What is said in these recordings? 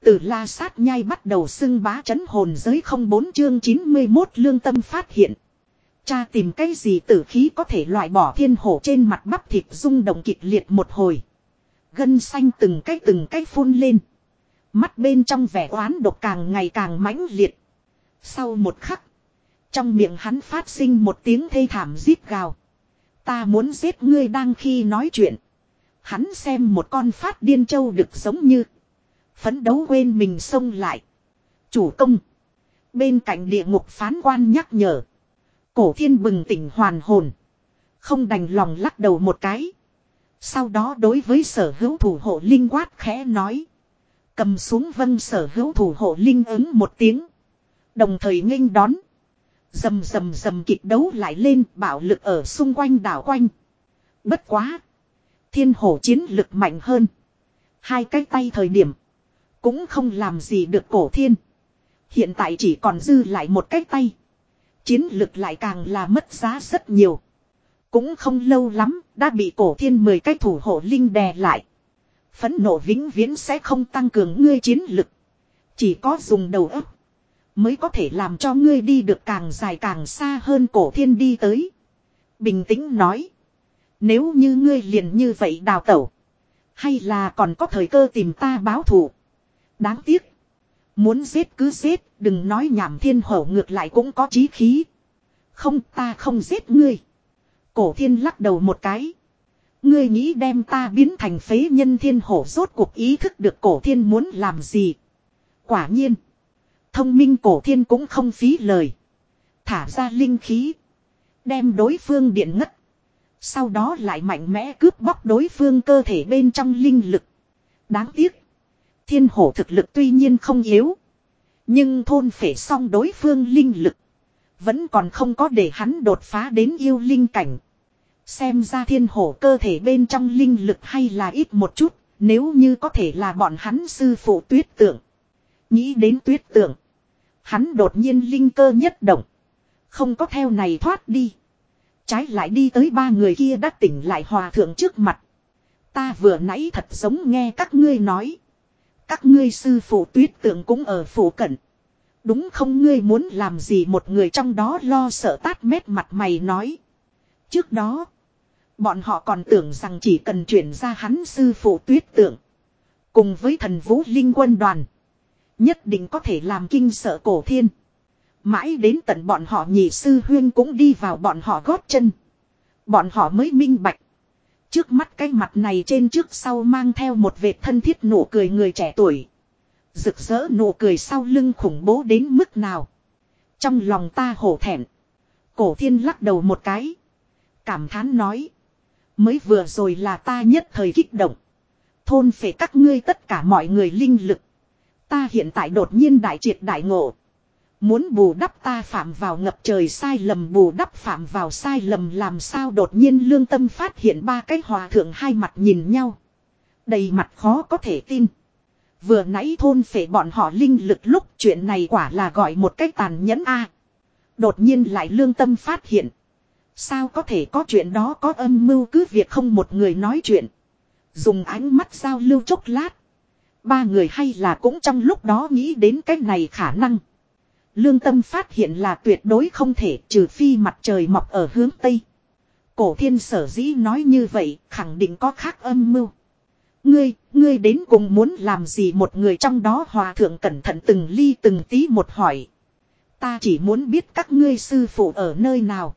Từ la sát nhai bắt đầu xưng bá chấn hồn giới không bốn chương 91 lương tâm phát hiện. Cha tìm cái gì tử khí có thể loại bỏ thiên hổ trên mặt bắp thịt rung động kịch liệt một hồi. Gân xanh từng cái từng cái phun lên. Mắt bên trong vẻ oán độc càng ngày càng mãnh liệt. Sau một khắc. Trong miệng hắn phát sinh một tiếng thê thảm rít gào. Ta muốn giết ngươi đang khi nói chuyện. Hắn xem một con phát điên châu được giống như. Phấn đấu quên mình xông lại. Chủ công. Bên cạnh địa ngục phán quan nhắc nhở. Cổ thiên bừng tỉnh hoàn hồn. Không đành lòng lắc đầu một cái. Sau đó đối với sở hữu thủ hộ linh quát khẽ nói. Cầm xuống vân sở hữu thủ hộ linh ứng một tiếng. Đồng thời nghênh đón. Dầm dầm dầm kịch đấu lại lên bạo lực ở xung quanh đảo quanh. Bất quá. Thiên hổ chiến lực mạnh hơn. Hai cái tay thời điểm. Cũng không làm gì được cổ thiên. Hiện tại chỉ còn dư lại một cái tay. Chiến lực lại càng là mất giá rất nhiều. Cũng không lâu lắm, đã bị cổ thiên mười cái thủ hộ linh đè lại. Phấn nộ vĩnh viễn sẽ không tăng cường ngươi chiến lực. Chỉ có dùng đầu óc mới có thể làm cho ngươi đi được càng dài càng xa hơn cổ thiên đi tới. Bình tĩnh nói. Nếu như ngươi liền như vậy đào tẩu. Hay là còn có thời cơ tìm ta báo thù. Đáng tiếc. Muốn giết cứ giết, đừng nói nhảm thiên hổ ngược lại cũng có chí khí. Không ta không giết ngươi. Cổ thiên lắc đầu một cái. Ngươi nghĩ đem ta biến thành phế nhân thiên hổ rốt cuộc ý thức được cổ thiên muốn làm gì. Quả nhiên. Thông minh cổ thiên cũng không phí lời. Thả ra linh khí. Đem đối phương điện ngất. Sau đó lại mạnh mẽ cướp bóc đối phương cơ thể bên trong linh lực. Đáng tiếc. Thiên hổ thực lực tuy nhiên không yếu. Nhưng thôn phể xong đối phương linh lực. Vẫn còn không có để hắn đột phá đến yêu linh cảnh. Xem ra thiên hổ cơ thể bên trong linh lực hay là ít một chút. Nếu như có thể là bọn hắn sư phụ tuyết tượng. Nghĩ đến tuyết tượng. Hắn đột nhiên linh cơ nhất động. Không có theo này thoát đi. Trái lại đi tới ba người kia đã tỉnh lại hòa thượng trước mặt. Ta vừa nãy thật giống nghe các ngươi nói. Các ngươi sư phụ tuyết tượng cũng ở phủ cận. Đúng không ngươi muốn làm gì một người trong đó lo sợ tát mét mặt mày nói. Trước đó. Bọn họ còn tưởng rằng chỉ cần chuyển ra hắn sư phụ tuyết tượng. Cùng với thần vũ linh quân đoàn. Nhất định có thể làm kinh sợ cổ thiên. Mãi đến tận bọn họ nhị sư huyên cũng đi vào bọn họ gót chân. Bọn họ mới minh bạch. Trước mắt cái mặt này trên trước sau mang theo một vệt thân thiết nụ cười người trẻ tuổi. Rực rỡ nụ cười sau lưng khủng bố đến mức nào. Trong lòng ta hổ thẹn. Cổ thiên lắc đầu một cái. Cảm thán nói. Mới vừa rồi là ta nhất thời kích động. Thôn phệ các ngươi tất cả mọi người linh lực. Ta hiện tại đột nhiên đại triệt đại ngộ. Muốn bù đắp ta phạm vào ngập trời sai lầm, bù đắp phạm vào sai lầm, làm sao đột nhiên lương tâm phát hiện ba cái hòa thượng hai mặt nhìn nhau. Đầy mặt khó có thể tin. Vừa nãy thôn phệ bọn họ linh lực lúc chuyện này quả là gọi một cách tàn nhẫn a. Đột nhiên lại lương tâm phát hiện. Sao có thể có chuyện đó, có âm mưu cứ việc không một người nói chuyện. Dùng ánh mắt giao lưu chốc lát. Ba người hay là cũng trong lúc đó nghĩ đến cái này khả năng. Lương tâm phát hiện là tuyệt đối không thể trừ phi mặt trời mọc ở hướng Tây. Cổ thiên sở dĩ nói như vậy khẳng định có khác âm mưu. Ngươi, ngươi đến cùng muốn làm gì một người trong đó hòa thượng cẩn thận từng ly từng tí một hỏi. Ta chỉ muốn biết các ngươi sư phụ ở nơi nào.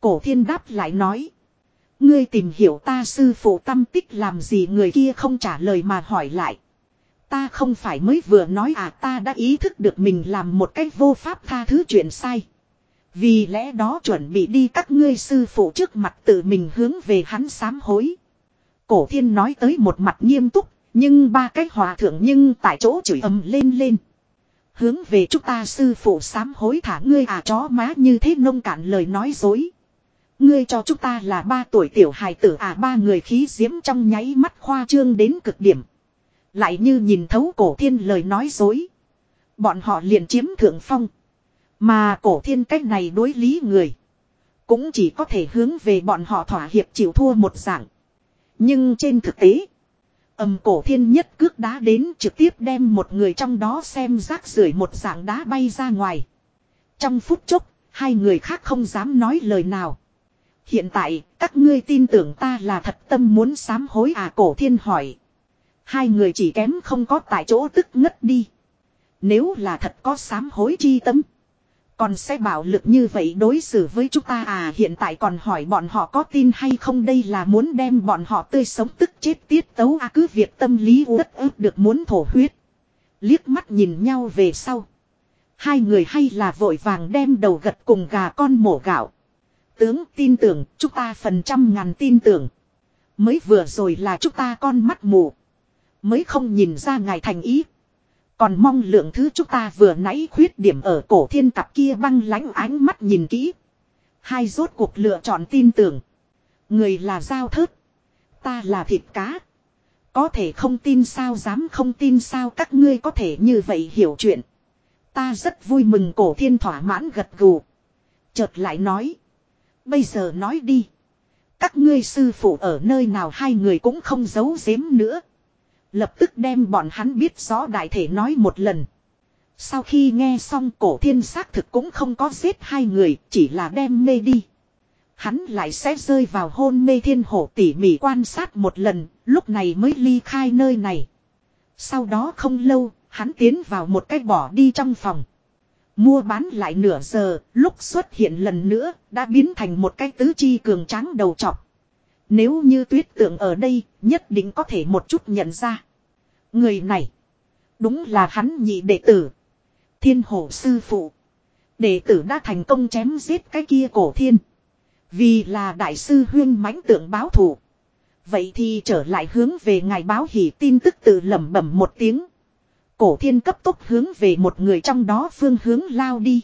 Cổ thiên đáp lại nói. Ngươi tìm hiểu ta sư phụ tâm tích làm gì người kia không trả lời mà hỏi lại. Ta không phải mới vừa nói à ta đã ý thức được mình làm một cách vô pháp tha thứ chuyện sai. Vì lẽ đó chuẩn bị đi các ngươi sư phụ trước mặt tự mình hướng về hắn sám hối. Cổ thiên nói tới một mặt nghiêm túc, nhưng ba cái hòa thượng nhưng tại chỗ chửi ầm lên lên. Hướng về chúng ta sư phụ sám hối thả ngươi à chó má như thế nông cạn lời nói dối. Ngươi cho chúng ta là ba tuổi tiểu hài tử à ba người khí diễm trong nháy mắt khoa trương đến cực điểm. Lại như nhìn thấu cổ thiên lời nói dối. Bọn họ liền chiếm thượng phong. Mà cổ thiên cách này đối lý người. Cũng chỉ có thể hướng về bọn họ thỏa hiệp chịu thua một dạng. Nhưng trên thực tế. ầm cổ thiên nhất cước đá đến trực tiếp đem một người trong đó xem rác rưởi một dạng đá bay ra ngoài. Trong phút chốc, hai người khác không dám nói lời nào. Hiện tại, các ngươi tin tưởng ta là thật tâm muốn sám hối à cổ thiên hỏi. Hai người chỉ kém không có tại chỗ tức ngất đi. Nếu là thật có sám hối chi tâm. Còn sẽ bạo lực như vậy đối xử với chúng ta à hiện tại còn hỏi bọn họ có tin hay không đây là muốn đem bọn họ tươi sống tức chết tiết tấu à cứ việc tâm lý uất ức được muốn thổ huyết. Liếc mắt nhìn nhau về sau. Hai người hay là vội vàng đem đầu gật cùng gà con mổ gạo. Tướng tin tưởng, chúng ta phần trăm ngàn tin tưởng. Mới vừa rồi là chúng ta con mắt mù. Mới không nhìn ra ngài thành ý. Còn mong lượng thứ chúng ta vừa nãy khuyết điểm ở cổ thiên cặp kia băng lánh ánh mắt nhìn kỹ. Hai rốt cuộc lựa chọn tin tưởng. Người là giao thớt. Ta là thịt cá. Có thể không tin sao dám không tin sao các ngươi có thể như vậy hiểu chuyện. Ta rất vui mừng cổ thiên thỏa mãn gật gù. Chợt lại nói. Bây giờ nói đi. Các ngươi sư phụ ở nơi nào hai người cũng không giấu giếm nữa. Lập tức đem bọn hắn biết rõ đại thể nói một lần. Sau khi nghe xong cổ thiên xác thực cũng không có giết hai người, chỉ là đem mê đi. Hắn lại sẽ rơi vào hôn mê thiên hổ tỉ mỉ quan sát một lần, lúc này mới ly khai nơi này. Sau đó không lâu, hắn tiến vào một cái bỏ đi trong phòng. Mua bán lại nửa giờ, lúc xuất hiện lần nữa, đã biến thành một cái tứ chi cường tráng đầu trọc. Nếu như tuyết tượng ở đây, nhất định có thể một chút nhận ra. Người này, đúng là hắn nhị đệ tử. Thiên hổ sư phụ. Đệ tử đã thành công chém giết cái kia cổ thiên. Vì là đại sư huyên mãnh tượng báo thù. Vậy thì trở lại hướng về ngài báo hỉ tin tức tự lẩm bẩm một tiếng. Cổ thiên cấp tốc hướng về một người trong đó phương hướng lao đi.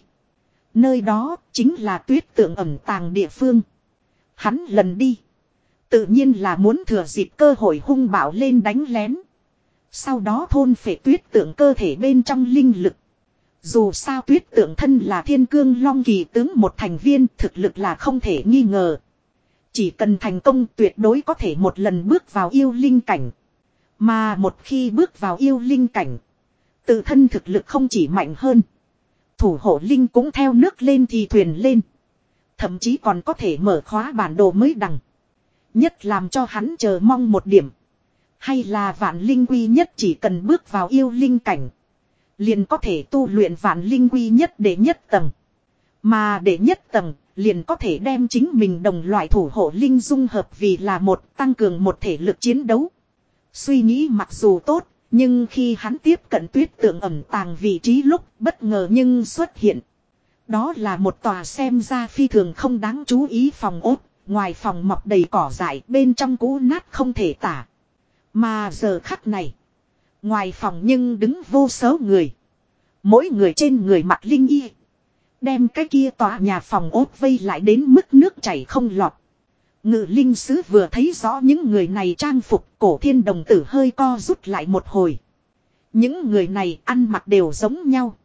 Nơi đó chính là tuyết tượng ẩm tàng địa phương. Hắn lần đi. Tự nhiên là muốn thừa dịp cơ hội hung bạo lên đánh lén. Sau đó thôn phệ tuyết tượng cơ thể bên trong linh lực. Dù sao tuyết tượng thân là thiên cương long kỳ tướng một thành viên, thực lực là không thể nghi ngờ. Chỉ cần thành công tuyệt đối có thể một lần bước vào yêu linh cảnh. Mà một khi bước vào yêu linh cảnh. Tự thân thực lực không chỉ mạnh hơn. Thủ hộ linh cũng theo nước lên thì thuyền lên. Thậm chí còn có thể mở khóa bản đồ mới đằng. Nhất làm cho hắn chờ mong một điểm. Hay là vạn linh quy nhất chỉ cần bước vào yêu linh cảnh. Liền có thể tu luyện vạn linh quy nhất để nhất tầng. Mà để nhất tầng, liền có thể đem chính mình đồng loại thủ hộ linh dung hợp vì là một tăng cường một thể lực chiến đấu. Suy nghĩ mặc dù tốt, nhưng khi hắn tiếp cận tuyết tượng ẩm tàng vị trí lúc bất ngờ nhưng xuất hiện. Đó là một tòa xem ra phi thường không đáng chú ý phòng ốt, ngoài phòng mọc đầy cỏ dại bên trong cũ nát không thể tả. Mà giờ khắc này, ngoài phòng nhưng đứng vô số người. Mỗi người trên người mặc linh y. Đem cái kia tòa nhà phòng ốt vây lại đến mức nước chảy không lọt. Ngự linh sứ vừa thấy rõ những người này trang phục cổ thiên đồng tử hơi co rút lại một hồi. Những người này ăn mặc đều giống nhau.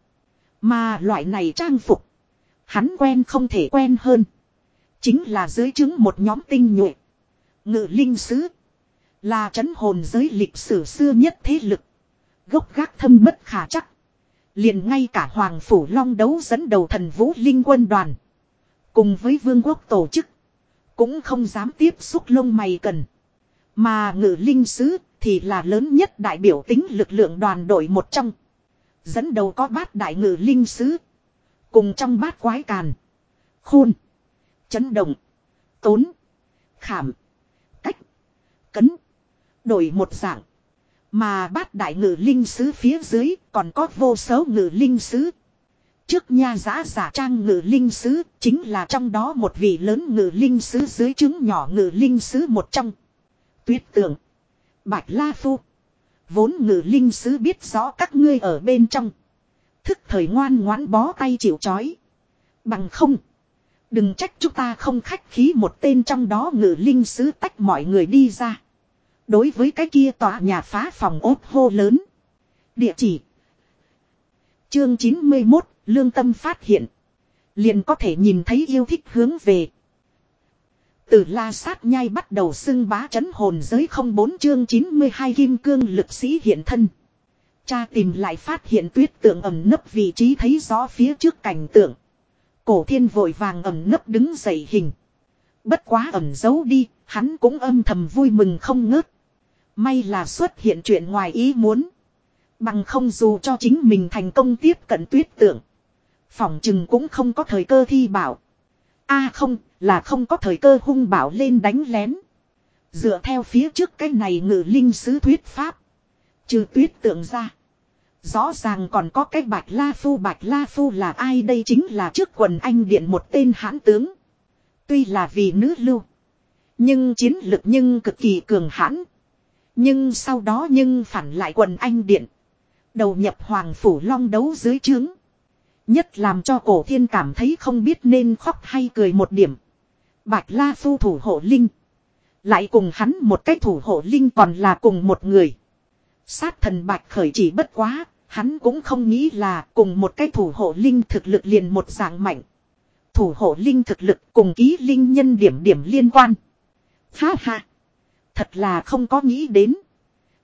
Mà loại này trang phục. Hắn quen không thể quen hơn. Chính là dưới chứng một nhóm tinh nhuệ. Ngự linh sứ. Là trấn hồn giới lịch sử xưa nhất thế lực. Gốc gác thâm bất khả chắc. Liền ngay cả Hoàng Phủ Long đấu dẫn đầu thần vũ linh quân đoàn. Cùng với vương quốc tổ chức. Cũng không dám tiếp xúc lông mày cần. Mà ngự linh sứ thì là lớn nhất đại biểu tính lực lượng đoàn đội một trong. Dẫn đầu có bát đại ngự linh sứ. Cùng trong bát quái càn. Khôn. Chấn động. Tốn. Khảm. Cách. Cấn. Đổi một dạng. Mà bát đại ngự linh sứ phía dưới còn có vô số ngự linh sứ. Trước nha giã giả trang ngự linh sứ chính là trong đó một vị lớn ngự linh sứ dưới chứng nhỏ ngự linh sứ một trong. Tuyết tượng. Bạch La Phu. Vốn ngự linh sứ biết rõ các ngươi ở bên trong. Thức thời ngoan ngoãn bó tay chịu chói. Bằng không. Đừng trách chúng ta không khách khí một tên trong đó ngự linh sứ tách mọi người đi ra. Đối với cái kia tòa nhà phá phòng ốt hô lớn. Địa chỉ. Chương 91, Lương Tâm phát hiện. Liền có thể nhìn thấy yêu thích hướng về. Từ la sát nhai bắt đầu xưng bá chấn hồn giới không bốn chương 92 kim cương lực sĩ hiện thân. Cha tìm lại phát hiện tuyết tượng ẩm nấp vị trí thấy rõ phía trước cảnh tượng. Cổ thiên vội vàng ẩm nấp đứng dậy hình. Bất quá ẩm giấu đi, hắn cũng âm thầm vui mừng không ngớt. May là xuất hiện chuyện ngoài ý muốn. Bằng không dù cho chính mình thành công tiếp cận tuyết tượng. Phỏng chừng cũng không có thời cơ thi bảo. a không, là không có thời cơ hung bảo lên đánh lén. Dựa theo phía trước cái này ngự linh sứ thuyết pháp. Trừ tuyết tượng ra. Rõ ràng còn có cái bạch la phu bạch la phu là ai đây chính là trước quần anh điện một tên hãn tướng. Tuy là vì nữ lưu. Nhưng chiến lực nhưng cực kỳ cường hãn. Nhưng sau đó nhưng phản lại quần anh điện. Đầu nhập hoàng phủ long đấu dưới trướng. Nhất làm cho cổ thiên cảm thấy không biết nên khóc hay cười một điểm. Bạch La Phu thủ hộ linh. Lại cùng hắn một cái thủ hộ linh còn là cùng một người. Sát thần Bạch khởi chỉ bất quá, hắn cũng không nghĩ là cùng một cái thủ hộ linh thực lực liền một dạng mạnh. Thủ hộ linh thực lực cùng ký linh nhân điểm điểm liên quan. Ha ha. Thật là không có nghĩ đến.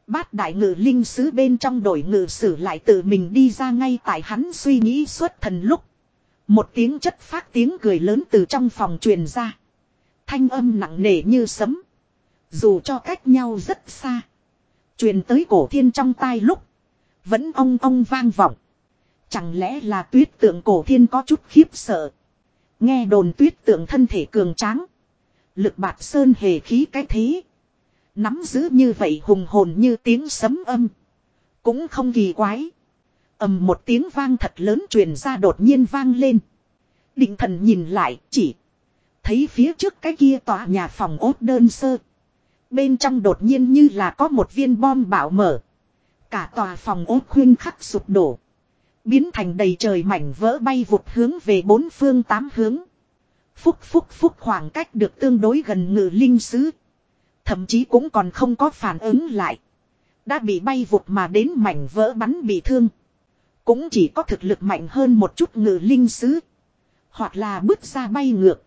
Bát đại ngự linh sứ bên trong đội ngự sử lại tự mình đi ra ngay tại hắn suy nghĩ suốt thần lúc. Một tiếng chất phát tiếng cười lớn từ trong phòng truyền ra. Thanh âm nặng nề như sấm. Dù cho cách nhau rất xa. Truyền tới cổ thiên trong tai lúc. Vẫn ong ong vang vọng. Chẳng lẽ là tuyết tượng cổ thiên có chút khiếp sợ. Nghe đồn tuyết tượng thân thể cường tráng. Lực bạc sơn hề khí cái thế. Nắm giữ như vậy hùng hồn như tiếng sấm âm. Cũng không kỳ quái. ầm một tiếng vang thật lớn truyền ra đột nhiên vang lên. Định thần nhìn lại, chỉ. Thấy phía trước cái kia tòa nhà phòng ốt đơn sơ. Bên trong đột nhiên như là có một viên bom bạo mở. Cả tòa phòng ốt khuyên khắc sụp đổ. Biến thành đầy trời mảnh vỡ bay vụt hướng về bốn phương tám hướng. Phúc phúc phúc khoảng cách được tương đối gần ngự linh sứ. Thậm chí cũng còn không có phản ứng lại. Đã bị bay vụt mà đến mảnh vỡ bắn bị thương. Cũng chỉ có thực lực mạnh hơn một chút ngự linh sứ. Hoặc là bước ra bay ngược.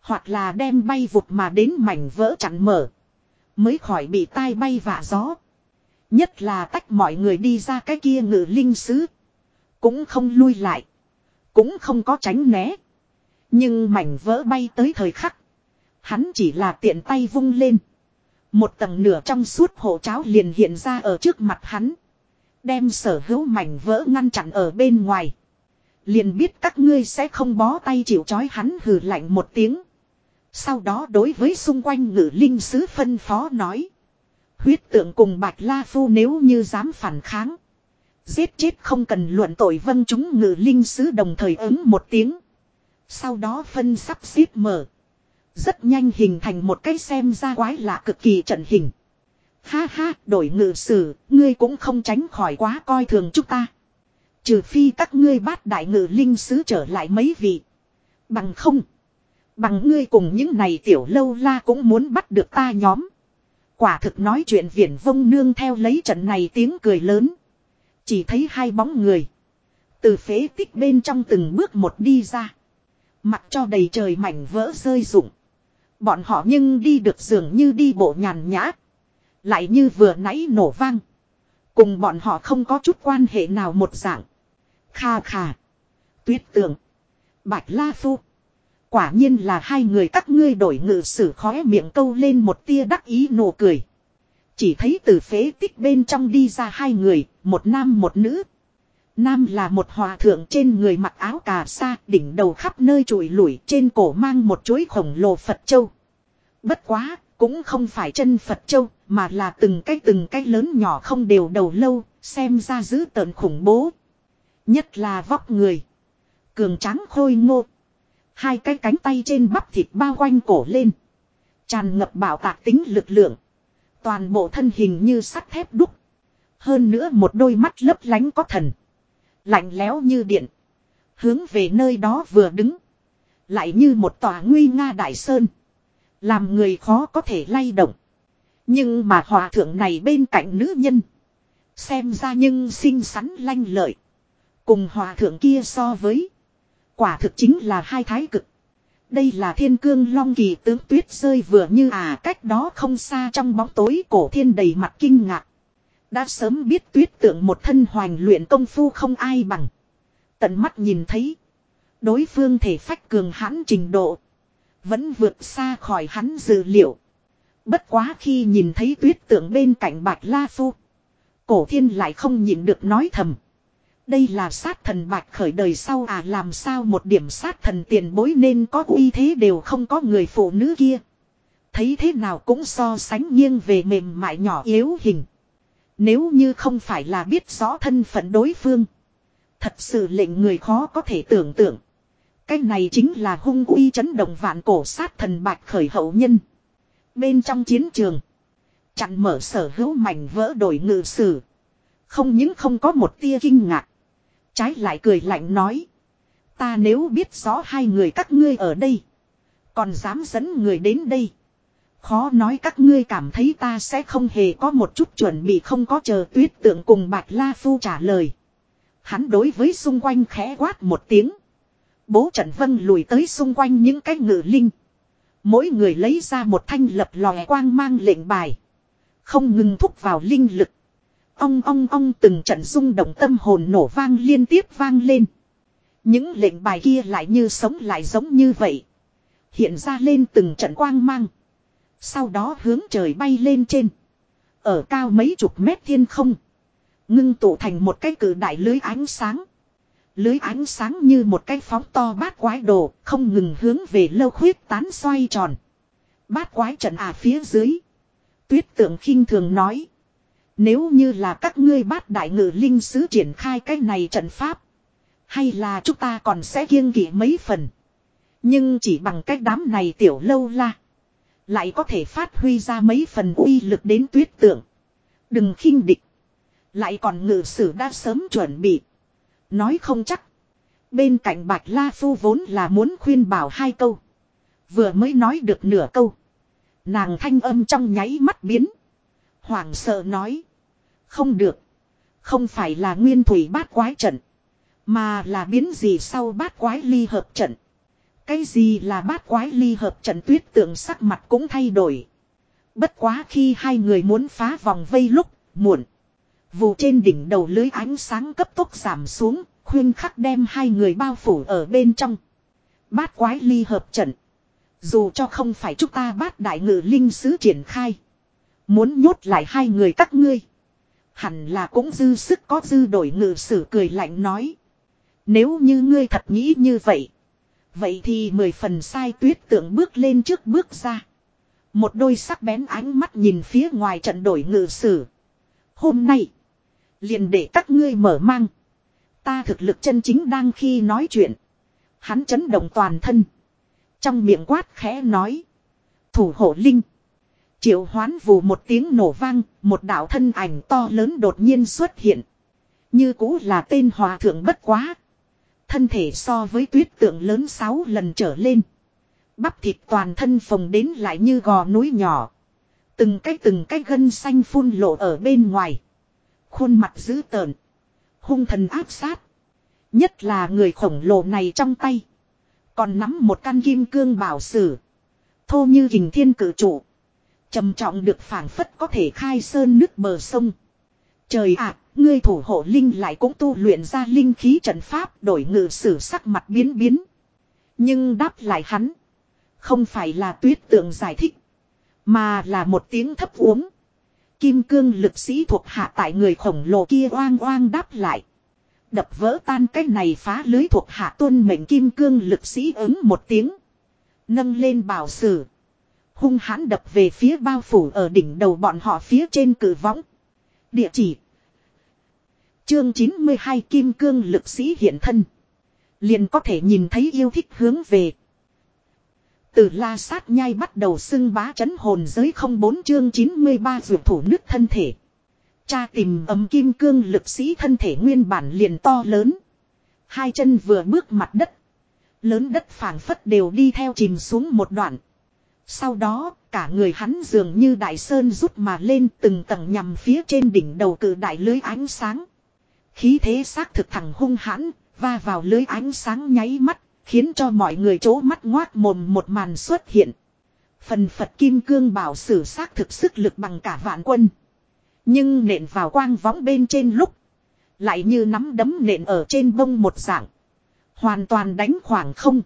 Hoặc là đem bay vụt mà đến mảnh vỡ chặn mở. Mới khỏi bị tai bay vạ gió. Nhất là tách mọi người đi ra cái kia ngự linh sứ. Cũng không lui lại. Cũng không có tránh né. Nhưng mảnh vỡ bay tới thời khắc. Hắn chỉ là tiện tay vung lên. Một tầng nửa trong suốt hộ cháo liền hiện ra ở trước mặt hắn. Đem sở hữu mảnh vỡ ngăn chặn ở bên ngoài. Liền biết các ngươi sẽ không bó tay chịu chói hắn hừ lạnh một tiếng. Sau đó đối với xung quanh ngự linh sứ phân phó nói. Huyết tượng cùng bạch la phu nếu như dám phản kháng. Giết chết không cần luận tội vâng chúng ngự linh sứ đồng thời ứng một tiếng. Sau đó phân sắp xếp mở. Rất nhanh hình thành một cái xem ra quái lạ cực kỳ trận hình. Ha ha, đổi ngự sử, ngươi cũng không tránh khỏi quá coi thường chúng ta. Trừ phi các ngươi bát đại ngự linh sứ trở lại mấy vị. Bằng không. Bằng ngươi cùng những này tiểu lâu la cũng muốn bắt được ta nhóm. Quả thực nói chuyện viển vông nương theo lấy trận này tiếng cười lớn. Chỉ thấy hai bóng người. Từ phế tích bên trong từng bước một đi ra. mặt cho đầy trời mảnh vỡ rơi rụng. Bọn họ nhưng đi được dường như đi bộ nhàn nhã. Lại như vừa nãy nổ vang. Cùng bọn họ không có chút quan hệ nào một dạng. Kha kha. Tuyết tường. Bạch La Phu. Quả nhiên là hai người các ngươi đổi ngự sử khóe miệng câu lên một tia đắc ý nụ cười. Chỉ thấy từ phế tích bên trong đi ra hai người, một nam một nữ. Nam là một hòa thượng trên người mặc áo cà sa, đỉnh đầu khắp nơi trụi lủi, trên cổ mang một chuỗi khổng lồ Phật Châu. Bất quá, cũng không phải chân Phật Châu, mà là từng cái từng cái lớn nhỏ không đều đầu lâu, xem ra dữ tợn khủng bố. Nhất là vóc người. Cường tráng khôi ngô. Hai cái cánh tay trên bắp thịt bao quanh cổ lên. Tràn ngập bảo tạc tính lực lượng. Toàn bộ thân hình như sắt thép đúc. Hơn nữa một đôi mắt lấp lánh có thần. Lạnh lẽo như điện. Hướng về nơi đó vừa đứng. Lại như một tòa nguy nga đại sơn. Làm người khó có thể lay động. Nhưng mà hòa thượng này bên cạnh nữ nhân. Xem ra nhưng xinh xắn lanh lợi. Cùng hòa thượng kia so với. Quả thực chính là hai thái cực. Đây là thiên cương long kỳ tướng tuyết rơi vừa như à cách đó không xa trong bóng tối cổ thiên đầy mặt kinh ngạc. Đã sớm biết tuyết tượng một thân hoành luyện công phu không ai bằng. Tận mắt nhìn thấy. Đối phương thể phách cường hãn trình độ. Vẫn vượt xa khỏi hắn dự liệu. Bất quá khi nhìn thấy tuyết tượng bên cạnh bạch la phu. Cổ thiên lại không nhịn được nói thầm. Đây là sát thần bạch khởi đời sau à làm sao một điểm sát thần tiền bối nên có uy thế đều không có người phụ nữ kia. Thấy thế nào cũng so sánh nghiêng về mềm mại nhỏ yếu hình. Nếu như không phải là biết rõ thân phận đối phương. Thật sự lệnh người khó có thể tưởng tượng. Cái này chính là hung uy chấn động vạn cổ sát thần bạch khởi hậu nhân. Bên trong chiến trường. Chặn mở sở hữu mảnh vỡ đổi ngự sử. Không những không có một tia kinh ngạc. Trái lại cười lạnh nói. Ta nếu biết rõ hai người các ngươi ở đây. Còn dám dẫn người đến đây. Khó nói các ngươi cảm thấy ta sẽ không hề có một chút chuẩn bị không có chờ tuyết tượng cùng Bạch La Phu trả lời. Hắn đối với xung quanh khẽ quát một tiếng. Bố trận vân lùi tới xung quanh những cái ngự linh. Mỗi người lấy ra một thanh lập lòe quang mang lệnh bài. Không ngừng thúc vào linh lực. Ong ong ong từng trận rung động tâm hồn nổ vang liên tiếp vang lên. Những lệnh bài kia lại như sống lại giống như vậy. Hiện ra lên từng trận quang mang. Sau đó hướng trời bay lên trên. Ở cao mấy chục mét thiên không. Ngưng tụ thành một cái cử đại lưới ánh sáng. Lưới ánh sáng như một cái phóng to bát quái đồ, không ngừng hướng về lâu khuyết tán xoay tròn. Bát quái trận à phía dưới. Tuyết tượng khinh thường nói. Nếu như là các ngươi bát đại ngự linh sứ triển khai cái này trận pháp. Hay là chúng ta còn sẽ kiêng kỵ mấy phần. Nhưng chỉ bằng cách đám này tiểu lâu la. Lại có thể phát huy ra mấy phần uy lực đến tuyết tượng. Đừng khinh địch. Lại còn ngự sử đã sớm chuẩn bị. Nói không chắc. Bên cạnh Bạch La Phu vốn là muốn khuyên bảo hai câu. Vừa mới nói được nửa câu. Nàng thanh âm trong nháy mắt biến. Hoảng sợ nói. Không được. Không phải là nguyên thủy bát quái trận. Mà là biến gì sau bát quái ly hợp trận. Cái gì là bát quái ly hợp trận tuyết tượng sắc mặt cũng thay đổi. Bất quá khi hai người muốn phá vòng vây lúc, muộn. Vụ trên đỉnh đầu lưới ánh sáng cấp tốc giảm xuống, khuyên khắc đem hai người bao phủ ở bên trong. Bát quái ly hợp trận. Dù cho không phải chúng ta bát đại ngự linh sứ triển khai. Muốn nhốt lại hai người các ngươi. Hẳn là cũng dư sức có dư đổi ngự sử cười lạnh nói. Nếu như ngươi thật nghĩ như vậy. Vậy thì mười phần sai tuyết tượng bước lên trước bước ra. Một đôi sắc bén ánh mắt nhìn phía ngoài trận đổi ngự sử. Hôm nay. Liền để các ngươi mở mang. Ta thực lực chân chính đang khi nói chuyện. Hắn chấn động toàn thân. Trong miệng quát khẽ nói. Thủ hộ linh. Triệu hoán vù một tiếng nổ vang, một đạo thân ảnh to lớn đột nhiên xuất hiện. Như cũ là tên hòa thượng bất quá. Thân thể so với tuyết tượng lớn 6 lần trở lên. Bắp thịt toàn thân phồng đến lại như gò núi nhỏ. Từng cái từng cái gân xanh phun lộ ở bên ngoài. Khuôn mặt dữ tợn. Hung thần áp sát. Nhất là người khổng lồ này trong tay. Còn nắm một căn kim cương bảo sử. Thô như hình thiên cử trụ trầm trọng được phảng phất có thể khai sơn nước bờ sông. Trời ạ, ngươi thủ hộ linh lại cũng tu luyện ra linh khí trận pháp đổi ngự sử sắc mặt biến biến. Nhưng đáp lại hắn. Không phải là tuyết tượng giải thích. Mà là một tiếng thấp uống. Kim cương lực sĩ thuộc hạ tại người khổng lồ kia oang oang đáp lại. Đập vỡ tan cái này phá lưới thuộc hạ tuân mệnh kim cương lực sĩ ứng một tiếng. Nâng lên bảo sử hung hãn đập về phía bao phủ ở đỉnh đầu bọn họ phía trên cử võng. Địa chỉ Chương 92 Kim Cương lực sĩ hiện thân. Liền có thể nhìn thấy yêu thích hướng về. Từ la sát nhai bắt đầu xưng bá chấn hồn giới không bốn chương 93 vượt thủ nước thân thể. Cha tìm ấm kim cương lực sĩ thân thể nguyên bản liền to lớn. Hai chân vừa bước mặt đất. Lớn đất phảng phất đều đi theo chìm xuống một đoạn. Sau đó, cả người hắn dường như đại sơn rút mà lên từng tầng nhằm phía trên đỉnh đầu cử đại lưới ánh sáng. Khí thế xác thực thẳng hung hãn, va vào lưới ánh sáng nháy mắt, Khiến cho mọi người chố mắt ngoác mồm một màn xuất hiện. Phần Phật Kim Cương bảo sử xác thực sức lực bằng cả vạn quân. Nhưng nện vào quang võng bên trên lúc. Lại như nắm đấm nện ở trên bông một dạng. Hoàn toàn đánh khoảng không.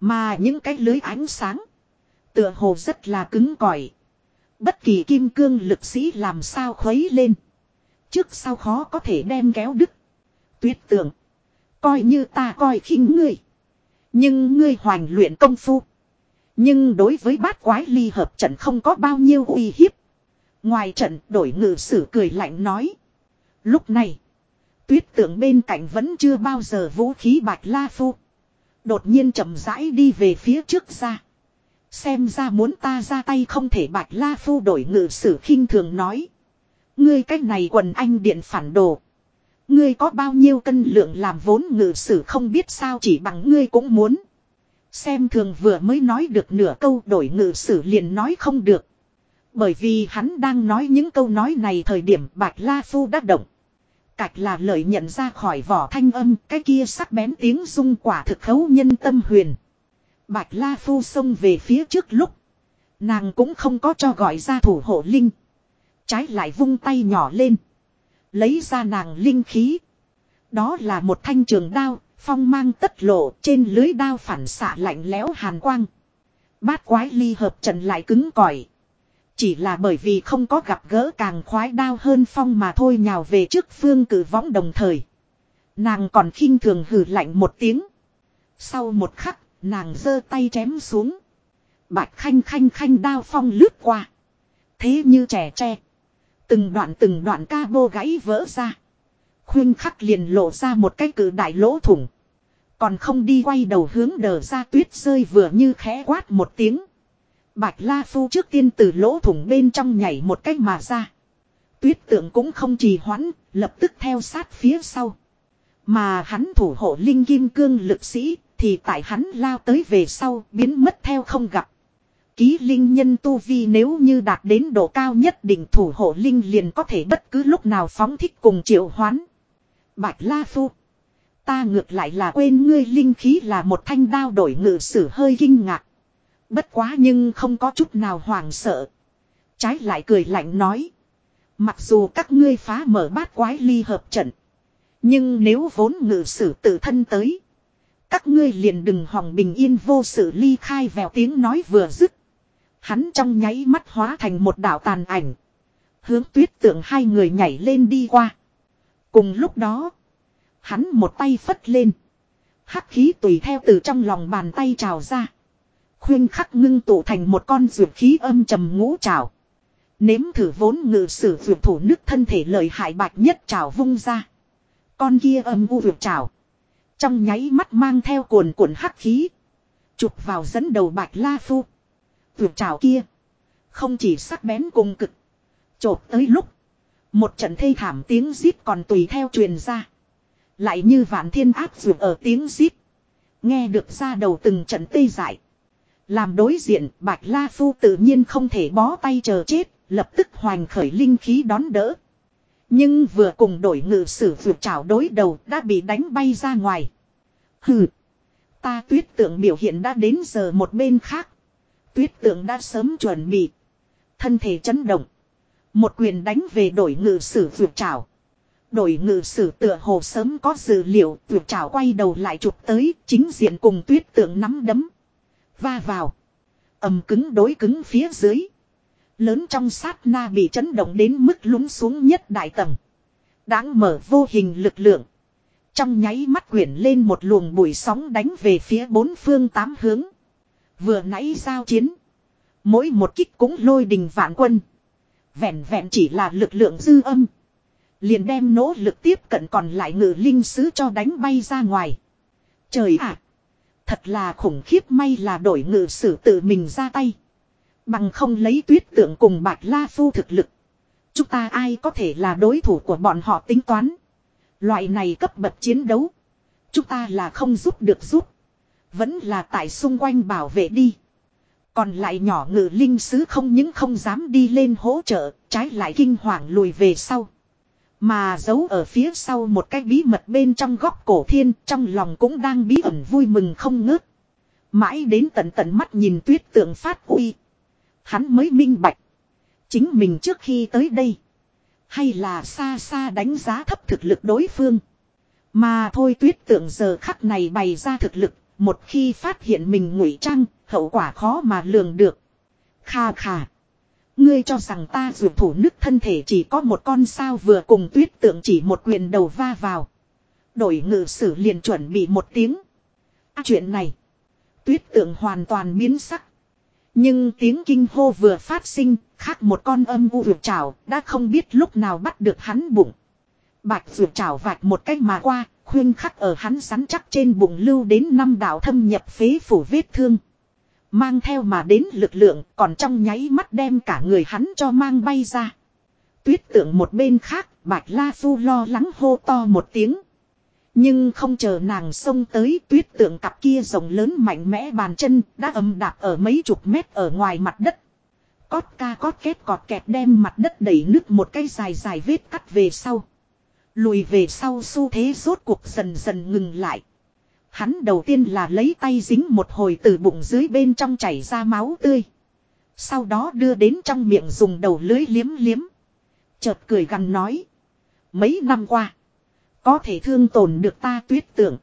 Mà những cái lưới ánh sáng. Tựa hồ rất là cứng cỏi. Bất kỳ kim cương lực sĩ làm sao khuấy lên. Trước sau khó có thể đem kéo đứt. Tuyết tưởng. Coi như ta coi khinh ngươi. Nhưng ngươi hoành luyện công phu. Nhưng đối với bát quái ly hợp trận không có bao nhiêu uy hiếp. Ngoài trận đổi ngự sử cười lạnh nói. Lúc này. Tuyết Tưởng bên cạnh vẫn chưa bao giờ vũ khí bạch la phu. Đột nhiên chậm rãi đi về phía trước ra. Xem ra muốn ta ra tay không thể bạch la phu đổi ngự sử khinh thường nói. Ngươi cách này quần anh điện phản đồ. Ngươi có bao nhiêu cân lượng làm vốn ngự sử không biết sao chỉ bằng ngươi cũng muốn. Xem thường vừa mới nói được nửa câu đổi ngự sử liền nói không được. Bởi vì hắn đang nói những câu nói này thời điểm Bạch La Phu đã động. Cạch là lời nhận ra khỏi vỏ thanh âm, cái kia sắc bén tiếng dung quả thực khấu nhân tâm huyền. Bạch La Phu xông về phía trước lúc. Nàng cũng không có cho gọi ra thủ hộ linh. Trái lại vung tay nhỏ lên. Lấy ra nàng linh khí. Đó là một thanh trường đao, phong mang tất lộ trên lưới đao phản xạ lạnh lẽo hàn quang. Bát quái ly hợp trận lại cứng cỏi. Chỉ là bởi vì không có gặp gỡ càng khoái đao hơn phong mà thôi nhào về trước phương cử võng đồng thời. Nàng còn khinh thường hử lạnh một tiếng. Sau một khắc, nàng giơ tay chém xuống. Bạch khanh khanh khanh đao phong lướt qua. Thế như trẻ tre. Từng đoạn từng đoạn ca bô gãy vỡ ra. Khuyên khắc liền lộ ra một cái cử đại lỗ thủng. Còn không đi quay đầu hướng đờ ra tuyết rơi vừa như khẽ quát một tiếng. Bạch La Phu trước tiên từ lỗ thủng bên trong nhảy một cách mà ra. Tuyết tượng cũng không trì hoãn, lập tức theo sát phía sau. Mà hắn thủ hộ linh kim cương lực sĩ, thì tại hắn lao tới về sau, biến mất theo không gặp. Ký linh nhân tu vi nếu như đạt đến độ cao nhất định thủ hộ linh liền có thể bất cứ lúc nào phóng thích cùng triệu hoán. Bạch La Phu. Ta ngược lại là quên ngươi linh khí là một thanh đao đổi ngự sử hơi kinh ngạc. Bất quá nhưng không có chút nào hoảng sợ. Trái lại cười lạnh nói. Mặc dù các ngươi phá mở bát quái ly hợp trận. Nhưng nếu vốn ngự sử tự thân tới. Các ngươi liền đừng hòng bình yên vô sự ly khai vèo tiếng nói vừa dứt. Hắn trong nháy mắt hóa thành một đạo tàn ảnh. Hướng tuyết tượng hai người nhảy lên đi qua. Cùng lúc đó. Hắn một tay phất lên. Hắc khí tùy theo từ trong lòng bàn tay trào ra. Khuyên khắc ngưng tụ thành một con ruột khí âm trầm ngũ trào. Nếm thử vốn ngự sử ruột thủ nước thân thể lợi hại bạch nhất trào vung ra. Con kia âm u ruột trào. Trong nháy mắt mang theo cuồn cuộn hắc khí. Chụp vào dẫn đầu bạch la phu. Vượt trào kia. Không chỉ sắc bén cùng cực. Chộp tới lúc. Một trận thê thảm tiếng zip còn tùy theo truyền ra. Lại như vạn thiên áp dược ở tiếng zip Nghe được ra đầu từng trận tê dại. Làm đối diện, Bạch La Phu tự nhiên không thể bó tay chờ chết, lập tức hoành khởi linh khí đón đỡ. Nhưng vừa cùng đổi ngự sử vượt trảo đối đầu đã bị đánh bay ra ngoài. Hừ. Ta tuyết tượng biểu hiện đã đến giờ một bên khác. Tuyết tượng đã sớm chuẩn bị. Thân thể chấn động. Một quyền đánh về đổi ngự sử vượt trảo. Đổi ngự sử tựa hồ sớm có dự liệu vượt trảo quay đầu lại chụp tới, chính diện cùng tuyết tượng nắm đấm. Va vào. ầm cứng đối cứng phía dưới. Lớn trong sát na bị chấn động đến mức lún xuống nhất đại tầng. Đáng mở vô hình lực lượng. Trong nháy mắt quyển lên một luồng bụi sóng đánh về phía bốn phương tám hướng. Vừa nãy giao chiến. Mỗi một kích cũng lôi đình vạn quân. Vẹn vẹn chỉ là lực lượng dư âm. Liền đem nỗ lực tiếp cận còn lại ngự linh sứ cho đánh bay ra ngoài. Trời ạ! Thật là khủng khiếp, may là đổi ngự sử tự mình ra tay. Bằng không lấy tuyết tượng cùng bạch la phu thực lực. Chúng ta ai có thể là đối thủ của bọn họ tính toán. Loại này cấp bậc chiến đấu. Chúng ta là không giúp được giúp. Vẫn là tại xung quanh bảo vệ đi. Còn lại nhỏ ngự linh sứ không những không dám đi lên hỗ trợ, trái lại kinh hoàng lùi về sau. Mà giấu ở phía sau một cái bí mật bên trong góc cổ thiên trong lòng cũng đang bí ẩn vui mừng không ngớt. Mãi đến tận tận mắt nhìn tuyết tượng phát uy. Hắn mới minh bạch. Chính mình trước khi tới đây. Hay là xa xa đánh giá thấp thực lực đối phương. Mà thôi tuyết tượng giờ khắc này bày ra thực lực. Một khi phát hiện mình ngụy trang, hậu quả khó mà lường được. Kha kha. Ngươi cho rằng ta dược thủ nước thân thể chỉ có một con sao vừa cùng tuyết tượng chỉ một quyền đầu va vào. Đổi ngự sử liền chuẩn bị một tiếng. À, chuyện này. Tuyết tượng hoàn toàn biến sắc. Nhưng tiếng kinh hô vừa phát sinh, khác một con âm u vượt trào, đã không biết lúc nào bắt được hắn bụng. Bạch vượt trào vạch một cách mà qua, khuyên khắc ở hắn sắn chắc trên bụng lưu đến năm đạo thâm nhập phế phủ vết thương. Mang theo mà đến lực lượng còn trong nháy mắt đem cả người hắn cho mang bay ra. Tuyết tượng một bên khác, bạch la phu lo lắng hô to một tiếng. Nhưng không chờ nàng xông tới, tuyết tượng cặp kia rồng lớn mạnh mẽ bàn chân đã âm đạp ở mấy chục mét ở ngoài mặt đất. Cót ca cót kết cọt kẹt đem mặt đất đẩy nước một cái dài dài vết cắt về sau. Lùi về sau xu thế rốt cuộc dần dần ngừng lại. Hắn đầu tiên là lấy tay dính một hồi từ bụng dưới bên trong chảy ra máu tươi. Sau đó đưa đến trong miệng dùng đầu lưới liếm liếm. Chợt cười gằn nói. Mấy năm qua. Có thể thương tổn được ta tuyết tưởng.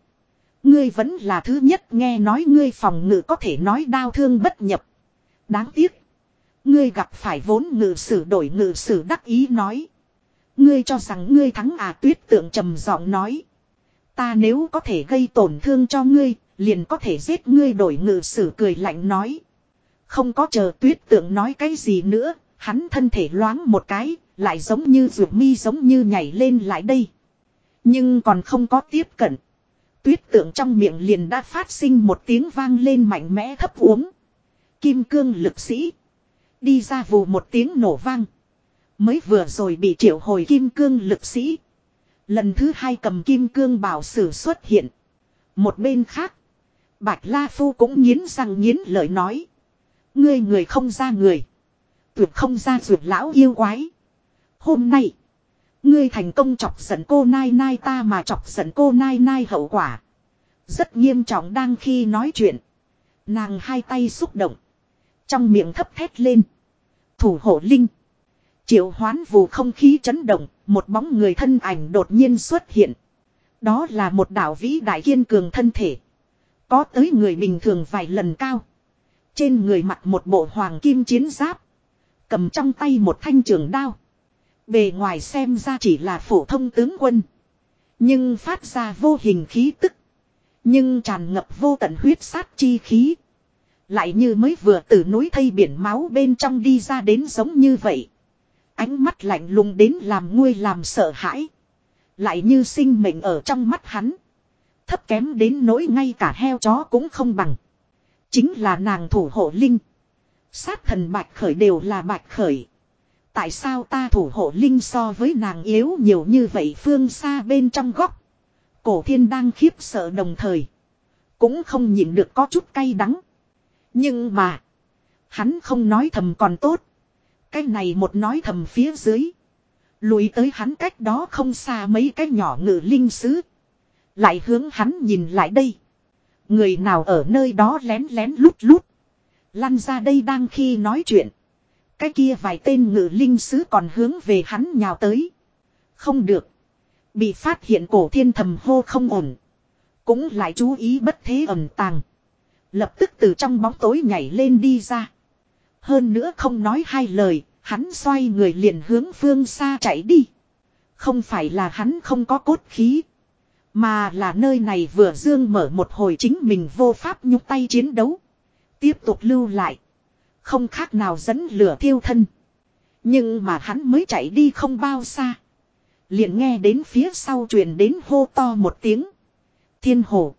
Ngươi vẫn là thứ nhất nghe nói ngươi phòng ngự có thể nói đau thương bất nhập. Đáng tiếc. Ngươi gặp phải vốn ngự sử đổi ngự sử đắc ý nói. Ngươi cho rằng ngươi thắng à tuyết tượng trầm giọng nói. Ta nếu có thể gây tổn thương cho ngươi, liền có thể giết ngươi đổi ngự sử cười lạnh nói. Không có chờ tuyết tượng nói cái gì nữa, hắn thân thể loáng một cái, lại giống như ruột mi giống như nhảy lên lại đây. Nhưng còn không có tiếp cận. Tuyết tượng trong miệng liền đã phát sinh một tiếng vang lên mạnh mẽ thấp uống. Kim cương lực sĩ. Đi ra vù một tiếng nổ vang. Mới vừa rồi bị triệu hồi kim cương lực sĩ. Lần thứ hai cầm kim cương bảo sử xuất hiện. Một bên khác. Bạch La Phu cũng nghiến răng nghiến lời nói. Ngươi người không ra người. Tuyệt không ra tuyệt lão yêu quái. Hôm nay. Ngươi thành công chọc giận cô Nai Nai ta mà chọc giận cô Nai Nai hậu quả. Rất nghiêm trọng đang khi nói chuyện. Nàng hai tay xúc động. Trong miệng thấp thét lên. Thủ hộ linh. Triệu hoán vù không khí chấn động, một bóng người thân ảnh đột nhiên xuất hiện. Đó là một đạo vĩ đại kiên cường thân thể. Có tới người bình thường vài lần cao. Trên người mặc một bộ hoàng kim chiến giáp. Cầm trong tay một thanh trường đao. Bề ngoài xem ra chỉ là phổ thông tướng quân. Nhưng phát ra vô hình khí tức. Nhưng tràn ngập vô tận huyết sát chi khí. Lại như mới vừa từ núi thây biển máu bên trong đi ra đến giống như vậy. Ánh mắt lạnh lùng đến làm nguôi làm sợ hãi. Lại như sinh mệnh ở trong mắt hắn. Thấp kém đến nỗi ngay cả heo chó cũng không bằng. Chính là nàng thủ hộ linh. Sát thần bạch khởi đều là bạch khởi. Tại sao ta thủ hộ linh so với nàng yếu nhiều như vậy phương xa bên trong góc. Cổ thiên đang khiếp sợ đồng thời. Cũng không nhịn được có chút cay đắng. Nhưng mà. Hắn không nói thầm còn tốt. Cái này một nói thầm phía dưới. Lùi tới hắn cách đó không xa mấy cái nhỏ ngự linh sứ. Lại hướng hắn nhìn lại đây. Người nào ở nơi đó lén lén lút lút. Lăn ra đây đang khi nói chuyện. Cái kia vài tên ngự linh sứ còn hướng về hắn nhào tới. Không được. Bị phát hiện cổ thiên thầm hô không ổn. Cũng lại chú ý bất thế ẩn tàng. Lập tức từ trong bóng tối nhảy lên đi ra. Hơn nữa không nói hai lời, hắn xoay người liền hướng phương xa chạy đi. Không phải là hắn không có cốt khí. Mà là nơi này vừa dương mở một hồi chính mình vô pháp nhúc tay chiến đấu. Tiếp tục lưu lại. Không khác nào dẫn lửa thiêu thân. Nhưng mà hắn mới chạy đi không bao xa. Liền nghe đến phía sau truyền đến hô to một tiếng. Thiên hồ.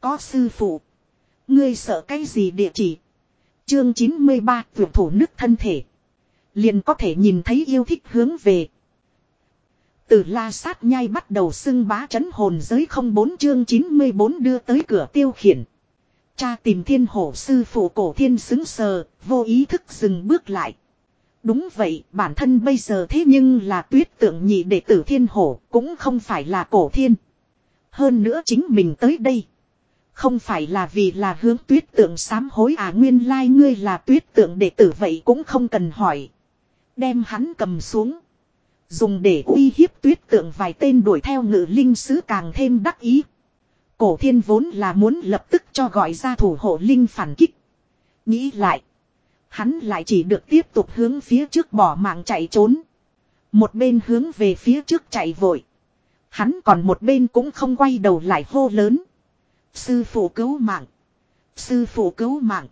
Có sư phụ. Ngươi sợ cái gì địa chỉ. Chương 93 tuyển thủ nước thân thể. Liền có thể nhìn thấy yêu thích hướng về. Từ la sát nhai bắt đầu xưng bá chấn hồn giới không bốn, chương 94 đưa tới cửa tiêu khiển. Cha tìm thiên hổ sư phụ cổ thiên xứng sờ, vô ý thức dừng bước lại. Đúng vậy, bản thân bây giờ thế nhưng là tuyết tượng nhị đệ tử thiên hổ, cũng không phải là cổ thiên. Hơn nữa chính mình tới đây. Không phải là vì là hướng tuyết tượng sám hối à nguyên lai like ngươi là tuyết tượng đệ tử vậy cũng không cần hỏi. Đem hắn cầm xuống. Dùng để uy hiếp tuyết tượng vài tên đuổi theo ngự linh sứ càng thêm đắc ý. Cổ thiên vốn là muốn lập tức cho gọi ra thủ hộ linh phản kích. Nghĩ lại. Hắn lại chỉ được tiếp tục hướng phía trước bỏ mạng chạy trốn. Một bên hướng về phía trước chạy vội. Hắn còn một bên cũng không quay đầu lại hô lớn. Sư phụ cứu mạng. Sư phụ cứu mạng.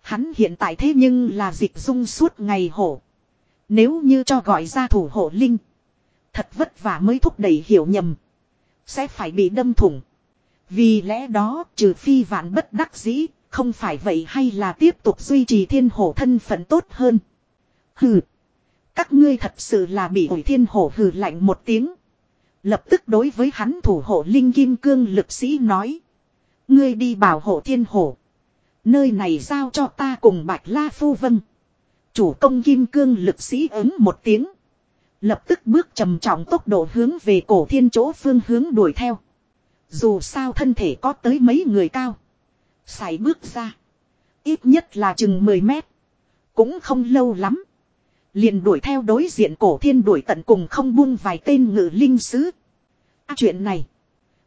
Hắn hiện tại thế nhưng là dịch dung suốt ngày hổ. Nếu như cho gọi ra thủ hộ linh. Thật vất vả mới thúc đẩy hiểu nhầm. Sẽ phải bị đâm thủng. Vì lẽ đó, trừ phi vạn bất đắc dĩ. Không phải vậy hay là tiếp tục duy trì thiên hổ thân phận tốt hơn. Hừ. Các ngươi thật sự là bị ổi thiên hổ hừ lạnh một tiếng. Lập tức đối với hắn thủ hộ linh kim cương lực sĩ nói. Ngươi đi bảo hộ thiên hổ. Nơi này giao cho ta cùng bạch la phu vân. Chủ công kim cương lực sĩ ứng một tiếng. Lập tức bước trầm trọng tốc độ hướng về cổ thiên chỗ phương hướng đuổi theo. Dù sao thân thể có tới mấy người cao. Xài bước ra. Ít nhất là chừng 10 mét. Cũng không lâu lắm. Liền đuổi theo đối diện cổ thiên đuổi tận cùng không buông vài tên ngự linh sứ. À, chuyện này.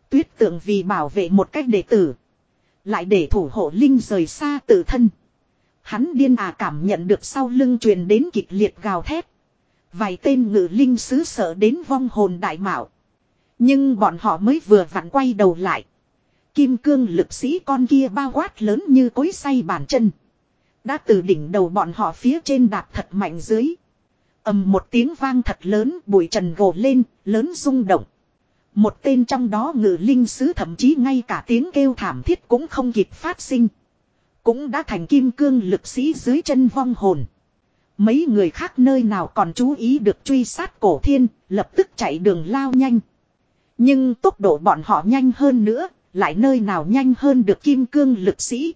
Tuyết tượng vì bảo vệ một cách đệ tử. Lại để thủ hộ linh rời xa tự thân. Hắn điên à cảm nhận được sau lưng truyền đến kịch liệt gào thét. Vài tên ngự linh sứ sợ đến vong hồn đại mạo. Nhưng bọn họ mới vừa vặn quay đầu lại. Kim cương lực sĩ con kia bao quát lớn như cối say bàn chân. Đã từ đỉnh đầu bọn họ phía trên đạp thật mạnh dưới. ầm một tiếng vang thật lớn bụi trần gồ lên, lớn rung động. Một tên trong đó ngự linh sứ thậm chí ngay cả tiếng kêu thảm thiết cũng không kịp phát sinh. Cũng đã thành kim cương lực sĩ dưới chân vong hồn. Mấy người khác nơi nào còn chú ý được truy sát cổ thiên, lập tức chạy đường lao nhanh. Nhưng tốc độ bọn họ nhanh hơn nữa, lại nơi nào nhanh hơn được kim cương lực sĩ.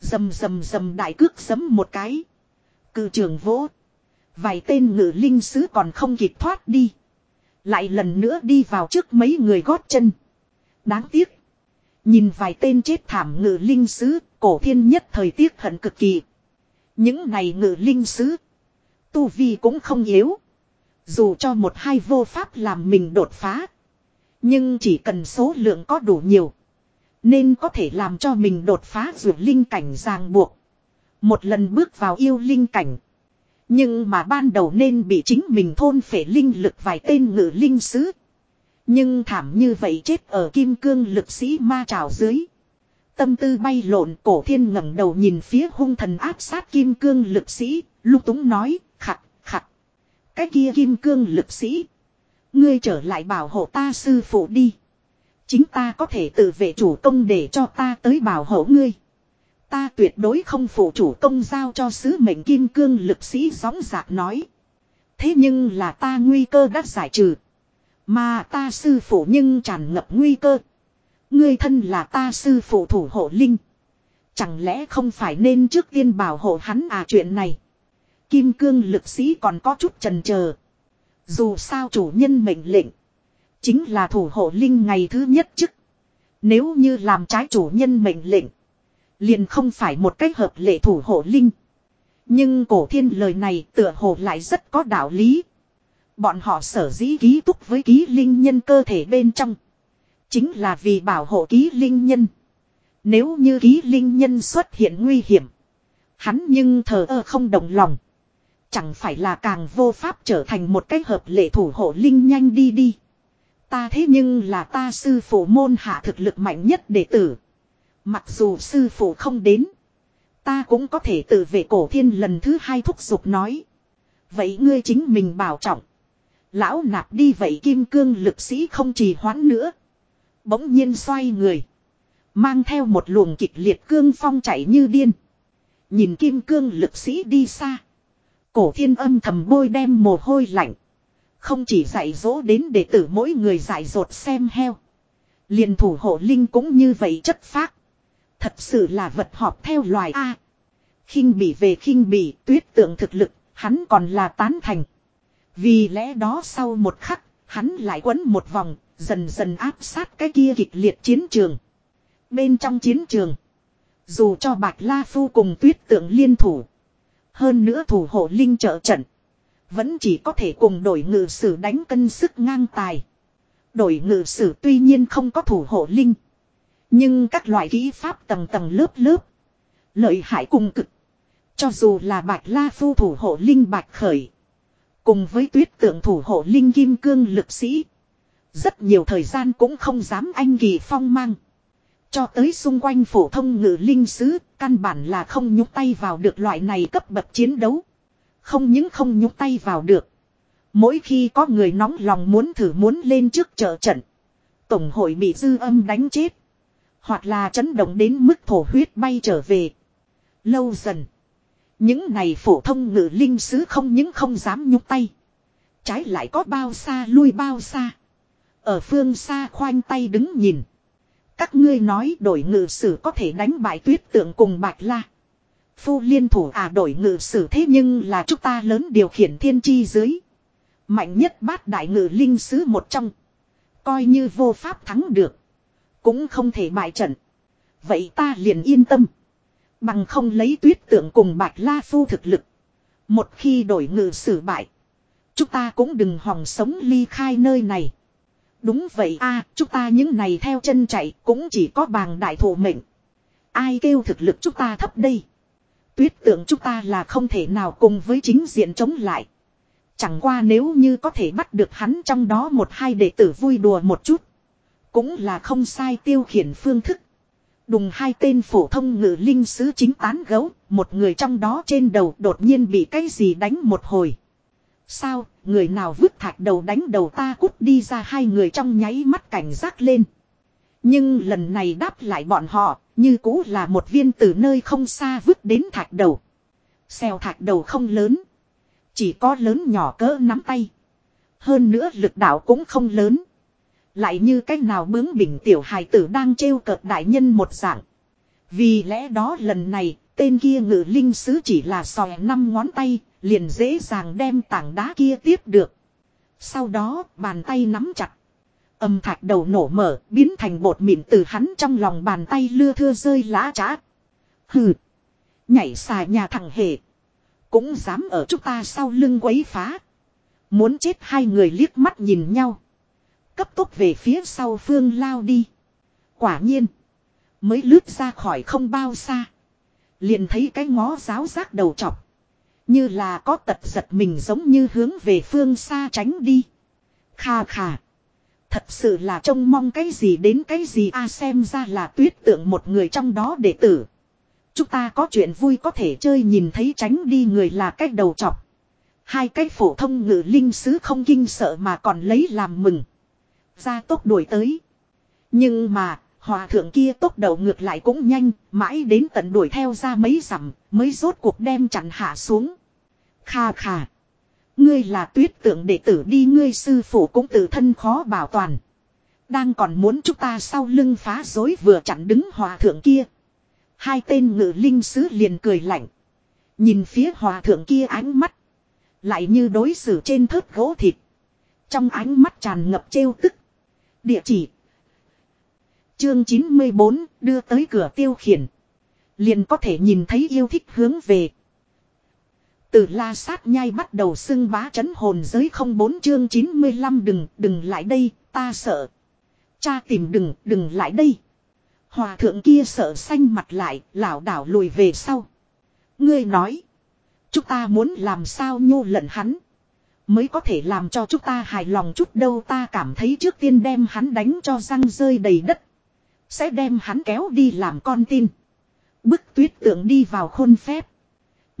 Dầm dầm dầm đại cước sấm một cái. Cự trường vỗ. Vài tên ngự linh sứ còn không kịp thoát đi. Lại lần nữa đi vào trước mấy người gót chân. Đáng tiếc. Nhìn vài tên chết thảm ngự linh sứ, cổ thiên nhất thời tiếc hận cực kỳ. Những này ngự linh sứ. Tu vi cũng không yếu. Dù cho một hai vô pháp làm mình đột phá. Nhưng chỉ cần số lượng có đủ nhiều. Nên có thể làm cho mình đột phá vượt linh cảnh ràng buộc. Một lần bước vào yêu linh cảnh. Nhưng mà ban đầu nên bị chính mình thôn phể linh lực vài tên ngự linh sứ. Nhưng thảm như vậy chết ở kim cương lực sĩ ma trào dưới. Tâm tư bay lộn cổ thiên ngẩng đầu nhìn phía hung thần áp sát kim cương lực sĩ, lúc túng nói, khặt, khặt. Cái kia kim cương lực sĩ. Ngươi trở lại bảo hộ ta sư phụ đi. Chính ta có thể tự vệ chủ công để cho ta tới bảo hộ ngươi. Ta tuyệt đối không phụ chủ công giao cho sứ mệnh kim cương lực sĩ gióng giạc nói. Thế nhưng là ta nguy cơ đã giải trừ. Mà ta sư phụ nhưng tràn ngập nguy cơ. Ngươi thân là ta sư phụ thủ hộ linh. Chẳng lẽ không phải nên trước tiên bảo hộ hắn à chuyện này. Kim cương lực sĩ còn có chút trần chờ dù sao chủ nhân mệnh lệnh. Chính là thủ hộ linh ngày thứ nhất chức. Nếu như làm trái chủ nhân mệnh lệnh. Liền không phải một cách hợp lệ thủ hộ linh. Nhưng cổ thiên lời này tựa hồ lại rất có đạo lý. Bọn họ sở dĩ ký túc với ký linh nhân cơ thể bên trong. Chính là vì bảo hộ ký linh nhân. Nếu như ký linh nhân xuất hiện nguy hiểm. Hắn nhưng thờ ơ không đồng lòng. Chẳng phải là càng vô pháp trở thành một cách hợp lệ thủ hộ linh nhanh đi đi. Ta thế nhưng là ta sư phụ môn hạ thực lực mạnh nhất đệ tử. Mặc dù sư phụ không đến. Ta cũng có thể tự về cổ thiên lần thứ hai thúc giục nói. Vậy ngươi chính mình bảo trọng. Lão nạp đi vậy kim cương lực sĩ không trì hoãn nữa. Bỗng nhiên xoay người. Mang theo một luồng kịch liệt cương phong chạy như điên. Nhìn kim cương lực sĩ đi xa. Cổ thiên âm thầm bôi đem mồ hôi lạnh. Không chỉ dạy dỗ đến đệ tử mỗi người dạy dột xem heo. liền thủ hộ linh cũng như vậy chất phác. Thật sự là vật họp theo loài A. khinh bỉ về khinh bỉ tuyết tượng thực lực, Hắn còn là tán thành. Vì lẽ đó sau một khắc, hắn lại quấn một vòng, dần dần áp sát cái kia kịch liệt chiến trường. Bên trong chiến trường, dù cho Bạch La Phu cùng tuyết tượng liên thủ, hơn nữa thủ hộ linh trợ trận, vẫn chỉ có thể cùng đổi ngự sử đánh cân sức ngang tài. Đổi ngự sử tuy nhiên không có thủ hộ linh. Nhưng các loại kỹ pháp tầng tầng lớp lớp. Lợi hại cùng cực. Cho dù là bạch la phu thủ hộ linh bạch khởi. Cùng với tuyết tượng thủ hộ linh kim cương lực sĩ. Rất nhiều thời gian cũng không dám anh kỳ phong mang. Cho tới xung quanh phổ thông ngự linh sứ, căn bản là không nhúc tay vào được loại này cấp bậc chiến đấu. Không những không nhúc tay vào được. Mỗi khi có người nóng lòng muốn thử muốn lên trước trợ trận. Tổng hội bị dư âm đánh chết. Hoặc là chấn động đến mức thổ huyết bay trở về. Lâu dần. Những này phổ thông ngự linh sứ không những không dám nhúc tay. Trái lại có bao xa lui bao xa. Ở phương xa khoanh tay đứng nhìn. Các ngươi nói đổi ngự sử có thể đánh bại tuyết tượng cùng bạch la. Phu liên thủ à đổi ngự sử thế nhưng là chúng ta lớn điều khiển thiên chi dưới. Mạnh nhất bát đại ngự linh sứ một trong. Coi như vô pháp thắng được. Cũng không thể bại trận. Vậy ta liền yên tâm. Bằng không lấy tuyết tượng cùng bạch la phu thực lực. Một khi đổi ngự sử bại. Chúng ta cũng đừng hòng sống ly khai nơi này. Đúng vậy a chúng ta những này theo chân chạy cũng chỉ có bàng đại thủ mệnh. Ai kêu thực lực chúng ta thấp đây. Tuyết tượng chúng ta là không thể nào cùng với chính diện chống lại. Chẳng qua nếu như có thể bắt được hắn trong đó một hai đệ tử vui đùa một chút. Cũng là không sai tiêu khiển phương thức. Đùng hai tên phổ thông ngự linh sứ chính tán gấu, một người trong đó trên đầu đột nhiên bị cái gì đánh một hồi. Sao, người nào vứt thạch đầu đánh đầu ta cút đi ra hai người trong nháy mắt cảnh giác lên. Nhưng lần này đáp lại bọn họ, như cũ là một viên từ nơi không xa vứt đến thạch đầu. Xèo thạch đầu không lớn. Chỉ có lớn nhỏ cỡ nắm tay. Hơn nữa lực đạo cũng không lớn. Lại như cách nào bướng bỉnh tiểu hài tử đang trêu cợt đại nhân một dạng. Vì lẽ đó lần này, tên kia ngự linh sứ chỉ là sòi năm ngón tay, liền dễ dàng đem tảng đá kia tiếp được. Sau đó, bàn tay nắm chặt. Âm thạch đầu nổ mở, biến thành bột mịn từ hắn trong lòng bàn tay lưa thưa rơi lá trá. Hừ. Nhảy xài nhà thằng hề. Cũng dám ở chúng ta sau lưng quấy phá. Muốn chết hai người liếc mắt nhìn nhau. Cấp tốc về phía sau phương lao đi. Quả nhiên. Mới lướt ra khỏi không bao xa. Liền thấy cái ngó giáo giác đầu chọc. Như là có tật giật mình giống như hướng về phương xa tránh đi. Kha kha. Thật sự là trông mong cái gì đến cái gì a xem ra là tuyết tượng một người trong đó đệ tử. Chúng ta có chuyện vui có thể chơi nhìn thấy tránh đi người là cách đầu chọc. Hai cái phổ thông ngự linh sứ không kinh sợ mà còn lấy làm mừng. Ra tốc đuổi tới. Nhưng mà, hòa thượng kia tốc đầu ngược lại cũng nhanh, mãi đến tận đuổi theo ra mấy dặm mới rốt cuộc đem chặn hạ xuống. Kha kha. Ngươi là tuyết tượng đệ tử đi, ngươi sư phụ cũng tự thân khó bảo toàn. Đang còn muốn chúng ta sau lưng phá dối vừa chặn đứng hòa thượng kia. Hai tên ngự linh sứ liền cười lạnh. Nhìn phía hòa thượng kia ánh mắt. Lại như đối xử trên thớt gỗ thịt. Trong ánh mắt tràn ngập trêu tức. Địa chỉ. Chương 94 đưa tới cửa tiêu khiển. Liền có thể nhìn thấy yêu thích hướng về. Từ la sát nhai bắt đầu xưng bá chấn hồn giới không bốn chương 95 đừng, đừng lại đây, ta sợ. Cha tìm đừng, đừng lại đây. Hòa thượng kia sợ xanh mặt lại, lảo đảo lùi về sau. Ngươi nói. Chúng ta muốn làm sao nhô lận hắn. Mới có thể làm cho chúng ta hài lòng chút đâu ta cảm thấy trước tiên đem hắn đánh cho răng rơi đầy đất. Sẽ đem hắn kéo đi làm con tin. Bức tuyết tượng đi vào khôn phép.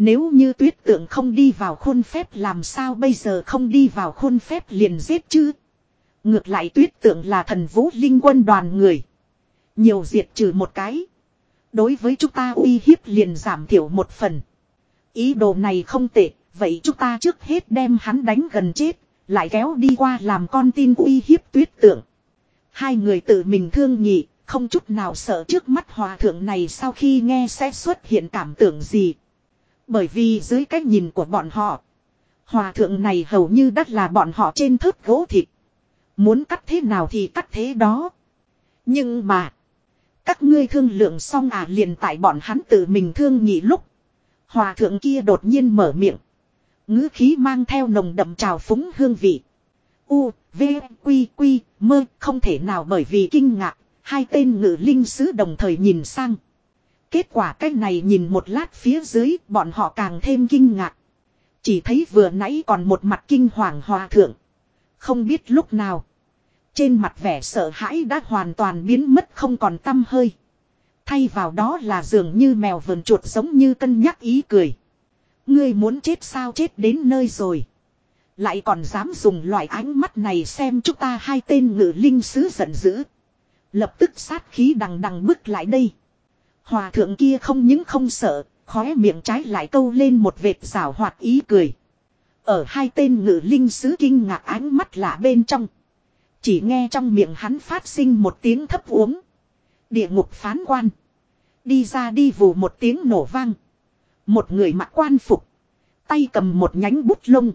Nếu như tuyết tượng không đi vào khuôn phép làm sao bây giờ không đi vào khuôn phép liền giết chứ. Ngược lại tuyết tượng là thần vũ linh quân đoàn người. Nhiều diệt trừ một cái. Đối với chúng ta uy hiếp liền giảm thiểu một phần. Ý đồ này không tệ, vậy chúng ta trước hết đem hắn đánh gần chết, lại kéo đi qua làm con tin uy hiếp tuyết tượng. Hai người tự mình thương nhị, không chút nào sợ trước mắt hòa thượng này sau khi nghe sẽ xuất hiện cảm tưởng gì. Bởi vì dưới cách nhìn của bọn họ, Hòa thượng này hầu như đắt là bọn họ trên thớt gỗ thịt. Muốn cắt thế nào thì cắt thế đó. Nhưng mà. Các ngươi thương lượng xong à liền tại bọn hắn tự mình thương nhị lúc. Hòa thượng kia đột nhiên mở miệng. ngữ khí mang theo nồng đậm trào phúng hương vị. U, V, Quy, Quy, mơ không thể nào bởi vì kinh ngạc. Hai tên ngự linh sứ đồng thời nhìn sang. Kết quả cái này nhìn một lát phía dưới, bọn họ càng thêm kinh ngạc. Chỉ thấy vừa nãy còn một mặt kinh hoàng hòa thượng. Không biết lúc nào. Trên mặt vẻ sợ hãi đã hoàn toàn biến mất không còn tâm hơi. Thay vào đó là dường như mèo vườn chuột giống như cân nhắc ý cười. Ngươi muốn chết sao chết đến nơi rồi. Lại còn dám dùng loại ánh mắt này xem chúng ta hai tên ngự linh sứ giận dữ. Lập tức sát khí đằng đằng bước lại đây. Hòa thượng kia không những không sợ, khóe miệng trái lại câu lên một vệt rào hoạt ý cười. Ở hai tên ngự linh sứ kinh ngạc ánh mắt lạ bên trong. Chỉ nghe trong miệng hắn phát sinh một tiếng thấp uống. Địa ngục phán quan. Đi ra đi vù một tiếng nổ vang. Một người mặc quan phục. Tay cầm một nhánh bút lông.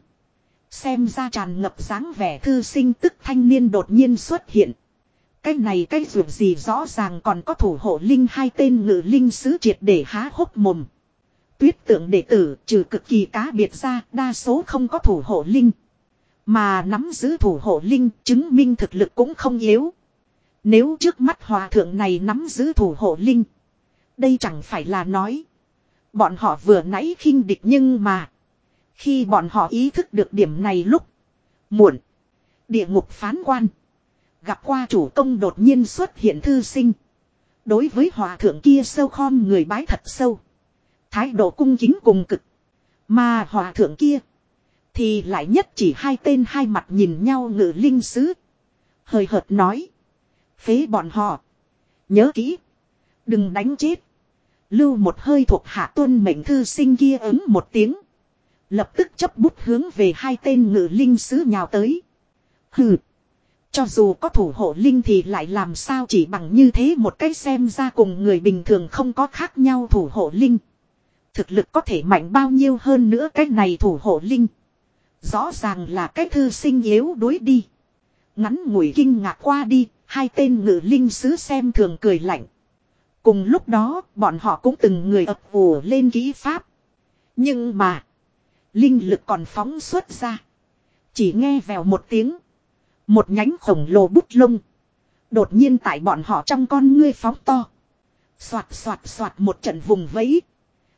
Xem ra tràn ngập dáng vẻ thư sinh tức thanh niên đột nhiên xuất hiện. Cái này cái ruột gì rõ ràng còn có thủ hộ linh, hai tên ngự linh sứ triệt để há hốc mồm. Tuyết tượng đệ tử, trừ cực kỳ cá biệt ra, đa số không có thủ hộ linh. Mà nắm giữ thủ hộ linh, chứng minh thực lực cũng không yếu. Nếu trước mắt hòa thượng này nắm giữ thủ hộ linh. Đây chẳng phải là nói. Bọn họ vừa nãy khinh địch nhưng mà. Khi bọn họ ý thức được điểm này lúc. Muộn. Địa ngục phán quan. Gặp qua chủ công đột nhiên xuất hiện thư sinh. Đối với hòa thượng kia sâu khom người bái thật sâu. Thái độ cung kính cùng cực. Mà hòa thượng kia. Thì lại nhất chỉ hai tên hai mặt nhìn nhau ngự linh sứ. Hời hợt nói. Phế bọn họ. Nhớ kỹ. Đừng đánh chết. Lưu một hơi thuộc hạ tuân mệnh thư sinh kia ứng một tiếng. Lập tức chấp bút hướng về hai tên ngự linh sứ nhào tới. Hừ. Cho dù có thủ hộ linh thì lại làm sao chỉ bằng như thế một cái xem ra cùng người bình thường không có khác nhau thủ hộ linh. Thực lực có thể mạnh bao nhiêu hơn nữa cái này thủ hộ linh. Rõ ràng là cái thư sinh yếu đuối đi. Ngắn ngủi kinh ngạc qua đi, hai tên ngự linh sứ xem thường cười lạnh. Cùng lúc đó, bọn họ cũng từng người ập ùa lên kỹ pháp. Nhưng mà, linh lực còn phóng xuất ra. Chỉ nghe vèo một tiếng. Một nhánh khổng lồ bút lông. Đột nhiên tại bọn họ trong con ngươi phóng to. Xoạt xoạt xoạt một trận vùng vẫy.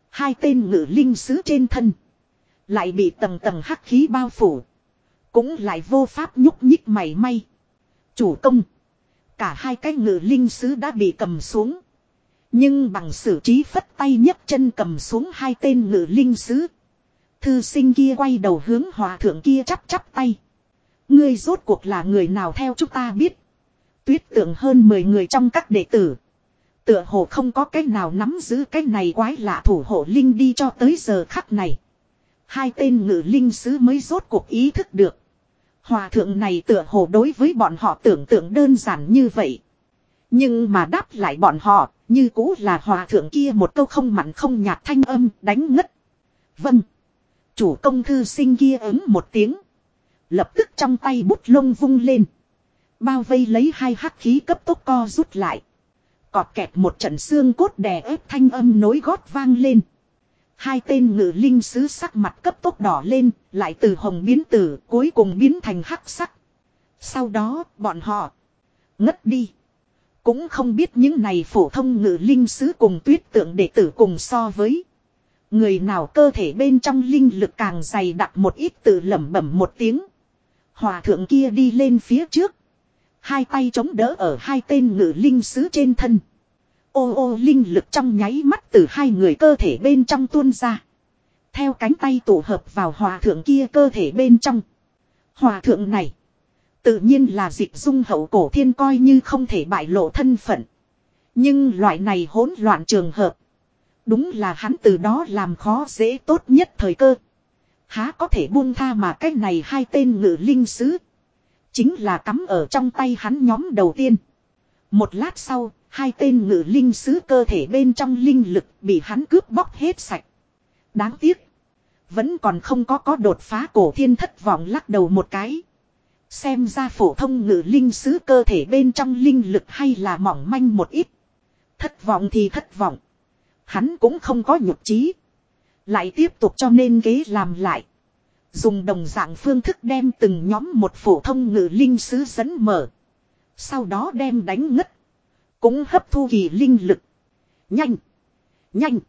Hai tên ngự linh sứ trên thân. Lại bị tầng tầng hắc khí bao phủ. Cũng lại vô pháp nhúc nhích mày may. Chủ công. Cả hai cái ngự linh sứ đã bị cầm xuống. Nhưng bằng sự trí phất tay nhấc chân cầm xuống hai tên ngự linh sứ. Thư sinh kia quay đầu hướng hòa thượng kia chắp chắp tay. Ngươi rốt cuộc là người nào theo chúng ta biết. Tuyết tưởng hơn 10 người trong các đệ tử. Tựa hồ không có cái nào nắm giữ cái này quái lạ thủ hộ linh đi cho tới giờ khắc này. Hai tên ngự linh sứ mới rốt cuộc ý thức được. Hòa thượng này tựa hồ đối với bọn họ tưởng tượng đơn giản như vậy. Nhưng mà đáp lại bọn họ, như cũ là hòa thượng kia một câu không mặn không nhạt thanh âm đánh ngất. Vâng. Chủ công thư sinh kia ứng một tiếng. Lập tức trong tay bút lông vung lên. Bao vây lấy hai hắc khí cấp tốc co rút lại. Cọt kẹt một trận xương cốt đè ép thanh âm nối gót vang lên. Hai tên ngự linh sứ sắc mặt cấp tốc đỏ lên, lại từ hồng biến tử cuối cùng biến thành hắc sắc. Sau đó, bọn họ ngất đi. Cũng không biết những này phổ thông ngự linh sứ cùng tuyết tượng đệ tử cùng so với. Người nào cơ thể bên trong linh lực càng dày đặc một ít tự lẩm bẩm một tiếng. Hòa thượng kia đi lên phía trước. Hai tay chống đỡ ở hai tên ngự linh sứ trên thân. Ô ô, linh lực trong nháy mắt từ hai người cơ thể bên trong tuôn ra. Theo cánh tay tổ hợp vào hòa thượng kia cơ thể bên trong. Hòa thượng này. Tự nhiên là dịch dung hậu cổ thiên coi như không thể bại lộ thân phận. Nhưng loại này hỗn loạn trường hợp. Đúng là hắn từ đó làm khó dễ tốt nhất thời cơ. Há có thể buông tha mà cái này hai tên ngự linh sứ. Chính là cắm ở trong tay hắn nhóm đầu tiên. Một lát sau, hai tên ngự linh sứ cơ thể bên trong linh lực bị hắn cướp bóc hết sạch. Đáng tiếc. Vẫn còn không có có đột phá cổ thiên thất vọng lắc đầu một cái. Xem ra phổ thông ngự linh sứ cơ thể bên trong linh lực hay là mỏng manh một ít. Thất vọng thì thất vọng. Hắn cũng không có nhục trí. Lại tiếp tục cho nên kế làm lại. Dùng đồng dạng phương thức đem từng nhóm một phổ thông ngự linh sứ dẫn mở. Sau đó đem đánh ngất. Cũng hấp thu kỳ linh lực. Nhanh. Nhanh.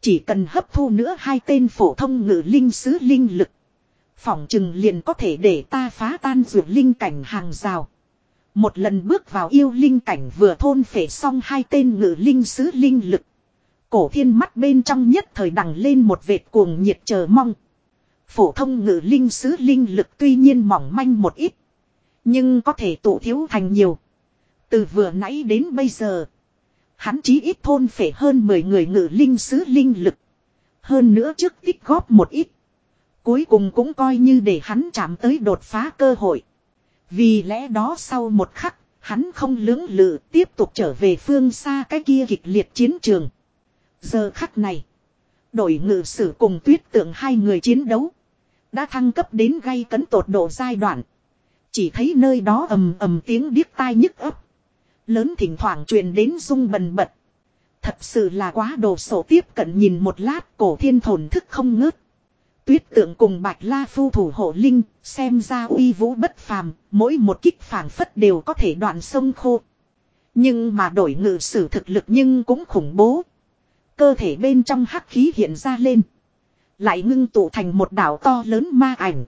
Chỉ cần hấp thu nữa hai tên phổ thông ngự linh sứ linh lực. Phỏng chừng liền có thể để ta phá tan ruột linh cảnh hàng rào. Một lần bước vào yêu linh cảnh vừa thôn phể xong hai tên ngự linh sứ linh lực. Cổ thiên mắt bên trong nhất thời đằng lên một vệt cuồng nhiệt chờ mong. Phổ thông ngự linh sứ linh lực tuy nhiên mỏng manh một ít. Nhưng có thể tụ thiếu thành nhiều. Từ vừa nãy đến bây giờ. Hắn chí ít thôn phệ hơn 10 người ngự linh sứ linh lực. Hơn nữa trước tích góp một ít. Cuối cùng cũng coi như để hắn chạm tới đột phá cơ hội. Vì lẽ đó sau một khắc, hắn không lưỡng lự tiếp tục trở về phương xa cái kia kịch liệt chiến trường. Giờ khắc này, đổi ngự sử cùng tuyết tượng hai người chiến đấu. Đã thăng cấp đến gây cấn tột độ giai đoạn. Chỉ thấy nơi đó ầm ầm tiếng điếc tai nhức ấp. Lớn thỉnh thoảng truyền đến rung bần bật. Thật sự là quá đồ sổ tiếp cận nhìn một lát cổ thiên thổn thức không ngớt. Tuyết tượng cùng bạch la phu thủ hộ linh, xem ra uy vũ bất phàm, mỗi một kích phản phất đều có thể đoạn sông khô. Nhưng mà đổi ngự sử thực lực nhưng cũng khủng bố. Cơ thể bên trong hắc khí hiện ra lên. Lại ngưng tụ thành một đảo to lớn ma ảnh.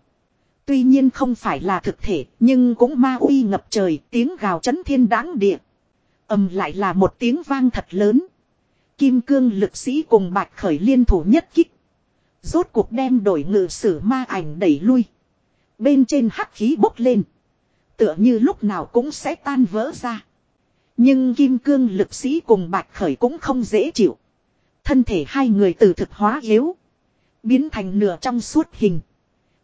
Tuy nhiên không phải là thực thể, nhưng cũng ma uy ngập trời, tiếng gào chấn thiên đáng địa. ầm lại là một tiếng vang thật lớn. Kim cương lực sĩ cùng bạch khởi liên thủ nhất kích. Rốt cuộc đem đổi ngự sử ma ảnh đẩy lui. Bên trên hắc khí bốc lên. Tựa như lúc nào cũng sẽ tan vỡ ra. Nhưng kim cương lực sĩ cùng bạch khởi cũng không dễ chịu. Thân thể hai người từ thực hóa yếu. Biến thành nửa trong suốt hình.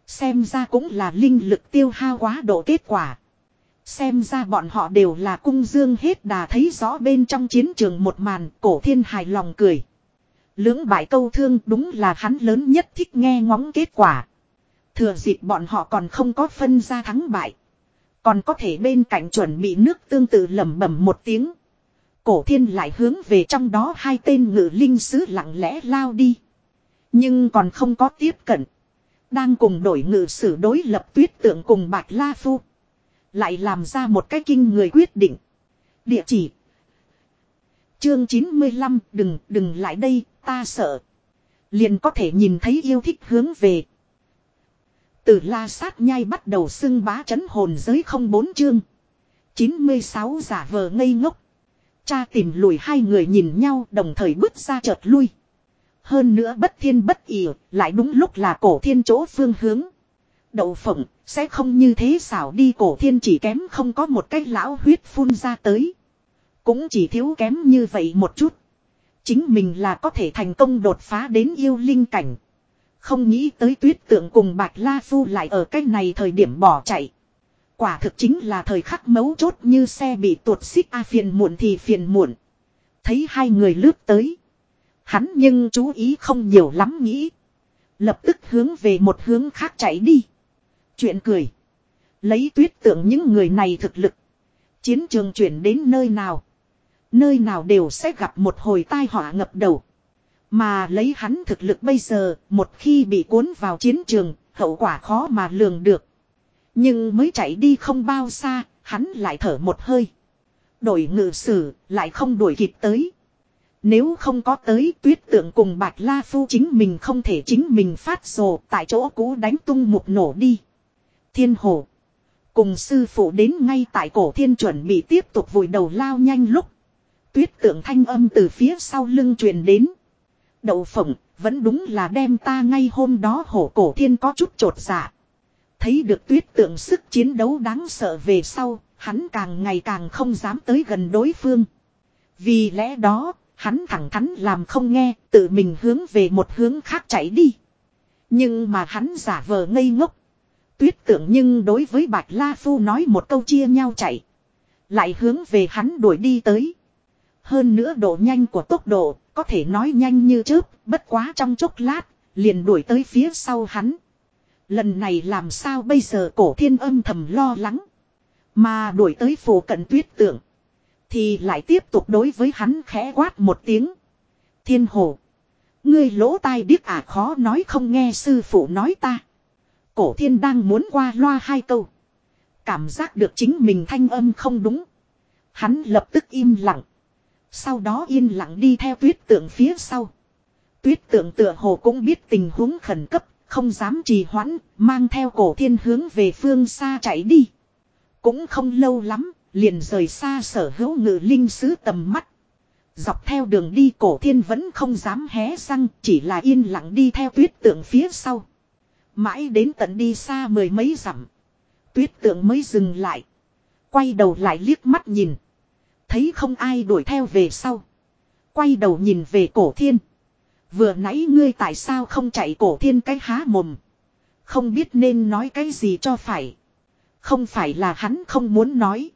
Xem ra cũng là linh lực tiêu hao quá độ kết quả. Xem ra bọn họ đều là cung dương hết đà thấy rõ bên trong chiến trường một màn, cổ thiên hài lòng cười. Lưỡng bại câu thương đúng là hắn lớn nhất thích nghe ngóng kết quả. Thừa dịp bọn họ còn không có phân ra thắng bại. Còn có thể bên cạnh chuẩn bị nước tương tự lẩm bẩm một tiếng. Cổ thiên lại hướng về trong đó hai tên ngự linh sứ lặng lẽ lao đi. Nhưng còn không có tiếp cận. Đang cùng đổi ngự sử đối lập tuyết tượng cùng bạch la phu. Lại làm ra một cái kinh người quyết định. Địa chỉ. Chương 95 đừng đừng lại đây, ta sợ. Liền có thể nhìn thấy yêu thích hướng về. Từ la sát nhai bắt đầu xưng bá chấn hồn giới không bốn chương. 96 giả vờ ngây ngốc. Cha tìm lùi hai người nhìn nhau đồng thời bước ra chợt lui. Hơn nữa bất thiên bất ỉ, lại đúng lúc là cổ thiên chỗ phương hướng. Đậu phộng, sẽ không như thế xảo đi cổ thiên chỉ kém không có một cái lão huyết phun ra tới. Cũng chỉ thiếu kém như vậy một chút. Chính mình là có thể thành công đột phá đến yêu linh cảnh. Không nghĩ tới tuyết tượng cùng Bạch La Phu lại ở cách này thời điểm bỏ chạy. Quả thực chính là thời khắc mấu chốt như xe bị tuột xích a phiền muộn thì phiền muộn. Thấy hai người lướt tới. Hắn nhưng chú ý không nhiều lắm nghĩ. Lập tức hướng về một hướng khác chạy đi. Chuyện cười. Lấy tuyết tượng những người này thực lực. Chiến trường chuyển đến nơi nào. Nơi nào đều sẽ gặp một hồi tai họa ngập đầu. Mà lấy hắn thực lực bây giờ, một khi bị cuốn vào chiến trường, hậu quả khó mà lường được. Nhưng mới chạy đi không bao xa, hắn lại thở một hơi. Đổi ngự sử, lại không đuổi kịp tới. Nếu không có tới tuyết tượng cùng bạch la phu chính mình không thể chính mình phát rồ tại chỗ cũ đánh tung một nổ đi. Thiên hồ. Cùng sư phụ đến ngay tại cổ thiên chuẩn bị tiếp tục vùi đầu lao nhanh lúc. Tuyết tượng thanh âm từ phía sau lưng truyền đến. Đậu phộng, vẫn đúng là đem ta ngay hôm đó hổ cổ thiên có chút trột dạ. Thấy được tuyết tượng sức chiến đấu đáng sợ về sau, hắn càng ngày càng không dám tới gần đối phương. Vì lẽ đó, hắn thẳng thắn làm không nghe, tự mình hướng về một hướng khác chạy đi. Nhưng mà hắn giả vờ ngây ngốc. Tuyết tượng nhưng đối với Bạch La Phu nói một câu chia nhau chạy. Lại hướng về hắn đuổi đi tới. Hơn nữa độ nhanh của tốc độ, có thể nói nhanh như chớp, bất quá trong chốc lát, liền đuổi tới phía sau hắn. Lần này làm sao bây giờ cổ thiên âm thầm lo lắng. Mà đuổi tới phố cận tuyết tượng. Thì lại tiếp tục đối với hắn khẽ quát một tiếng. Thiên hồ. Ngươi lỗ tai điếc à khó nói không nghe sư phụ nói ta. Cổ thiên đang muốn qua loa hai câu. Cảm giác được chính mình thanh âm không đúng. Hắn lập tức im lặng. Sau đó yên lặng đi theo tuyết tượng phía sau. Tuyết tượng tựa hồ cũng biết tình huống khẩn cấp, không dám trì hoãn, mang theo cổ thiên hướng về phương xa chạy đi. Cũng không lâu lắm, liền rời xa sở hữu ngự linh sứ tầm mắt. Dọc theo đường đi cổ thiên vẫn không dám hé răng, chỉ là yên lặng đi theo tuyết tượng phía sau. Mãi đến tận đi xa mười mấy dặm. Tuyết tượng mới dừng lại. Quay đầu lại liếc mắt nhìn. Thấy không ai đuổi theo về sau. Quay đầu nhìn về cổ thiên. Vừa nãy ngươi tại sao không chạy cổ thiên cái há mồm. Không biết nên nói cái gì cho phải. Không phải là hắn không muốn nói.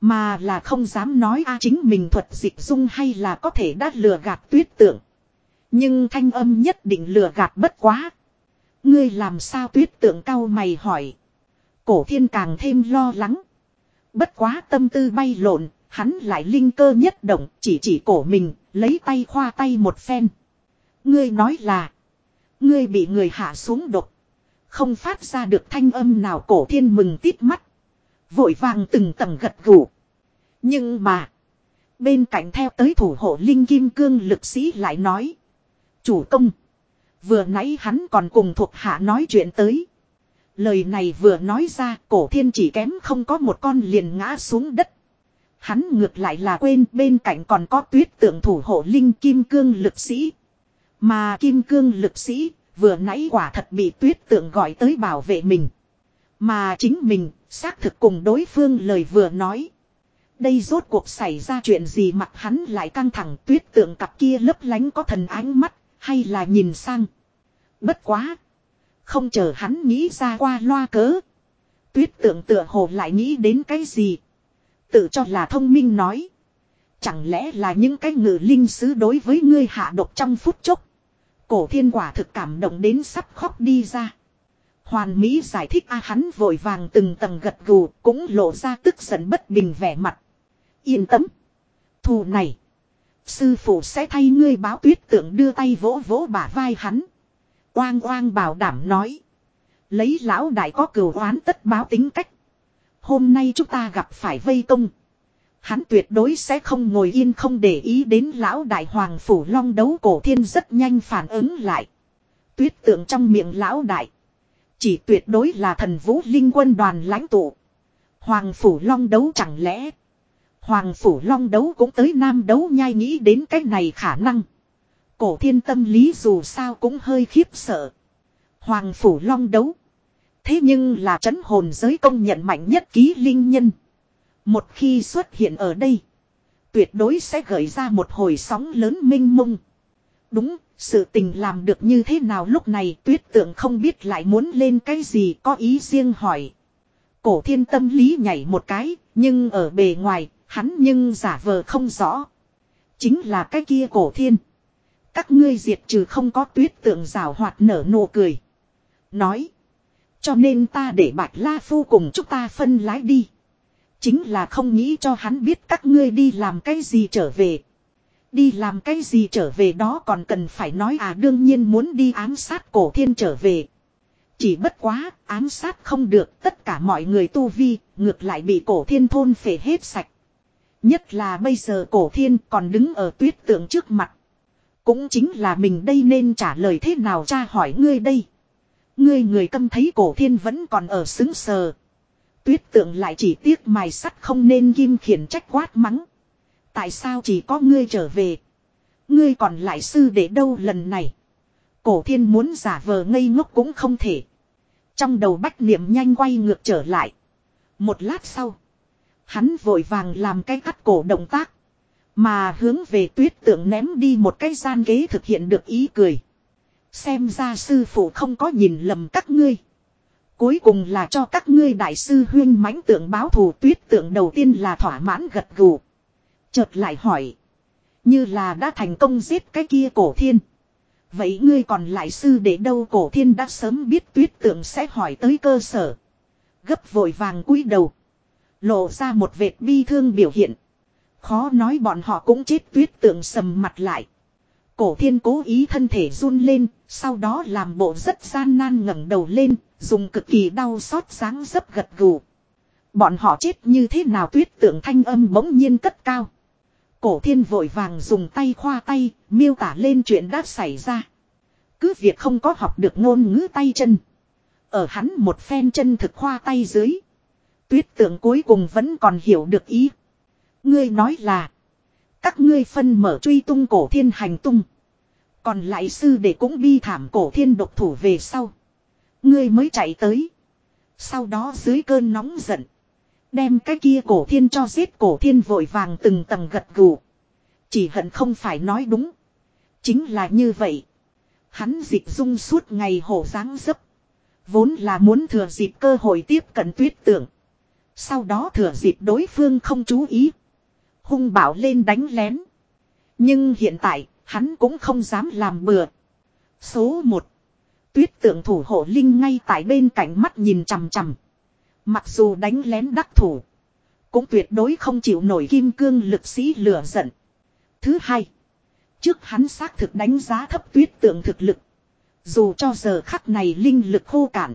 Mà là không dám nói a chính mình thuật dịch dung hay là có thể đã lừa gạt tuyết tượng. Nhưng thanh âm nhất định lừa gạt bất quá. Ngươi làm sao tuyết tượng cao mày hỏi. Cổ thiên càng thêm lo lắng. Bất quá tâm tư bay lộn, hắn lại linh cơ nhất động, chỉ chỉ cổ mình, lấy tay khoa tay một phen. Ngươi nói là, ngươi bị người hạ xuống độc. Không phát ra được thanh âm nào cổ thiên mừng tít mắt. Vội vàng từng tầng gật gù. Nhưng mà, bên cạnh theo tới thủ hộ linh kim cương lực sĩ lại nói. Chủ công, vừa nãy hắn còn cùng thuộc hạ nói chuyện tới. Lời này vừa nói ra cổ thiên chỉ kém không có một con liền ngã xuống đất. Hắn ngược lại là quên bên cạnh còn có tuyết tượng thủ hộ linh kim cương lực sĩ. Mà kim cương lực sĩ vừa nãy quả thật bị tuyết tượng gọi tới bảo vệ mình. Mà chính mình xác thực cùng đối phương lời vừa nói. Đây rốt cuộc xảy ra chuyện gì mặt hắn lại căng thẳng tuyết tượng cặp kia lấp lánh có thần ánh mắt hay là nhìn sang. Bất quá. Không chờ hắn nghĩ ra qua loa cớ. Tuyết tượng tựa hồ lại nghĩ đến cái gì. Tự cho là thông minh nói. Chẳng lẽ là những cái ngự linh sứ đối với ngươi hạ độc trong phút chốc. Cổ thiên quả thực cảm động đến sắp khóc đi ra. Hoàn Mỹ giải thích, a, hắn vội vàng từng tầng gật gù, cũng lộ ra tức giận bất bình vẻ mặt. Yên tâm. Thù này. Sư phụ sẽ thay ngươi báo tuyết tượng đưa tay vỗ vỗ bả vai hắn. Oang oang bảo đảm nói. Lấy lão đại có cửu oán tất báo tính cách. Hôm nay chúng ta gặp phải vây công. Hắn tuyệt đối sẽ không ngồi yên không để ý đến lão đại hoàng phủ long đấu cổ thiên rất nhanh phản ứng lại. Tuyết tượng trong miệng lão đại. Chỉ tuyệt đối là thần vũ linh quân đoàn lãnh tụ. Hoàng phủ long đấu chẳng lẽ. Hoàng phủ long đấu cũng tới nam đấu nhai nghĩ đến cái này khả năng. Cổ thiên tâm lý dù sao cũng hơi khiếp sợ. Hoàng phủ long đấu. Thế nhưng là chấn hồn giới công nhận mạnh nhất ký linh nhân. Một khi xuất hiện ở đây. Tuyệt đối sẽ gợi ra một hồi sóng lớn minh mông. Đúng, sự tình làm được như thế nào lúc này tuyết tượng không biết lại muốn lên cái gì có ý riêng hỏi. Cổ thiên tâm lý nhảy một cái, nhưng ở bề ngoài, hắn nhưng giả vờ không rõ. Chính là cái kia cổ thiên. Các ngươi diệt trừ không có tuyết tượng rào hoạt nở nụ cười. Nói. Cho nên ta để bạch la phu cùng chúng ta phân lái đi. Chính là không nghĩ cho hắn biết các ngươi đi làm cái gì trở về. Đi làm cái gì trở về đó còn cần phải nói à đương nhiên muốn đi ám sát cổ thiên trở về. Chỉ bất quá, ám sát không được tất cả mọi người tu vi, ngược lại bị cổ thiên thôn phể hết sạch. Nhất là bây giờ cổ thiên còn đứng ở tuyết tượng trước mặt. Cũng chính là mình đây nên trả lời thế nào cha hỏi ngươi đây. Ngươi người câm thấy cổ thiên vẫn còn ở xứng sờ. Tuyết tượng lại chỉ tiếc mài sắt không nên kim khiển trách quát mắng. Tại sao chỉ có ngươi trở về? Ngươi còn lại sư để đâu lần này? Cổ thiên muốn giả vờ ngây ngốc cũng không thể. Trong đầu bách niệm nhanh quay ngược trở lại. Một lát sau. Hắn vội vàng làm cái cắt cổ động tác. Mà hướng về tuyết tượng ném đi một cái gian ghế thực hiện được ý cười. Xem ra sư phụ không có nhìn lầm các ngươi. Cuối cùng là cho các ngươi đại sư huyên mãnh tượng báo thù tuyết tượng đầu tiên là thỏa mãn gật gù. Chợt lại hỏi. Như là đã thành công giết cái kia cổ thiên. Vậy ngươi còn lại sư để đâu cổ thiên đã sớm biết tuyết tượng sẽ hỏi tới cơ sở. Gấp vội vàng cúi đầu. Lộ ra một vệt bi thương biểu hiện. Khó nói bọn họ cũng chết tuyết tượng sầm mặt lại. Cổ thiên cố ý thân thể run lên, sau đó làm bộ rất gian nan ngẩng đầu lên, dùng cực kỳ đau xót sáng dấp gật gù. Bọn họ chết như thế nào tuyết tượng thanh âm bỗng nhiên cất cao. Cổ thiên vội vàng dùng tay khoa tay, miêu tả lên chuyện đã xảy ra. Cứ việc không có học được ngôn ngữ tay chân. Ở hắn một phen chân thực khoa tay dưới. Tuyết tượng cuối cùng vẫn còn hiểu được ý. Ngươi nói là. Các ngươi phân mở truy tung cổ thiên hành tung. Còn lại sư để cũng bi thảm cổ thiên độc thủ về sau. Ngươi mới chạy tới. Sau đó dưới cơn nóng giận. Đem cái kia cổ thiên cho giết cổ thiên vội vàng từng tầng gật gù. Chỉ hận không phải nói đúng. Chính là như vậy. Hắn dịch dung suốt ngày hổ dáng dấp. Vốn là muốn thừa dịp cơ hội tiếp cận tuyết tượng. Sau đó thừa dịp đối phương không chú ý. Hung bảo lên đánh lén. Nhưng hiện tại, hắn cũng không dám làm bừa. Số 1. Tuyết tượng thủ hộ linh ngay tại bên cạnh mắt nhìn chằm chằm. Mặc dù đánh lén đắc thủ. Cũng tuyệt đối không chịu nổi kim cương lực sĩ lửa giận. Thứ hai. Trước hắn xác thực đánh giá thấp tuyết tượng thực lực. Dù cho giờ khắc này linh lực khô cạn.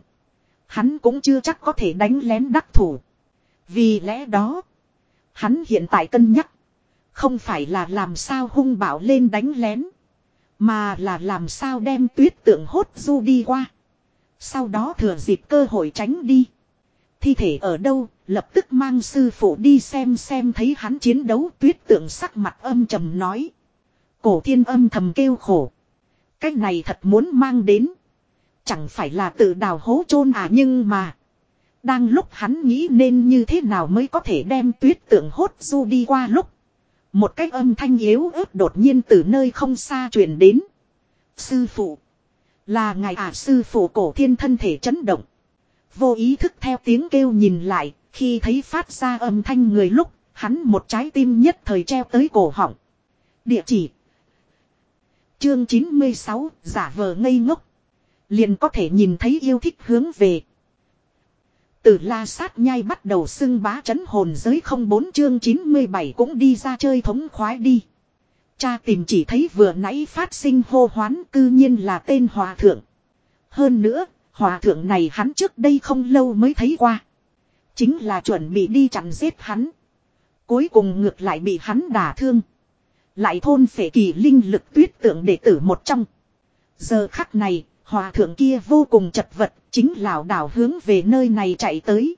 Hắn cũng chưa chắc có thể đánh lén đắc thủ. Vì lẽ đó. Hắn hiện tại cân nhắc. Không phải là làm sao hung bảo lên đánh lén. Mà là làm sao đem tuyết tượng hốt du đi qua. Sau đó thừa dịp cơ hội tránh đi. Thi thể ở đâu, lập tức mang sư phụ đi xem xem thấy hắn chiến đấu tuyết tượng sắc mặt âm trầm nói. Cổ thiên âm thầm kêu khổ. Cái này thật muốn mang đến. Chẳng phải là tự đào hố chôn à nhưng mà. Đang lúc hắn nghĩ nên như thế nào mới có thể đem tuyết tượng hốt du đi qua lúc. Một cách âm thanh yếu ớt đột nhiên từ nơi không xa truyền đến. Sư phụ. Là ngài à sư phụ cổ thiên thân thể chấn động. Vô ý thức theo tiếng kêu nhìn lại, khi thấy phát ra âm thanh người lúc, hắn một trái tim nhất thời treo tới cổ họng. Địa chỉ. Chương 96, giả vờ ngây ngốc. Liền có thể nhìn thấy yêu thích hướng về. Từ la sát nhai bắt đầu xưng bá chấn hồn giới không bốn chương 97 cũng đi ra chơi thống khoái đi. Cha tìm chỉ thấy vừa nãy phát sinh hô hoán cư nhiên là tên hòa thượng. Hơn nữa, hòa thượng này hắn trước đây không lâu mới thấy qua. Chính là chuẩn bị đi chặn giết hắn. Cuối cùng ngược lại bị hắn đả thương. Lại thôn phệ kỳ linh lực tuyết tượng đệ tử một trong. Giờ khắc này, hòa thượng kia vô cùng chật vật, chính lảo đảo hướng về nơi này chạy tới.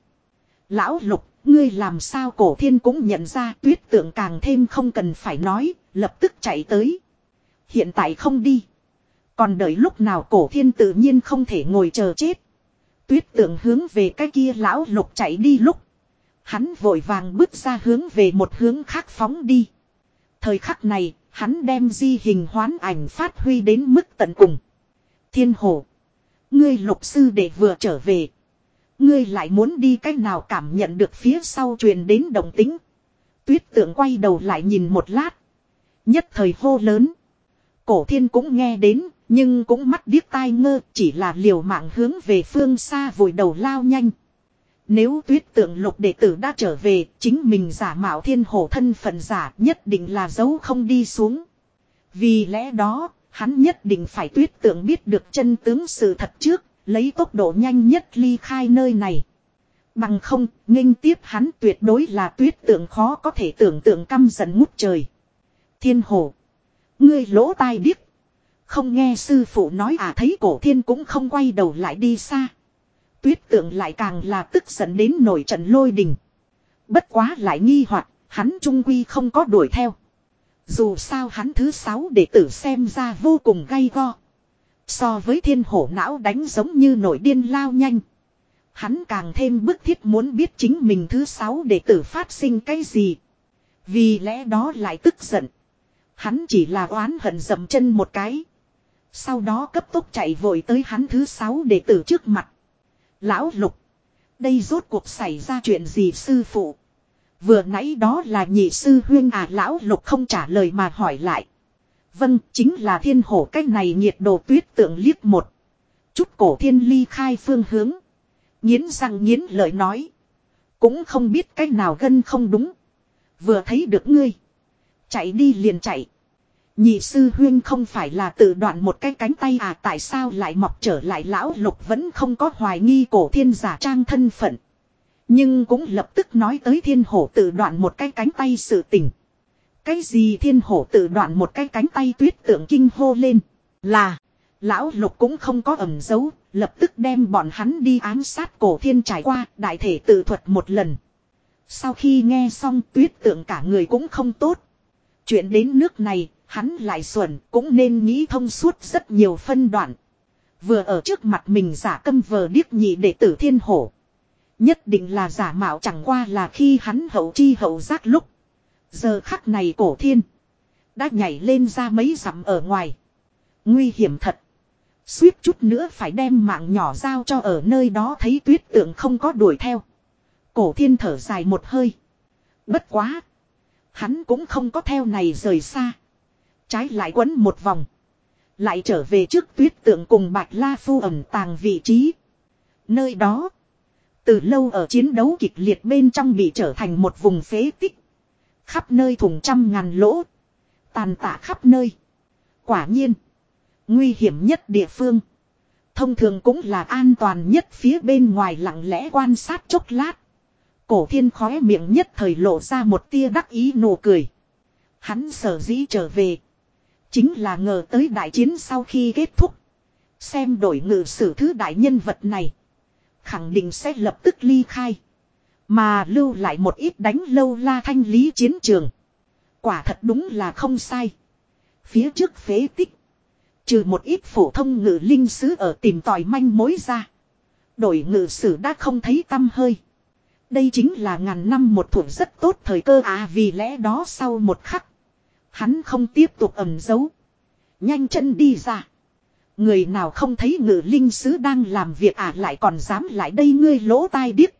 Lão lục, ngươi làm sao cổ thiên cũng nhận ra tuyết tượng càng thêm không cần phải nói, lập tức chạy tới. Hiện tại không đi. Còn đợi lúc nào cổ thiên tự nhiên không thể ngồi chờ chết. Tuyết tượng hướng về cái kia lão lục chạy đi lúc. Hắn vội vàng bước ra hướng về một hướng khác phóng đi. Thời khắc này, hắn đem di hình hoán ảnh phát huy đến mức tận cùng. Thiên hồ. Ngươi lục sư để vừa trở về. Ngươi lại muốn đi cách nào cảm nhận được phía sau truyền đến đồng tính. Tuyết tượng quay đầu lại nhìn một lát. Nhất thời hô lớn. Cổ thiên cũng nghe đến, nhưng cũng mắt điếc tai ngơ, chỉ là liều mạng hướng về phương xa vội đầu lao nhanh. Nếu tuyết tượng lục đệ tử đã trở về, chính mình giả mạo thiên hổ thân phận giả nhất định là giấu không đi xuống. Vì lẽ đó, hắn nhất định phải tuyết tượng biết được chân tướng sự thật trước, lấy tốc độ nhanh nhất ly khai nơi này. Bằng không, nghênh tiếp hắn tuyệt đối là tuyết tượng khó có thể tưởng tượng căm giận ngút trời. Thiên hồ Ngươi lỗ tai điếc. Không nghe sư phụ nói à thấy cổ thiên cũng không quay đầu lại đi xa. Tuyết tượng lại càng là tức giận đến nổi trận lôi đình. Bất quá lại nghi hoặc hắn trung quy không có đuổi theo. Dù sao hắn thứ sáu đệ tử xem ra vô cùng gay go. So với thiên hổ não đánh giống như nổi điên lao nhanh. Hắn càng thêm bức thiết muốn biết chính mình thứ sáu đệ tử phát sinh cái gì. Vì lẽ đó lại tức giận. Hắn chỉ là oán hận dầm chân một cái. Sau đó cấp tốc chạy vội tới hắn thứ sáu đệ tử trước mặt. Lão lục. Đây rốt cuộc xảy ra chuyện gì sư phụ. Vừa nãy đó là nhị sư huyên à lão lục không trả lời mà hỏi lại. Vâng, chính là thiên hổ cách này nhiệt độ tuyết tượng liếc một. Chút cổ thiên ly khai phương hướng. Nghiến răng nghiến lợi nói. Cũng không biết cách nào gân không đúng. Vừa thấy được ngươi. Chạy đi liền chạy. Nhị sư huyên không phải là tự đoạn một cái cánh tay à tại sao lại mọc trở lại lão lục vẫn không có hoài nghi cổ thiên giả trang thân phận. Nhưng cũng lập tức nói tới thiên hổ tự đoạn một cái cánh tay sự tình. Cái gì thiên hổ tự đoạn một cái cánh tay tuyết tượng kinh hô lên. Là. Lão lục cũng không có ẩm dấu. Lập tức đem bọn hắn đi ám sát cổ thiên trải qua. Đại thể tự thuật một lần. Sau khi nghe xong, tuyết tượng cả người cũng không tốt. Chuyện đến nước này. Hắn lại xuẩn, cũng nên nghĩ thông suốt rất nhiều phân đoạn. Vừa ở trước mặt mình giả câm vờ điếc nhị đệ tử thiên hổ. Nhất định là giả mạo chẳng qua là khi hắn hậu chi hậu giác lúc. Giờ khắc này cổ thiên. Đã nhảy lên ra mấy dặm ở ngoài. Nguy hiểm thật. Suýt chút nữa phải đem mạng nhỏ giao cho ở nơi đó thấy tuyết tượng không có đuổi theo. Cổ thiên thở dài một hơi. Bất quá. Hắn cũng không có theo này rời xa. Trái lại quấn một vòng. Lại trở về trước tuyết tượng cùng bạch la phu ẩm tàng vị trí. Nơi đó. Từ lâu ở chiến đấu kịch liệt bên trong bị trở thành một vùng phế tích. Khắp nơi thùng trăm ngàn lỗ. Tàn tạ khắp nơi. Quả nhiên. Nguy hiểm nhất địa phương. Thông thường cũng là an toàn nhất phía bên ngoài lặng lẽ quan sát chốc lát. Cổ thiên khóe miệng nhất thời lộ ra một tia đắc ý nụ cười. Hắn sở dĩ trở về. Chính là ngờ tới đại chiến sau khi kết thúc. Xem đổi ngự sử thứ đại nhân vật này. Khẳng định sẽ lập tức ly khai. Mà lưu lại một ít đánh lâu la thanh lý chiến trường. Quả thật đúng là không sai. Phía trước phế tích. Trừ một ít phổ thông ngự linh sứ ở tìm tòi manh mối ra. Đổi ngự sử đã không thấy tâm hơi. Đây chính là ngàn năm một thủ rất tốt thời cơ à vì lẽ đó sau một khắc. Hắn không tiếp tục ẩn giấu. Nhanh chân đi ra. Người nào không thấy ngự linh sứ đang làm việc à lại còn dám lại đây ngươi lỗ tai điếc.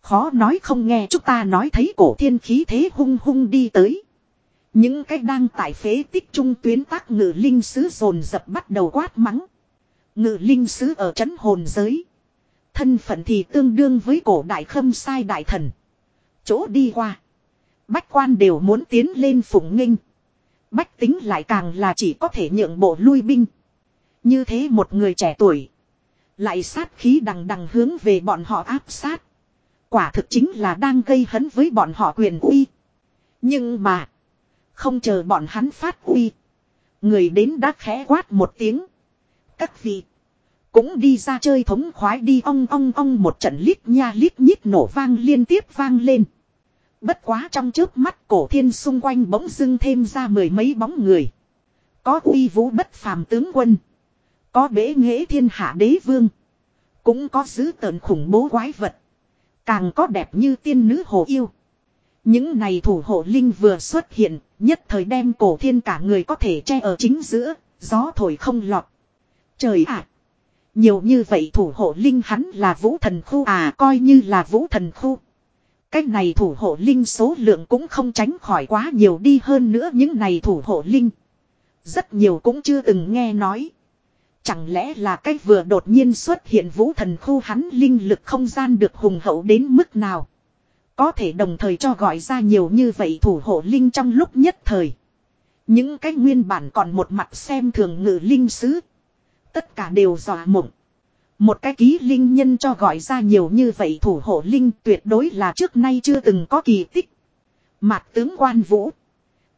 Khó nói không nghe chúng ta nói thấy cổ thiên khí thế hung hung đi tới. Những cái đang tại phế tích trung tuyến tác ngự linh sứ rồn dập bắt đầu quát mắng. Ngự linh sứ ở trấn hồn giới. Thân phận thì tương đương với cổ đại khâm sai đại thần. Chỗ đi qua. Bách quan đều muốn tiến lên phụng nghinh Bách tính lại càng là chỉ có thể nhượng bộ lui binh. Như thế một người trẻ tuổi. Lại sát khí đằng đằng hướng về bọn họ áp sát. Quả thực chính là đang gây hấn với bọn họ quyền uy. Nhưng mà. Không chờ bọn hắn phát uy. Người đến đã khẽ quát một tiếng. Các vị. Cũng đi ra chơi thống khoái đi ong ong ong một trận lít nha lít nhít nổ vang liên tiếp vang lên. Bất quá trong trước mắt cổ thiên xung quanh bỗng dưng thêm ra mười mấy bóng người. Có uy vũ bất phàm tướng quân. Có bế nghệ thiên hạ đế vương. Cũng có dữ tợn khủng bố quái vật. Càng có đẹp như tiên nữ hồ yêu. Những này thủ hộ linh vừa xuất hiện, nhất thời đem cổ thiên cả người có thể che ở chính giữa, gió thổi không lọt. Trời ạ! nhiều như vậy thủ hộ linh hắn là vũ thần khu à coi như là vũ thần khu. Cách này thủ hộ linh số lượng cũng không tránh khỏi quá nhiều đi hơn nữa những này thủ hộ linh. Rất nhiều cũng chưa từng nghe nói. Chẳng lẽ là cách vừa đột nhiên xuất hiện vũ thần khu hắn linh lực không gian được hùng hậu đến mức nào. Có thể đồng thời cho gọi ra nhiều như vậy thủ hộ linh trong lúc nhất thời. Những cái nguyên bản còn một mặt xem thường ngự linh sứ. Tất cả đều dọa mộng. Một cái ký linh nhân cho gọi ra nhiều như vậy thủ hộ linh tuyệt đối là trước nay chưa từng có kỳ tích. Mạc tướng quan vũ.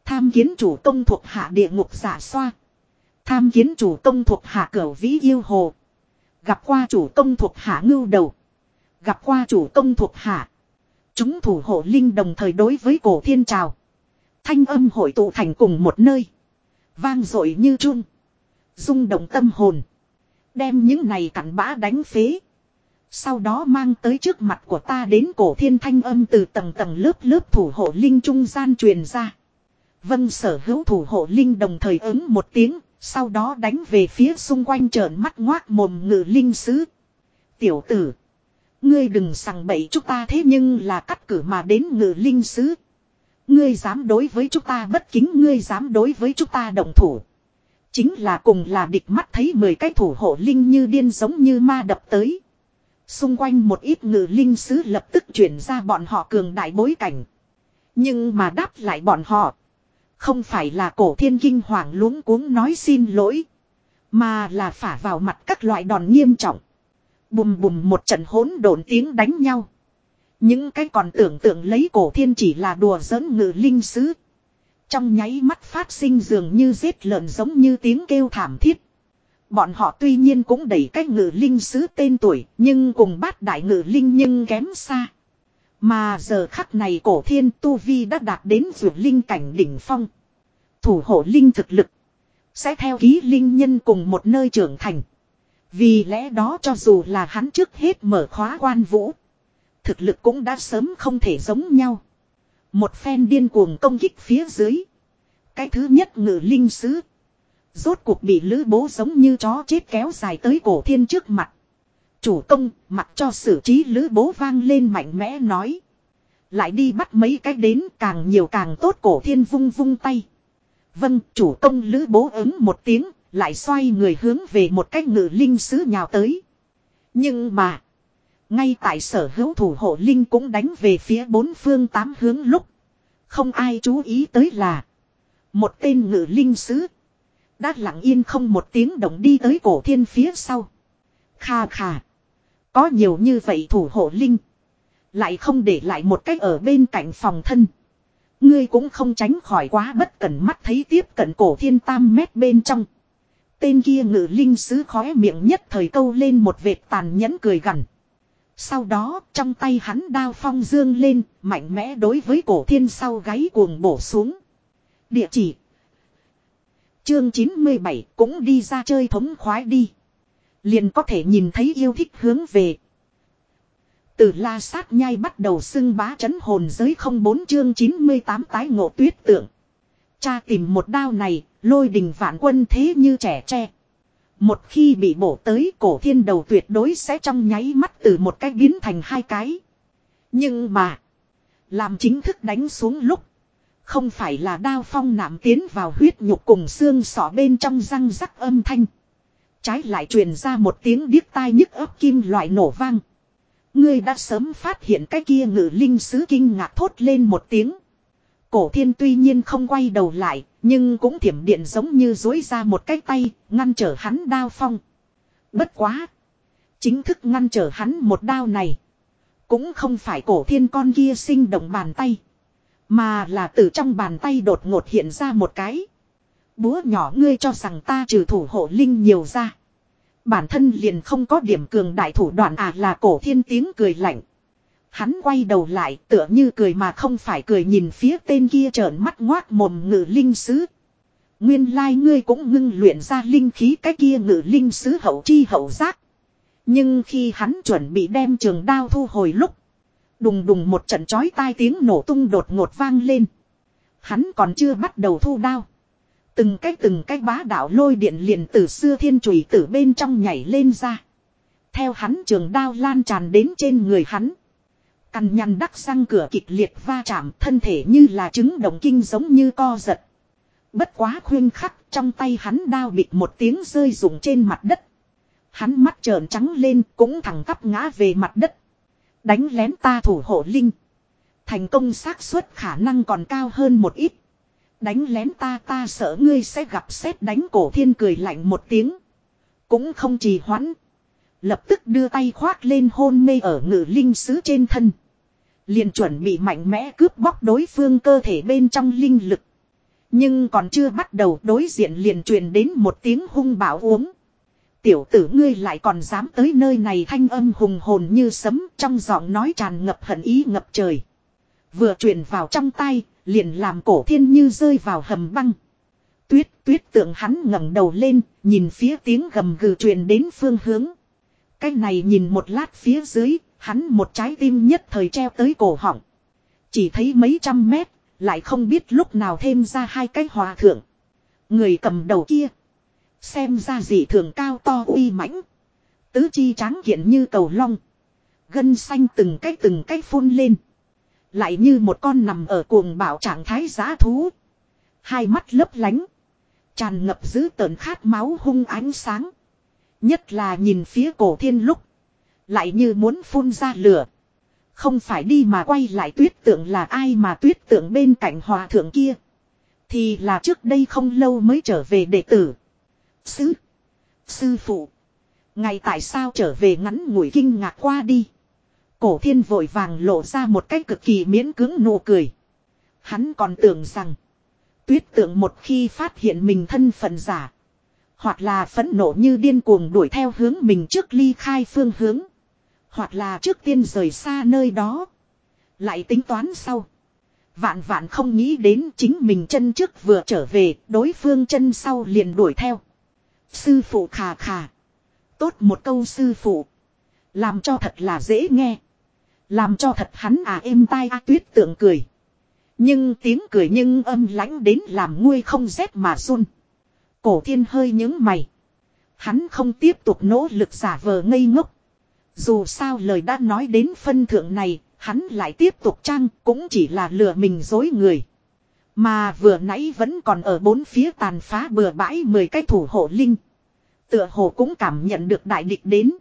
Tham kiến chủ công thuộc hạ địa ngục giả xoa. Tham kiến chủ công thuộc hạ cửu vĩ yêu hồ. Gặp qua chủ công thuộc hạ ngưu đầu. Gặp qua chủ công thuộc hạ. Chúng thủ hộ linh đồng thời đối với cổ thiên trào. Thanh âm hội tụ thành cùng một nơi. Vang dội như chun. rung động tâm hồn. Đem những này cặn bã đánh phế. Sau đó mang tới trước mặt của ta đến cổ thiên thanh âm từ tầng tầng lớp lớp thủ hộ linh trung gian truyền ra. Vân sở hữu thủ hộ linh đồng thời ứng một tiếng, sau đó đánh về phía xung quanh trợn mắt ngoác mồm ngự linh sứ. Tiểu tử. Ngươi đừng sằng bậy chúng ta thế nhưng là cắt cử mà đến ngự linh sứ. Ngươi dám đối với chúng ta bất kính, ngươi dám đối với chúng ta động thủ. Chính là cùng là địch mắt thấy mười cái thủ hộ linh như điên giống như ma đập tới. Xung quanh một ít ngự linh sứ lập tức chuyển ra bọn họ cường đại bối cảnh. Nhưng mà đáp lại bọn họ. Không phải là cổ thiên kinh hoàng luống cuống nói xin lỗi. Mà là phả vào mặt các loại đòn nghiêm trọng. Bùm bùm một trận hỗn độn tiếng đánh nhau. Những cái còn tưởng tượng lấy cổ thiên chỉ là đùa giỡn ngự linh sứ. Trong nháy mắt phát sinh dường như giết lợn giống như tiếng kêu thảm thiết. Bọn họ tuy nhiên cũng đẩy cách ngự linh sứ tên tuổi, nhưng cùng bát đại ngự linh nhưng kém xa. Mà giờ khắc này cổ thiên tu vi đã đạt đến vượt linh cảnh đỉnh phong. Thủ hộ linh thực lực. Sẽ theo ký linh nhân cùng một nơi trưởng thành. Vì lẽ đó cho dù là hắn trước hết mở khóa quan vũ. Thực lực cũng đã sớm không thể giống nhau. Một phen điên cuồng công kích phía dưới. Cái thứ nhất ngự linh sứ. Rốt cuộc bị lữ bố giống như chó chết kéo dài tới cổ thiên trước mặt. Chủ công, mặc cho xử trí lữ bố vang lên mạnh mẽ nói. Lại đi bắt mấy cái đến càng nhiều càng tốt cổ thiên vung vung tay. Vâng, chủ công lữ bố ứng một tiếng, lại xoay người hướng về một cái ngự linh sứ nhào tới. Nhưng mà, ngay tại sở hữu thủ hộ linh cũng đánh về phía bốn phương tám hướng lúc. Không ai chú ý tới là, một tên ngự linh sứ đã lặng yên không một tiếng động đi tới cổ thiên phía sau. Kha kha. Có nhiều như vậy thủ hộ linh. Lại không để lại một cách ở bên cạnh phòng thân. Ngươi cũng không tránh khỏi quá bất cẩn mắt thấy tiếp cận cổ thiên tam mét bên trong. Tên kia ngự linh sứ khóe miệng nhất thời câu lên một vệt tàn nhẫn cười gằn. Sau đó trong tay hắn đao phong dương lên, mạnh mẽ đối với cổ thiên sau gáy cuồng bổ xuống. Địa chỉ Chương 97 cũng đi ra chơi thống khoái đi. Liền có thể nhìn thấy yêu thích hướng về. Từ la sát nhai bắt đầu xưng bá chấn hồn giới không bốn chương 98 tái ngộ tuyết tượng. Cha tìm một đao này, lôi đình vạn quân thế như trẻ tre. Một khi bị bổ tới cổ thiên đầu tuyệt đối sẽ trong nháy mắt từ một cái biến thành hai cái. Nhưng mà, làm chính thức đánh xuống lúc, không phải là đao phong nạm tiến vào huyết nhục cùng xương sọ bên trong răng rắc âm thanh. Trái lại truyền ra một tiếng điếc tai nhức ấp kim loại nổ vang. Ngươi đã sớm phát hiện cái kia ngự linh sứ kinh ngạc thốt lên một tiếng. Cổ thiên tuy nhiên không quay đầu lại, nhưng cũng thiểm điện giống như dối ra một cái tay, ngăn trở hắn đao phong. Bất quá. Chính thức ngăn trở hắn một đao này. Cũng không phải cổ thiên con kia sinh động bàn tay. Mà là từ trong bàn tay đột ngột hiện ra một cái. Búa nhỏ ngươi cho rằng ta trừ thủ hộ linh nhiều ra. Bản thân liền không có điểm cường đại thủ đoạn à là cổ thiên tiếng cười lạnh. Hắn quay đầu lại, tựa như cười mà không phải cười nhìn phía tên kia trợn mắt ngoác mồm ngự linh sứ. Nguyên lai ngươi cũng ngưng luyện ra linh khí, cái kia ngự linh sứ hậu chi hậu giác. Nhưng khi hắn chuẩn bị đem trường đao thu hồi lúc. Đùng đùng một trận chói tai tiếng nổ tung đột ngột vang lên. Hắn còn chưa bắt đầu thu đao. Từng cái từng cái bá đạo lôi điện liền từ xưa thiên trùy từ bên trong nhảy lên ra. Theo hắn trường đao lan tràn đến trên người hắn. Cằn nhằn đắc răng cửa kịch liệt va chạm thân thể như là trứng đồng kinh giống như co giật. Bất quá khuyên khắc trong tay hắn đao bịt một tiếng rơi rụng trên mặt đất. Hắn mắt trợn trắng lên cũng thẳng tắp ngã về mặt đất. Đánh lén ta thủ hộ linh. Thành công xác suất khả năng còn cao hơn một ít. Đánh lén ta ta sợ ngươi sẽ gặp xét đánh cổ thiên cười lạnh một tiếng. Cũng không trì hoãn. Lập tức đưa tay khoác lên hôn mê ở ngự linh sứ trên thân. Liền chuẩn bị mạnh mẽ cướp bóc đối phương cơ thể bên trong linh lực. Nhưng còn chưa bắt đầu đối diện liền truyền đến một tiếng hung bạo uống. Tiểu tử ngươi lại còn dám tới nơi này thanh âm hùng hồn như sấm trong giọng nói tràn ngập hận ý ngập trời. Vừa truyền vào trong tay, liền làm cổ thiên như rơi vào hầm băng. Tuyết tuyết tượng hắn ngẩng đầu lên, nhìn phía tiếng gầm gừ truyền đến phương hướng. Cái này nhìn một lát phía dưới, hắn một trái tim nhất thời treo tới cổ họng. Chỉ thấy mấy trăm mét, lại không biết lúc nào thêm ra hai cái hòa thượng. Người cầm đầu kia Xem ra dị thường cao to uy mãnh. Tứ chi tráng kiện như cầu long. Gân xanh từng cái từng cái phun lên. Lại như một con nằm ở cuồng bảo trạng thái giá thú. Hai mắt lấp lánh. Tràn ngập giữ tợn khát máu hung ánh sáng. Nhất là nhìn phía cổ thiên lúc. Lại như muốn phun ra lửa. Không phải đi mà quay lại tuyết tượng là ai mà tuyết tượng bên cạnh hòa thượng kia. Thì là trước đây không lâu mới trở về đệ tử. Sư. Sư phụ. Ngày tại sao trở về ngắn ngủi kinh ngạc qua đi. Cổ thiên vội vàng lộ ra một cách cực kỳ miễn cứng nụ cười. Hắn còn tưởng rằng. Tuyết tượng một khi phát hiện mình thân phận giả. Hoặc là phẫn nộ như điên cuồng đuổi theo hướng mình trước ly khai phương hướng. Hoặc là trước tiên rời xa nơi đó. Lại tính toán sau. Vạn vạn không nghĩ đến chính mình chân trước vừa trở về, đối phương chân sau liền đuổi theo. Sư phụ khà khà. Tốt một câu sư phụ. Làm cho thật là dễ nghe. Làm cho thật hắn à êm tai a tuyết tượng cười. Nhưng tiếng cười nhưng âm lãnh đến làm nguôi không rét mà run. Cổ thiên hơi những mày. Hắn không tiếp tục nỗ lực giả vờ ngây ngốc. Dù sao lời đã nói đến phân thượng này, hắn lại tiếp tục trang cũng chỉ là lừa mình dối người. Mà vừa nãy vẫn còn ở bốn phía tàn phá bừa bãi mười cái thủ hộ linh. Tựa hồ cũng cảm nhận được đại địch đến.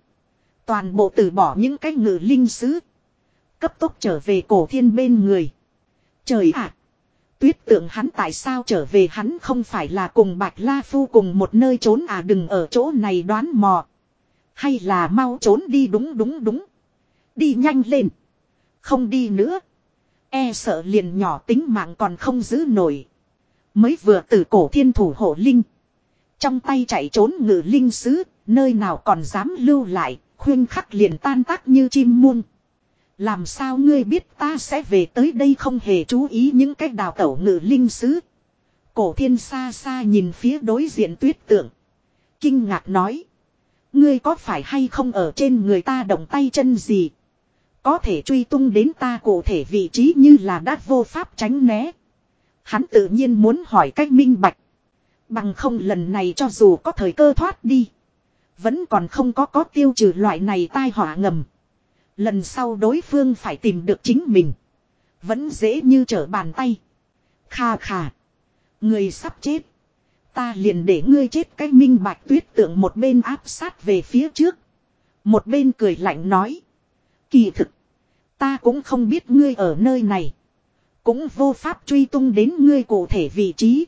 Toàn bộ từ bỏ những cái ngự linh sứ. Cấp tốc trở về cổ thiên bên người. Trời ạ! tuyết tượng hắn tại sao trở về hắn không phải là cùng Bạch La Phu cùng một nơi trốn à đừng ở chỗ này đoán mò. Hay là mau trốn đi đúng đúng đúng. Đi nhanh lên. Không đi nữa. E sợ liền nhỏ tính mạng còn không giữ nổi. Mới vừa từ cổ thiên thủ hộ linh. Trong tay chạy trốn ngự linh sứ, nơi nào còn dám lưu lại, khuyên khắc liền tan tác như chim muông. Làm sao ngươi biết ta sẽ về tới đây không hề chú ý những cách đào tẩu ngự linh sứ. Cổ thiên xa xa nhìn phía đối diện tuyết tượng. Kinh ngạc nói. Ngươi có phải hay không ở trên người ta động tay chân gì? Có thể truy tung đến ta cụ thể vị trí như là đã vô pháp tránh né. Hắn tự nhiên muốn hỏi cách minh bạch. Bằng không lần này cho dù có thời cơ thoát đi. Vẫn còn không có có tiêu trừ loại này tai họa ngầm. Lần sau đối phương phải tìm được chính mình. Vẫn dễ như trở bàn tay. Kha kha. Người sắp chết. Ta liền để ngươi chết cái minh bạch tuyết tượng một bên áp sát về phía trước. Một bên cười lạnh nói. Kỳ thực. Ta cũng không biết ngươi ở nơi này. Cũng vô pháp truy tung đến ngươi cụ thể vị trí.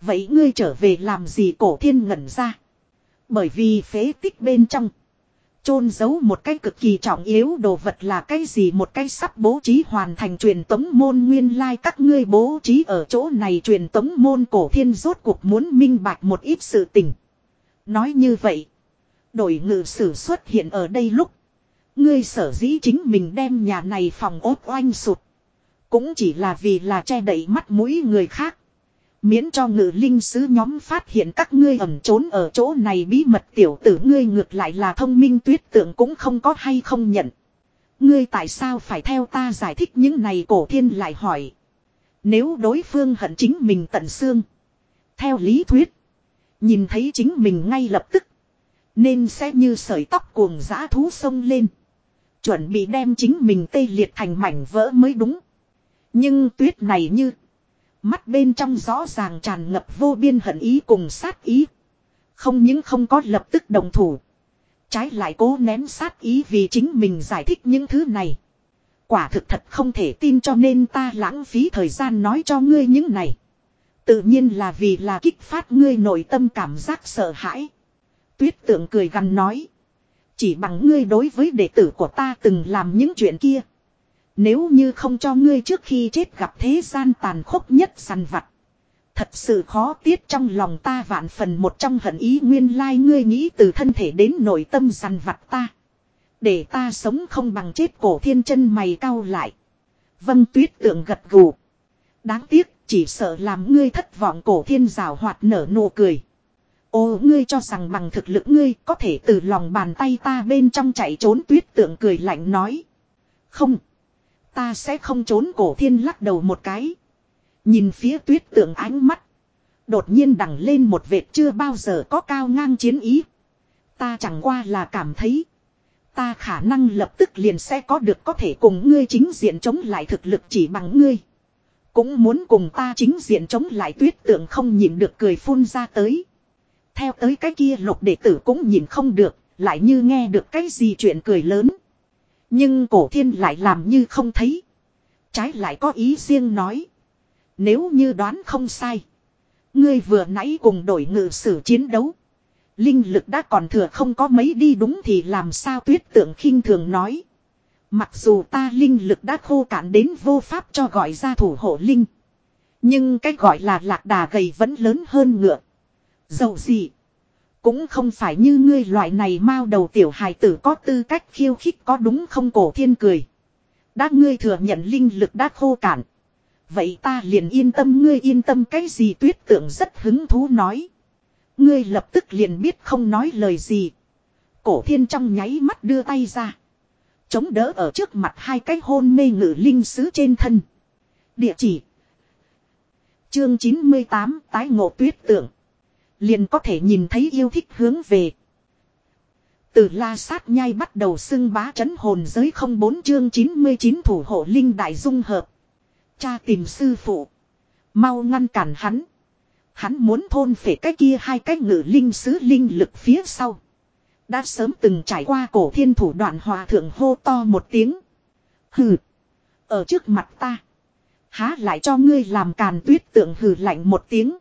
Vậy ngươi trở về làm gì cổ thiên ngẩn ra. Bởi vì phế tích bên trong chôn giấu một cái cực kỳ trọng yếu đồ vật là cái gì một cái sắp bố trí hoàn thành truyền tống môn nguyên lai like các ngươi bố trí ở chỗ này truyền tống môn cổ thiên rốt cuộc muốn minh bạch một ít sự tình. Nói như vậy, đổi ngự sử xuất hiện ở đây lúc, ngươi sở dĩ chính mình đem nhà này phòng ốt oanh sụt. Cũng chỉ là vì là che đậy mắt mũi người khác. Miễn cho ngự linh sứ nhóm phát hiện các ngươi ẩn trốn ở chỗ này bí mật tiểu tử ngươi ngược lại là thông minh tuyết tượng cũng không có hay không nhận. Ngươi tại sao phải theo ta giải thích những này cổ thiên lại hỏi. Nếu đối phương hận chính mình tận xương. Theo lý thuyết. Nhìn thấy chính mình ngay lập tức. Nên sẽ như sợi tóc cuồng dã thú sông lên. Chuẩn bị đem chính mình tê liệt thành mảnh vỡ mới đúng. Nhưng tuyết này như Mắt bên trong rõ ràng tràn ngập vô biên hận ý cùng sát ý. Không những không có lập tức đồng thủ. Trái lại cố nén sát ý vì chính mình giải thích những thứ này. Quả thực thật không thể tin cho nên ta lãng phí thời gian nói cho ngươi những này. Tự nhiên là vì là kích phát ngươi nội tâm cảm giác sợ hãi. Tuyết tượng cười gằn nói. Chỉ bằng ngươi đối với đệ tử của ta từng làm những chuyện kia. Nếu như không cho ngươi trước khi chết gặp thế gian tàn khốc nhất săn vặt. Thật sự khó tiết trong lòng ta vạn phần một trong hận ý nguyên lai ngươi nghĩ từ thân thể đến nội tâm săn vặt ta. Để ta sống không bằng chết cổ thiên chân mày cau lại. Vân tuyết tượng gật gù. Đáng tiếc, chỉ sợ làm ngươi thất vọng cổ thiên rào hoạt nở nụ cười. Ô, ngươi cho rằng bằng thực lực ngươi có thể từ lòng bàn tay ta bên trong chạy trốn tuyết tượng cười lạnh nói. Không. Ta sẽ không trốn cổ thiên lắc đầu một cái. Nhìn phía tuyết tượng ánh mắt. Đột nhiên đằng lên một vệt chưa bao giờ có cao ngang chiến ý. Ta chẳng qua là cảm thấy. Ta khả năng lập tức liền sẽ có được có thể cùng ngươi chính diện chống lại thực lực chỉ bằng ngươi. Cũng muốn cùng ta chính diện chống lại tuyết tượng không nhìn được cười phun ra tới. Theo tới cái kia lục đệ tử cũng nhìn không được, lại như nghe được cái gì chuyện cười lớn. Nhưng cổ thiên lại làm như không thấy. Trái lại có ý riêng nói. Nếu như đoán không sai. Ngươi vừa nãy cùng đổi ngự sử chiến đấu. Linh lực đã còn thừa không có mấy đi đúng thì làm sao tuyết tượng khinh thường nói. Mặc dù ta linh lực đã khô cạn đến vô pháp cho gọi ra thủ hộ linh. Nhưng cái gọi là lạc đà gầy vẫn lớn hơn ngựa. Dầu gì. Cũng không phải như ngươi loại này mao đầu tiểu hài tử có tư cách khiêu khích có đúng không cổ thiên cười. Đã ngươi thừa nhận linh lực đã khô cạn. Vậy ta liền yên tâm, ngươi yên tâm cái gì tuyết tượng rất hứng thú nói. Ngươi lập tức liền biết không nói lời gì. Cổ thiên trong nháy mắt đưa tay ra. Chống đỡ ở trước mặt hai cái hôn mê ngự linh sứ trên thân. Địa chỉ. Chương 98 tái ngộ tuyết tượng. Liền có thể nhìn thấy yêu thích hướng về. Từ la sát nhai bắt đầu xưng bá chấn hồn giới không bốn chương 99 thủ hộ linh đại dung hợp. Cha tìm sư phụ. Mau ngăn cản hắn. Hắn muốn thôn phệ cái kia hai cái ngự linh sứ linh lực phía sau. Đã sớm từng trải qua cổ thiên thủ đoạn hòa thượng hô to một tiếng. Hừ. Ở trước mặt ta. Há lại cho ngươi làm càn tuyết tượng hừ lạnh một tiếng.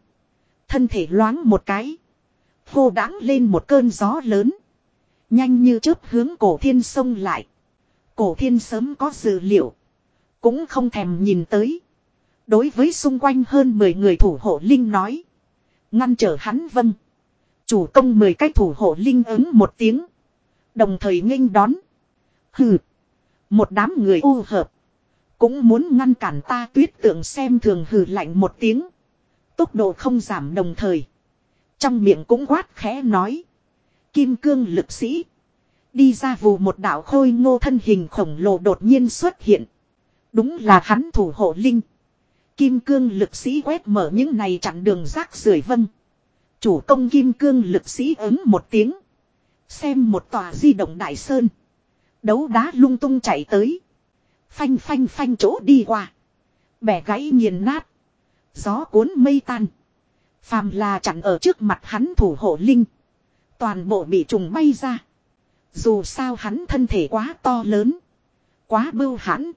Thân thể loáng một cái. Hô đáng lên một cơn gió lớn. Nhanh như chớp hướng cổ thiên sông lại. Cổ thiên sớm có dự liệu. Cũng không thèm nhìn tới. Đối với xung quanh hơn 10 người thủ hộ linh nói. Ngăn trở hắn vâng. Chủ công 10 cái thủ hộ linh ứng một tiếng. Đồng thời nghênh đón. Hừ. Một đám người u hợp. Cũng muốn ngăn cản ta tuyết tượng xem thường hừ lạnh một tiếng. Tốc độ không giảm đồng thời. Trong miệng cũng quát khẽ nói. Kim cương lực sĩ. Đi ra vù một đạo khôi ngô thân hình khổng lồ đột nhiên xuất hiện. Đúng là hắn thủ hộ linh. Kim cương lực sĩ quét mở những này chặn đường rác rưởi vân. Chủ công kim cương lực sĩ ứng một tiếng. Xem một tòa di động đại sơn. Đấu đá lung tung chạy tới. Phanh phanh phanh chỗ đi qua. Bẻ gãy nghiền nát. Gió cuốn mây tan. Phàm là chặn ở trước mặt hắn thủ hộ linh. Toàn bộ bị trùng bay ra. Dù sao hắn thân thể quá to lớn. Quá bưu hãn.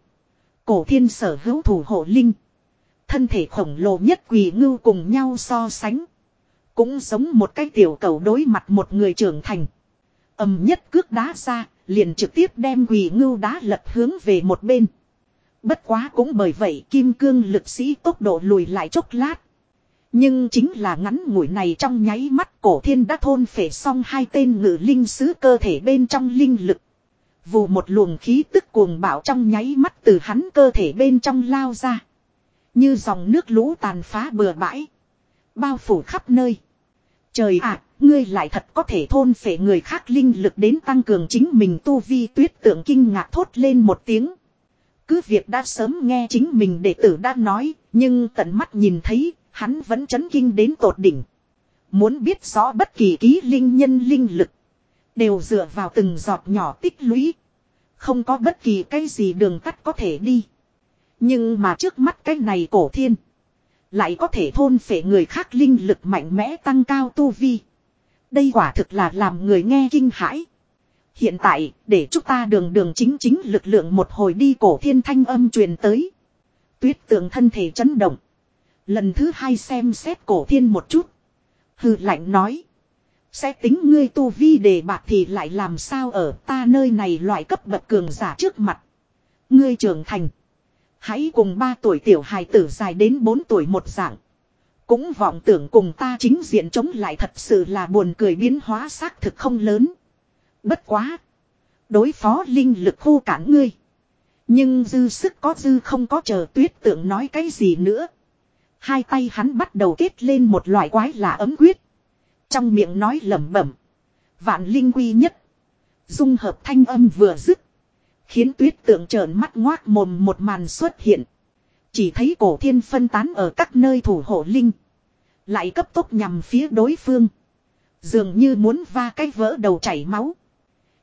Cổ thiên sở hữu thủ hộ linh. Thân thể khổng lồ nhất quỳ ngưu cùng nhau so sánh. Cũng giống một cái tiểu cầu đối mặt một người trưởng thành. ầm nhất cước đá ra, liền trực tiếp đem quỳ ngưu đá lật hướng về một bên. Bất quá cũng bởi vậy kim cương lực sĩ tốc độ lùi lại chốc lát. Nhưng chính là ngắn ngủi này trong nháy mắt cổ thiên đã thôn phể xong hai tên ngự linh sứ cơ thể bên trong linh lực. Vù một luồng khí tức cuồng bạo trong nháy mắt từ hắn cơ thể bên trong lao ra. Như dòng nước lũ tàn phá bừa bãi. Bao phủ khắp nơi. Trời ạ, ngươi lại thật có thể thôn phệ người khác linh lực đến tăng cường chính mình tu vi tuyết tượng kinh ngạc thốt lên một tiếng. Cứ việc đã sớm nghe chính mình đệ tử đã nói, nhưng tận mắt nhìn thấy, hắn vẫn chấn kinh đến tột đỉnh. Muốn biết rõ bất kỳ ký linh nhân linh lực, đều dựa vào từng giọt nhỏ tích lũy. Không có bất kỳ cái gì đường tắt có thể đi. Nhưng mà trước mắt cái này cổ thiên. Lại có thể thôn phệ người khác linh lực mạnh mẽ tăng cao tu vi. Đây quả thực là làm người nghe kinh hãi. Hiện tại, để chúng ta đường đường chính chính lực lượng một hồi đi cổ thiên thanh âm truyền tới. Tuyết tượng thân thể chấn động. Lần thứ hai xem xét cổ thiên một chút. hư lạnh nói. Sẽ tính ngươi tu vi đề bạc thì lại làm sao ở ta nơi này loại cấp bậc cường giả trước mặt. Ngươi trưởng thành. Hãy cùng ba tuổi tiểu hài tử dài đến bốn tuổi một dạng. Cũng vọng tưởng cùng ta chính diện chống lại thật sự là buồn cười biến hóa xác thực không lớn. Bất quá. Đối phó linh lực khô cản ngươi. Nhưng dư sức có dư không có chờ tuyết tượng nói cái gì nữa. Hai tay hắn bắt đầu kết lên một loại quái lạ ấm quyết. Trong miệng nói lẩm bẩm. Vạn linh quy nhất. Dung hợp thanh âm vừa dứt. Khiến tuyết tượng trợn mắt ngoác mồm một màn xuất hiện. Chỉ thấy cổ thiên phân tán ở các nơi thủ hộ linh. Lại cấp tốc nhằm phía đối phương. Dường như muốn va cái vỡ đầu chảy máu.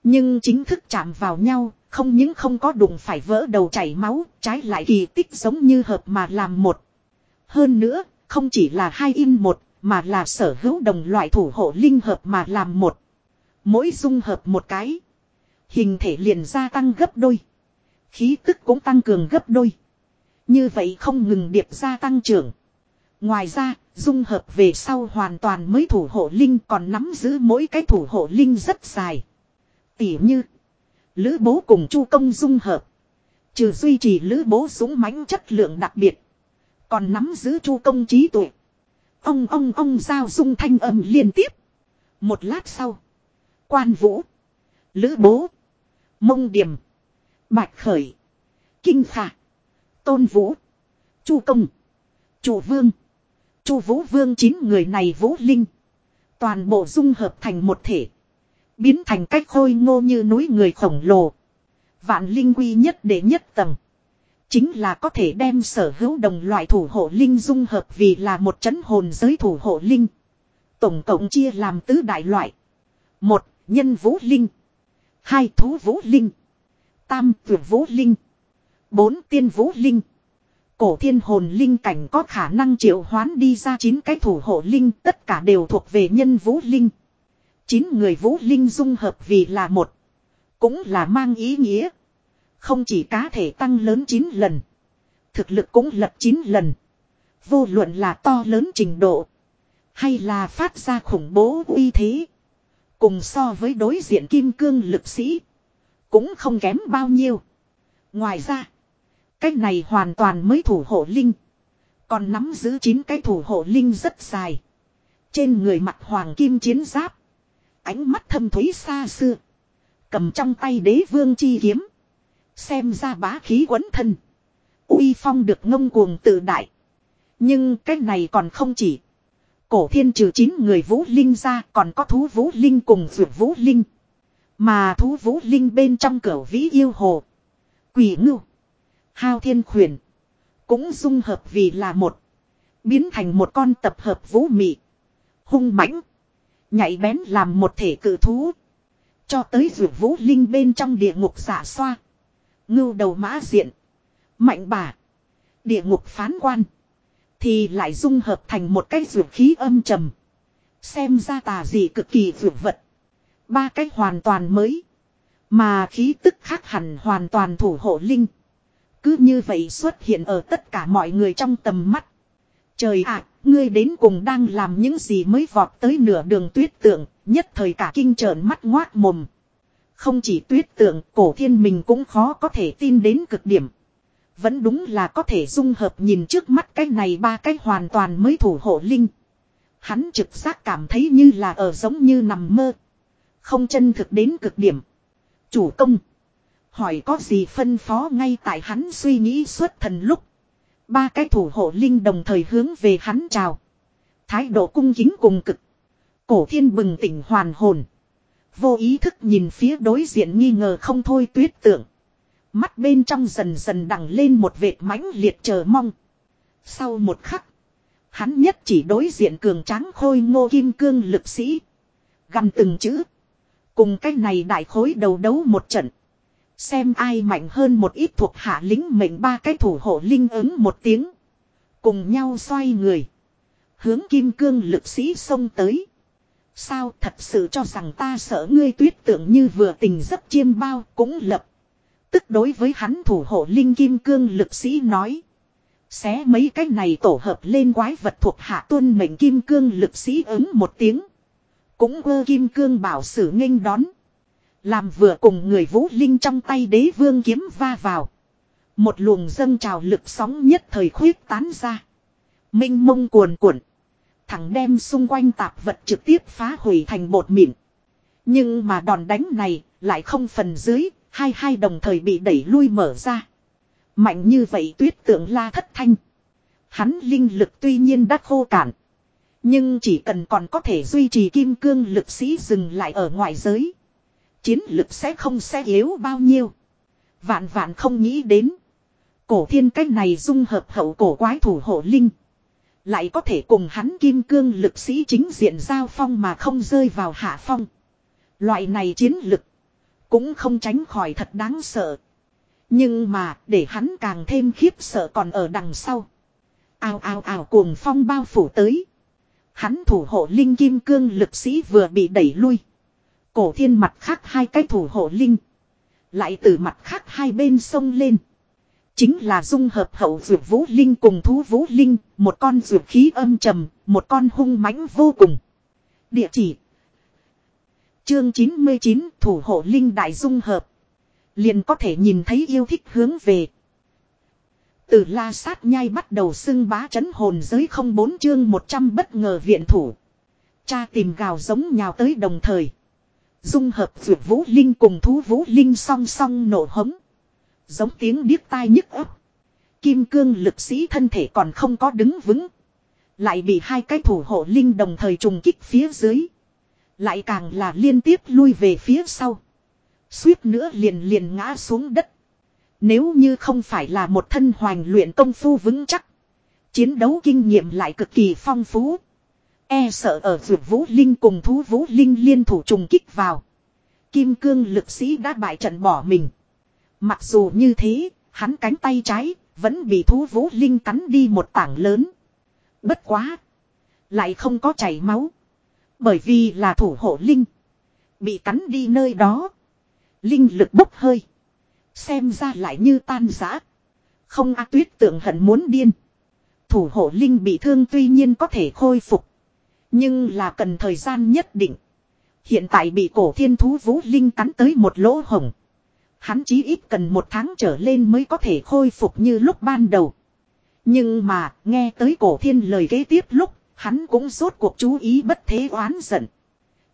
Nhưng chính thức chạm vào nhau, không những không có đụng phải vỡ đầu chảy máu, trái lại kỳ tích giống như hợp mà làm một. Hơn nữa, không chỉ là hai in một, mà là sở hữu đồng loại thủ hộ linh hợp mà làm một. Mỗi dung hợp một cái. Hình thể liền gia tăng gấp đôi. Khí tức cũng tăng cường gấp đôi. Như vậy không ngừng điệp gia tăng trưởng. Ngoài ra, dung hợp về sau hoàn toàn mới thủ hộ linh còn nắm giữ mỗi cái thủ hộ linh rất dài. Tỉ như, lữ bố cùng chu công dung hợp. Trừ duy trì lữ bố súng mãnh chất lượng đặc biệt. Còn nắm giữ chu công trí tuệ. Ông ông ông giao dung thanh âm liên tiếp. Một lát sau. Quan vũ. Lữ bố. Mông điểm. Bạch khởi. Kinh khả, Tôn vũ. Chu công. Chủ vương. Chu vũ vương chín người này vũ linh. Toàn bộ dung hợp thành một thể. Biến thành cách khôi ngô như núi người khổng lồ. Vạn linh quy nhất để nhất tầng. Chính là có thể đem sở hữu đồng loại thủ hộ linh dung hợp vì là một chấn hồn giới thủ hộ linh. Tổng cộng chia làm tứ đại loại. Một, nhân vũ linh. Hai, thú vũ linh. Tam, tuyệt vũ linh. Bốn, tiên vũ linh. Cổ thiên hồn linh cảnh có khả năng triệu hoán đi ra chín cái thủ hộ linh tất cả đều thuộc về nhân vũ linh. Chín người vũ linh dung hợp vì là một. Cũng là mang ý nghĩa. Không chỉ cá thể tăng lớn 9 lần. Thực lực cũng lật 9 lần. Vô luận là to lớn trình độ. Hay là phát ra khủng bố uy thế. Cùng so với đối diện kim cương lực sĩ. Cũng không kém bao nhiêu. Ngoài ra. Cái này hoàn toàn mới thủ hộ linh. Còn nắm giữ chín cái thủ hộ linh rất dài. Trên người mặt hoàng kim chiến giáp. Ánh mắt thâm thúy xa xưa. Cầm trong tay đế vương chi kiếm. Xem ra bá khí quấn thân. uy phong được ngông cuồng tự đại. Nhưng cái này còn không chỉ. Cổ thiên trừ chín người vũ linh ra còn có thú vũ linh cùng vượt vũ linh. Mà thú vũ linh bên trong cửa vĩ yêu hồ. Quỷ ngưu. Hao thiên khuyển. Cũng dung hợp vì là một. Biến thành một con tập hợp vũ mị. Hung mãnh. Nhảy bén làm một thể cự thú. Cho tới rượu vũ linh bên trong địa ngục giả xoa. Ngưu đầu mã diện. Mạnh bà. Địa ngục phán quan. Thì lại dung hợp thành một cái rượu khí âm trầm. Xem ra tà gì cực kỳ rượu vật. Ba cái hoàn toàn mới. Mà khí tức khác hẳn hoàn toàn thủ hộ linh. Cứ như vậy xuất hiện ở tất cả mọi người trong tầm mắt. Trời ạ, ngươi đến cùng đang làm những gì mới vọt tới nửa đường tuyết tượng, nhất thời cả kinh trợn mắt ngoác mồm. Không chỉ tuyết tượng, cổ thiên mình cũng khó có thể tin đến cực điểm. Vẫn đúng là có thể dung hợp nhìn trước mắt cái này ba cái hoàn toàn mới thủ hộ linh. Hắn trực giác cảm thấy như là ở giống như nằm mơ. Không chân thực đến cực điểm. Chủ công. Hỏi có gì phân phó ngay tại hắn suy nghĩ suốt thần lúc. Ba cái thủ hộ linh đồng thời hướng về hắn chào. Thái độ cung kính cùng cực. Cổ thiên bừng tỉnh hoàn hồn. Vô ý thức nhìn phía đối diện nghi ngờ không thôi tuyết tượng. Mắt bên trong dần dần đằng lên một vệt mãnh liệt chờ mong. Sau một khắc. Hắn nhất chỉ đối diện cường tráng khôi ngô kim cương lực sĩ. Gần từng chữ. Cùng cái này đại khối đầu đấu một trận. Xem ai mạnh hơn một ít thuộc hạ lính mệnh ba cái thủ hộ linh ứng một tiếng. Cùng nhau xoay người. Hướng kim cương lực sĩ xông tới. Sao thật sự cho rằng ta sợ ngươi tuyết tượng như vừa tình giấc chiêm bao cũng lập. Tức đối với hắn thủ hộ linh kim cương lực sĩ nói. Xé mấy cái này tổ hợp lên quái vật thuộc hạ tuân mệnh kim cương lực sĩ ứng một tiếng. Cũng ơ kim cương bảo sử nghênh đón. Làm vừa cùng người vũ linh trong tay đế vương kiếm va vào. Một luồng dâng trào lực sóng nhất thời khuyết tán ra. Minh mông cuồn cuộn. Thẳng đem xung quanh tạp vật trực tiếp phá hủy thành bột mịn. Nhưng mà đòn đánh này lại không phần dưới, hai hai đồng thời bị đẩy lui mở ra. Mạnh như vậy tuyết tượng la thất thanh. Hắn linh lực tuy nhiên đã khô cạn. Nhưng chỉ cần còn có thể duy trì kim cương lực sĩ dừng lại ở ngoại giới. Chiến lực sẽ không sẽ yếu bao nhiêu. Vạn vạn không nghĩ đến. Cổ thiên cách này dung hợp hậu cổ quái thủ hộ linh. Lại có thể cùng hắn kim cương lực sĩ chính diện giao phong mà không rơi vào hạ phong. Loại này chiến lực. Cũng không tránh khỏi thật đáng sợ. Nhưng mà để hắn càng thêm khiếp sợ còn ở đằng sau. ao ao ao cuồng phong bao phủ tới. Hắn thủ hộ linh kim cương lực sĩ vừa bị đẩy lui. Cổ thiên mặt khác hai cái thủ hộ linh. Lại từ mặt khác hai bên sông lên. Chính là dung hợp hậu dược vũ linh cùng thú vũ linh. Một con dược khí âm trầm, một con hung mãnh vô cùng. Địa chỉ. Chương 99 thủ hộ linh đại dung hợp. Liền có thể nhìn thấy yêu thích hướng về. Từ la sát nhai bắt đầu xưng bá chấn hồn giới không bốn chương 100 bất ngờ viện thủ. Cha tìm gào giống nhào tới đồng thời. Dung hợp vượt vũ linh cùng thú vũ linh song song nổ hống. Giống tiếng điếc tai nhức ấp. Kim cương lực sĩ thân thể còn không có đứng vững. Lại bị hai cái thủ hộ linh đồng thời trùng kích phía dưới. Lại càng là liên tiếp lui về phía sau. Suýt nữa liền liền ngã xuống đất. Nếu như không phải là một thân hoành luyện công phu vững chắc. Chiến đấu kinh nghiệm lại cực kỳ phong phú. E sợ ở vượt vũ linh cùng thú vũ linh liên thủ trùng kích vào. Kim cương lực sĩ đã bại trận bỏ mình. Mặc dù như thế, hắn cánh tay trái, vẫn bị thú vũ linh cắn đi một tảng lớn. Bất quá. Lại không có chảy máu. Bởi vì là thủ hộ linh. Bị cắn đi nơi đó. Linh lực bốc hơi. Xem ra lại như tan giã. Không a tuyết tượng hận muốn điên. Thủ hộ linh bị thương tuy nhiên có thể khôi phục. Nhưng là cần thời gian nhất định. Hiện tại bị cổ thiên thú vũ linh cắn tới một lỗ hồng. Hắn chí ít cần một tháng trở lên mới có thể khôi phục như lúc ban đầu. Nhưng mà, nghe tới cổ thiên lời kế tiếp lúc, hắn cũng rốt cuộc chú ý bất thế oán giận.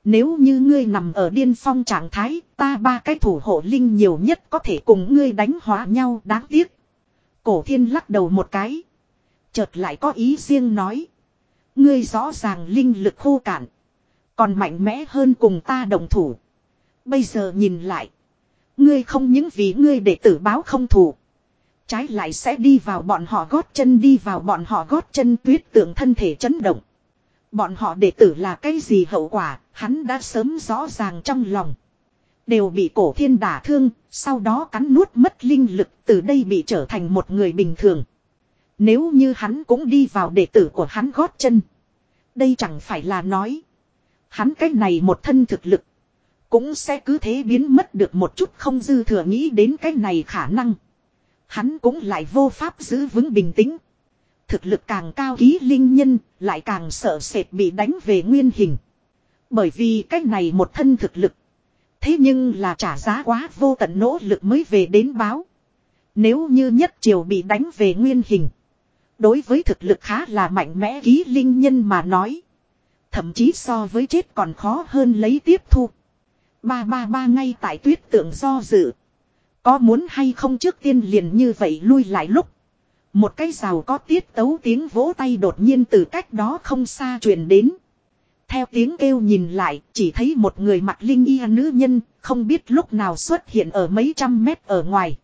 Nếu như ngươi nằm ở điên phong trạng thái, ta ba cái thủ hộ linh nhiều nhất có thể cùng ngươi đánh hóa nhau đáng tiếc. Cổ thiên lắc đầu một cái. Chợt lại có ý riêng nói. Ngươi rõ ràng linh lực khô cạn. Còn mạnh mẽ hơn cùng ta đồng thủ. Bây giờ nhìn lại. Ngươi không những vì ngươi để tử báo không thủ. Trái lại sẽ đi vào bọn họ gót chân đi vào bọn họ gót chân tuyết tượng thân thể chấn động. Bọn họ đệ tử là cái gì hậu quả, hắn đã sớm rõ ràng trong lòng. Đều bị cổ thiên đả thương, sau đó cắn nuốt mất linh lực từ đây bị trở thành một người bình thường. Nếu như hắn cũng đi vào đệ tử của hắn gót chân. Đây chẳng phải là nói. Hắn cái này một thân thực lực. Cũng sẽ cứ thế biến mất được một chút không dư thừa nghĩ đến cái này khả năng. Hắn cũng lại vô pháp giữ vững bình tĩnh. Thực lực càng cao ký linh nhân, lại càng sợ sệt bị đánh về nguyên hình. Bởi vì cái này một thân thực lực. Thế nhưng là trả giá quá vô tận nỗ lực mới về đến báo. Nếu như nhất triều bị đánh về nguyên hình. Đối với thực lực khá là mạnh mẽ ký linh nhân mà nói. Thậm chí so với chết còn khó hơn lấy tiếp thu. Ba ba ba ngay tại tuyết tượng do dự. Có muốn hay không trước tiên liền như vậy lui lại lúc. Một cái rào có tiết tấu tiếng vỗ tay đột nhiên từ cách đó không xa truyền đến. Theo tiếng kêu nhìn lại, chỉ thấy một người mặc linh y nữ nhân, không biết lúc nào xuất hiện ở mấy trăm mét ở ngoài.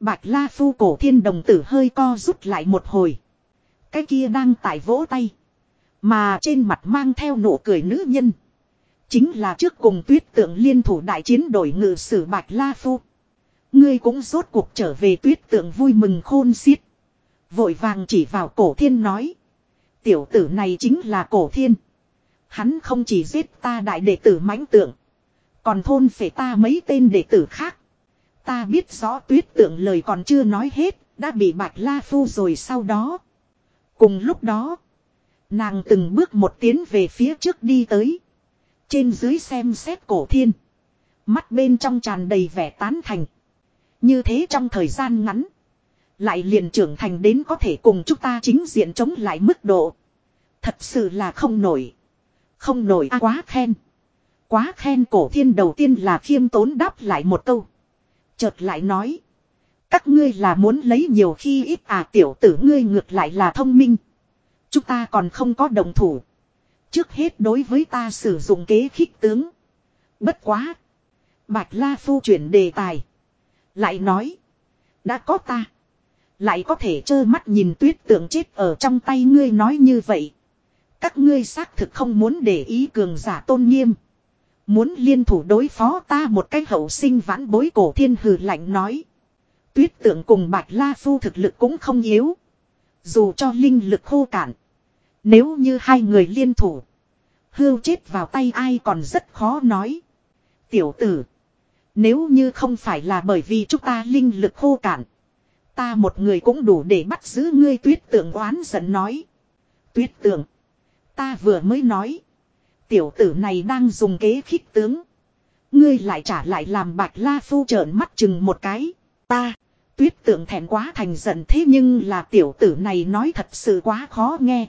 Bạch La Phu cổ thiên đồng tử hơi co rút lại một hồi. Cái kia đang tại vỗ tay. Mà trên mặt mang theo nụ cười nữ nhân. Chính là trước cùng tuyết tượng liên thủ đại chiến đổi ngự sử Bạch La Phu. Ngươi cũng rốt cuộc trở về tuyết tượng vui mừng khôn xiết. Vội vàng chỉ vào cổ thiên nói. Tiểu tử này chính là cổ thiên. Hắn không chỉ giết ta đại đệ tử mãnh tượng. Còn thôn phệ ta mấy tên đệ tử khác. Ta biết rõ tuyết tượng lời còn chưa nói hết. Đã bị bạch la phu rồi sau đó. Cùng lúc đó. Nàng từng bước một tiến về phía trước đi tới. Trên dưới xem xét cổ thiên. Mắt bên trong tràn đầy vẻ tán thành. Như thế trong thời gian ngắn. Lại liền trưởng thành đến có thể cùng chúng ta chính diện chống lại mức độ. Thật sự là không nổi. Không nổi à, quá khen. Quá khen cổ thiên đầu tiên là khiêm tốn đáp lại một câu. Chợt lại nói. Các ngươi là muốn lấy nhiều khi ít à tiểu tử ngươi ngược lại là thông minh. Chúng ta còn không có đồng thủ. Trước hết đối với ta sử dụng kế khích tướng. Bất quá. Bạch La Phu chuyển đề tài. Lại nói. Đã có ta. Lại có thể trơ mắt nhìn tuyết tượng chết ở trong tay ngươi nói như vậy. Các ngươi xác thực không muốn để ý cường giả tôn nghiêm. Muốn liên thủ đối phó ta một cách hậu sinh vãn bối cổ thiên hừ lạnh nói. Tuyết tượng cùng bạch la phu thực lực cũng không yếu. Dù cho linh lực khô cạn. Nếu như hai người liên thủ. Hưu chết vào tay ai còn rất khó nói. Tiểu tử. Nếu như không phải là bởi vì chúng ta linh lực khô cạn. Ta một người cũng đủ để bắt giữ ngươi, tuyết tượng oán giận nói. Tuyết tượng. Ta vừa mới nói. Tiểu tử này đang dùng kế khích tướng. Ngươi lại trả lại làm bạch la phu trợn mắt chừng một cái. Ta. Tuyết tượng thẹn quá thành giận thế nhưng là tiểu tử này nói thật sự quá khó nghe.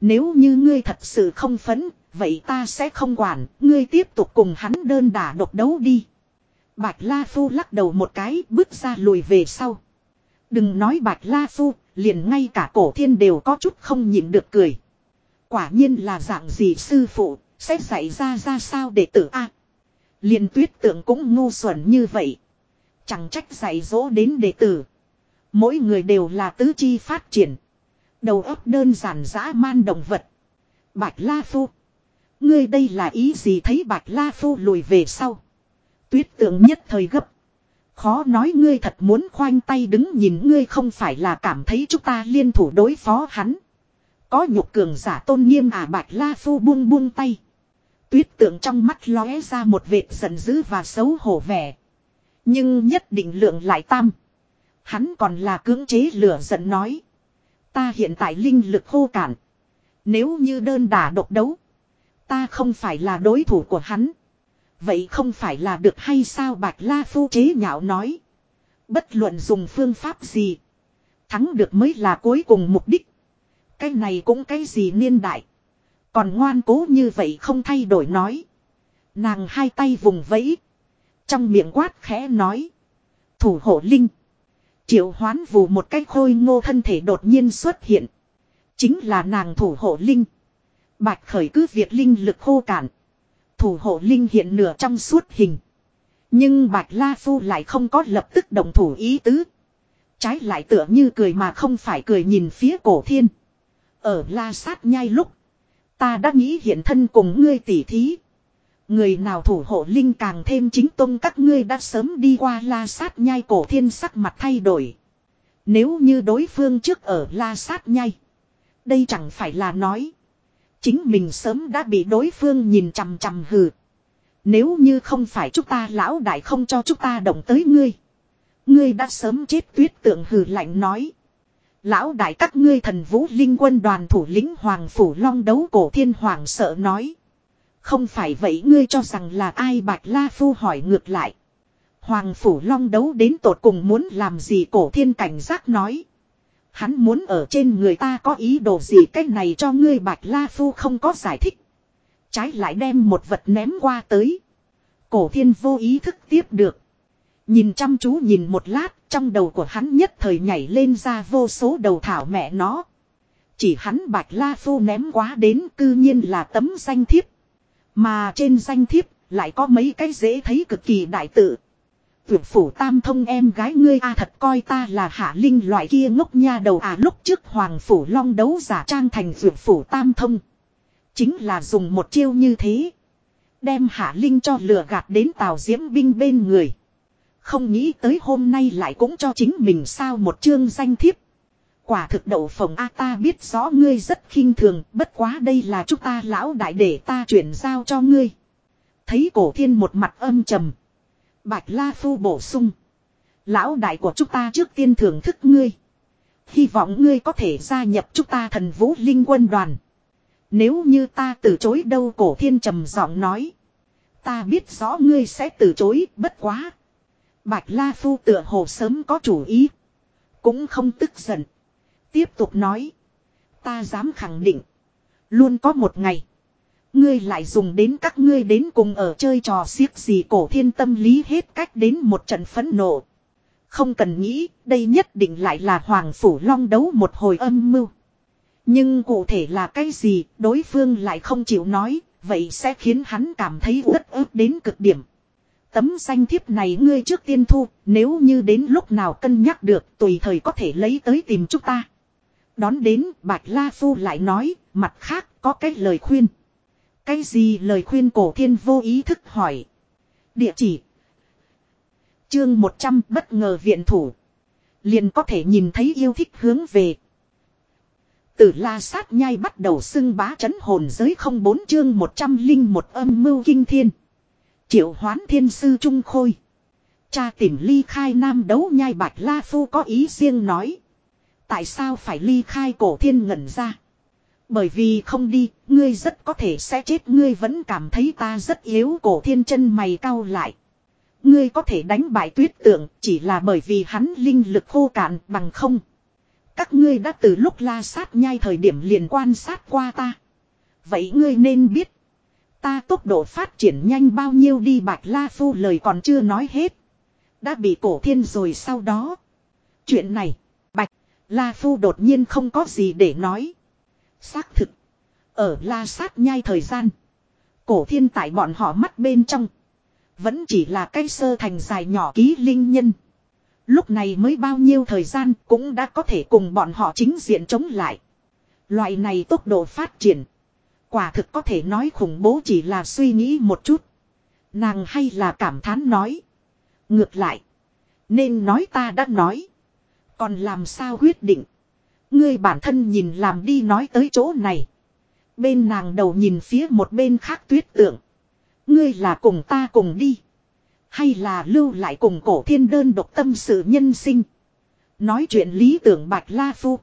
Nếu như ngươi thật sự không phấn, vậy ta sẽ không quản, ngươi tiếp tục cùng hắn đơn đả độc đấu đi. Bạch La Phu lắc đầu một cái bước ra lùi về sau. Đừng nói Bạch La Phu, liền ngay cả cổ thiên đều có chút không nhịn được cười. Quả nhiên là dạng gì sư phụ, sẽ dạy ra ra sao để tử A. liền tuyết tượng cũng ngu xuẩn như vậy. Chẳng trách dạy dỗ đến đệ tử. Mỗi người đều là tứ chi phát triển. Đầu óc đơn giản dã man động vật. Bạch La Phu. Ngươi đây là ý gì thấy Bạch La Phu lùi về sau. Tuyết tượng nhất thời gấp. Khó nói ngươi thật muốn khoanh tay đứng nhìn ngươi không phải là cảm thấy chúng ta liên thủ đối phó hắn. Có nhục cường giả tôn nghiêm à Bạch La Phu buông buông tay. Tuyết tượng trong mắt lóe ra một vệt giận dữ và xấu hổ vẻ. Nhưng nhất định lượng lại tam. Hắn còn là cưỡng chế lửa giận nói. Ta hiện tại linh lực khô cạn. Nếu như đơn đả độc đấu. Ta không phải là đối thủ của hắn. Vậy không phải là được hay sao Bạch La Phu chế nhạo nói. Bất luận dùng phương pháp gì. Thắng được mới là cuối cùng mục đích. Cái này cũng cái gì niên đại. Còn ngoan cố như vậy không thay đổi nói. Nàng hai tay vùng vẫy. Trong miệng quát khẽ nói. Thủ hộ linh. Triệu hoán vù một cái khôi ngô thân thể đột nhiên xuất hiện. Chính là nàng thủ hộ linh. Bạch khởi cứ việc linh lực khô cạn. Thủ hộ linh hiện nửa trong suốt hình. Nhưng Bạch La Phu lại không có lập tức đồng thủ ý tứ. Trái lại tựa như cười mà không phải cười nhìn phía cổ thiên. Ở la sát nhai lúc. Ta đã nghĩ hiện thân cùng ngươi tỉ thí. Người nào thủ hộ linh càng thêm chính tông các ngươi đã sớm đi qua la sát nhai cổ thiên sắc mặt thay đổi. Nếu như đối phương trước ở la sát nhai. Đây chẳng phải là nói. Chính mình sớm đã bị đối phương nhìn chằm chằm hừ. Nếu như không phải chúng ta lão đại không cho chúng ta động tới ngươi. Ngươi đã sớm chết tuyết tượng hừ lạnh nói. Lão đại các ngươi thần vũ linh quân đoàn thủ lĩnh Hoàng Phủ Long đấu cổ thiên hoàng sợ nói. Không phải vậy ngươi cho rằng là ai Bạch La Phu hỏi ngược lại. Hoàng Phủ Long đấu đến tột cùng muốn làm gì cổ thiên cảnh giác nói. Hắn muốn ở trên người ta có ý đồ gì cách này cho ngươi Bạch La Phu không có giải thích. Trái lại đem một vật ném qua tới. Cổ thiên vô ý thức tiếp được. Nhìn chăm chú nhìn một lát, trong đầu của hắn nhất thời nhảy lên ra vô số đầu thảo mẹ nó. Chỉ hắn Bạch La Phu ném quá đến cư nhiên là tấm danh thiếp. Mà trên danh thiếp lại có mấy cái dễ thấy cực kỳ đại tự. Tuyệt phủ tam thông em gái ngươi a thật coi ta là hạ linh loại kia ngốc nha đầu à lúc trước hoàng phủ long đấu giả trang thành tuyệt phủ tam thông. Chính là dùng một chiêu như thế. Đem hạ linh cho lừa gạt đến tàu diễm binh bên người. Không nghĩ tới hôm nay lại cũng cho chính mình sao một chương danh thiếp. Quả thực đậu phồng A ta biết rõ ngươi rất khinh thường, bất quá đây là chúng ta lão đại để ta chuyển giao cho ngươi. Thấy cổ thiên một mặt âm trầm. Bạch La Phu bổ sung. Lão đại của chúng ta trước tiên thưởng thức ngươi. Hy vọng ngươi có thể gia nhập chúng ta thần vũ linh quân đoàn. Nếu như ta từ chối đâu cổ thiên trầm giọng nói. Ta biết rõ ngươi sẽ từ chối, bất quá. Bạch La Phu tựa hồ sớm có chủ ý. Cũng không tức giận. Tiếp tục nói. Ta dám khẳng định. Luôn có một ngày. Ngươi lại dùng đến các ngươi đến cùng ở chơi trò xiếc gì cổ thiên tâm lý hết cách đến một trận phẫn nộ. Không cần nghĩ, đây nhất định lại là Hoàng Phủ Long đấu một hồi âm mưu. Nhưng cụ thể là cái gì, đối phương lại không chịu nói, vậy sẽ khiến hắn cảm thấy rất ức đến cực điểm. Tấm danh thiếp này ngươi trước tiên thu, nếu như đến lúc nào cân nhắc được, tùy thời có thể lấy tới tìm chúng ta. Đón đến, Bạch La Phu lại nói, mặt khác có cái lời khuyên. Cái gì lời khuyên cổ thiên vô ý thức hỏi. Địa chỉ. Chương 100 bất ngờ viện thủ. Liền có thể nhìn thấy yêu thích hướng về. Từ la sát nhai bắt đầu xưng bá chấn hồn giới không bốn chương 101 âm mưu kinh thiên. Triệu hoán thiên sư trung khôi. Cha tìm ly khai nam đấu nhai bạch la phu có ý riêng nói. Tại sao phải ly khai cổ thiên ngẩn ra. Bởi vì không đi, ngươi rất có thể sẽ chết ngươi vẫn cảm thấy ta rất yếu cổ thiên chân mày cau lại. Ngươi có thể đánh bại tuyết tượng chỉ là bởi vì hắn linh lực khô cạn bằng không. Các ngươi đã từ lúc la sát nhai thời điểm liền quan sát qua ta. Vậy ngươi nên biết. Ta tốc độ phát triển nhanh bao nhiêu đi bạch la phu lời còn chưa nói hết. Đã bị cổ thiên rồi sau đó. Chuyện này, la phu đột nhiên không có gì để nói. Xác thực. Ở la sát nhai thời gian. Cổ thiên tại bọn họ mắt bên trong. Vẫn chỉ là cây sơ thành dài nhỏ ký linh nhân. Lúc này mới bao nhiêu thời gian cũng đã có thể cùng bọn họ chính diện chống lại. Loại này tốc độ phát triển. Quả thực có thể nói khủng bố chỉ là suy nghĩ một chút. Nàng hay là cảm thán nói. Ngược lại. Nên nói ta đã nói. Còn làm sao quyết định. Ngươi bản thân nhìn làm đi nói tới chỗ này. Bên nàng đầu nhìn phía một bên khác tuyết tượng. Ngươi là cùng ta cùng đi. Hay là lưu lại cùng cổ thiên đơn độc tâm sự nhân sinh. Nói chuyện lý tưởng bạch la phu.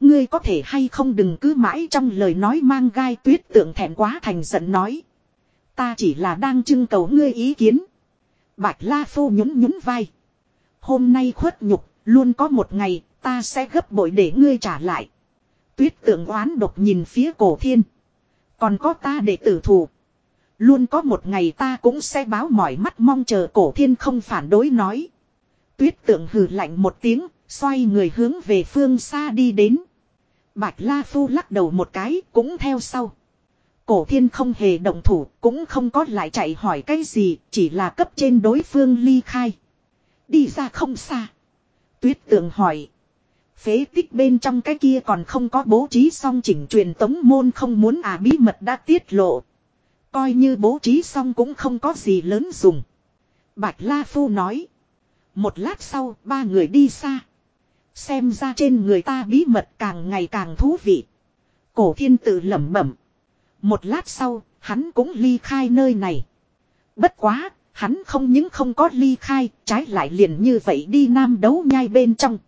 Ngươi có thể hay không đừng cứ mãi trong lời nói mang gai tuyết tượng thẹn quá thành giận nói. Ta chỉ là đang trưng cầu ngươi ý kiến. Bạch la phu nhún nhún vai. Hôm nay khuất nhục, luôn có một ngày, ta sẽ gấp bội để ngươi trả lại. Tuyết tượng oán độc nhìn phía cổ thiên. Còn có ta để tử thủ. Luôn có một ngày ta cũng sẽ báo mỏi mắt mong chờ cổ thiên không phản đối nói. Tuyết tượng hừ lạnh một tiếng, xoay người hướng về phương xa đi đến. Bạch La Phu lắc đầu một cái, cũng theo sau. Cổ thiên không hề động thủ, cũng không có lại chạy hỏi cái gì, chỉ là cấp trên đối phương ly khai. Đi ra không xa. Tuyết tượng hỏi. Phế tích bên trong cái kia còn không có bố trí xong chỉnh truyền tống môn không muốn à bí mật đã tiết lộ. Coi như bố trí xong cũng không có gì lớn dùng. Bạch La Phu nói. Một lát sau ba người đi xa. Xem ra trên người ta bí mật càng ngày càng thú vị. Cổ thiên tự lẩm bẩm. Một lát sau, hắn cũng ly khai nơi này. Bất quá, hắn không những không có ly khai, trái lại liền như vậy đi nam đấu nhai bên trong.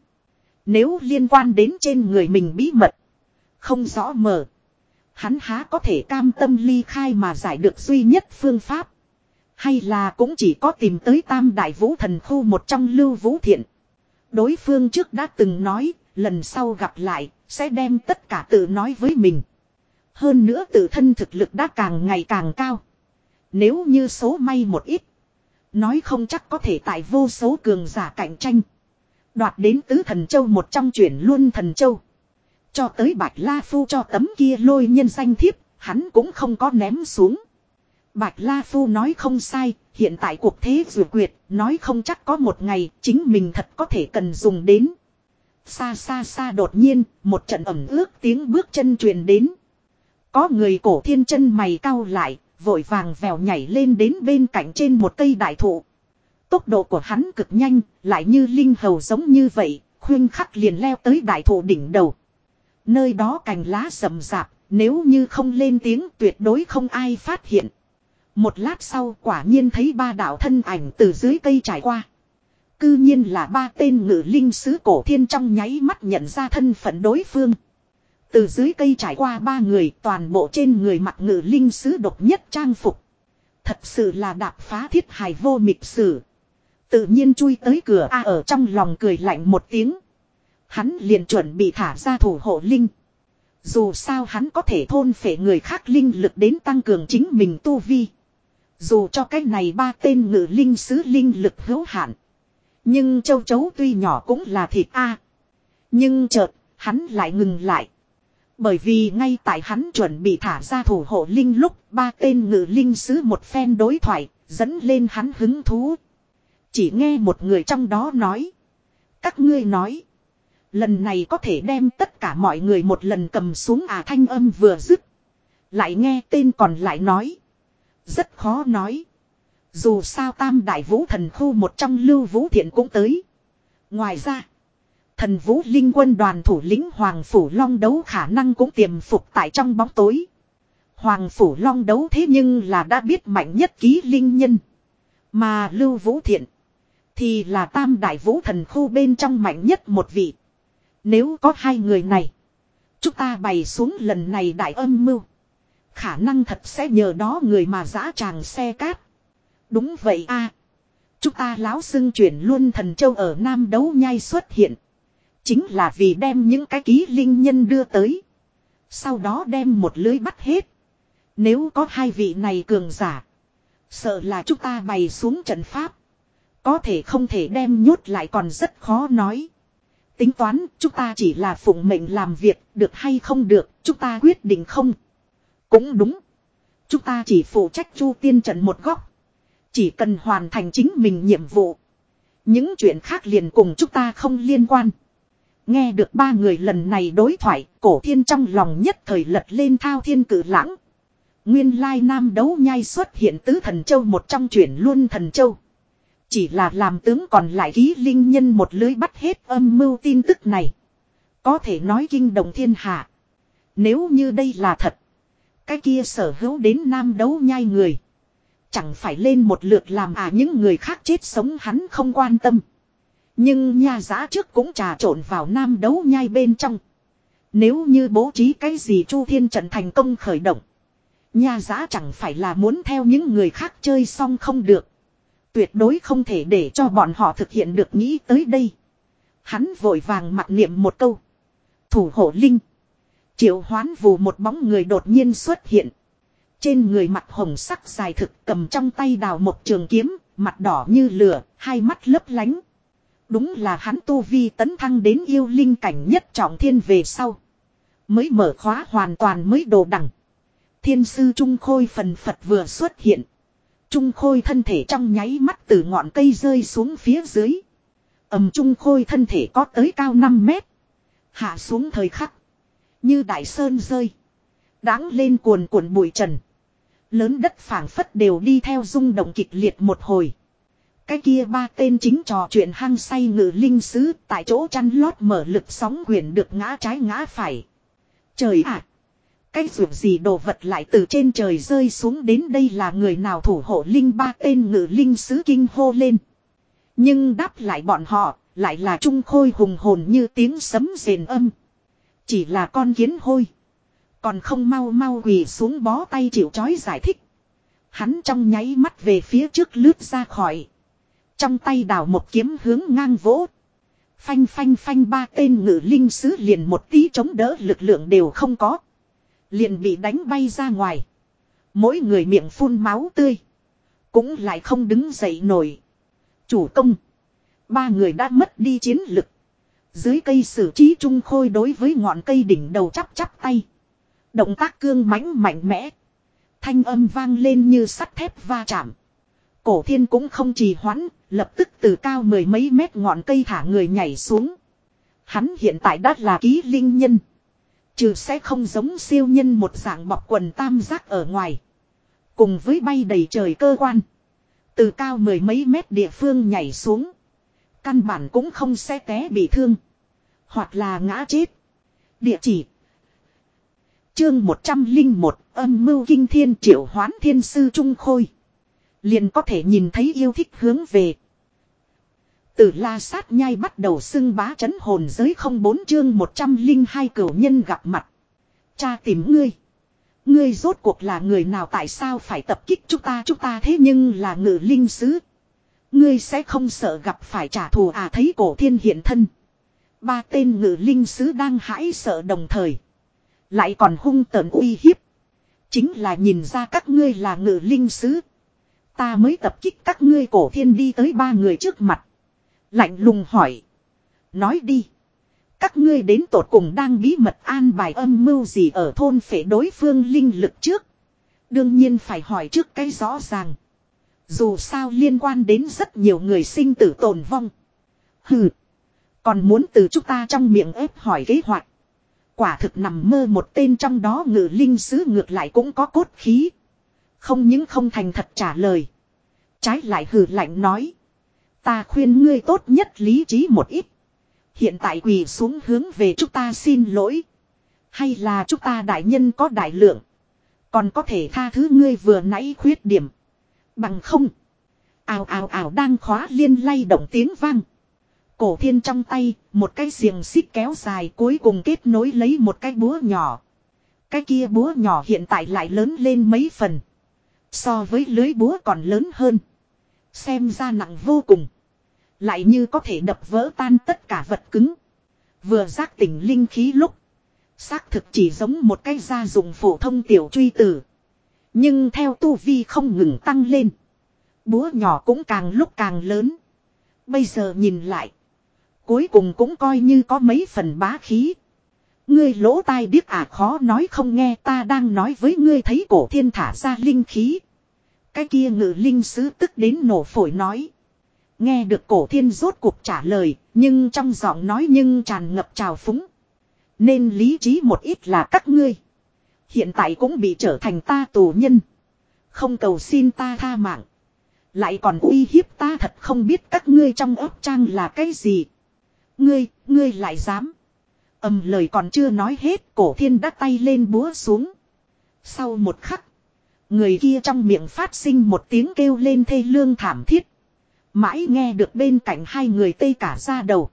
Nếu liên quan đến trên người mình bí mật, không rõ mờ. Hắn há có thể cam tâm ly khai mà giải được duy nhất phương pháp. Hay là cũng chỉ có tìm tới tam đại vũ thần khu một trong lưu vũ thiện. Đối phương trước đã từng nói, lần sau gặp lại, sẽ đem tất cả tự nói với mình. Hơn nữa tự thân thực lực đã càng ngày càng cao. Nếu như số may một ít. Nói không chắc có thể tại vô số cường giả cạnh tranh. Đoạt đến tứ thần châu một trong chuyển luôn thần châu. Cho tới Bạch La Phu cho tấm kia lôi nhân danh thiếp, hắn cũng không có ném xuống. Bạch La Phu nói không sai, hiện tại cuộc thế vừa quyệt, nói không chắc có một ngày chính mình thật có thể cần dùng đến. Xa xa xa đột nhiên, một trận ẩm ước tiếng bước chân truyền đến. Có người cổ thiên chân mày cau lại, vội vàng vèo nhảy lên đến bên cạnh trên một cây đại thụ. Tốc độ của hắn cực nhanh, lại như linh hầu giống như vậy, khuyên khắc liền leo tới đại thụ đỉnh đầu. Nơi đó cành lá rậm rạp, nếu như không lên tiếng tuyệt đối không ai phát hiện. Một lát sau quả nhiên thấy ba đạo thân ảnh từ dưới cây trải qua. Cư nhiên là ba tên ngự linh sứ cổ thiên trong nháy mắt nhận ra thân phận đối phương. Từ dưới cây trải qua ba người toàn bộ trên người mặt ngự linh sứ độc nhất trang phục. Thật sự là đạp phá thiết hài vô mịch sử. Tự nhiên chui tới cửa A ở trong lòng cười lạnh một tiếng. Hắn liền chuẩn bị thả ra thủ hộ linh. Dù sao hắn có thể thôn phệ người khác linh lực đến tăng cường chính mình tu vi. Dù cho cái này ba tên ngự linh sứ linh lực hữu hạn. Nhưng châu chấu tuy nhỏ cũng là thịt A. Nhưng chợt, hắn lại ngừng lại. Bởi vì ngay tại hắn chuẩn bị thả ra thủ hộ linh lúc ba tên ngự linh sứ một phen đối thoại, dẫn lên hắn hứng thú. Chỉ nghe một người trong đó nói. Các ngươi nói. Lần này có thể đem tất cả mọi người một lần cầm xuống à thanh âm vừa dứt. Lại nghe tên còn lại nói. Rất khó nói. Dù sao tam đại vũ thần khu một trong lưu vũ thiện cũng tới. Ngoài ra. Thần vũ linh quân đoàn thủ lĩnh Hoàng Phủ Long đấu khả năng cũng tiềm phục tại trong bóng tối. Hoàng Phủ Long đấu thế nhưng là đã biết mạnh nhất ký linh nhân. Mà Lưu Vũ Thiện. Thì là tam đại vũ thần khu bên trong mạnh nhất một vị. Nếu có hai người này. Chúng ta bày xuống lần này đại âm mưu. Khả năng thật sẽ nhờ đó người mà giã tràng xe cát. Đúng vậy a Chúng ta láo xưng chuyển luôn thần châu ở Nam đấu nhai xuất hiện. Chính là vì đem những cái ký linh nhân đưa tới. Sau đó đem một lưới bắt hết. Nếu có hai vị này cường giả. Sợ là chúng ta bày xuống trận pháp. Có thể không thể đem nhốt lại còn rất khó nói. Tính toán, chúng ta chỉ là phụng mệnh làm việc, được hay không được, chúng ta quyết định không. Cũng đúng. Chúng ta chỉ phụ trách chu tiên trận một góc. Chỉ cần hoàn thành chính mình nhiệm vụ. Những chuyện khác liền cùng chúng ta không liên quan. Nghe được ba người lần này đối thoại, cổ thiên trong lòng nhất thời lật lên thao thiên cử lãng. Nguyên lai nam đấu nhai xuất hiện tứ thần châu một trong chuyển luôn thần châu. Chỉ là làm tướng còn lại ký linh nhân một lưới bắt hết âm mưu tin tức này. Có thể nói kinh đồng thiên hạ. Nếu như đây là thật. Cái kia sở hữu đến nam đấu nhai người. Chẳng phải lên một lượt làm à những người khác chết sống hắn không quan tâm. Nhưng nha giá trước cũng trà trộn vào nam đấu nhai bên trong. Nếu như bố trí cái gì Chu Thiên Trận thành công khởi động. Nha giá chẳng phải là muốn theo những người khác chơi xong không được. Tuyệt đối không thể để cho bọn họ thực hiện được nghĩ tới đây. Hắn vội vàng mặc niệm một câu. Thủ hộ linh. Triệu hoán vù một bóng người đột nhiên xuất hiện. Trên người mặt hồng sắc dài thực cầm trong tay đào một trường kiếm, mặt đỏ như lửa, hai mắt lấp lánh. Đúng là hắn tu vi tấn thăng đến yêu linh cảnh nhất trọng thiên về sau. Mới mở khóa hoàn toàn mới đồ đẳng. Thiên sư Trung Khôi phần Phật vừa xuất hiện. Trung Khôi thân thể trong nháy mắt từ ngọn cây rơi xuống phía dưới. ầm Trung Khôi thân thể có tới cao 5 mét. Hạ xuống thời khắc. Như đại sơn rơi. Đáng lên cuồn cuộn bụi trần. Lớn đất phảng phất đều đi theo rung động kịch liệt một hồi. Cái kia ba tên chính trò chuyện hăng say ngự linh sứ tại chỗ chăn lót mở lực sóng quyền được ngã trái ngã phải. Trời ạ! cái ruột gì đồ vật lại từ trên trời rơi xuống đến đây là người nào thủ hộ linh ba tên ngự linh sứ kinh hô lên. Nhưng đáp lại bọn họ, lại là trung khôi hùng hồn như tiếng sấm rền âm. Chỉ là con kiến hôi. Còn không mau mau quỳ xuống bó tay chịu chói giải thích. Hắn trong nháy mắt về phía trước lướt ra khỏi. Trong tay đào một kiếm hướng ngang vỗ. Phanh phanh phanh ba tên ngự linh sứ liền một tí chống đỡ lực lượng đều không có. Liền bị đánh bay ra ngoài. Mỗi người miệng phun máu tươi. Cũng lại không đứng dậy nổi. Chủ công. Ba người đã mất đi chiến lực. Dưới cây sử trí trung khôi đối với ngọn cây đỉnh đầu chắp chắp tay. Động tác cương mãnh mạnh mẽ. Thanh âm vang lên như sắt thép va chạm. Cổ thiên cũng không trì hoãn, lập tức từ cao mười mấy mét ngọn cây thả người nhảy xuống. Hắn hiện tại đã là ký linh nhân. Trừ sẽ không giống siêu nhân một dạng bọc quần tam giác ở ngoài. Cùng với bay đầy trời cơ quan. Từ cao mười mấy mét địa phương nhảy xuống. Căn bản cũng không sẽ té bị thương. Hoặc là ngã chết. Địa chỉ. Chương 101 âm mưu kinh thiên triệu hoán thiên sư trung khôi. Liền có thể nhìn thấy yêu thích hướng về. Từ la sát nhai bắt đầu xưng bá chấn hồn giới không bốn chương 102 cửu nhân gặp mặt. Cha tìm ngươi. Ngươi rốt cuộc là người nào tại sao phải tập kích chúng ta chúng ta thế nhưng là ngự linh sứ. Ngươi sẽ không sợ gặp phải trả thù à thấy cổ thiên hiện thân. Ba tên ngự linh sứ đang hãi sợ đồng thời. Lại còn hung tợn uy hiếp. Chính là nhìn ra các ngươi là ngự linh sứ. Ta mới tập kích các ngươi cổ thiên đi tới ba người trước mặt. Lạnh lùng hỏi. Nói đi. Các ngươi đến tột cùng đang bí mật an bài âm mưu gì ở thôn phế đối phương linh lực trước. Đương nhiên phải hỏi trước cái rõ ràng. Dù sao liên quan đến rất nhiều người sinh tử tồn vong. Hừ. Còn muốn từ chúng ta trong miệng ép hỏi kế hoạch. Quả thực nằm mơ một tên trong đó ngự linh sứ ngược lại cũng có cốt khí. Không những không thành thật trả lời. Trái lại hừ lạnh nói. Ta khuyên ngươi tốt nhất lý trí một ít. Hiện tại quỳ xuống hướng về chúng ta xin lỗi. Hay là chúng ta đại nhân có đại lượng. Còn có thể tha thứ ngươi vừa nãy khuyết điểm. Bằng không. Ào ào ào đang khóa liên lay động tiếng vang. Cổ thiên trong tay, một cái xiềng xích kéo dài cuối cùng kết nối lấy một cái búa nhỏ. Cái kia búa nhỏ hiện tại lại lớn lên mấy phần. So với lưới búa còn lớn hơn. Xem ra nặng vô cùng. Lại như có thể đập vỡ tan tất cả vật cứng. Vừa giác tỉnh linh khí lúc. Xác thực chỉ giống một cái gia dụng phổ thông tiểu truy tử. Nhưng theo tu vi không ngừng tăng lên. Búa nhỏ cũng càng lúc càng lớn. Bây giờ nhìn lại. Cuối cùng cũng coi như có mấy phần bá khí. Ngươi lỗ tai điếc à khó nói không nghe, ta đang nói với ngươi thấy cổ thiên thả ra linh khí. Cái kia ngự linh sứ tức đến nổ phổi nói. Nghe được cổ thiên rốt cuộc trả lời, nhưng trong giọng nói nhưng tràn ngập trào phúng. Nên lý trí một ít là các ngươi. Hiện tại cũng bị trở thành ta tù nhân. Không cầu xin ta tha mạng. Lại còn uy hiếp ta thật không biết các ngươi trong ấp trang là cái gì. Ngươi, ngươi lại dám. ầm lời còn chưa nói hết cổ thiên đã tay lên búa xuống. Sau một khắc. Người kia trong miệng phát sinh một tiếng kêu lên thê lương thảm thiết. Mãi nghe được bên cạnh hai người tây cả ra đầu.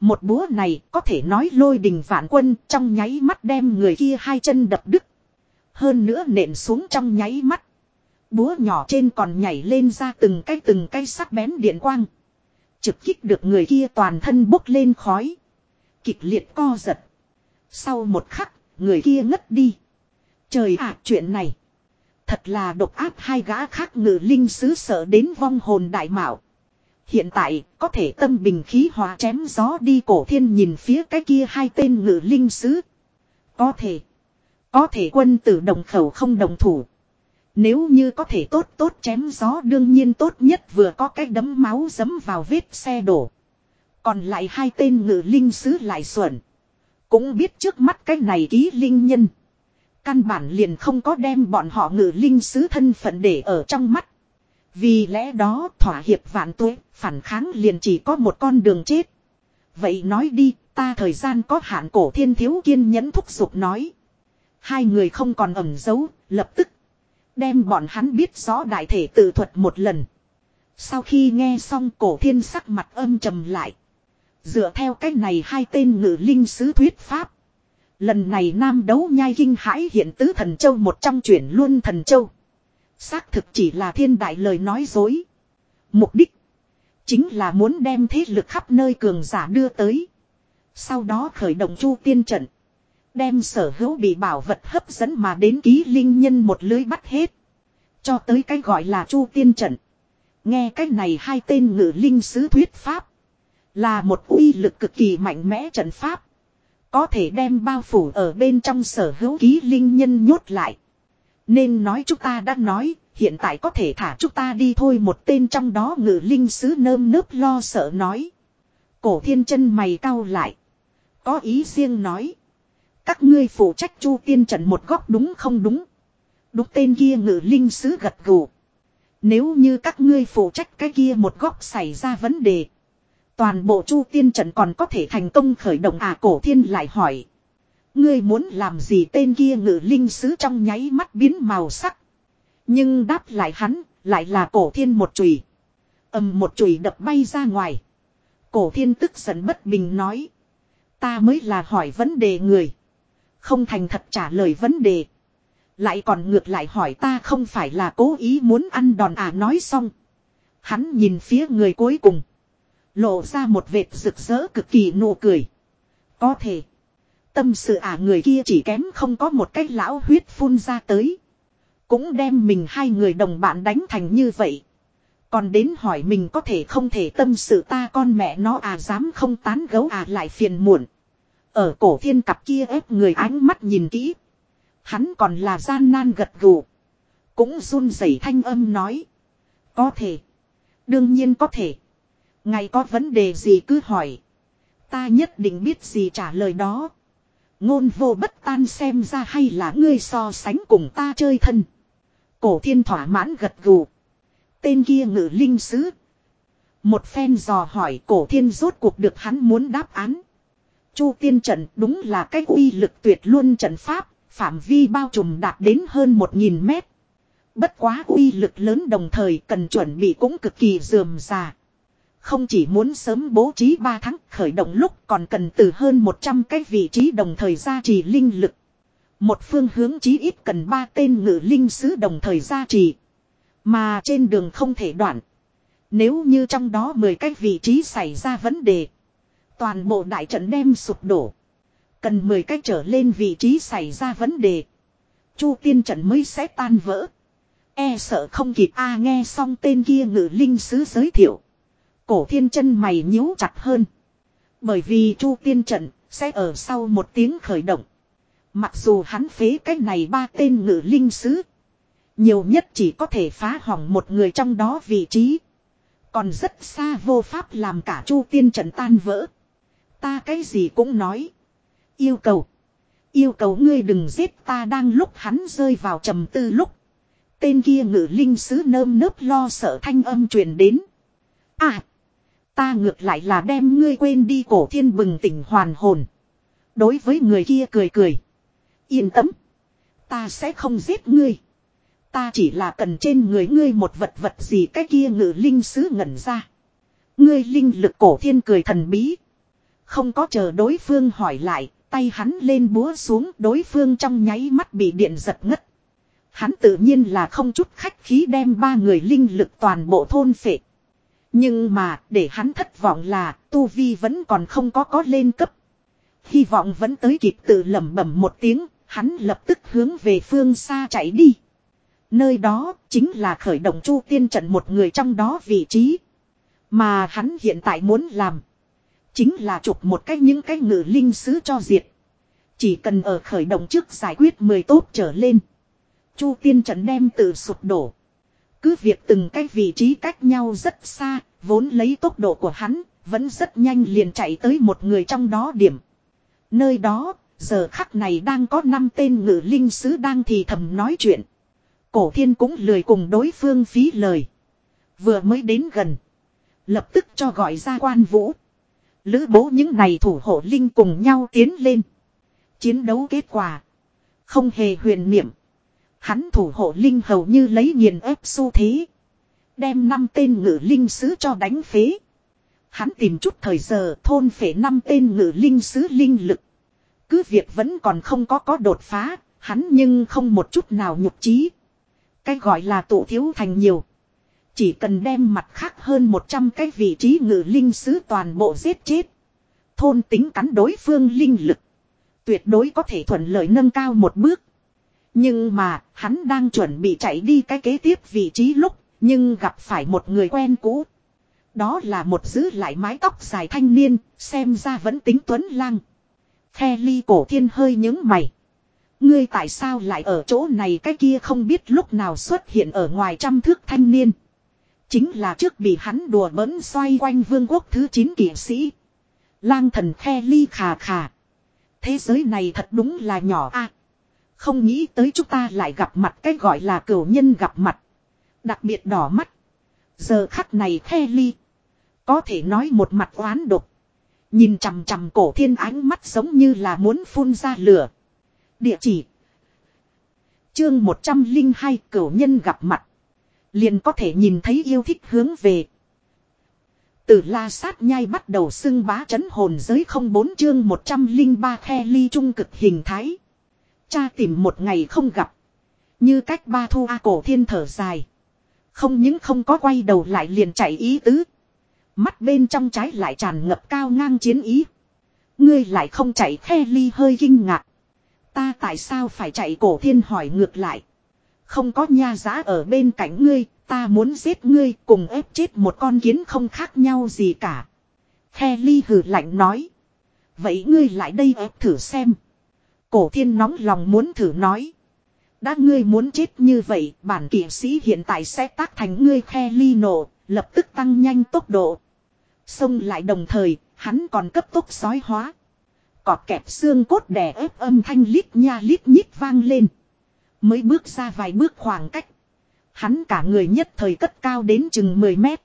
Một búa này có thể nói lôi đình vạn quân trong nháy mắt đem người kia hai chân đập đứt. Hơn nữa nện xuống trong nháy mắt. Búa nhỏ trên còn nhảy lên ra từng cái từng cái sắc bén điện quang. Trực kích được người kia toàn thân bốc lên khói. Kịch liệt co giật. Sau một khắc, người kia ngất đi. Trời ạ chuyện này. Thật là độc áp hai gã khác ngự linh sứ sợ đến vong hồn đại mạo. Hiện tại, có thể tâm bình khí hòa chém gió đi cổ thiên nhìn phía cái kia hai tên ngự linh sứ. Có thể. Có thể quân tử đồng khẩu không đồng thủ. Nếu như có thể tốt tốt chém gió đương nhiên tốt nhất vừa có cái đấm máu dấm vào vết xe đổ. Còn lại hai tên ngự linh sứ lại xuẩn. Cũng biết trước mắt cái này ký linh nhân. Căn bản liền không có đem bọn họ ngự linh sứ thân phận để ở trong mắt. Vì lẽ đó thỏa hiệp vạn tuế, phản kháng liền chỉ có một con đường chết. Vậy nói đi, ta thời gian có hạn cổ thiên thiếu kiên nhẫn thúc giục nói. Hai người không còn ẩn giấu, lập tức Đem bọn hắn biết rõ đại thể tự thuật một lần. Sau khi nghe xong cổ thiên sắc mặt âm trầm lại. Dựa theo cách này hai tên ngự linh sứ thuyết pháp. Lần này nam đấu nhai kinh hãi hiện tứ thần châu một trong chuyển luôn thần châu. Xác thực chỉ là thiên đại lời nói dối. Mục đích. Chính là muốn đem thế lực khắp nơi cường giả đưa tới. Sau đó khởi động chu tiên trận. Đem sở hữu bị bảo vật hấp dẫn mà đến ký linh nhân một lưới bắt hết. Cho tới cái gọi là chu tiên trận. Nghe cái này hai tên ngự linh sứ thuyết pháp. Là một uy lực cực kỳ mạnh mẽ trận pháp. Có thể đem bao phủ ở bên trong sở hữu ký linh nhân nhốt lại. Nên nói chúng ta đã nói, hiện tại có thể thả chúng ta đi thôi một tên trong đó ngự linh sứ nơm nớp lo sợ nói. Cổ thiên chân mày cau lại. Có ý riêng nói. Các ngươi phụ trách chu tiên trận một góc đúng không đúng. Đúng tên kia ngự linh sứ gật gù. Nếu như các ngươi phụ trách cái kia một góc xảy ra vấn đề. Toàn bộ chu tiên trận còn có thể thành công khởi động à cổ thiên lại hỏi. Ngươi muốn làm gì tên kia ngự linh sứ trong nháy mắt biến màu sắc. Nhưng đáp lại hắn, lại là cổ thiên một chùy ầm một chùy đập bay ra ngoài. Cổ thiên tức giận bất bình nói. Ta mới là hỏi vấn đề người. Không thành thật trả lời vấn đề. Lại còn ngược lại hỏi ta không phải là cố ý muốn ăn đòn à nói xong. Hắn nhìn phía người cuối cùng. Lộ ra một vệt rực rỡ cực kỳ nụ cười. Có thể. Tâm sự à người kia chỉ kém không có một cái lão huyết phun ra tới. Cũng đem mình hai người đồng bạn đánh thành như vậy. Còn đến hỏi mình có thể không thể tâm sự ta con mẹ nó à dám không tán gấu à lại phiền muộn. Ở cổ thiên cặp kia ép người ánh mắt nhìn kỹ. Hắn còn là gian nan gật gù. Cũng run rẩy thanh âm nói. Có thể. Đương nhiên có thể. Ngày có vấn đề gì cứ hỏi. Ta nhất định biết gì trả lời đó. Ngôn vô bất tan xem ra hay là ngươi so sánh cùng ta chơi thân. Cổ thiên thỏa mãn gật gù. Tên kia ngự linh sứ. Một phen dò hỏi cổ thiên rốt cuộc được hắn muốn đáp án. Chu tiên trận đúng là cái uy lực tuyệt luôn trận pháp, phạm vi bao trùm đạt đến hơn 1.000 mét. Bất quá uy lực lớn đồng thời cần chuẩn bị cũng cực kỳ dườm già. Không chỉ muốn sớm bố trí 3 tháng khởi động lúc còn cần từ hơn 100 cái vị trí đồng thời gia trì linh lực. Một phương hướng chí ít cần 3 tên ngự linh sứ đồng thời gia trì. Mà trên đường không thể đoạn. Nếu như trong đó 10 cái vị trí xảy ra vấn đề. Toàn bộ đại trận đem sụp đổ. Cần 10 cách trở lên vị trí xảy ra vấn đề. Chu tiên trận mới sẽ tan vỡ. E sợ không kịp a nghe xong tên kia ngự linh sứ giới thiệu. Cổ thiên chân mày nhíu chặt hơn. Bởi vì chu tiên trận sẽ ở sau một tiếng khởi động. Mặc dù hắn phế cái này ba tên ngự linh sứ. Nhiều nhất chỉ có thể phá hỏng một người trong đó vị trí. Còn rất xa vô pháp làm cả chu tiên trận tan vỡ. Ta cái gì cũng nói. Yêu cầu. Yêu cầu ngươi đừng giết ta đang lúc hắn rơi vào trầm tư lúc. Tên kia ngự linh sứ nơm nớp lo sợ thanh âm truyền đến. À. Ta ngược lại là đem ngươi quên đi cổ thiên bừng tỉnh hoàn hồn. Đối với người kia cười cười. Yên tâm. Ta sẽ không giết ngươi. Ta chỉ là cần trên người ngươi một vật vật gì cái kia ngự linh sứ ngẩn ra. Ngươi linh lực cổ thiên cười thần bí. Không có chờ đối phương hỏi lại, tay hắn lên búa xuống đối phương trong nháy mắt bị điện giật ngất. Hắn tự nhiên là không chút khách khí đem ba người linh lực toàn bộ thôn phệ. Nhưng mà để hắn thất vọng là Tu Vi vẫn còn không có có lên cấp. Hy vọng vẫn tới kịp tự lẩm bẩm một tiếng, hắn lập tức hướng về phương xa chạy đi. Nơi đó chính là khởi động chu tiên trận một người trong đó vị trí. Mà hắn hiện tại muốn làm. Chính là chụp một cách những cái ngự linh sứ cho diệt. Chỉ cần ở khởi động trước giải quyết 10 tốt trở lên. Chu tiên trận đem tự sụp đổ. Cứ việc từng cái vị trí cách nhau rất xa, vốn lấy tốc độ của hắn, vẫn rất nhanh liền chạy tới một người trong đó điểm. Nơi đó, giờ khắc này đang có 5 tên ngự linh sứ đang thì thầm nói chuyện. Cổ thiên cũng lười cùng đối phương phí lời. Vừa mới đến gần. Lập tức cho gọi ra quan vũ. Lữ bố những này thủ hộ linh cùng nhau tiến lên. Chiến đấu kết quả. Không hề huyền niệm. Hắn thủ hộ linh hầu như lấy nghiền ép xu thế. Đem năm tên ngự linh sứ cho đánh phế. Hắn tìm chút thời giờ thôn phế năm tên ngự linh sứ linh lực. Cứ việc vẫn còn không có có đột phá, hắn nhưng không một chút nào nhục trí. Cái gọi là tụ thiếu thành nhiều. Chỉ cần đem mặt khác hơn 100 cái vị trí ngự linh sứ toàn bộ giết chết. Thôn tính cắn đối phương linh lực. Tuyệt đối có thể thuận lợi nâng cao một bước. Nhưng mà, hắn đang chuẩn bị chạy đi cái kế tiếp vị trí lúc, nhưng gặp phải một người quen cũ. Đó là một giữ lại mái tóc dài thanh niên, xem ra vẫn tính tuấn lang. Khe ly cổ thiên hơi những mày. Ngươi tại sao lại ở chỗ này cái kia không biết lúc nào xuất hiện ở ngoài trăm thước thanh niên. Chính là trước bị hắn đùa bỡn xoay quanh vương quốc thứ 9 kỷ sĩ. Lang thần khe ly khà khà. Thế giới này thật đúng là nhỏ a không nghĩ tới chúng ta lại gặp mặt cái gọi là cửu nhân gặp mặt. Đặc biệt đỏ mắt. Giờ khắc này khe ly. Có thể nói một mặt oán độc. Nhìn chằm chằm cổ thiên ánh mắt giống như là muốn phun ra lửa. Địa chỉ. Chương 102 cửu nhân gặp mặt. Liền có thể nhìn thấy yêu thích hướng về. Từ la sát nhai bắt đầu xưng bá chấn hồn giới không bốn chương 103 khe ly trung cực hình thái. Cha tìm một ngày không gặp. Như cách ba thu A cổ thiên thở dài. Không những không có quay đầu lại liền chạy ý tứ. Mắt bên trong trái lại tràn ngập cao ngang chiến ý. Ngươi lại không chạy khe ly hơi kinh ngạc. Ta tại sao phải chạy cổ thiên hỏi ngược lại. Không có nha giá ở bên cạnh ngươi, ta muốn giết ngươi cùng ép chết một con kiến không khác nhau gì cả. Khe ly hừ lạnh nói. Vậy ngươi lại đây ép thử xem. Cổ thiên nóng lòng muốn thử nói. Đã ngươi muốn chết như vậy, bản kỷ sĩ hiện tại sẽ tác thành ngươi khe ly nổ, lập tức tăng nhanh tốc độ. Xông lại đồng thời, hắn còn cấp tốc sói hóa. cọp kẹp xương cốt đè ép âm thanh lít nha lít nhít vang lên. Mới bước ra vài bước khoảng cách. Hắn cả người nhất thời cất cao đến chừng 10 mét.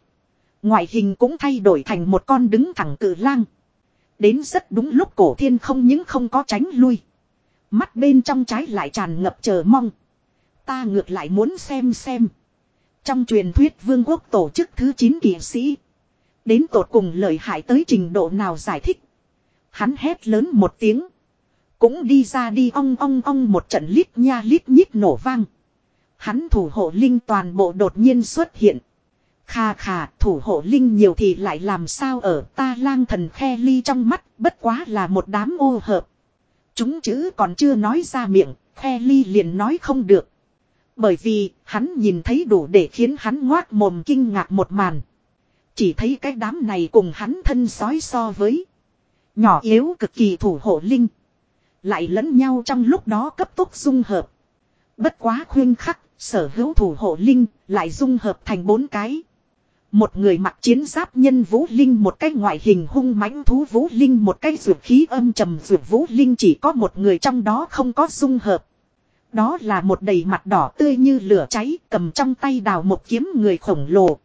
Ngoại hình cũng thay đổi thành một con đứng thẳng cử lang. Đến rất đúng lúc cổ thiên không những không có tránh lui. Mắt bên trong trái lại tràn ngập chờ mong. Ta ngược lại muốn xem xem. Trong truyền thuyết vương quốc tổ chức thứ 9 kỷ sĩ. Đến tột cùng lợi hại tới trình độ nào giải thích. Hắn hét lớn một tiếng. Cũng đi ra đi ong ong ong một trận lít nha lít nhít nổ vang. Hắn thủ hộ linh toàn bộ đột nhiên xuất hiện. Khà khà thủ hộ linh nhiều thì lại làm sao ở ta lang thần khe ly trong mắt, bất quá là một đám ô hợp. Chúng chữ còn chưa nói ra miệng, khe ly liền nói không được. Bởi vì hắn nhìn thấy đủ để khiến hắn ngoác mồm kinh ngạc một màn. Chỉ thấy cái đám này cùng hắn thân sói so với. Nhỏ yếu cực kỳ thủ hộ linh. Lại lẫn nhau trong lúc đó cấp tốc dung hợp. Bất quá khuyên khắc, sở hữu thủ hộ linh, lại dung hợp thành bốn cái. Một người mặc chiến giáp nhân vũ linh một cái ngoại hình hung mãnh thú vũ linh một cái dược khí âm trầm dược vũ linh chỉ có một người trong đó không có dung hợp. Đó là một đầy mặt đỏ tươi như lửa cháy cầm trong tay đào một kiếm người khổng lồ.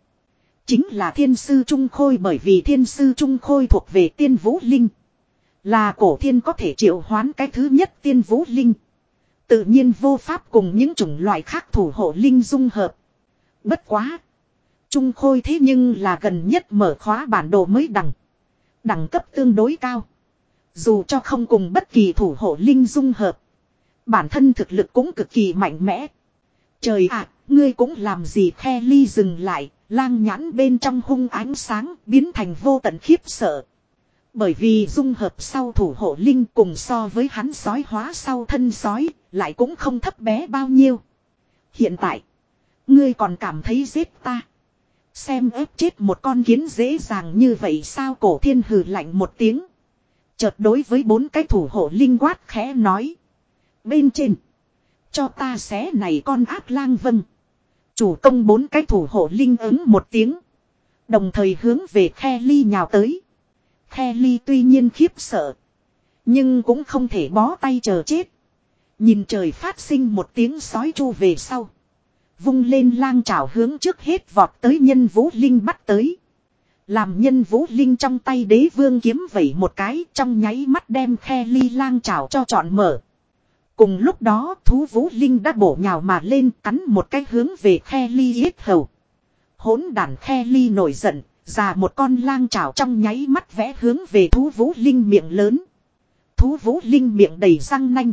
Chính là thiên sư Trung Khôi bởi vì thiên sư Trung Khôi thuộc về tiên vũ linh. Là cổ thiên có thể triệu hoán cái thứ nhất tiên vũ linh. Tự nhiên vô pháp cùng những chủng loại khác thủ hộ linh dung hợp. Bất quá. Trung Khôi thế nhưng là gần nhất mở khóa bản đồ mới đẳng. Đẳng cấp tương đối cao. Dù cho không cùng bất kỳ thủ hộ linh dung hợp. Bản thân thực lực cũng cực kỳ mạnh mẽ. Trời ạ, ngươi cũng làm gì khe ly dừng lại, lang nhãn bên trong hung ánh sáng biến thành vô tận khiếp sợ. Bởi vì dung hợp sau thủ hộ linh cùng so với hắn sói hóa sau thân sói, lại cũng không thấp bé bao nhiêu. Hiện tại, ngươi còn cảm thấy giết ta. Xem ép chết một con kiến dễ dàng như vậy sao cổ thiên hừ lạnh một tiếng. Chợt đối với bốn cái thủ hộ linh quát khẽ nói. Bên trên. Cho ta xé này con ác lang vâng. Chủ công bốn cái thủ hộ linh ứng một tiếng. Đồng thời hướng về khe ly nhào tới. Khe ly tuy nhiên khiếp sợ. Nhưng cũng không thể bó tay chờ chết. Nhìn trời phát sinh một tiếng sói chu về sau. Vung lên lang trảo hướng trước hết vọt tới nhân vũ linh bắt tới. Làm nhân vũ linh trong tay đế vương kiếm vẩy một cái trong nháy mắt đem khe ly lang trảo cho trọn mở. Cùng lúc đó thú vũ linh đã bổ nhào mà lên cắn một cái hướng về khe ly yết hầu. Hỗn đàn khe ly nổi giận, già một con lang trảo trong nháy mắt vẽ hướng về thú vũ linh miệng lớn. Thú vũ linh miệng đầy răng nanh.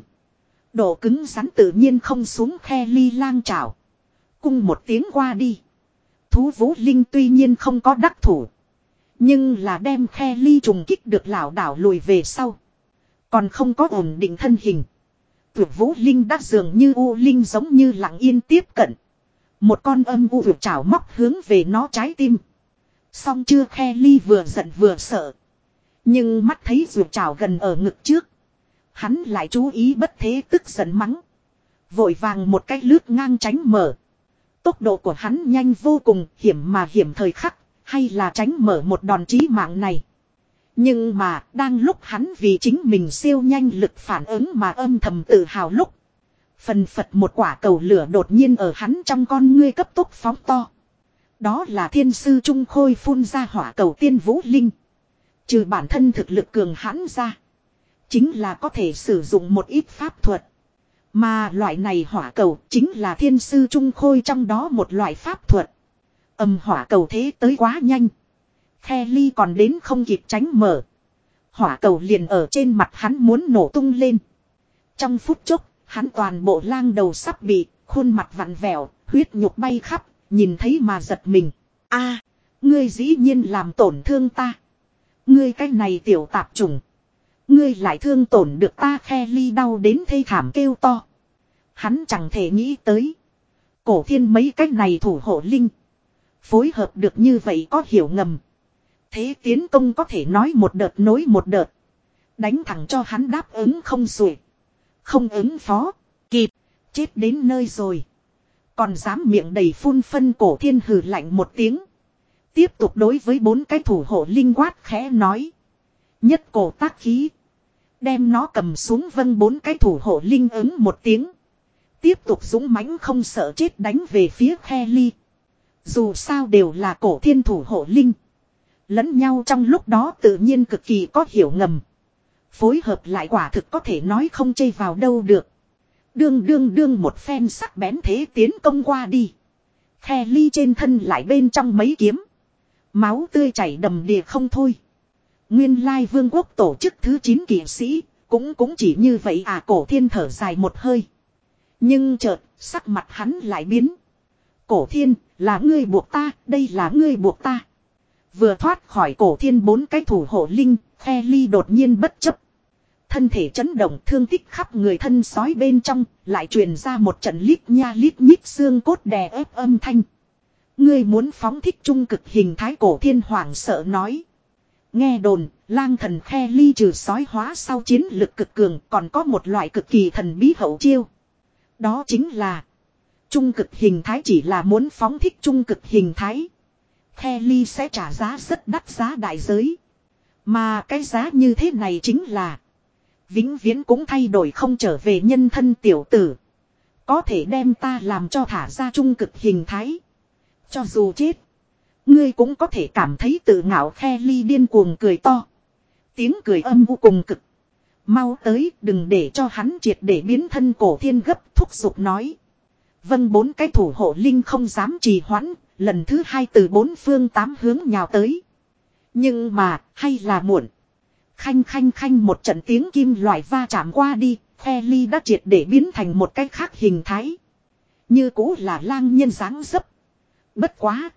Độ cứng rắn tự nhiên không xuống khe ly lang trảo. Cung một tiếng qua đi. Thú vũ linh tuy nhiên không có đắc thủ. Nhưng là đem khe ly trùng kích được lão đảo lùi về sau. Còn không có ổn định thân hình. Tuyệt vũ linh đắc dường như u linh giống như lặng yên tiếp cận. Một con âm u vượt chảo móc hướng về nó trái tim. Xong chưa khe ly vừa giận vừa sợ. Nhưng mắt thấy vượt chảo gần ở ngực trước. Hắn lại chú ý bất thế tức giận mắng. Vội vàng một cái lướt ngang tránh mở. Tốc độ của hắn nhanh vô cùng, hiểm mà hiểm thời khắc. Hay là tránh mở một đòn chí mạng này. Nhưng mà, đang lúc hắn vì chính mình siêu nhanh lực phản ứng mà âm thầm tự hào lúc. Phần phật một quả cầu lửa đột nhiên ở hắn trong con ngươi cấp tốc phóng to. Đó là thiên sư Trung Khôi phun ra hỏa cầu tiên vũ linh. Trừ bản thân thực lực cường hãn ra. Chính là có thể sử dụng một ít pháp thuật. Mà loại này hỏa cầu chính là thiên sư Trung Khôi trong đó một loại pháp thuật. Âm hỏa cầu thế tới quá nhanh. Khe ly còn đến không kịp tránh mở. Hỏa cầu liền ở trên mặt hắn muốn nổ tung lên. Trong phút chốc, hắn toàn bộ lang đầu sắp bị, khuôn mặt vặn vẹo, huyết nhục bay khắp, nhìn thấy mà giật mình. a ngươi dĩ nhiên làm tổn thương ta. Ngươi cái này tiểu tạp trùng. Ngươi lại thương tổn được ta khe ly đau đến thê thảm kêu to. Hắn chẳng thể nghĩ tới. Cổ thiên mấy cách này thủ hộ linh. Phối hợp được như vậy có hiểu ngầm. Thế tiến công có thể nói một đợt nối một đợt. Đánh thẳng cho hắn đáp ứng không sủi. Không ứng phó. Kịp. Chết đến nơi rồi. Còn dám miệng đầy phun phân cổ thiên hừ lạnh một tiếng. Tiếp tục đối với bốn cái thủ hộ linh quát khẽ nói. Nhất cổ tác khí. Đem nó cầm xuống vân bốn cái thủ hộ linh ứng một tiếng. Tiếp tục dũng mãnh không sợ chết đánh về phía khe ly. Dù sao đều là cổ thiên thủ hộ linh. Lẫn nhau trong lúc đó tự nhiên cực kỳ có hiểu ngầm. Phối hợp lại quả thực có thể nói không chây vào đâu được. Đương đương đương một phen sắc bén thế tiến công qua đi. Khe ly trên thân lại bên trong mấy kiếm. Máu tươi chảy đầm đìa không thôi. Nguyên lai vương quốc tổ chức thứ 9 kỵ sĩ, cũng cũng chỉ như vậy à cổ thiên thở dài một hơi. Nhưng chợt, sắc mặt hắn lại biến. Cổ thiên, là ngươi buộc ta, đây là ngươi buộc ta. Vừa thoát khỏi cổ thiên bốn cái thủ hộ linh, khe ly đột nhiên bất chấp. Thân thể chấn động thương tích khắp người thân sói bên trong, lại truyền ra một trận lít nha lít nhít xương cốt đè ép âm thanh. Ngươi muốn phóng thích trung cực hình thái cổ thiên hoàng sợ nói. Nghe đồn, lang thần khe ly trừ sói hóa sau chiến lực cực cường còn có một loại cực kỳ thần bí hậu chiêu. Đó chính là Trung cực hình thái chỉ là muốn phóng thích trung cực hình thái. Khe ly sẽ trả giá rất đắt giá đại giới. Mà cái giá như thế này chính là Vĩnh viễn cũng thay đổi không trở về nhân thân tiểu tử. Có thể đem ta làm cho thả ra trung cực hình thái. Cho dù chết. Ngươi cũng có thể cảm thấy tự ngạo khe ly điên cuồng cười to. Tiếng cười âm u cùng cực. Mau tới đừng để cho hắn triệt để biến thân cổ thiên gấp thúc giục nói. Vân bốn cái thủ hộ linh không dám trì hoãn, lần thứ hai từ bốn phương tám hướng nhào tới. Nhưng mà, hay là muộn. Khanh khanh khanh một trận tiếng kim loại va chạm qua đi, khe ly đã triệt để biến thành một cái khác hình thái. Như cũ là lang nhân dáng dấp. Bất quá.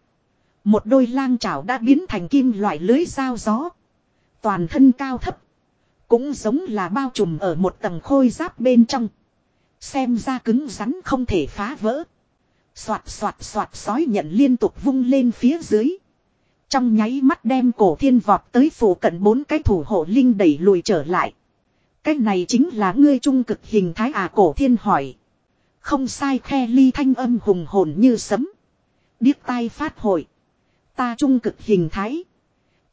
Một đôi lang chảo đã biến thành kim loại lưới dao gió. Toàn thân cao thấp. Cũng giống là bao trùm ở một tầng khôi giáp bên trong. Xem ra cứng rắn không thể phá vỡ. Xoạt xoạt xoạt sói nhận liên tục vung lên phía dưới. Trong nháy mắt đem cổ thiên vọt tới phủ cận bốn cái thủ hộ linh đẩy lùi trở lại. Cái này chính là ngươi trung cực hình thái à cổ thiên hỏi. Không sai, khe ly thanh âm hùng hồn như sấm. Điếc tai phát hội. Ta trung cực hình thái.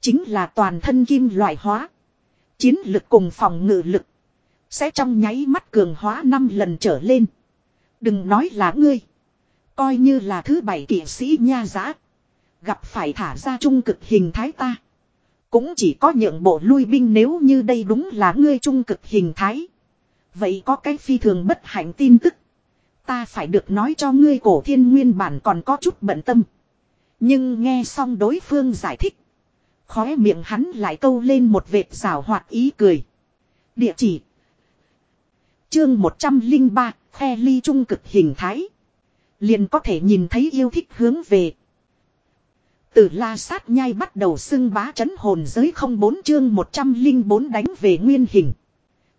Chính là toàn thân kim loại hóa. Chiến lực cùng phòng ngự lực. Sẽ trong nháy mắt cường hóa năm lần trở lên. Đừng nói là ngươi. Coi như là thứ bảy kỵ sĩ nha giã. Gặp phải thả ra trung cực hình thái ta. Cũng chỉ có nhượng bộ lui binh nếu như đây đúng là ngươi trung cực hình thái. Vậy có cái phi thường bất hạnh tin tức. Ta phải được nói cho ngươi cổ thiên nguyên bản còn có chút bận tâm. Nhưng nghe xong đối phương giải thích. Khóe miệng hắn lại câu lên một vệt rào hoạt ý cười. Địa chỉ. Chương 103, khe ly trung cực hình thái. Liền có thể nhìn thấy yêu thích hướng về. Từ la sát nhai bắt đầu xưng bá chấn hồn giới không bốn chương 104 đánh về nguyên hình.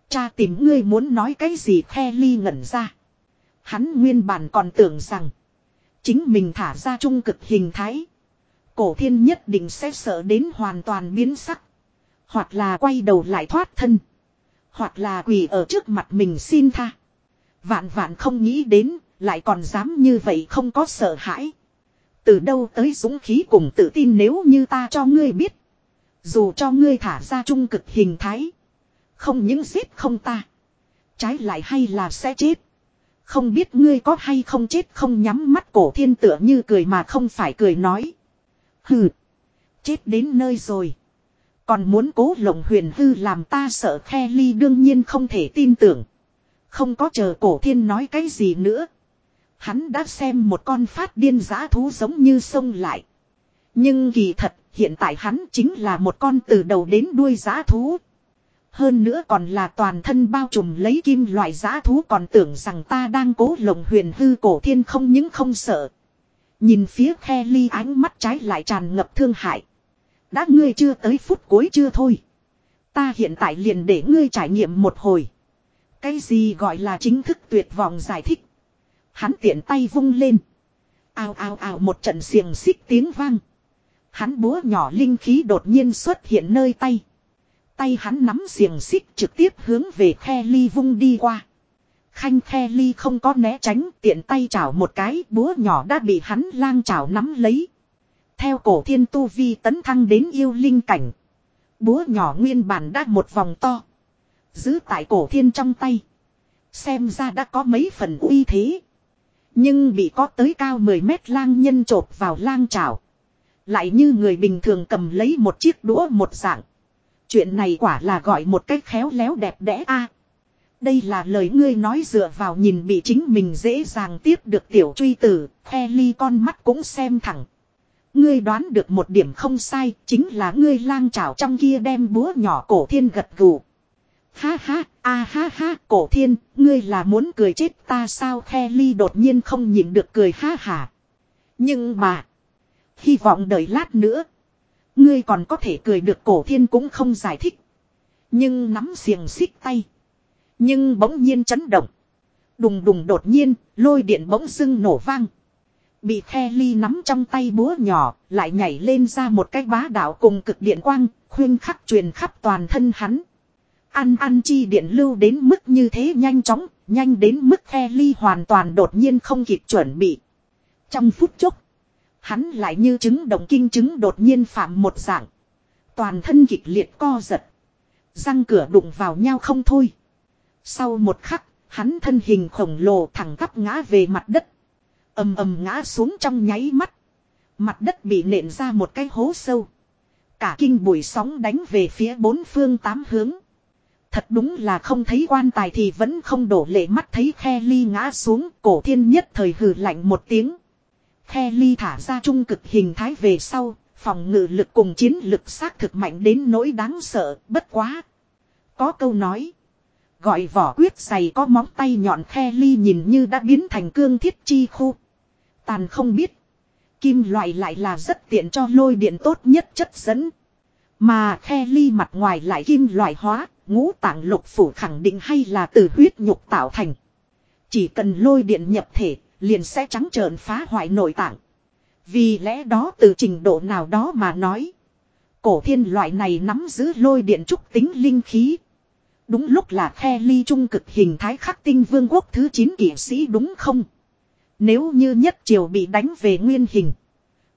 Cha tìm ngươi muốn nói cái gì khe ly ngẩn ra. Hắn nguyên bản còn tưởng rằng. Chính mình thả ra trung cực hình thái. Cổ thiên nhất định sẽ sợ đến hoàn toàn biến sắc. Hoặc là quay đầu lại thoát thân. Hoặc là quỳ ở trước mặt mình xin tha. Vạn vạn không nghĩ đến, lại còn dám như vậy không có sợ hãi. Từ đâu tới dũng khí cùng tự tin nếu như ta cho ngươi biết. Dù cho ngươi thả ra trung cực hình thái. Không những giết không ta. Trái lại hay là sẽ chết. Không biết ngươi có hay không chết không nhắm mắt cổ thiên tựa như cười mà không phải cười nói. Hừ. Chết đến nơi rồi. Còn muốn cố lộng huyền hư làm ta sợ khe ly đương nhiên không thể tin tưởng. Không có chờ cổ thiên nói cái gì nữa. Hắn đã xem một con phát điên giã thú giống như sông lại. Nhưng kỳ thật, hiện tại hắn chính là một con từ đầu đến đuôi giã thú. Hơn nữa còn là toàn thân bao trùm lấy kim loại giã thú còn tưởng rằng ta đang cố lồng huyền hư cổ thiên không những không sợ. Nhìn phía khe ly ánh mắt trái lại tràn ngập thương hại. Đã ngươi chưa tới phút cuối chưa thôi. Ta hiện tại liền để ngươi trải nghiệm một hồi. Cái gì gọi là chính thức tuyệt vọng giải thích. Hắn tiện tay vung lên. Ao ao ao một trận xiềng xích tiếng vang. Hắn búa nhỏ linh khí đột nhiên xuất hiện nơi tay. Tay hắn nắm xiềng xích trực tiếp hướng về khe ly vung đi qua. Khanh khe ly không có né tránh, tiện tay chảo một cái, búa nhỏ đã bị hắn lang chảo nắm lấy. Theo cổ thiên tu vi tấn thăng đến yêu linh cảnh. Búa nhỏ nguyên bản đã một vòng to. Giữ tại cổ thiên trong tay. Xem ra đã có mấy phần uy thế. Nhưng bị có tới cao 10 mét lang nhân trộp vào lang chảo. Lại như người bình thường cầm lấy một chiếc đũa một dạng. Chuyện này quả là gọi một cách khéo léo đẹp đẽ a. đây là lời ngươi nói dựa vào nhìn bị chính mình dễ dàng tiếp được tiểu truy tử, khe ly con mắt cũng xem thẳng. Ngươi đoán được một điểm không sai, chính là ngươi lang chảo trong kia đem búa nhỏ cổ thiên gật gù. Ha ha, a ha ha, cổ thiên, ngươi là muốn cười chết ta sao khe ly đột nhiên không nhịn được cười ha hả. Nhưng mà, hy vọng đợi lát nữa. Ngươi còn có thể cười được cổ thiên cũng không giải thích. Nhưng nắm xiềng xích tay. Nhưng bỗng nhiên chấn động. Đùng đùng đột nhiên, lôi điện bỗng dưng nổ vang. Bị khe ly nắm trong tay búa nhỏ, lại nhảy lên ra một cái bá đạo cùng cực điện quang, khuyên khắc truyền khắp toàn thân hắn. Ăn ăn chi điện lưu đến mức như thế nhanh chóng, nhanh đến mức khe ly hoàn toàn đột nhiên không kịp chuẩn bị. Trong phút chốc, hắn lại như chứng động kinh chứng đột nhiên phạm một dạng. Toàn thân kịch liệt co giật. Răng cửa đụng vào nhau không thôi. Sau một khắc, hắn thân hình khổng lồ thẳng tắp ngã về mặt đất ầm ầm ngã xuống trong nháy mắt. Mặt đất bị nện ra một cái hố sâu. Cả kinh bụi sóng đánh về phía bốn phương tám hướng. Thật đúng là không thấy quan tài thì vẫn không đổ lệ mắt thấy khe ly ngã xuống cổ thiên nhất thời hừ lạnh một tiếng. Khe ly thả ra trung cực hình thái về sau, phòng ngự lực cùng chiến lực xác thực mạnh đến nỗi đáng sợ, bất quá. Có câu nói. Gọi vỏ quyết dày có móng tay nhọn khe ly nhìn như đã biến thành cương thiết chi khu. Tàn không biết. Kim loại lại là rất tiện cho lôi điện tốt nhất chất dẫn. Mà khe ly mặt ngoài lại kim loại hóa, ngũ tạng lục phủ khẳng định hay là từ huyết nhục tạo thành. Chỉ cần lôi điện nhập thể, liền sẽ trắng trợn phá hoại nội tạng. Vì lẽ đó từ trình độ nào đó mà nói. Cổ thiên loại này nắm giữ lôi điện trúc tính linh khí. Đúng lúc là khe ly trung cực hình thái khắc tinh vương quốc thứ 9 kỷ sĩ đúng không? Nếu như nhất triều bị đánh về nguyên hình.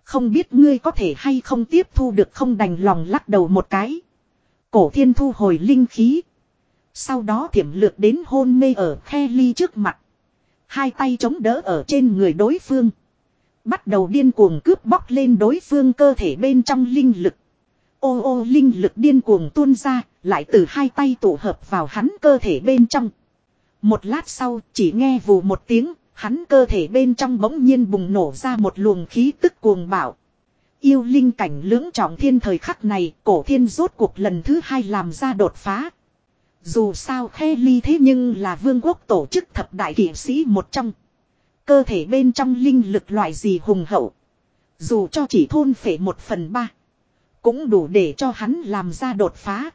Không biết ngươi có thể hay không tiếp thu được không đành lòng lắc đầu một cái. Cổ thiên thu hồi linh khí. Sau đó thiểm lược đến hôn mê ở khe ly trước mặt. Hai tay chống đỡ ở trên người đối phương. Bắt đầu điên cuồng cướp bóc lên đối phương cơ thể bên trong linh lực. Ô ô linh lực điên cuồng tuôn ra, lại từ hai tay tụ hợp vào hắn cơ thể bên trong. Một lát sau, chỉ nghe vù một tiếng, Hắn cơ thể bên trong bỗng nhiên bùng nổ ra một luồng khí tức cuồng bạo. Yêu linh cảnh lưỡng trọng thiên thời khắc này, cổ thiên rốt cuộc lần thứ hai làm ra đột phá. Dù sao khe ly thế nhưng là vương quốc tổ chức thập đại kỷ sĩ một trong. Cơ thể bên trong linh lực loại gì hùng hậu. Dù cho chỉ thôn phệ một phần ba. Cũng đủ để cho hắn làm ra đột phá.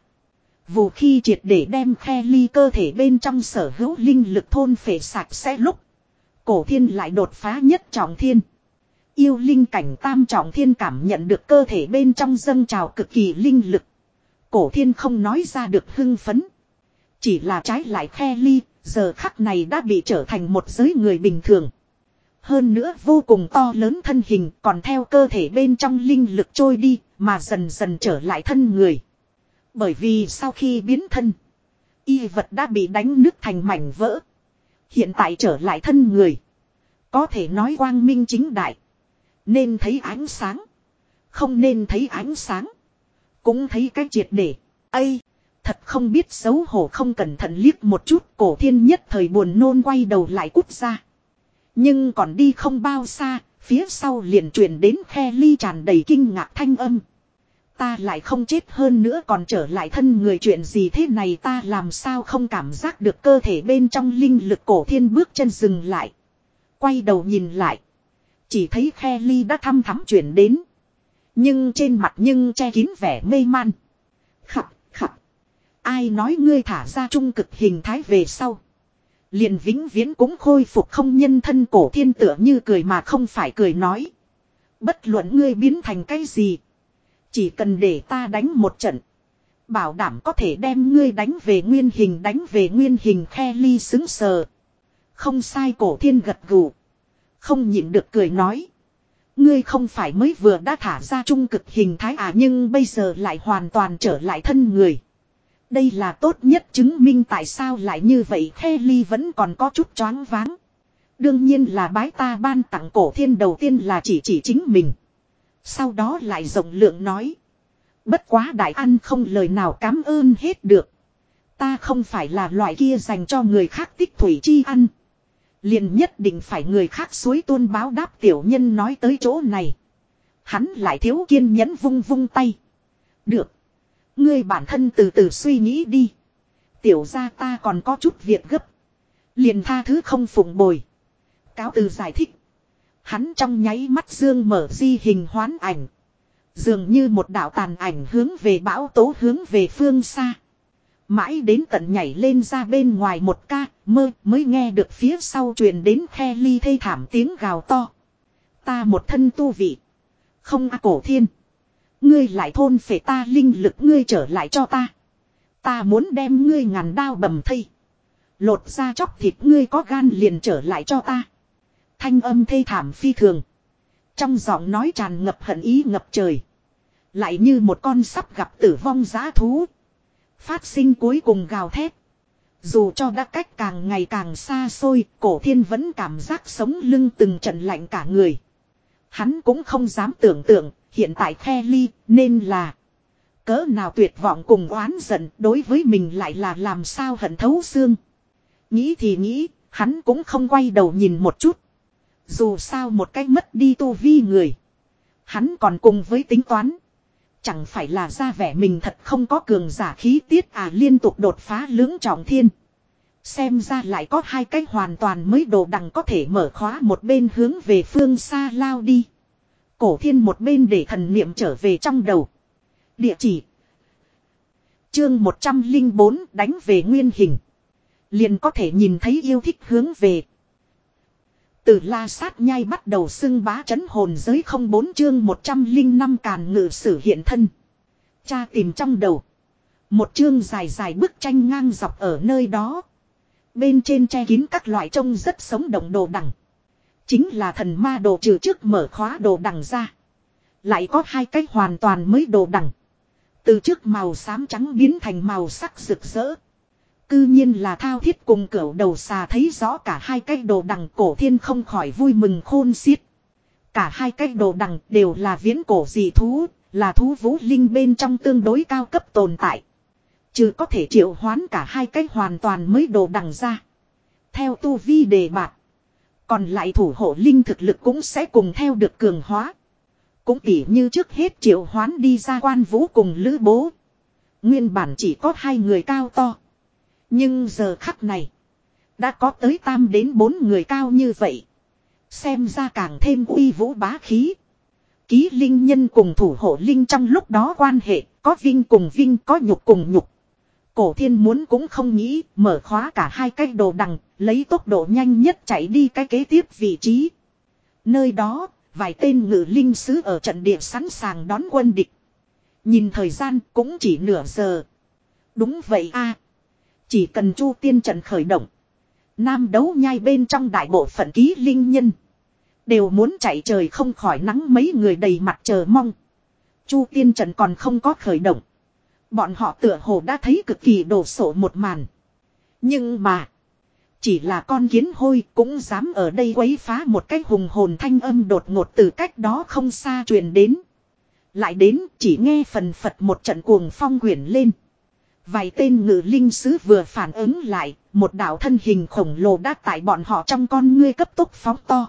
Vù khi triệt để đem khe ly cơ thể bên trong sở hữu linh lực thôn phệ sạch sẽ lúc. Cổ thiên lại đột phá nhất trọng thiên. Yêu linh cảnh tam trọng thiên cảm nhận được cơ thể bên trong dâng trào cực kỳ linh lực. Cổ thiên không nói ra được hưng phấn. Chỉ là trái lại khe ly, giờ khắc này đã bị trở thành một giới người bình thường. Hơn nữa vô cùng to lớn thân hình còn theo cơ thể bên trong linh lực trôi đi mà dần dần trở lại thân người. Bởi vì sau khi biến thân, y vật đã bị đánh nứt thành mảnh vỡ. Hiện tại trở lại thân người. Có thể nói quang minh chính đại. Nên thấy ánh sáng. Không nên thấy ánh sáng. Cũng thấy cái triệt để. Ây! Thật không biết xấu hổ không cẩn thận liếc một chút cổ thiên nhất thời buồn nôn quay đầu lại cút ra. Nhưng còn đi không bao xa, phía sau liền truyền đến khe ly tràn đầy kinh ngạc thanh âm. Ta lại không chết hơn nữa còn trở lại thân người chuyện gì thế này ta làm sao không cảm giác được cơ thể bên trong linh lực cổ thiên bước chân dừng lại. Quay đầu nhìn lại. Chỉ thấy khe ly đã thăm thắm chuyển đến. Nhưng trên mặt nhưng che kín vẻ mê man. Khập, khập. Ai nói ngươi thả ra trung cực hình thái về sau. Liền vĩnh viễn cũng khôi phục không nhân thân cổ thiên tựa như cười mà không phải cười nói. Bất luận ngươi biến thành cái gì. Chỉ cần để ta đánh một trận. Bảo đảm có thể đem ngươi đánh về nguyên hình, đánh về nguyên hình khe ly xứng sờ. Không sai cổ thiên gật gù. Không nhịn được cười nói. Ngươi không phải mới vừa đã thả ra trung cực hình thái à nhưng bây giờ lại hoàn toàn trở lại thân người. Đây là tốt nhất chứng minh tại sao lại như vậy Kelly vẫn còn có chút choáng váng. Đương nhiên là bái ta ban tặng cổ thiên đầu tiên là chỉ chỉ chính mình. Sau đó lại rộng lượng nói. Bất quá đại ăn không lời nào cảm ơn hết được. Ta không phải là loại kia dành cho người khác tích thủy chi ăn. Liền nhất định phải người khác suối tuôn báo đáp tiểu nhân nói tới chỗ này. Hắn lại thiếu kiên nhẫn vung vung tay. Được. Ngươi bản thân từ từ suy nghĩ đi. Tiểu ra ta còn có chút việc gấp. Liền tha thứ không phụng bồi. Cáo từ giải thích. Hắn trong nháy mắt dương mở di hình hoán ảnh. Dường như một đạo tàn ảnh hướng về bão tố hướng về phương xa. Mãi đến tận nhảy lên ra bên ngoài một ca, mơ mới nghe được phía sau truyền đến khe ly thê thảm tiếng gào to. Ta một thân tu vị. Không a cổ thiên. Ngươi lại thôn phệ ta linh lực ngươi trở lại cho ta. Ta muốn đem ngươi ngàn đao bầm thây. Lột ra chóc thịt ngươi có gan liền trở lại cho ta. Thanh âm thê thảm phi thường. Trong giọng nói tràn ngập hận ý ngập trời. Lại như một con sắp gặp tử vong giá thú. Phát sinh cuối cùng gào thét. Dù cho đã cách càng ngày càng xa xôi, cổ thiên vẫn cảm giác sống lưng từng trận lạnh cả người. Hắn cũng không dám tưởng tượng, hiện tại the ly, nên là cỡ nào tuyệt vọng cùng oán giận đối với mình lại là làm sao hận thấu xương. Nghĩ thì nghĩ, hắn cũng không quay đầu nhìn một chút. Dù sao một cách mất đi tu vi người. Hắn còn cùng với tính toán. Chẳng phải là ra vẻ mình thật không có cường giả khí tiết à liên tục đột phá lưỡng trọng thiên. Xem ra lại có hai cách hoàn toàn mới đồ đằng có thể mở khóa một bên hướng về phương xa lao đi. Cổ thiên một bên để thần niệm trở về trong đầu. Địa chỉ. Chương 104 đánh về nguyên hình. Liền có thể nhìn thấy yêu thích hướng về. Từ la sát nhai bắt đầu xưng bá chấn hồn giới không bốn chương 105 càn ngự sử hiện thân. Cha tìm trong đầu. Một chương dài dài bức tranh ngang dọc ở nơi đó. Bên trên che kín các loại trông rất sống động đồ đẳng. Chính là thần ma đồ trừ trước mở khóa đồ đằng ra. Lại có hai cách hoàn toàn mới đồ đằng. Từ trước màu xám trắng biến thành màu sắc rực rỡ. Cư nhiên là thao thiết cùng cửu đầu xà thấy rõ cả hai cái đồ đằng cổ thiên không khỏi vui mừng khôn xiết. Cả hai cái đồ đằng đều là viễn cổ dị thú, là thú vũ linh bên trong tương đối cao cấp tồn tại. Chứ có thể triệu hoán cả hai cái hoàn toàn mới đồ đằng ra. Theo tu vi đề bạc. Còn lại thủ hộ linh thực lực cũng sẽ cùng theo được cường hóa. Cũng tỉ như trước hết triệu hoán đi ra quan vũ cùng lữ bố. Nguyên bản chỉ có hai người cao to. Nhưng giờ khắc này. Đã có tới tam đến bốn người cao như vậy. Xem ra càng thêm uy vũ bá khí. Ký linh nhân cùng thủ hộ linh trong lúc đó quan hệ. Có vinh cùng vinh, có nhục cùng nhục. Cổ thiên muốn cũng không nghĩ, mở khóa cả hai cái đồ đằng. Lấy tốc độ nhanh nhất chạy đi cái kế tiếp vị trí. Nơi đó, vài tên ngự linh sứ ở trận địa sẵn sàng đón quân địch. Nhìn thời gian cũng chỉ nửa giờ. Đúng vậy a chỉ cần chu tiên trận khởi động. Nam đấu nhai bên trong đại bộ phận ký linh nhân. Đều muốn chạy trời không khỏi nắng mấy người đầy mặt chờ mong. Chu tiên trận còn không có khởi động. Bọn họ tựa hồ đã thấy cực kỳ đổ sổ một màn. Nhưng mà. Chỉ là con kiến hôi cũng dám ở đây quấy phá một cái hùng hồn thanh âm đột ngột từ cách đó không xa truyền đến. Lại đến chỉ nghe phần phật một trận cuồng phong quyển lên. Vài tên ngự linh sứ vừa phản ứng lại, một đạo thân hình khổng lồ đã tại bọn họ trong con ngươi cấp tốc phóng to.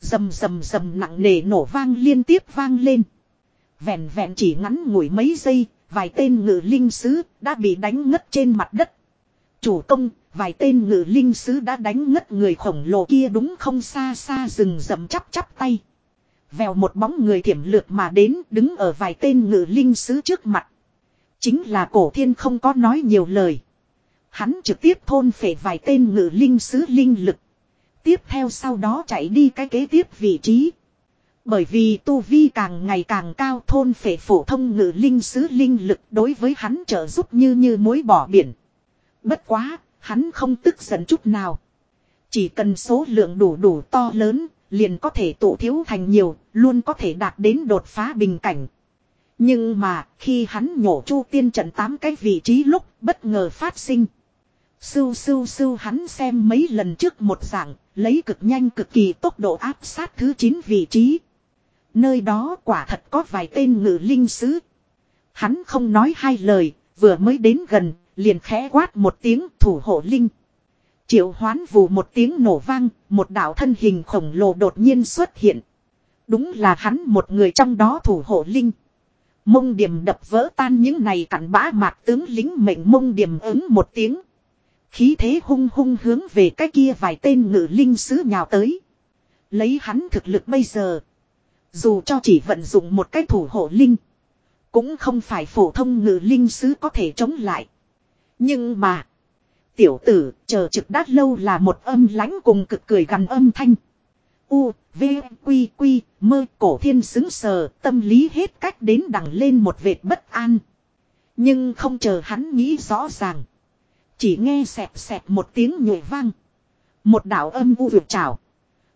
Dầm dầm dầm nặng nề nổ vang liên tiếp vang lên. Vẹn vẹn chỉ ngắn ngủi mấy giây, vài tên ngự linh sứ đã bị đánh ngất trên mặt đất. Chủ công, vài tên ngự linh sứ đã đánh ngất người khổng lồ kia đúng không xa xa rừng rậm chắp chắp tay. Vèo một bóng người thiểm lược mà đến đứng ở vài tên ngự linh sứ trước mặt. Chính là cổ thiên không có nói nhiều lời. Hắn trực tiếp thôn phệ vài tên ngự linh sứ linh lực. Tiếp theo sau đó chạy đi cái kế tiếp vị trí. Bởi vì tu vi càng ngày càng cao thôn phệ phổ thông ngự linh sứ linh lực đối với hắn trợ giúp như như mối bỏ biển. Bất quá, hắn không tức giận chút nào. Chỉ cần số lượng đủ đủ to lớn, liền có thể tụ thiếu thành nhiều, luôn có thể đạt đến đột phá bình cảnh. Nhưng mà khi hắn nhổ chu tiên trận tám cái vị trí lúc bất ngờ phát sinh. Sưu sưu sưu hắn xem mấy lần trước một dạng, lấy cực nhanh cực kỳ tốc độ áp sát thứ 9 vị trí. Nơi đó quả thật có vài tên ngự linh sứ. Hắn không nói hai lời, vừa mới đến gần, liền khẽ quát một tiếng thủ hộ linh. Triệu hoán vù một tiếng nổ vang, một đạo thân hình khổng lồ đột nhiên xuất hiện. Đúng là hắn một người trong đó thủ hộ linh. Mông điểm đập vỡ tan những này cặn bã mạc tướng lính mệnh mông điểm ứng một tiếng. Khí thế hung hung hướng về cái kia vài tên ngự linh sứ nhào tới. Lấy hắn thực lực bây giờ. Dù cho chỉ vận dụng một cái thủ hộ linh. Cũng không phải phổ thông ngự linh sứ có thể chống lại. Nhưng mà. Tiểu tử chờ trực đát lâu là một âm lãnh cùng cực cười gần âm thanh. U, V, Quy, Quy, mơ cổ thiên xứng sờ, tâm lý hết cách đến đằng lên một vệt bất an. Nhưng không chờ hắn nghĩ rõ ràng. Chỉ nghe xẹp xẹp một tiếng nhụy vang. Một đạo âm u vượt trào.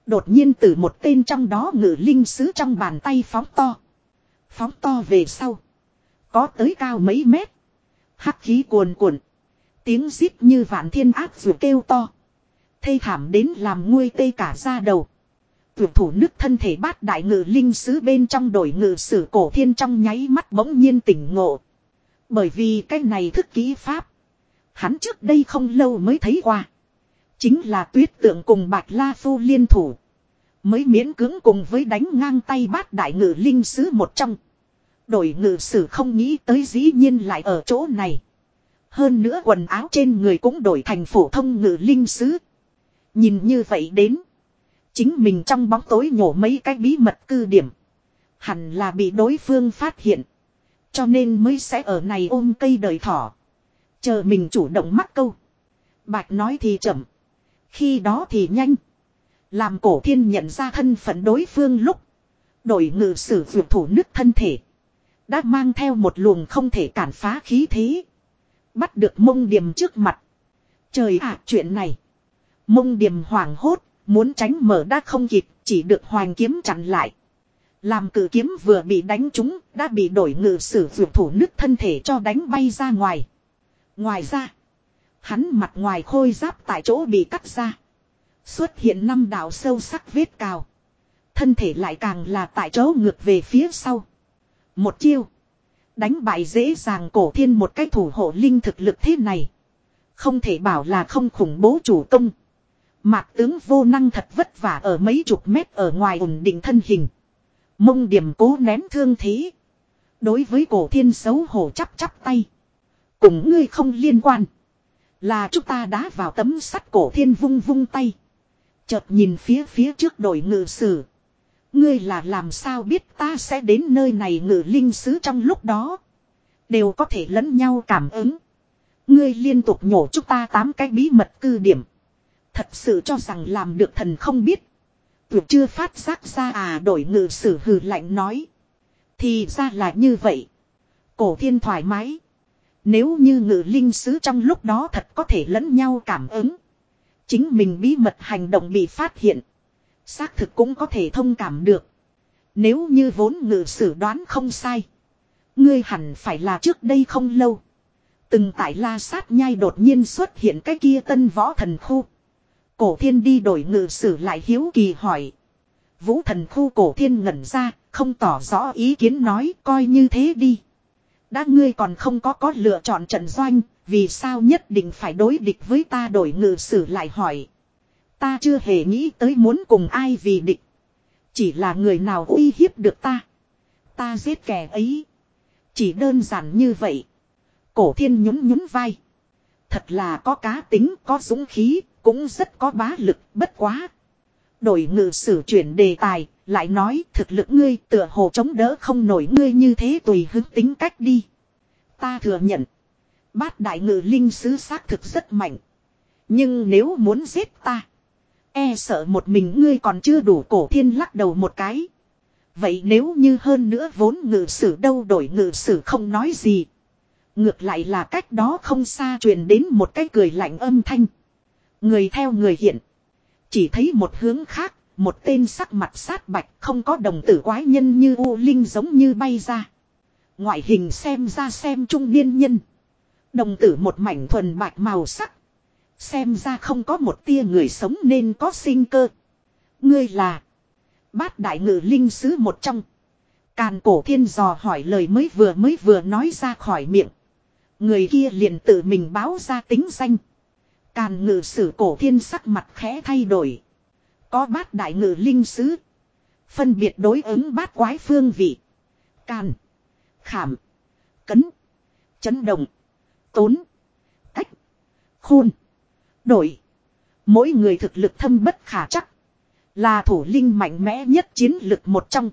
Đột nhiên từ một tên trong đó ngự linh sứ trong bàn tay phóng to. Phóng to về sau. Có tới cao mấy mét. Hắc khí cuồn cuộn. Tiếng rít như vạn thiên ác dù kêu to. Thê thảm đến làm nguôi tê cả ra đầu. Tuyệt thủ nước thân thể bát đại ngự linh sứ bên trong đổi ngự sử cổ thiên trong nháy mắt bỗng nhiên tỉnh ngộ. Bởi vì cái này thức kỹ pháp. Hắn trước đây không lâu mới thấy qua. Chính là tuyết tượng cùng bạch la phu liên thủ. Mới miễn cưỡng cùng với đánh ngang tay bát đại ngự linh sứ một trong. Đổi ngự sử không nghĩ tới dĩ nhiên lại ở chỗ này. Hơn nữa quần áo trên người cũng đổi thành phổ thông ngự linh sứ. Nhìn như vậy đến. Chính mình trong bóng tối nhổ mấy cái bí mật cư điểm. Hẳn là bị đối phương phát hiện. Cho nên mới sẽ ở này ôm cây đời thỏ. Chờ mình chủ động mắc câu. Bạch nói thì chậm. Khi đó thì nhanh. Làm cổ thiên nhận ra thân phận đối phương lúc. Đổi ngự sử vượt thủ nước thân thể. Đã mang theo một luồng không thể cản phá khí thế. Bắt được mông điểm trước mặt. Trời ạ, chuyện này. Mông điểm hoảng hốt. Muốn tránh mở đã không kịp. Chỉ được hoàng kiếm chặn lại. Làm cử kiếm vừa bị đánh trúng. Đã bị đổi ngự sử vượt thủ nước thân thể cho đánh bay ra ngoài. Ngoài ra. Hắn mặt ngoài khôi giáp tại chỗ bị cắt ra. Xuất hiện năm đạo sâu sắc vết cào. Thân thể lại càng là tại chỗ ngược về phía sau. Một chiêu. Đánh bại dễ dàng cổ thiên một cái thủ hộ linh thực lực thế này. Không thể bảo là không khủng bố chủ công. Mạc tướng vô năng thật vất vả ở mấy chục mét ở ngoài ổn định thân hình. Mông điểm cố nén thương thế. Đối với cổ thiên xấu hổ chắp chắp tay. Cùng ngươi không liên quan. Là chúng ta đã vào tấm sắt cổ thiên vung vung tay. Chợt nhìn phía phía trước đội ngự sử. Ngươi là làm sao biết ta sẽ đến nơi này ngự linh sứ trong lúc đó. Đều có thể lẫn nhau cảm ứng. Ngươi liên tục nhổ chúng ta tám cái bí mật cư điểm. Thật sự cho rằng làm được thần không biết. Tuyệt chưa phát giác ra à đổi ngự sử hừ lạnh nói. Thì ra là như vậy. Cổ thiên thoải mái. Nếu như ngự linh sứ trong lúc đó thật có thể lẫn nhau cảm ứng. Chính mình bí mật hành động bị phát hiện. Xác thực cũng có thể thông cảm được. Nếu như vốn ngự sử đoán không sai. Ngươi hẳn phải là trước đây không lâu. Từng tại la sát nhai đột nhiên xuất hiện cái kia tân võ thần khu. Cổ thiên đi đổi ngự sử lại hiếu kỳ hỏi. Vũ thần khu cổ thiên ngẩn ra, không tỏ rõ ý kiến nói coi như thế đi. Đã ngươi còn không có có lựa chọn trận doanh, vì sao nhất định phải đối địch với ta đổi ngự sử lại hỏi. Ta chưa hề nghĩ tới muốn cùng ai vì địch. Chỉ là người nào uy hiếp được ta. Ta giết kẻ ấy. Chỉ đơn giản như vậy. Cổ thiên nhún nhún vai. Thật là có cá tính, có dũng khí, cũng rất có bá lực, bất quá. Đổi ngự sử chuyển đề tài, lại nói thực lực ngươi tựa hồ chống đỡ không nổi ngươi như thế tùy hứng tính cách đi. Ta thừa nhận. Bát đại ngự linh sứ xác thực rất mạnh. Nhưng nếu muốn giết ta. E sợ một mình ngươi còn chưa đủ cổ thiên lắc đầu một cái. Vậy nếu như hơn nữa vốn ngự sử đâu đổi ngự sử không nói gì. Ngược lại là cách đó không xa truyền đến một cái cười lạnh âm thanh. Người theo người hiện. Chỉ thấy một hướng khác, một tên sắc mặt sát bạch không có đồng tử quái nhân như U Linh giống như bay ra. Ngoại hình xem ra xem trung niên nhân. Đồng tử một mảnh thuần bạch màu sắc. Xem ra không có một tia người sống nên có sinh cơ. Ngươi là. Bát đại ngự linh sứ một trong. Càn cổ thiên dò hỏi lời mới vừa mới vừa nói ra khỏi miệng. Người kia liền tự mình báo ra tính danh. Càn ngự sử cổ thiên sắc mặt khẽ thay đổi. Có bát đại ngự linh sứ. Phân biệt đối ứng bát quái phương vị. Càn. Khảm. Cấn. Chấn động. Tốn. Cách. Khôn. Đổi. Mỗi người thực lực thâm bất khả chắc. Là thủ linh mạnh mẽ nhất chiến lực một trong.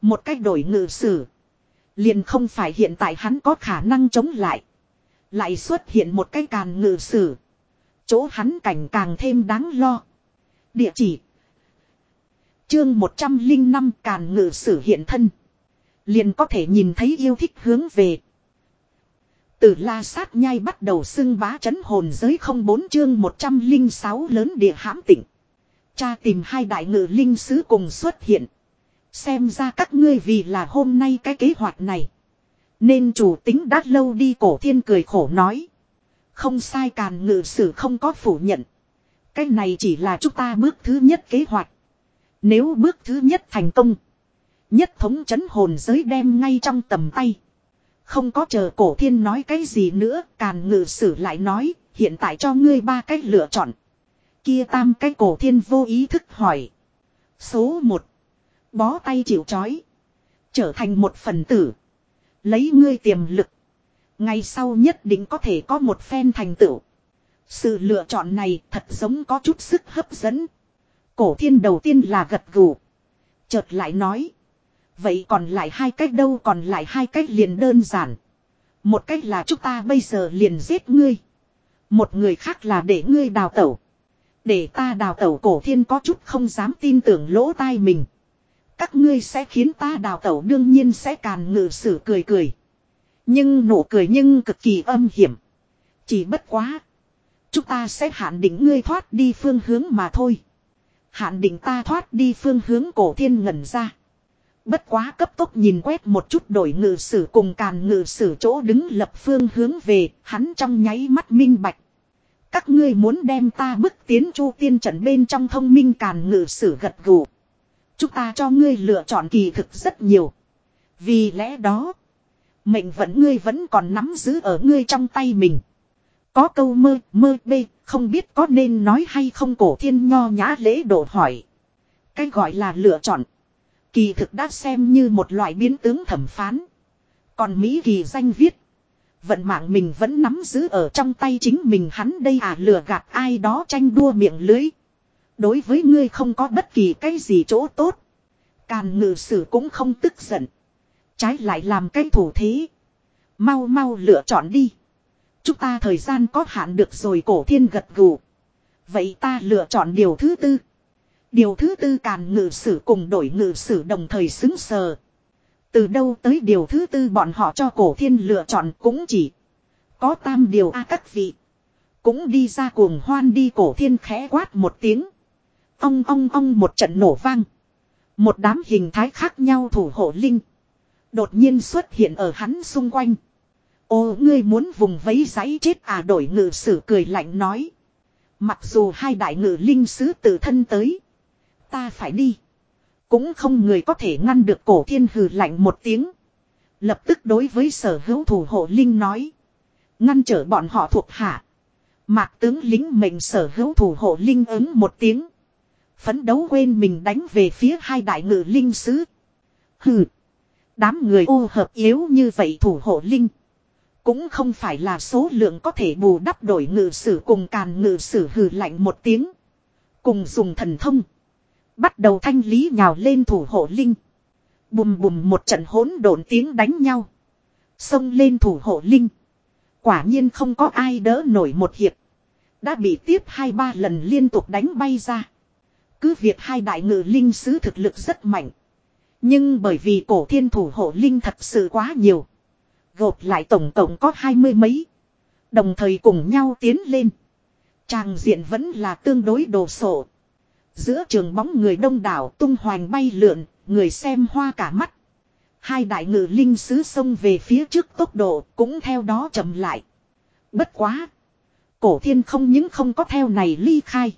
Một cách đổi ngự sử. Liền không phải hiện tại hắn có khả năng chống lại. Lại xuất hiện một cái càn ngự sử. Chỗ hắn cảnh càng thêm đáng lo. Địa chỉ. Chương 105 càn ngự sử hiện thân. Liền có thể nhìn thấy yêu thích hướng về. Từ la sát nhai bắt đầu xưng bá chấn hồn giới không bốn chương 106 lớn địa hãm tỉnh. Cha tìm hai đại ngự linh sứ cùng xuất hiện. Xem ra các ngươi vì là hôm nay cái kế hoạch này. Nên chủ tính đã lâu đi, cổ thiên cười khổ nói. Không sai, càn ngự sử không có phủ nhận. Cái này chỉ là chúng ta bước thứ nhất kế hoạch. Nếu bước thứ nhất thành công. Nhất thống chấn hồn giới đem ngay trong tầm tay. Không có chờ cổ thiên nói cái gì nữa, càn ngự sử lại nói, hiện tại cho ngươi ba cách lựa chọn. Kia tam cái cổ thiên vô ý thức hỏi. Số 1. Bó tay chịu chói. Trở thành một phần tử. Lấy ngươi tiềm lực. Ngày sau nhất định có thể có một phen thành tựu. Sự lựa chọn này thật giống có chút sức hấp dẫn. Cổ thiên đầu tiên là gật gù. Chợt lại nói. Vậy còn lại hai cách đâu còn lại hai cách liền đơn giản. Một cách là chúng ta bây giờ liền giết ngươi. Một người khác là để ngươi đào tẩu. Để ta đào tẩu cổ thiên có chút không dám tin tưởng lỗ tai mình. Các ngươi sẽ khiến ta đào tẩu đương nhiên sẽ càn ngự sử cười cười. Nhưng nụ cười nhưng cực kỳ âm hiểm. Chỉ bất quá. Chúng ta sẽ hạn định ngươi thoát đi phương hướng mà thôi. Hạn định ta thoát đi phương hướng cổ thiên ngẩn ra. Bất quá cấp tốc nhìn quét một chút đổi ngự sử cùng càn ngự sử chỗ đứng lập phương hướng về, hắn trong nháy mắt minh bạch. Các ngươi muốn đem ta bức tiến chu tiên trận bên trong thông minh càn ngự sử gật gù. Chúng ta cho ngươi lựa chọn kỳ thực rất nhiều. Vì lẽ đó, mệnh vận ngươi vẫn còn nắm giữ ở ngươi trong tay mình. Có câu mơ, mơ bê, không biết có nên nói hay không cổ thiên nho nhã lễ độ hỏi. Cái gọi là lựa chọn. Kỳ thực đã xem như một loại biến tướng thẩm phán. Còn Mỹ kỳ danh viết. Vận mạng mình vẫn nắm giữ ở trong tay chính mình hắn đây à lừa gạt ai đó tranh đua miệng lưới. Đối với ngươi không có bất kỳ cái gì chỗ tốt. Càn ngự sử cũng không tức giận. Trái lại làm cái thủ thế. Mau mau lựa chọn đi. Chúng ta thời gian có hạn được rồi cổ thiên gật gù. Vậy ta lựa chọn điều thứ tư. Điều thứ tư càn ngự sử cùng đổi ngự sử đồng thời xứng sờ. Từ đâu tới điều thứ tư bọn họ cho cổ thiên lựa chọn cũng chỉ. Có tam điều a các vị. Cũng đi ra cuồng hoan đi cổ thiên khẽ quát một tiếng. ông ong ong một trận nổ vang. Một đám hình thái khác nhau thủ hộ linh. Đột nhiên xuất hiện ở hắn xung quanh. Ô, ngươi muốn vùng vấy giấy chết à đổi ngự sử cười lạnh nói. Mặc dù hai đại ngự linh sứ tự thân tới. Ta phải đi. Cũng không người có thể ngăn được cổ thiên hừ lạnh một tiếng. Lập tức đối với sở hữu thủ hộ linh nói. Ngăn trở bọn họ thuộc hạ. Mạc tướng lính mệnh sở hữu thủ hộ linh ứng một tiếng. Phấn đấu quên mình đánh về phía hai đại ngự linh sứ. Hừ. Đám người ô hợp yếu như vậy thủ hộ linh. Cũng không phải là số lượng có thể bù đắp đổi ngự sử cùng càn ngự sử hừ lạnh một tiếng. Cùng dùng thần thông. Bắt đầu thanh lý nhào lên thủ hộ linh. Bùm bùm một trận hỗn độn tiếng đánh nhau. Xông lên thủ hộ linh. Quả nhiên không có ai đỡ nổi một hiệp. Đã bị tiếp hai ba lần liên tục đánh bay ra. Cứ việc hai đại ngự linh sứ thực lực rất mạnh. Nhưng bởi vì cổ thiên thủ hộ linh thật sự quá nhiều. Gộp lại tổng cộng có hai mươi mấy. Đồng thời cùng nhau tiến lên. Tràng diện vẫn là tương đối đồ sộ. Giữa trường bóng người đông đảo tung hoành bay lượn, người xem hoa cả mắt. Hai đại ngự linh sứ xông về phía trước tốc độ cũng theo đó chậm lại. Bất quá. Cổ thiên không những không có theo này ly khai.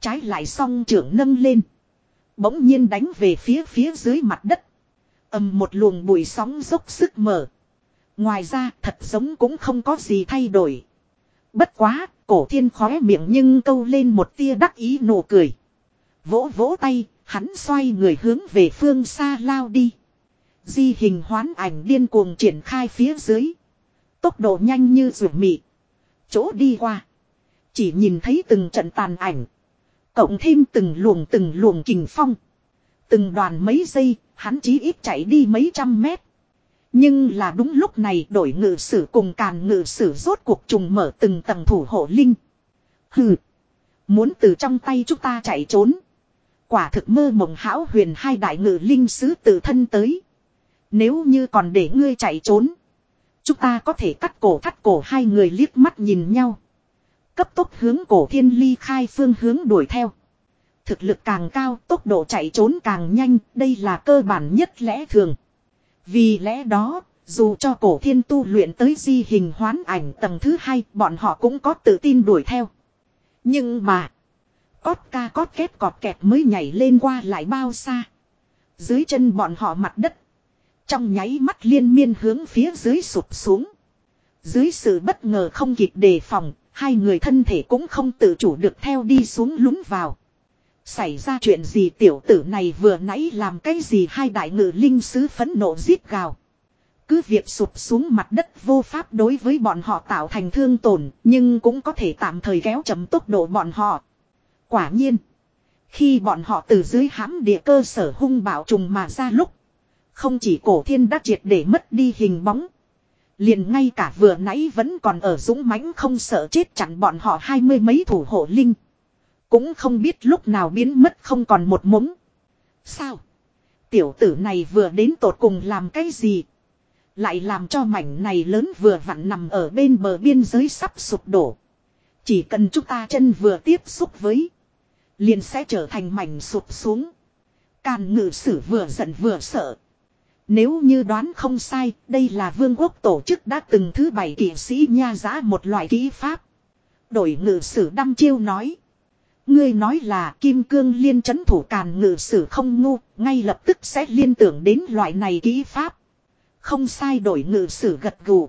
Trái lại song trưởng nâng lên. Bỗng nhiên đánh về phía phía dưới mặt đất. ầm một luồng bụi sóng dốc sức mở. Ngoài ra thật giống cũng không có gì thay đổi. Bất quá, cổ thiên khóe miệng nhưng câu lên một tia đắc ý nụ cười. Vỗ vỗ tay, hắn xoay người hướng về phương xa lao đi. Di hình hoán ảnh điên cuồng triển khai phía dưới. Tốc độ nhanh như rượu mị. Chỗ đi qua. Chỉ nhìn thấy từng trận tàn ảnh. Cộng thêm từng luồng từng luồng kình phong. Từng đoàn mấy giây, hắn chí ít chạy đi mấy trăm mét. Nhưng là đúng lúc này đổi ngự sử cùng càn ngự sử rốt cuộc trùng mở từng tầng thủ hộ linh. Hừ. Muốn từ trong tay chúng ta chạy trốn. Quả thực mơ mộng hão huyền hai đại ngự linh sứ tự thân tới. Nếu như còn để ngươi chạy trốn. Chúng ta có thể cắt cổ thắt cổ hai người liếc mắt nhìn nhau. Cấp tốc hướng cổ thiên ly khai phương hướng đuổi theo. Thực lực càng cao, tốc độ chạy trốn càng nhanh, đây là cơ bản nhất lẽ thường. Vì lẽ đó, dù cho cổ thiên tu luyện tới di hình hoán ảnh tầng thứ hai, bọn họ cũng có tự tin đuổi theo. Nhưng mà, cót ca cót két cọt kẹt mới nhảy lên qua lại bao xa. Dưới chân bọn họ mặt đất. Trong nháy mắt liên miên hướng phía dưới sụp xuống. Dưới sự bất ngờ không kịp đề phòng, hai người thân thể cũng không tự chủ được theo đi xuống lún vào. Xảy ra chuyện gì tiểu tử này vừa nãy làm cái gì hai đại ngự linh sứ phấn nộ giết gào. Cứ việc sụp xuống mặt đất vô pháp đối với bọn họ tạo thành thương tổn, nhưng cũng có thể tạm thời kéo chậm tốc độ bọn họ. Quả nhiên, khi bọn họ từ dưới hãm địa cơ sở hung bạo trùng mà ra lúc, không chỉ cổ thiên đã triệt để mất đi hình bóng. Liền ngay cả vừa nãy vẫn còn ở dũng mãnh không sợ chết chặn bọn họ hai mươi mấy thủ hộ linh. Cũng không biết lúc nào biến mất không còn một mống. Sao? Tiểu tử này vừa đến tột cùng làm cái gì? Lại làm cho mảnh này lớn vừa vặn nằm ở bên bờ biên giới sắp sụp đổ. Chỉ cần chúng ta chân vừa tiếp xúc với. Liền sẽ trở thành mảnh sụp xuống. Càn ngự sử vừa giận vừa sợ. Nếu như đoán không sai, đây là vương quốc tổ chức đã từng thứ bảy kỷ sĩ nha giá một loại kỹ pháp. Đổi ngự sử đăm chiêu nói. Ngươi nói là kim cương liên chấn thủ càn ngự sử không ngu, ngay lập tức sẽ liên tưởng đến loại này kỹ pháp. Không sai đổi ngự sử gật gù.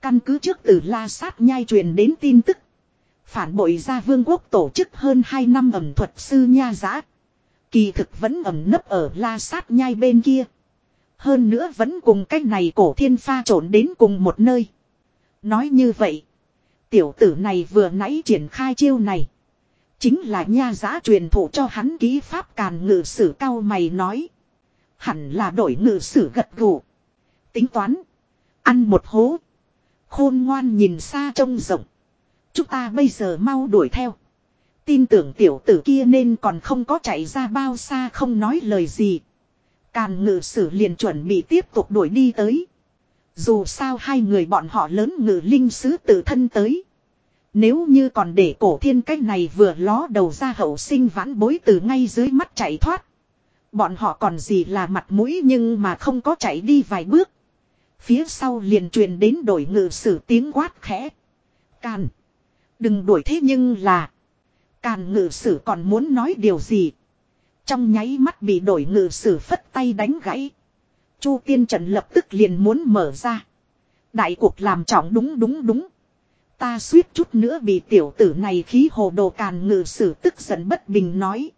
Căn cứ trước từ la sát nhai truyền đến tin tức. Phản bội ra vương quốc tổ chức hơn 2 năm ẩm thuật sư nha giã. Kỳ thực vẫn ẩm nấp ở la sát nhai bên kia. Hơn nữa vẫn cùng cách này cổ thiên pha trộn đến cùng một nơi. Nói như vậy. Tiểu tử này vừa nãy triển khai chiêu này. Chính là nha giá truyền thụ cho hắn ký pháp càn ngự sử cao mày nói. Hẳn là đổi ngự sử gật gù. Tính toán. Ăn một hố. Khôn ngoan nhìn xa trông rộng. Chúng ta bây giờ mau đuổi theo. Tin tưởng tiểu tử kia nên còn không có chạy ra bao xa không nói lời gì. Càn ngự sử liền chuẩn bị tiếp tục đuổi đi tới. Dù sao hai người bọn họ lớn ngự linh sứ tự thân tới. Nếu như còn để cổ thiên cách này vừa ló đầu ra hậu sinh vãn bối từ ngay dưới mắt chạy thoát. Bọn họ còn gì là mặt mũi nhưng mà không có chạy đi vài bước. Phía sau liền truyền đến đổi ngự sử tiếng quát khẽ. Càn. Đừng đuổi thế nhưng là. Càn ngự sử còn muốn nói điều gì. Trong nháy mắt bị đổi ngự sử phất tay đánh gãy. Chu tiên trận lập tức liền muốn mở ra. Đại cuộc làm trọng đúng đúng đúng. Ta suýt chút nữa bị tiểu tử này khí hồ đồ càn ngự sử tức giận bất bình nói.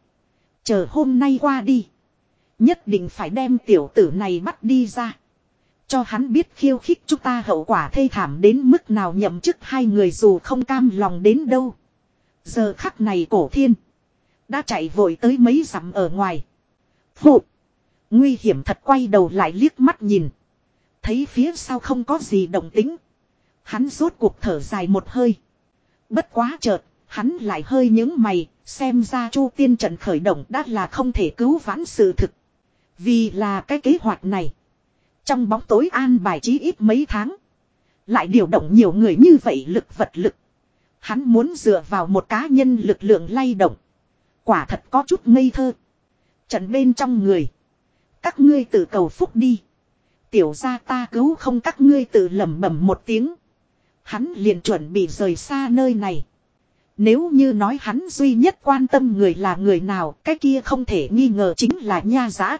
Chờ hôm nay qua đi. Nhất định phải đem tiểu tử này bắt đi ra. Cho hắn biết khiêu khích chúng ta hậu quả thê thảm đến mức nào nhậm chức hai người dù không cam lòng đến đâu. Giờ khắc này cổ thiên. Đã chạy vội tới mấy dặm ở ngoài. Phụ. Nguy hiểm thật quay đầu lại liếc mắt nhìn. Thấy phía sau không có gì động tính. Hắn rốt cuộc thở dài một hơi. Bất quá chợt, hắn lại hơi những mày, xem ra chu tiên trận khởi động đã là không thể cứu vãn sự thực. Vì là cái kế hoạch này. Trong bóng tối an bài trí ít mấy tháng. Lại điều động nhiều người như vậy lực vật lực. Hắn muốn dựa vào một cá nhân lực lượng lay động. Quả thật có chút ngây thơ. Trận bên trong người. Các ngươi tự cầu phúc đi. Tiểu ra ta cứu không các ngươi tự lẩm bẩm một tiếng. Hắn liền chuẩn bị rời xa nơi này. Nếu như nói hắn duy nhất quan tâm người là người nào, cái kia không thể nghi ngờ chính là nha giã.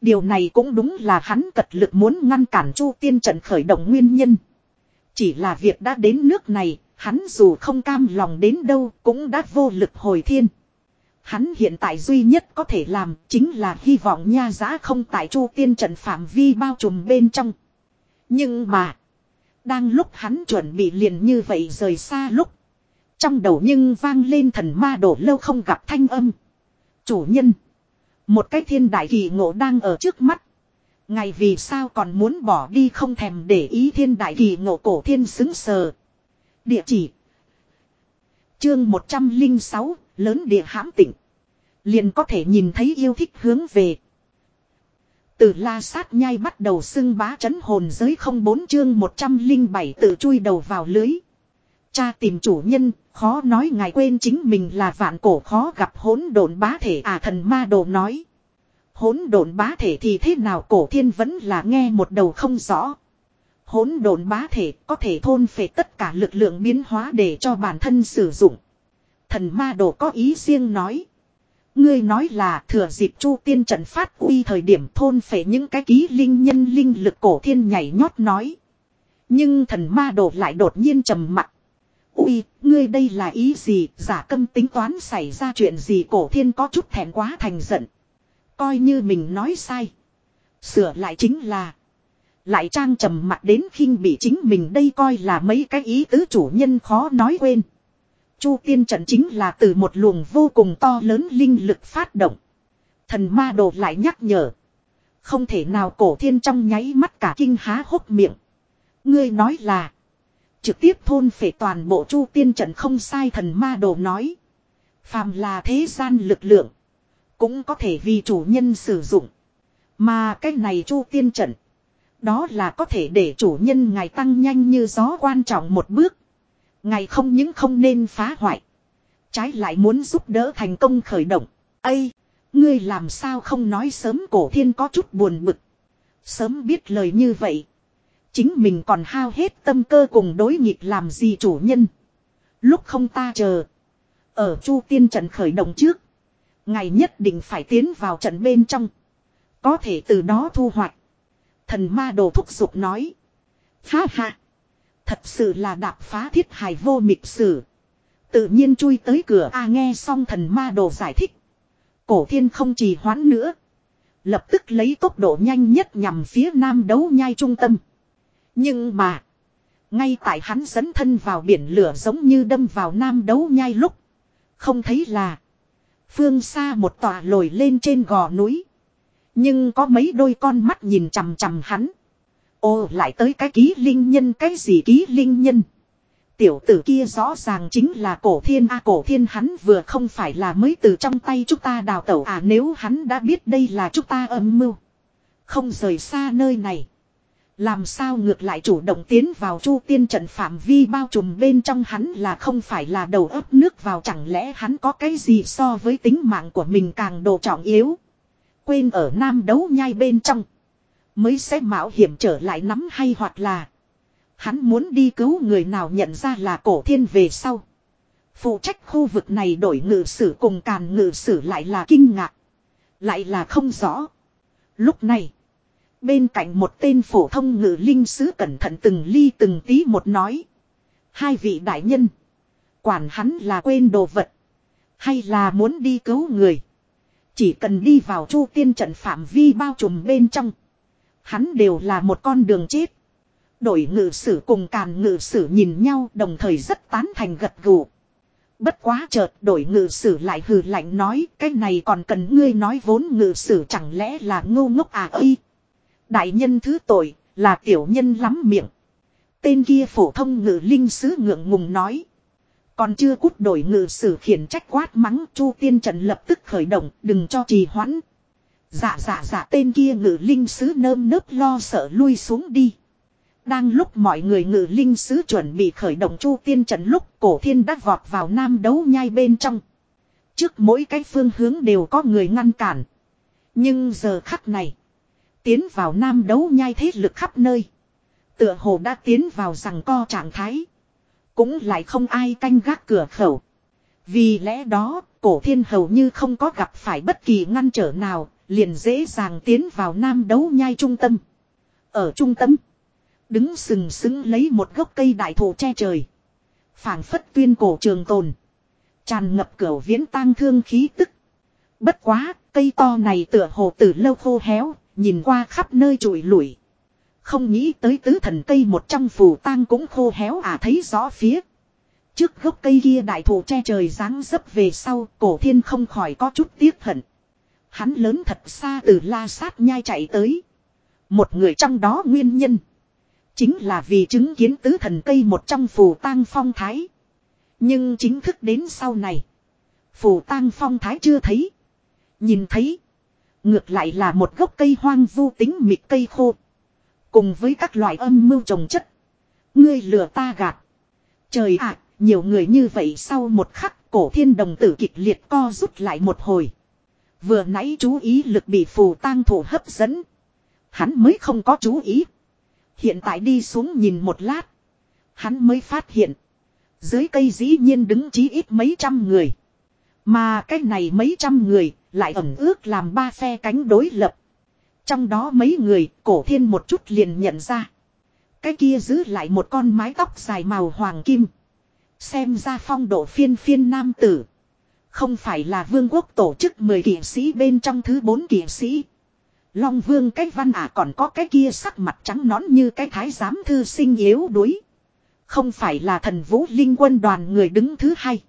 Điều này cũng đúng là hắn cật lực muốn ngăn cản Chu Tiên trận khởi động nguyên nhân. Chỉ là việc đã đến nước này, hắn dù không cam lòng đến đâu cũng đã vô lực hồi thiên. Hắn hiện tại duy nhất có thể làm chính là hy vọng nha giã không tại Chu Tiên trận phạm vi bao trùm bên trong. Nhưng mà, đang lúc hắn chuẩn bị liền như vậy rời xa lúc. Trong đầu nhưng vang lên thần ma đổ lâu không gặp thanh âm. Chủ nhân. Một cái thiên đại kỳ ngộ đang ở trước mắt. Ngày vì sao còn muốn bỏ đi không thèm để ý thiên đại kỳ ngộ cổ thiên xứng sờ. Địa chỉ. Chương 106, lớn địa hãm tỉnh. Liền có thể nhìn thấy yêu thích hướng về. Từ la sát nhai bắt đầu xưng bá chấn hồn giới không bốn chương 107 tự chui đầu vào lưới. Cha tìm chủ nhân, khó nói ngài quên chính mình là vạn cổ khó gặp hỗn độn bá thể à thần ma đồ nói. Hỗn độn bá thể thì thế nào cổ thiên vẫn là nghe một đầu không rõ. Hỗn độn bá thể có thể thôn phệ tất cả lực lượng biến hóa để cho bản thân sử dụng. Thần ma đồ có ý riêng nói. Ngươi nói là thừa dịp chu tiên trận phát uy thời điểm thôn phệ những cái ký linh nhân linh lực cổ thiên nhảy nhót nói. Nhưng thần ma đồ lại đột nhiên trầm mặt. Ui, ngươi đây là ý gì, giả câm tính toán xảy ra chuyện gì cổ thiên có chút thẹn quá thành giận. Coi như mình nói sai. Sửa lại chính là. Lại trang trầm mặt đến khinh bị chính mình đây coi là mấy cái ý tứ chủ nhân khó nói quên. Chu tiên trận chính là từ một luồng vô cùng to lớn linh lực phát động. Thần ma đồ lại nhắc nhở. Không thể nào cổ thiên trong nháy mắt cả kinh há hốc miệng. Ngươi nói là. Trực tiếp thôn phệ toàn bộ chu tiên trận không sai thần ma đồ nói. Phàm là thế gian lực lượng. Cũng có thể vì chủ nhân sử dụng. Mà cái này chu tiên trận. Đó là có thể để chủ nhân ngài tăng nhanh như gió quan trọng một bước. Ngài không những không nên phá hoại. Trái lại muốn giúp đỡ thành công khởi động. Ây! Ngươi làm sao không nói sớm cổ thiên có chút buồn bực. Sớm biết lời như vậy. Chính mình còn hao hết tâm cơ cùng đối nghịch làm gì chủ nhân. Lúc không ta chờ. Ở chu tiên trận khởi động trước. Ngày nhất định phải tiến vào trận bên trong. Có thể từ đó thu hoạch. Thần ma đồ thúc giục nói. Ha ha. Thật sự là đạp phá thiết hài vô mịch sử. Tự nhiên chui tới cửa, A nghe xong thần ma đồ giải thích. Cổ thiên không trì hoãn nữa. Lập tức lấy tốc độ nhanh nhất nhằm phía nam đấu nhai trung tâm. Nhưng mà. Ngay tại hắn dẫn thân vào biển lửa giống như đâm vào nam đấu nhai lúc. Không thấy là. Phương xa một tòa lồi lên trên gò núi. Nhưng có mấy đôi con mắt nhìn chằm chằm hắn. Ô, lại tới cái ký linh nhân, cái gì ký linh nhân. Tiểu tử kia rõ ràng chính là cổ thiên a, cổ thiên hắn vừa không phải là mới từ trong tay chúng ta đào tẩu à nếu hắn đã biết đây là chúng ta âm mưu. Không rời xa nơi này. Làm sao ngược lại chủ động tiến vào chu tiên trận phạm vi bao trùm bên trong hắn là không phải là đầu ấp nước vào, chẳng lẽ hắn có cái gì so với tính mạng của mình càng đồ trọng yếu. Quên ở nam đấu nhai bên trong. Mới sẽ mạo hiểm trở lại nắm hay hoặc là. Hắn muốn đi cứu người nào nhận ra là cổ thiên về sau. Phụ trách khu vực này đổi ngự sử cùng càn ngự sử lại là kinh ngạc. Lại là không rõ. Lúc này. Bên cạnh một tên phổ thông ngự linh sứ cẩn thận từng ly từng tí một nói. Hai vị đại nhân. Quản hắn là quên đồ vật. Hay là muốn đi cứu người. Chỉ cần đi vào chu tiên trận phạm vi bao trùm bên trong. Hắn đều là một con đường chết. Đổi ngự sử cùng càn ngự sử nhìn nhau đồng thời rất tán thành gật gù. Bất quá chợt đổi ngự sử lại hừ lạnh nói, cái này còn cần ngươi nói vốn ngự sử chẳng lẽ là ngu ngốc à ơi. Đại nhân thứ tội là tiểu nhân lắm miệng. Tên kia phổ thông ngự linh sứ ngượng ngùng nói. Còn chưa cút đổi ngự sử khiển trách quát mắng, chu tiên trần lập tức khởi động, đừng cho trì hoãn. Dạ dạ dạ tên kia ngự linh sứ nơm nớp lo sợ lui xuống đi. Đang lúc mọi người ngự linh sứ chuẩn bị khởi động chu tiên trận lúc cổ thiên đã vọt vào nam đấu nhai bên trong. Trước mỗi cái phương hướng đều có người ngăn cản. Nhưng giờ khắc này. Tiến vào nam đấu nhai thế lực khắp nơi. Tựa hồ đã tiến vào rằng co trạng thái. Cũng lại không ai canh gác cửa khẩu. Vì lẽ đó, cổ thiên hầu như không có gặp phải bất kỳ ngăn trở nào, liền dễ dàng tiến vào nam đấu nhai trung tâm. Ở trung tâm, đứng sừng sững lấy một gốc cây đại thụ che trời. phảng phất tuyên cổ trường tồn. Tràn ngập cửa viễn tang thương khí tức. Bất quá, cây to này tựa hồ từ lâu khô héo, nhìn qua khắp nơi trụi lủi. Không nghĩ tới tứ thần cây một trong phù tang cũng khô héo à thấy rõ phía. Trước gốc cây kia đại thụ che trời dáng dấp về sau, cổ thiên không khỏi có chút tiếc hận. Hắn lớn thật xa từ la sát nhai chạy tới. Một người trong đó nguyên nhân. Chính là vì chứng kiến tứ thần cây một trong phù tang phong thái. Nhưng chính thức đến sau này. Phù tang phong thái chưa thấy. Nhìn thấy. Ngược lại là một gốc cây hoang vu tính mịt cây khô. Cùng với các loại âm mưu trồng chất. Ngươi lừa ta gạt. Trời ạ, nhiều người như vậy sau một khắc cổ thiên đồng tử kịch liệt co rút lại một hồi. Vừa nãy chú ý lực bị phù tang thủ hấp dẫn. Hắn mới không có chú ý. Hiện tại đi xuống nhìn một lát. Hắn mới phát hiện. Dưới cây dĩ nhiên đứng chí ít mấy trăm người. Mà cái này mấy trăm người lại ẩn ước làm ba phe cánh đối lập. Trong đó mấy người, cổ thiên một chút liền nhận ra. Cái kia giữ lại một con mái tóc dài màu hoàng kim. Xem ra phong độ phiên phiên nam tử. Không phải là vương quốc tổ chức 10 kỷ sĩ bên trong thứ 4 kỷ sĩ. Long vương cái văn ả à còn có cái kia sắc mặt trắng nón như cái thái giám thư sinh yếu đuối. Không phải là thần vũ linh quân đoàn người đứng thứ hai.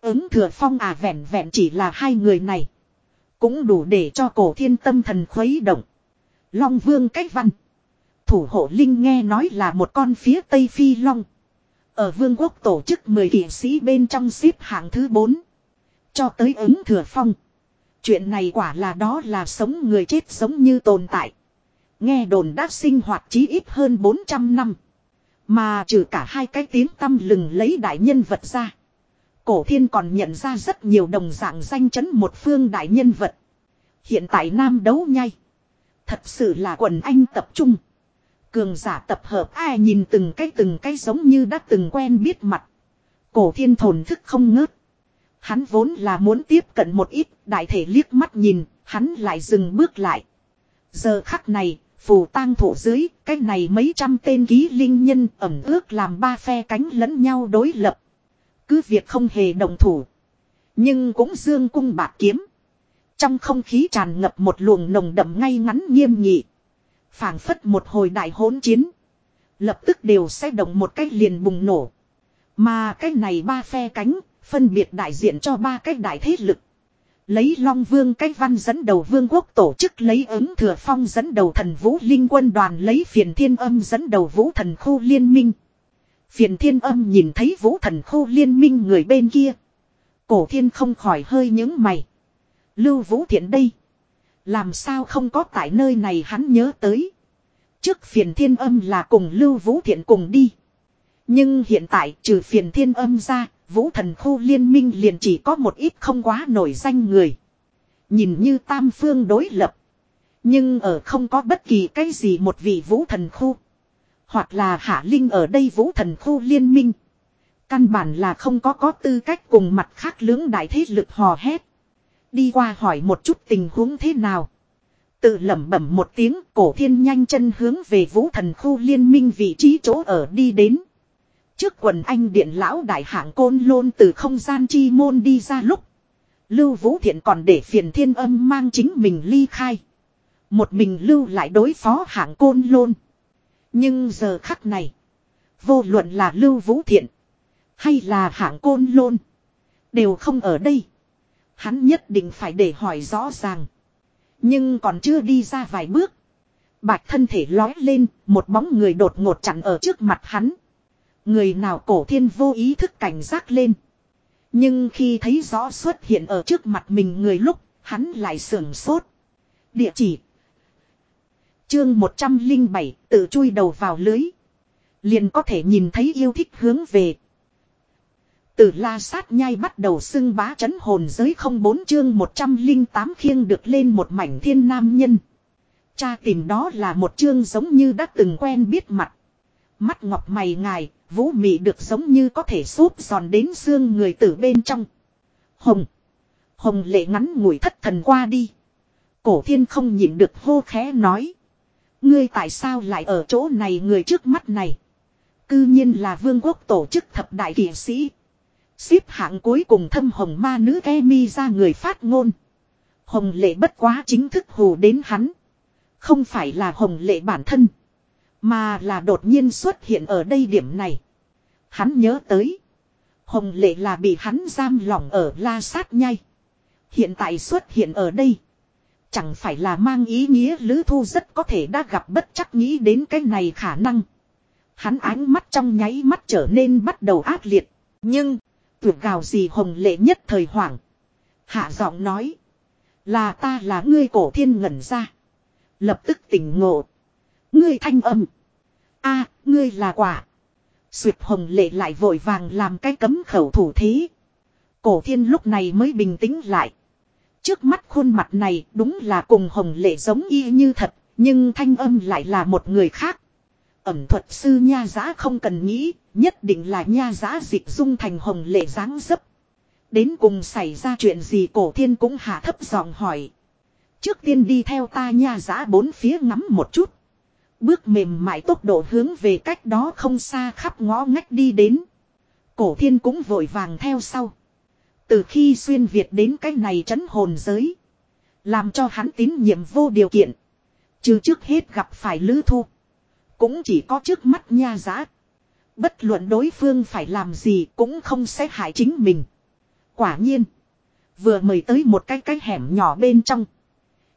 Ứng thừa phong à vẹn vẹn chỉ là hai người này. Cũng đủ để cho cổ thiên tâm thần khuấy động. Long vương cách văn. Thủ hộ linh nghe nói là một con phía tây phi long. Ở vương quốc tổ chức 10 kỷ sĩ bên trong xếp hạng thứ 4. Cho tới ứng thừa phong. Chuyện này quả là đó là sống người chết sống như tồn tại. Nghe đồn đã sinh hoạt chí ít hơn 400 năm. Mà trừ cả hai cái tiếng tâm lừng lấy đại nhân vật ra. Cổ thiên còn nhận ra rất nhiều đồng dạng danh chấn một phương đại nhân vật. Hiện tại nam đấu nhai. Thật sự là quần anh tập trung. Cường giả tập hợp ai nhìn từng cái từng cái giống như đã từng quen biết mặt. Cổ thiên thồn thức không ngớt. Hắn vốn là muốn tiếp cận một ít, đại thể liếc mắt nhìn, hắn lại dừng bước lại. Giờ khắc này, phù tang thủ dưới, cái này mấy trăm tên ký linh nhân ẩm ước làm ba phe cánh lẫn nhau đối lập. Cứ việc không hề đồng thủ. Nhưng cũng dương cung bạc kiếm. Trong không khí tràn ngập một luồng nồng đậm ngay ngắn nghiêm nghị. phảng phất một hồi đại hỗn chiến. Lập tức đều sẽ động một cách liền bùng nổ. Mà cái này ba phe cánh, phân biệt đại diện cho ba cái đại thế lực. Lấy Long Vương cách văn dẫn đầu vương quốc tổ chức lấy ứng thừa phong dẫn đầu thần vũ linh quân đoàn lấy phiền thiên âm dẫn đầu vũ thần khu liên minh. Phiền thiên âm nhìn thấy vũ thần khu liên minh người bên kia. Cổ thiên không khỏi hơi những mày. Lưu vũ thiện đây. Làm sao không có tại nơi này hắn nhớ tới. Trước phiền thiên âm là cùng lưu vũ thiện cùng đi. Nhưng hiện tại trừ phiền thiên âm ra, vũ thần khu liên minh liền chỉ có một ít không quá nổi danh người. Nhìn như tam phương đối lập. Nhưng ở không có bất kỳ cái gì một vị vũ thần khu. Hoặc là hạ linh ở đây vũ thần khu liên minh. Căn bản là không có có tư cách cùng mặt khác lưỡng đại thế lực hò hét. Đi qua hỏi một chút tình huống thế nào. Tự lẩm bẩm một tiếng, cổ thiên nhanh chân hướng về vũ thần khu liên minh vị trí chỗ ở đi đến. Trước quần anh điện lão đại hạng côn lôn từ không gian chi môn đi ra lúc. Lưu Vũ Thiện còn để phiền thiên âm mang chính mình ly khai. Một mình lưu lại đối phó hạng côn lôn. Nhưng giờ khắc này. Vô luận là Lưu Vũ Thiện. Hay là hạng côn lôn. Đều không ở đây. Hắn nhất định phải để hỏi rõ ràng. Nhưng còn chưa đi ra vài bước. Bạch thân thể lói lên, một bóng người đột ngột chặn ở trước mặt hắn. Người nào cổ thiên vô ý thức cảnh giác lên. Nhưng khi thấy rõ xuất hiện ở trước mặt mình người lúc, hắn lại sưởng sốt. Địa chỉ. Chương 107, tự chui đầu vào lưới. Liền có thể nhìn thấy yêu thích hướng về. Từ la sát nhai bắt đầu xưng bá chấn hồn giới không bốn chương 108 khiêng được lên một mảnh thiên nam nhân. Cha tìm đó là một chương giống như đã từng quen biết mặt. Mắt ngọc mày ngài, vũ mị được giống như có thể xốp giòn đến xương người tử bên trong. Hồng. Hồng lệ ngắn ngủi thất thần qua đi. Cổ thiên không nhịn được hô khẽ nói. Ngươi tại sao lại ở chỗ này người trước mắt này? Cư nhiên là vương quốc tổ chức thập đại kỷ sĩ. Xếp hạng cuối cùng thâm hồng ma nữ Emi ra người phát ngôn. Hồng lệ bất quá chính thức hù đến hắn. Không phải là hồng lệ bản thân. Mà là đột nhiên xuất hiện ở đây điểm này. Hắn nhớ tới. Hồng lệ là bị hắn giam lỏng ở la sát nhai. Hiện tại xuất hiện ở đây. Chẳng phải là mang ý nghĩa Lữ Thu rất có thể đã gặp bất chắc nghĩ đến cái này khả năng. Hắn ánh mắt trong nháy mắt trở nên bắt đầu ác liệt. Nhưng, tuyệt gào gì hồng lệ nhất thời hoảng. Hạ giọng nói. Là ta là ngươi cổ thiên ngẩn ra. Lập tức tỉnh ngộ. Ngươi thanh âm. a ngươi là quả. Xuyệt hồng lệ lại vội vàng làm cái cấm khẩu thủ thế. Cổ thiên lúc này mới bình tĩnh lại. Trước mắt khuôn mặt này đúng là cùng hồng lệ giống y như thật, nhưng thanh âm lại là một người khác. Ẩm thuật sư nha giá không cần nghĩ, nhất định là nha giá dịch dung thành hồng lệ dáng dấp. Đến cùng xảy ra chuyện gì cổ thiên cũng hạ thấp giọng hỏi. Trước tiên đi theo ta nha giá bốn phía ngắm một chút. Bước mềm mại tốc độ hướng về cách đó không xa khắp ngõ ngách đi đến. Cổ thiên cũng vội vàng theo sau. Từ khi xuyên Việt đến cái này trấn hồn giới. Làm cho hắn tín nhiệm vô điều kiện. Trừ trước hết gặp phải lữ thu. Cũng chỉ có trước mắt nha giá. Bất luận đối phương phải làm gì cũng không sẽ hại chính mình. Quả nhiên. Vừa mời tới một cái cái hẻm nhỏ bên trong.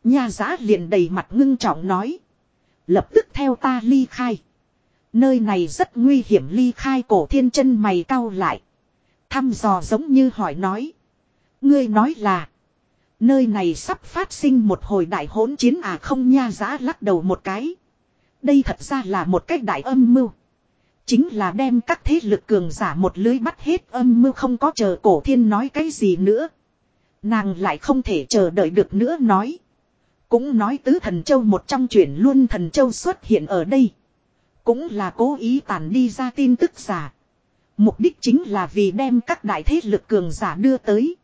Nha giá liền đầy mặt ngưng trọng nói. Lập tức theo ta ly khai. Nơi này rất nguy hiểm, ly khai cổ thiên chân mày cau lại. Thăm dò giống như hỏi nói. Ngươi nói là. Nơi này sắp phát sinh một hồi đại hỗn chiến à không nha giá lắc đầu một cái. Đây thật ra là một cách đại âm mưu. Chính là đem các thế lực cường giả một lưới bắt hết, âm mưu không có chờ cổ thiên nói cái gì nữa. Nàng lại không thể chờ đợi được nữa nói. Cũng nói tứ thần châu một trong chuyển luôn thần châu xuất hiện ở đây. Cũng là cố ý tàn đi ra tin tức giả. Mục đích chính là vì đem các đại thế lực cường giả đưa tới.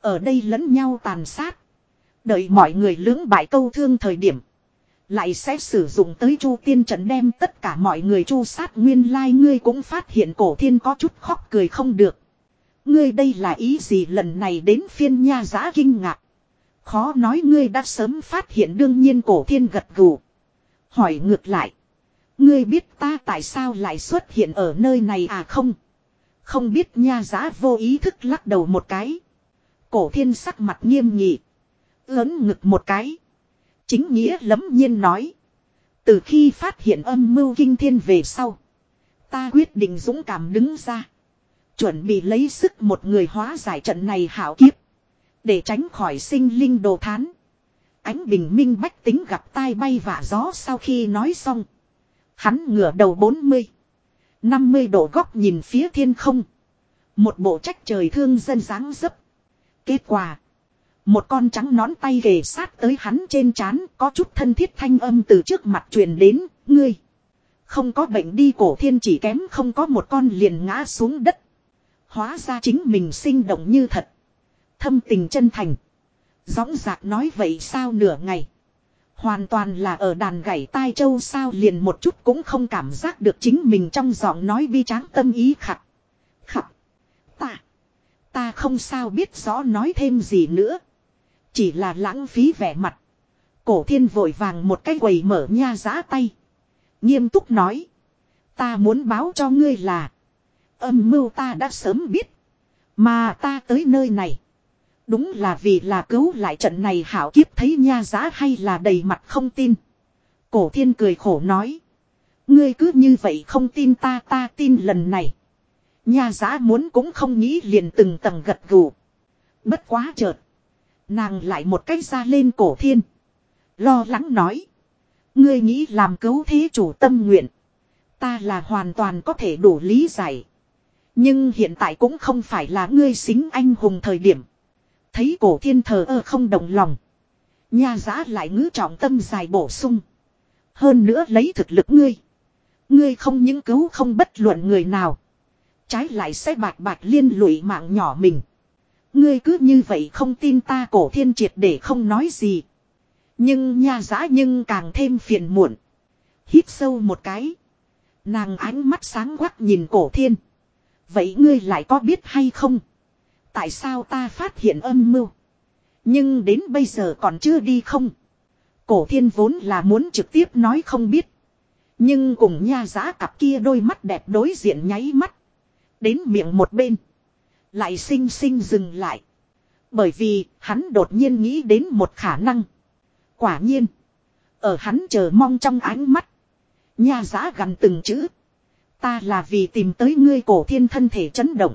Ở đây lẫn nhau tàn sát. Đợi mọi người lưỡng bại câu thương thời điểm. Lại sẽ sử dụng tới chu tiên trận đem tất cả mọi người chu sát nguyên lai ngươi cũng phát hiện cổ thiên có chút khóc cười không được. Ngươi đây là ý gì lần này đến phiên nha giã kinh ngạc. Khó nói ngươi đã sớm phát hiện đương nhiên cổ thiên gật gù. Hỏi ngược lại. Ngươi biết ta tại sao lại xuất hiện ở nơi này à không? Không biết nha giá vô ý thức lắc đầu một cái. Cổ thiên sắc mặt nghiêm nghị. Lớn ngực một cái. Chính nghĩa lấm nhiên nói. Từ khi phát hiện âm mưu kinh thiên về sau. Ta quyết định dũng cảm đứng ra. Chuẩn bị lấy sức một người hóa giải trận này hảo kiếp. Để tránh khỏi sinh linh đồ thán. Ánh bình minh bách tính gặp tai bay vả gió sau khi nói xong. Hắn ngửa đầu 40. 50 độ góc nhìn phía thiên không. Một bộ trách trời thương dân dáng dấp. Kết quả. Một con trắng nón tay ghề sát tới hắn trên trán có chút thân thiết thanh âm từ trước mặt truyền đến, ngươi. Không có bệnh đi cổ thiên chỉ kém không có một con liền ngã xuống đất. Hóa ra chính mình sinh động như thật. Thâm tình chân thành. dõng dạc nói vậy sao nửa ngày. Hoàn toàn là ở đàn gảy tai châu sao liền một chút cũng không cảm giác được chính mình trong giọng nói bi tráng tâm ý khặt. Khặt. Ta. Ta không sao biết rõ nói thêm gì nữa. Chỉ là lãng phí vẻ mặt. Cổ thiên vội vàng một cái quầy mở nha giã tay. Nghiêm túc nói. Ta muốn báo cho ngươi là. Âm mưu ta đã sớm biết. Mà ta tới nơi này. Đúng là vì là cứu lại trận này hảo kiếp thấy nha giá hay là đầy mặt không tin. Cổ thiên cười khổ nói. Ngươi cứ như vậy không tin ta ta tin lần này. Nha giá muốn cũng không nghĩ liền từng tầng gật gù. Bất quá chợt. Nàng lại một cách ra lên cổ thiên. Lo lắng nói. Ngươi nghĩ làm cứu thế chủ tâm nguyện. Ta là hoàn toàn có thể đủ lý giải. Nhưng hiện tại cũng không phải là ngươi xính anh hùng thời điểm. Thấy cổ thiên thờ ơ không động lòng. Nha giá lại ngữ trọng tâm dài bổ sung. Hơn nữa lấy thực lực ngươi. Ngươi không những cứu không bất luận người nào. Trái lại sẽ bạc bạc liên lụy mạng nhỏ mình. Ngươi cứ như vậy không tin ta cổ thiên triệt để không nói gì. Nhưng nha giã nhưng càng thêm phiền muộn. Hít sâu một cái. Nàng ánh mắt sáng quắc nhìn cổ thiên. Vậy ngươi lại có biết hay không? Tại sao ta phát hiện âm mưu? Nhưng đến bây giờ còn chưa đi không? Cổ thiên vốn là muốn trực tiếp nói không biết. Nhưng cùng nha giá cặp kia đôi mắt đẹp đối diện nháy mắt. Đến miệng một bên. Lại xinh xinh dừng lại. Bởi vì hắn đột nhiên nghĩ đến một khả năng. Quả nhiên. Ở hắn chờ mong trong ánh mắt. Nha giá gần từng chữ. Ta là vì tìm tới ngươi cổ thiên thân thể chấn động.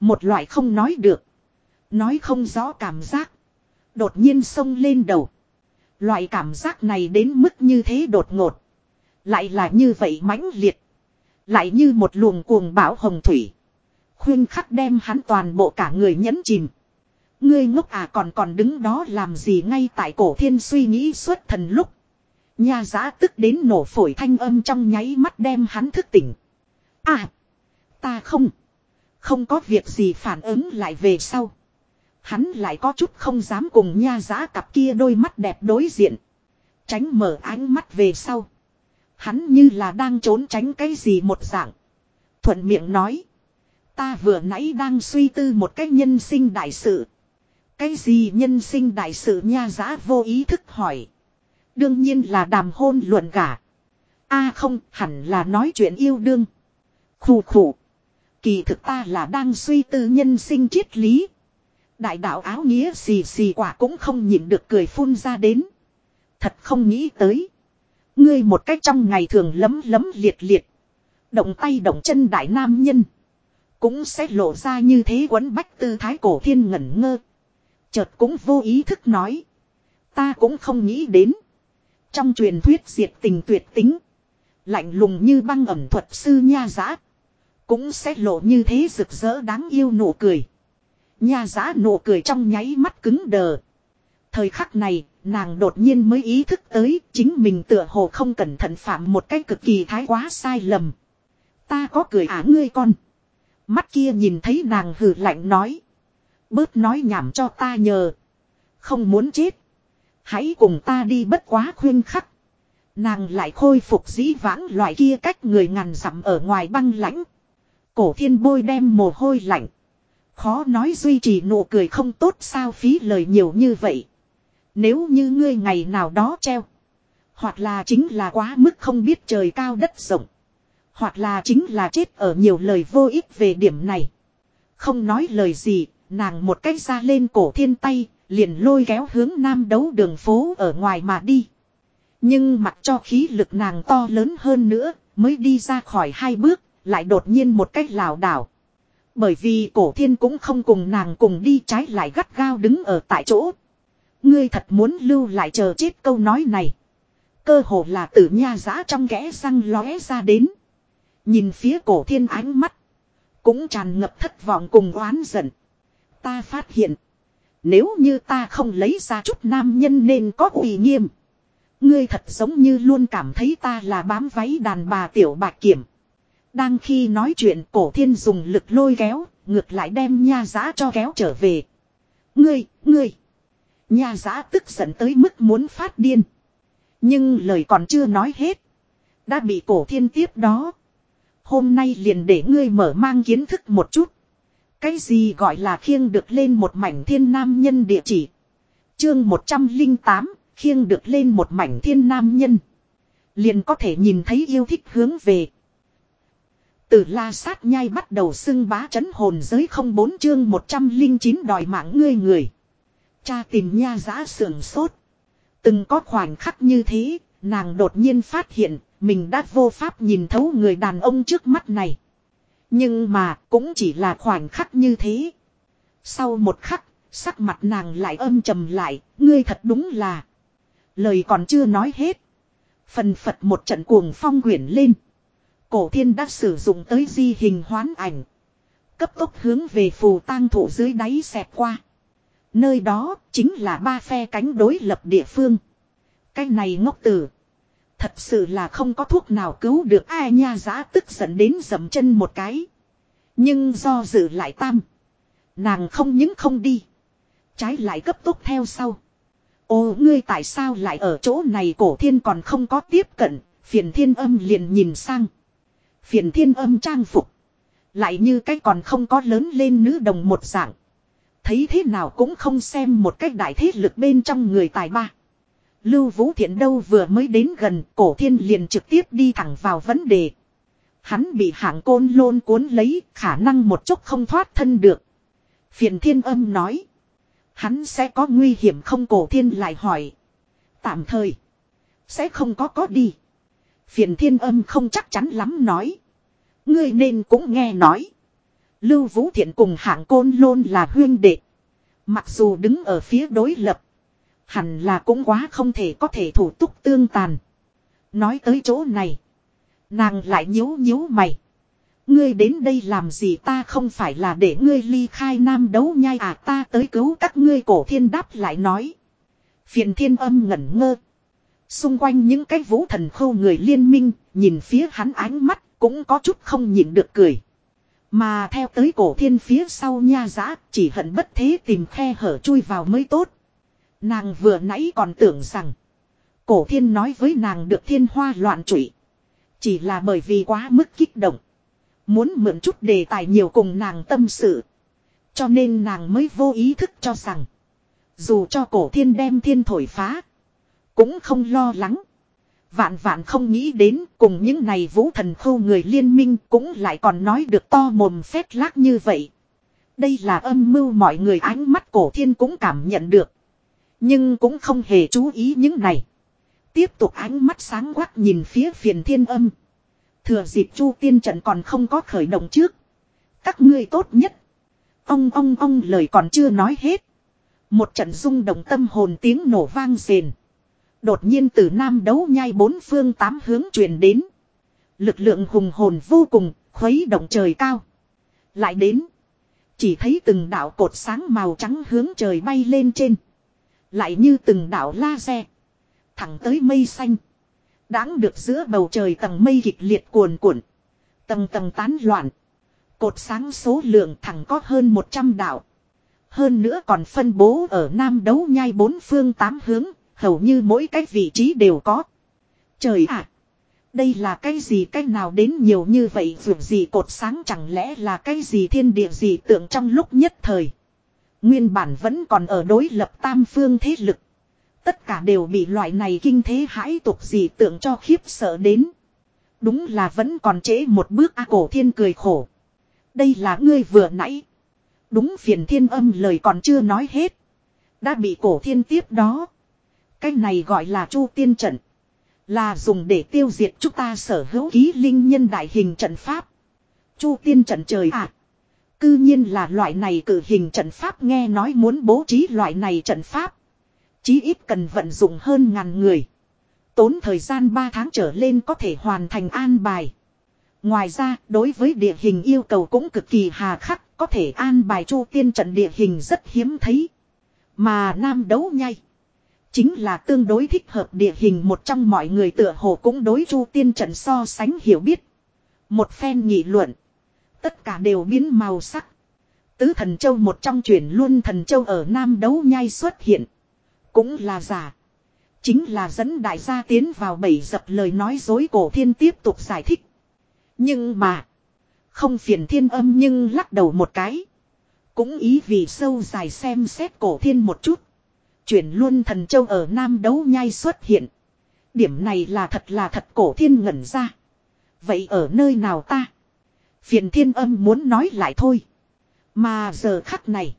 Một loại không nói được. Nói không rõ cảm giác. Đột nhiên sông lên đầu. Loại cảm giác này đến mức như thế đột ngột. Lại là như vậy mãnh liệt. Lại như một luồng cuồng bão hồng thủy. Khuyên khắc đem hắn toàn bộ cả người nhấn chìm. Ngươi ngốc à còn còn đứng đó làm gì ngay tại cổ thiên suy nghĩ suốt thần lúc. Nhà giã tức đến nổ phổi thanh âm trong nháy mắt đem hắn thức tỉnh. À! Ta không! Không có việc gì phản ứng lại về sau. Hắn lại có chút không dám cùng nha giá cặp kia đôi mắt đẹp đối diện. Tránh mở ánh mắt về sau. Hắn như là đang trốn tránh cái gì một dạng. Thuận miệng nói. Ta vừa nãy đang suy tư một cái nhân sinh đại sự. Cái gì nhân sinh đại sự nha giá vô ý thức hỏi. Đương nhiên là đàm hôn luận gả. a không, hẳn là nói chuyện yêu đương. Khủ khủ. Kỳ thực ta là đang suy tư nhân sinh triết lý. Đại đạo áo nghĩa xì xì quả cũng không nhịn được cười phun ra đến. Thật không nghĩ tới. Ngươi một cách trong ngày thường lấm lấm liệt liệt. Động tay động chân đại nam nhân. Cũng sẽ lộ ra như thế quấn bách tư thái cổ thiên ngẩn ngơ. Chợt cũng vô ý thức nói. Ta cũng không nghĩ đến. Trong truyền thuyết diệt tình tuyệt tính. Lạnh lùng như băng ẩm thuật sư nha giã. Cũng sẽ lộ như thế rực rỡ đáng yêu nụ cười. Nha giã nụ cười trong nháy mắt cứng đờ. Thời khắc này, nàng đột nhiên mới ý thức tới chính mình tựa hồ không cẩn thận phạm một cách cực kỳ thái quá sai lầm. Ta có cười ả ngươi con. Mắt kia nhìn thấy nàng hừ lạnh nói. Bớt nói nhảm cho ta nhờ. Không muốn chết. Hãy cùng ta đi bất quá khuyên khắc. Nàng lại khôi phục dĩ vãng loại kia cách người ngàn dặm ở ngoài băng lãnh. Cổ thiên bôi đem mồ hôi lạnh. Khó nói duy trì nụ cười không tốt sao phí lời nhiều như vậy. Nếu như ngươi ngày nào đó treo. Hoặc là chính là quá mức không biết trời cao đất rộng. Hoặc là chính là chết ở nhiều lời vô ích về điểm này. Không nói lời gì, nàng một cách ra lên cổ thiên tay, liền lôi kéo hướng nam đấu đường phố ở ngoài mà đi. Nhưng mặc cho khí lực nàng to lớn hơn nữa, mới đi ra khỏi hai bước, lại đột nhiên một cách lảo đảo. Bởi vì cổ thiên cũng không cùng nàng cùng đi trái lại gắt gao đứng ở tại chỗ. Ngươi thật muốn lưu lại chờ chết câu nói này. Cơ hồ là tử nha giã trong kẽ răng lóe ra đến. Nhìn phía cổ thiên ánh mắt. Cũng tràn ngập thất vọng cùng oán giận. Ta phát hiện. Nếu như ta không lấy ra chút nam nhân nên có uy nghiêm. Ngươi thật giống như luôn cảm thấy ta là bám váy đàn bà tiểu bạc kiểm. Đang khi nói chuyện cổ thiên dùng lực lôi kéo, ngược lại đem nha giá cho kéo trở về. Ngươi, ngươi. Nha giá tức giận tới mức muốn phát điên. Nhưng lời còn chưa nói hết. Đã bị cổ thiên tiếp đó. Hôm nay liền để ngươi mở mang kiến thức một chút. Cái gì gọi là khiêng được lên một mảnh thiên nam nhân địa chỉ. Chương 108, khiêng được lên một mảnh thiên nam nhân. Liền có thể nhìn thấy yêu thích hướng về. Từ la sát nhai bắt đầu xưng bá chấn hồn giới không bốn chương 109 đòi mạng ngươi người. Cha tìm nha giã sườn sốt. Từng có khoảnh khắc như thế, nàng đột nhiên phát hiện mình đã vô pháp nhìn thấu người đàn ông trước mắt này. Nhưng mà cũng chỉ là khoảnh khắc như thế. Sau một khắc, sắc mặt nàng lại âm trầm lại, ngươi thật đúng là. Lời còn chưa nói hết. Phần phật một trận cuồng phong quyển lên. Cổ thiên đã sử dụng tới di hình hoán ảnh. Cấp tốc hướng về phù tang thủ dưới đáy xẹp qua. Nơi đó chính là ba phe cánh đối lập địa phương. Cái này ngốc tử. Thật sự là không có thuốc nào cứu được ai nha giã tức giận đến dầm chân một cái. Nhưng do dự lại tam. Nàng không những không đi. Trái lại cấp tốc theo sau. Ô, ngươi tại sao lại ở chỗ này cổ thiên còn không có tiếp cận. Phiền thiên âm liền nhìn sang. Phiền thiên âm trang phục. Lại như cái còn không có lớn lên nữ đồng một dạng. Thấy thế nào cũng không xem một cách đại thế lực bên trong người tài ba. Lưu Vũ Thiện đâu vừa mới đến gần, cổ thiên liền trực tiếp đi thẳng vào vấn đề. Hắn bị hạng côn lôn cuốn lấy, khả năng một chút không thoát thân được. Phiền thiên âm nói. Hắn sẽ có nguy hiểm không cổ thiên lại hỏi. Tạm thời. Sẽ không có có đi. Phiền thiên âm không chắc chắn lắm nói. Ngươi nên cũng nghe nói. Lưu Vũ Thiện cùng hạng côn lôn là huyên đệ. Mặc dù đứng ở phía đối lập. Hẳn là cũng quá không thể có thể thủ túc tương tàn. Nói tới chỗ này. Nàng lại nhíu nhíu mày. Ngươi đến đây làm gì ta không phải là để ngươi ly khai nam đấu nhai à ta tới cứu các ngươi cổ thiên đáp lại nói. Phiền thiên âm ngẩn ngơ. Xung quanh những cái vũ thần khâu người liên minh, nhìn phía hắn ánh mắt, cũng có chút không nhịn được cười. Mà theo tới cổ thiên phía sau nha giã, chỉ hận bất thế tìm khe hở chui vào mới tốt. Nàng vừa nãy còn tưởng rằng, cổ thiên nói với nàng được thiên hoa loạn trụy. Chỉ là bởi vì quá mức kích động. Muốn mượn chút đề tài nhiều cùng nàng tâm sự. Cho nên nàng mới vô ý thức cho rằng. Dù cho cổ thiên đem thiên thổi phá. Cũng không lo lắng. Vạn vạn không nghĩ đến, cùng những này vũ thần khâu người liên minh cũng lại còn nói được to mồm phét lác như vậy. Đây là âm mưu mọi người ánh mắt cổ thiên cũng cảm nhận được. Nhưng cũng không hề chú ý những này. Tiếp tục ánh mắt sáng quắc nhìn phía phiền thiên âm. Thừa dịp chu tiên trận còn không có khởi động trước. Các ngươi tốt nhất. Ông ông ông lời còn chưa nói hết. Một trận rung động tâm hồn tiếng nổ vang rền. Đột nhiên từ nam đấu nhai bốn phương tám hướng truyền đến. Lực lượng hùng hồn vô cùng, khuấy động trời cao. Lại đến. Chỉ thấy từng đạo cột sáng màu trắng hướng trời bay lên trên. Lại như từng đạo laser. Thẳng tới mây xanh. Đáng được giữa bầu trời tầng mây kịch liệt cuồn cuộn. Tầng tầng tán loạn. Cột sáng số lượng thẳng có hơn 100 đạo. Hơn nữa còn phân bố ở nam đấu nhai bốn phương tám hướng, hầu như mỗi cái vị trí đều có. Trời ạ! đây là cái gì cái nào đến nhiều như vậy dù gì cột sáng chẳng lẽ là cái gì thiên địa gì tượng trong lúc nhất thời. Nguyên bản vẫn còn ở đối lập tam phương thế lực. Tất cả đều bị loại này kinh thế hãi tục gì tượng cho khiếp sợ đến. Đúng là vẫn còn trễ một bước A cổ thiên cười khổ. Đây là ngươi vừa nãy. Đúng phiền thiên âm lời còn chưa nói hết. Đã bị cổ thiên tiếp đó. Cái này gọi là chu tiên trận. Là dùng để tiêu diệt chúng ta sở hữu ký linh nhân đại hình trận pháp. Chu tiên trận trời ạ. Cư nhiên là loại này cử hình trận pháp nghe nói muốn bố trí loại này trận pháp. Chí ít cần vận dụng hơn ngàn người. Tốn thời gian 3 tháng trở lên có thể hoàn thành an bài. Ngoài ra, đối với địa hình yêu cầu cũng cực kỳ hà khắc, có thể an bài chu tiên trận địa hình rất hiếm thấy. Mà nam đấu nhai. Chính là tương đối thích hợp địa hình một trong mọi người tựa hồ cũng đối chu tiên trận so sánh hiểu biết. Một phen nghị luận. Tất cả đều biến màu sắc. Tứ thần châu một trong chuyển luôn thần châu ở Nam đấu nhai xuất hiện. Cũng là giả. Chính là dẫn đại gia tiến vào bảy dập lời nói dối cổ thiên tiếp tục giải thích. Nhưng mà. Không phiền thiên âm nhưng lắc đầu một cái. Cũng ý vì sâu dài xem xét cổ thiên một chút. Chuyển luôn thần châu ở Nam đấu nhai xuất hiện. Điểm này là thật là thật cổ thiên ngẩn ra. Vậy ở nơi nào ta? Phiền thiên âm muốn nói lại thôi. Mà giờ khắc này.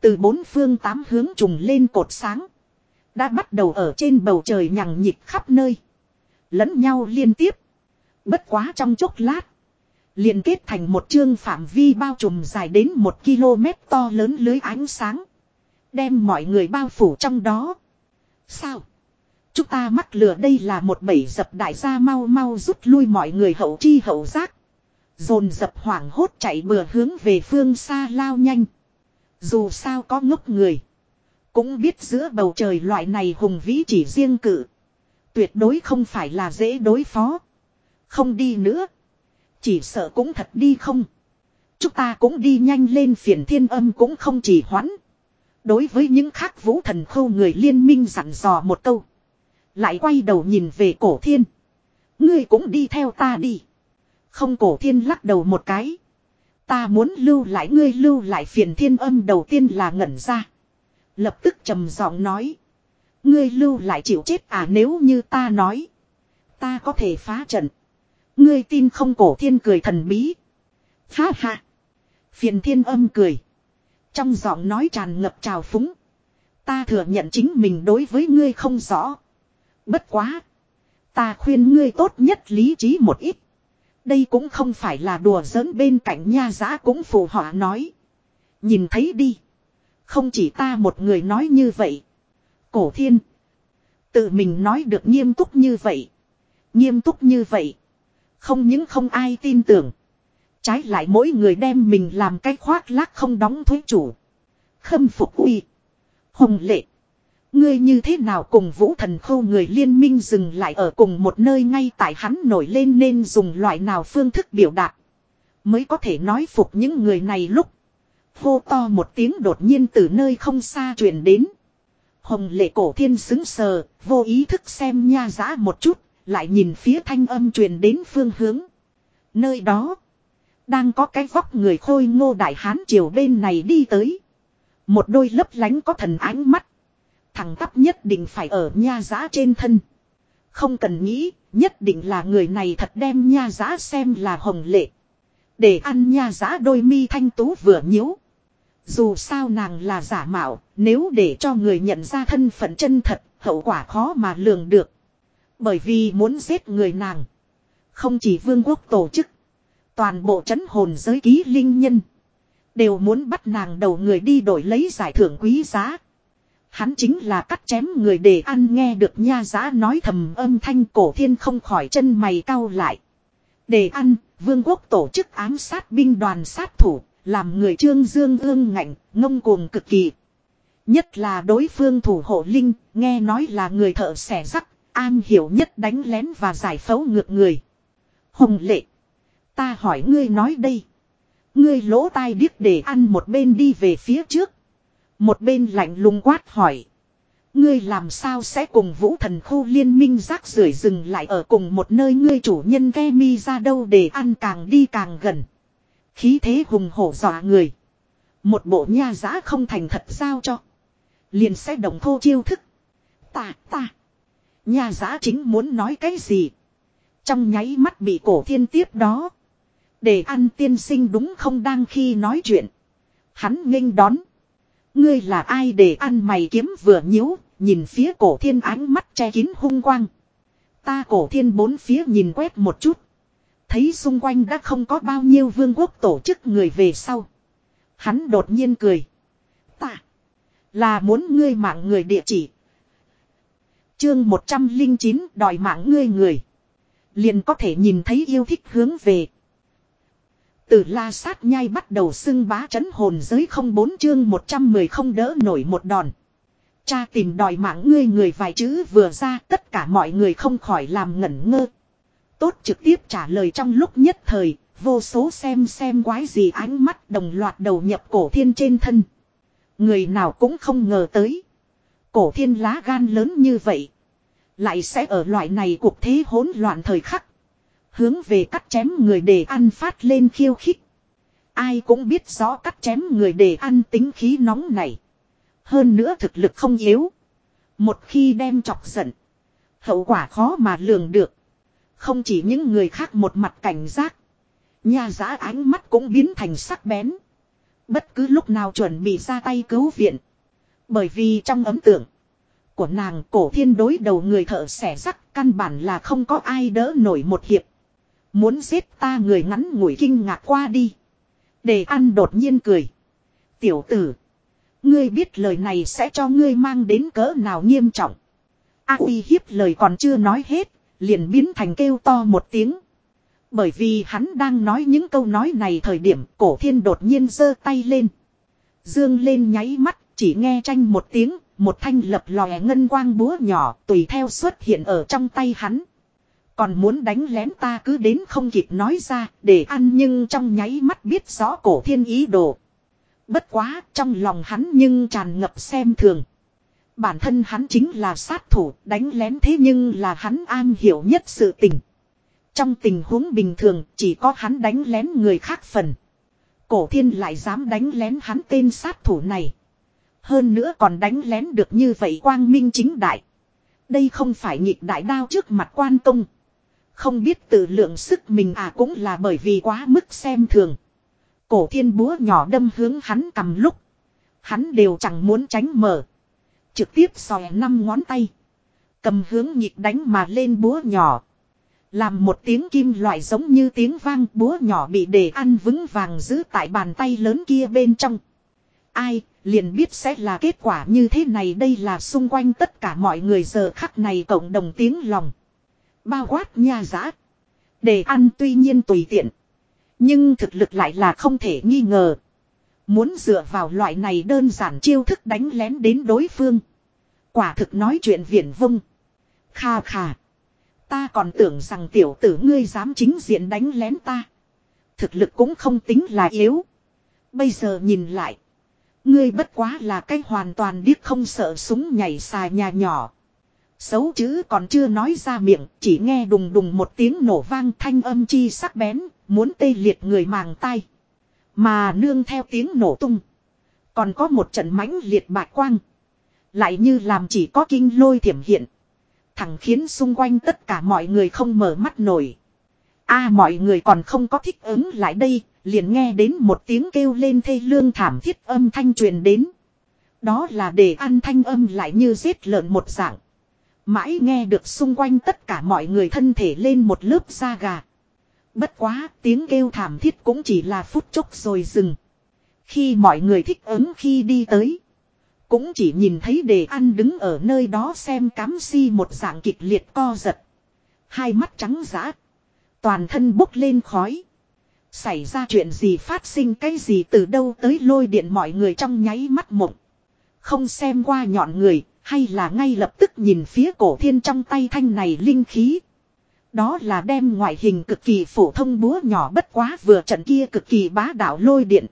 Từ bốn phương tám hướng trùng lên cột sáng. Đã bắt đầu ở trên bầu trời nhằng nhịp khắp nơi. Lẫn nhau liên tiếp. Bất quá trong chốc lát. Liên kết thành một chương phạm vi bao trùm dài đến một km to lớn lưới ánh sáng. Đem mọi người bao phủ trong đó. Sao? Chúng ta mắc lừa đây là một bẫy dập đại gia mau mau rút lui mọi người hậu chi hậu giác. Dồn dập hoảng hốt chạy bừa hướng về phương xa lao nhanh. Dù sao có ngốc người. Cũng biết giữa bầu trời loại này hùng vĩ chỉ riêng cự. Tuyệt đối không phải là dễ đối phó. Không đi nữa. Chỉ sợ cũng thật đi không. Chúng ta cũng đi nhanh lên phiền thiên âm cũng không chỉ hoãn. Đối với những khác vũ thần khâu người liên minh dặn dò một câu. Lại quay đầu nhìn về cổ thiên. Ngươi cũng đi theo ta đi. Không cổ thiên lắc đầu một cái. Ta muốn lưu lại ngươi lưu lại phiền thiên âm đầu tiên là ngẩn ra. Lập tức trầm giọng nói. Ngươi lưu lại chịu chết à nếu như ta nói. Ta có thể phá trận. Ngươi tin không cổ thiên cười thần bí. Ha ha. Phiền thiên âm cười. Trong giọng nói tràn ngập trào phúng. Ta thừa nhận chính mình đối với ngươi không rõ. Bất quá. Ta khuyên ngươi tốt nhất lý trí một ít. Đây cũng không phải là đùa giỡn bên cạnh nha giã cũng phù họa nói. Nhìn thấy đi. Không chỉ ta một người nói như vậy. Cổ thiên. Tự mình nói được nghiêm túc như vậy. Nghiêm túc như vậy. Không những không ai tin tưởng. Trái lại mỗi người đem mình làm cái khoác lác không đóng thuế chủ. Khâm phục uy. Hồng lệ. Ngươi như thế nào cùng vũ thần khâu người liên minh dừng lại ở cùng một nơi ngay tại hắn nổi lên nên dùng loại nào phương thức biểu đạt. Mới có thể nói phục những người này lúc. Hô to một tiếng đột nhiên từ nơi không xa truyền đến. Hồng lệ cổ thiên xứng sờ, vô ý thức xem nha giã một chút, lại nhìn phía thanh âm truyền đến phương hướng. Nơi đó, đang có cái vóc người khôi ngô đại hán triều bên này đi tới. Một đôi lấp lánh có thần ánh mắt. Thằng tắp nhất định phải ở nha giá trên thân. Không cần nghĩ, nhất định là người này thật đem nha giá xem là hồng lệ. Để ăn nha giá đôi mi thanh tú vừa nhíu. Dù sao nàng là giả mạo, nếu để cho người nhận ra thân phận chân thật, hậu quả khó mà lường được. Bởi vì muốn giết người nàng. Không chỉ vương quốc tổ chức. Toàn bộ chấn hồn giới ký linh nhân. Đều muốn bắt nàng đầu người đi đổi lấy giải thưởng quý giá. Hắn chính là cắt chém người để ăn nghe được nha giá nói thầm âm thanh cổ thiên không khỏi chân mày cau lại. Để ăn, vương quốc tổ chức ám sát binh đoàn sát thủ, làm người trương dương ương ngạnh, ngông cuồng cực kỳ. Nhất là đối phương thủ hộ linh, nghe nói là người thợ xẻ rắc, an hiểu nhất đánh lén và giải phẫu ngược người. Hồng lệ, ta hỏi ngươi nói đây. Ngươi lỗ tai điếc để ăn một bên đi về phía trước. Một bên lạnh lùng quát hỏi. Ngươi làm sao sẽ cùng vũ thần khu liên minh rác rưởi dừng lại ở cùng một nơi ngươi chủ nhân ghe mi ra đâu để ăn càng đi càng gần. Khí thế hùng hổ dọa người. Một bộ nha giã không thành thật sao cho. Liền sẽ đồng thô chiêu thức. Ta, ta. Nha giã chính muốn nói cái gì. Trong nháy mắt bị cổ thiên tiếp đó. Để ăn tiên sinh đúng không đang khi nói chuyện. Hắn nghênh đón. Ngươi là ai để ăn mày kiếm vừa nhíu, nhìn phía cổ thiên ánh mắt che kín hung quang. Ta cổ thiên bốn phía nhìn quét một chút. Thấy xung quanh đã không có bao nhiêu vương quốc tổ chức người về sau. Hắn đột nhiên cười. Ta. Là muốn ngươi mạng người địa chỉ. Chương 109 đòi mạng ngươi người. Liền có thể nhìn thấy yêu thích hướng về. Từ la sát nhai bắt đầu xưng bá chấn hồn giới không bốn chương 110 không đỡ nổi một đòn. Cha tìm đòi mạng ngươi người vài chữ vừa ra tất cả mọi người không khỏi làm ngẩn ngơ. Tốt trực tiếp trả lời trong lúc nhất thời, vô số xem xem quái gì ánh mắt đồng loạt đầu nhập cổ thiên trên thân. Người nào cũng không ngờ tới. Cổ thiên lá gan lớn như vậy. Lại sẽ ở loại này cuộc thế hỗn loạn thời khắc. Hướng về cắt chém người để ăn phát lên khiêu khích. Ai cũng biết rõ cắt chém người để ăn tính khí nóng này. Hơn nữa thực lực không yếu. Một khi đem chọc giận. Hậu quả khó mà lường được. Không chỉ những người khác một mặt cảnh giác. Nhà giã ánh mắt cũng biến thành sắc bén. Bất cứ lúc nào chuẩn bị ra tay cứu viện. Bởi vì trong ấm tượng của nàng cổ thiên đối đầu người thợ xẻ rắc căn bản là không có ai đỡ nổi một hiệp. Muốn giết ta người ngắn ngủi kinh ngạc qua đi. Để ăn đột nhiên cười. Tiểu tử. Ngươi biết lời này sẽ cho ngươi mang đến cỡ nào nghiêm trọng. A uy hiếp lời còn chưa nói hết. Liền biến thành kêu to một tiếng. Bởi vì hắn đang nói những câu nói này thời điểm, cổ thiên đột nhiên giơ tay lên. Dương lên nháy mắt, chỉ nghe tranh một tiếng, một thanh lập lòe ngân quang búa nhỏ tùy theo xuất hiện ở trong tay hắn. Còn muốn đánh lén ta cứ đến không kịp nói ra, để ăn nhưng trong nháy mắt biết rõ cổ thiên ý đồ. Bất quá, trong lòng hắn nhưng tràn ngập xem thường. Bản thân hắn chính là sát thủ, đánh lén thế nhưng là hắn an hiểu nhất sự tình. Trong tình huống bình thường, chỉ có hắn đánh lén người khác phần. Cổ thiên lại dám đánh lén hắn tên sát thủ này. Hơn nữa còn đánh lén được như vậy quang minh chính đại. Đây không phải nhịp đại đao trước mặt quan công. Không biết tự lượng sức mình à cũng là bởi vì quá mức xem thường. Cổ thiên búa nhỏ đâm hướng hắn cầm lúc. Hắn đều chẳng muốn tránh mở. Trực tiếp xòe năm ngón tay. Cầm hướng nhịp đánh mà lên búa nhỏ. Làm một tiếng kim loại giống như tiếng vang búa nhỏ bị để ăn vững vàng giữ tại bàn tay lớn kia bên trong. Ai, liền biết sẽ là kết quả như thế này đây là xung quanh tất cả mọi người giờ khắc này cộng đồng tiếng lòng. Bao quát nha giã. Để ăn tuy nhiên tùy tiện. Nhưng thực lực lại là không thể nghi ngờ. Muốn dựa vào loại này đơn giản chiêu thức đánh lén đến đối phương. Quả thực nói chuyện viển vông. Kha kha. Ta còn tưởng rằng tiểu tử ngươi dám chính diện đánh lén ta. Thực lực cũng không tính là yếu. Bây giờ nhìn lại. Ngươi bất quá là cái hoàn toàn điếc không sợ súng nhảy xài nhà nhỏ. Xấu chứ còn chưa nói ra miệng, chỉ nghe đùng đùng một tiếng nổ vang thanh âm chi sắc bén, muốn tê liệt người màng tai Mà nương theo tiếng nổ tung. Còn có một trận mãnh liệt bạc quang. Lại như làm chỉ có kinh lôi thiểm hiện. Thẳng khiến xung quanh tất cả mọi người không mở mắt nổi. a mọi người còn không có thích ứng lại đây, liền nghe đến một tiếng kêu lên thê lương thảm thiết âm thanh truyền đến. Đó là để ăn thanh âm lại như giết lợn một dạng. Mãi nghe được xung quanh tất cả mọi người thân thể lên một lớp da gà. Bất quá tiếng kêu thảm thiết cũng chỉ là phút chốc rồi dừng. Khi mọi người thích ứng khi đi tới. Cũng chỉ nhìn thấy đề ăn đứng ở nơi đó xem cám si một dạng kịch liệt co giật. Hai mắt trắng giã. Toàn thân bốc lên khói. Xảy ra chuyện gì phát sinh cái gì từ đâu tới lôi điện mọi người trong nháy mắt mộng. Không xem qua nhọn người, hay là ngay lập tức nhìn phía cổ thiên trong tay thanh này linh khí. Đó là đem ngoại hình cực kỳ phổ thông búa nhỏ bất quá vừa trận kia cực kỳ bá đạo lôi điện.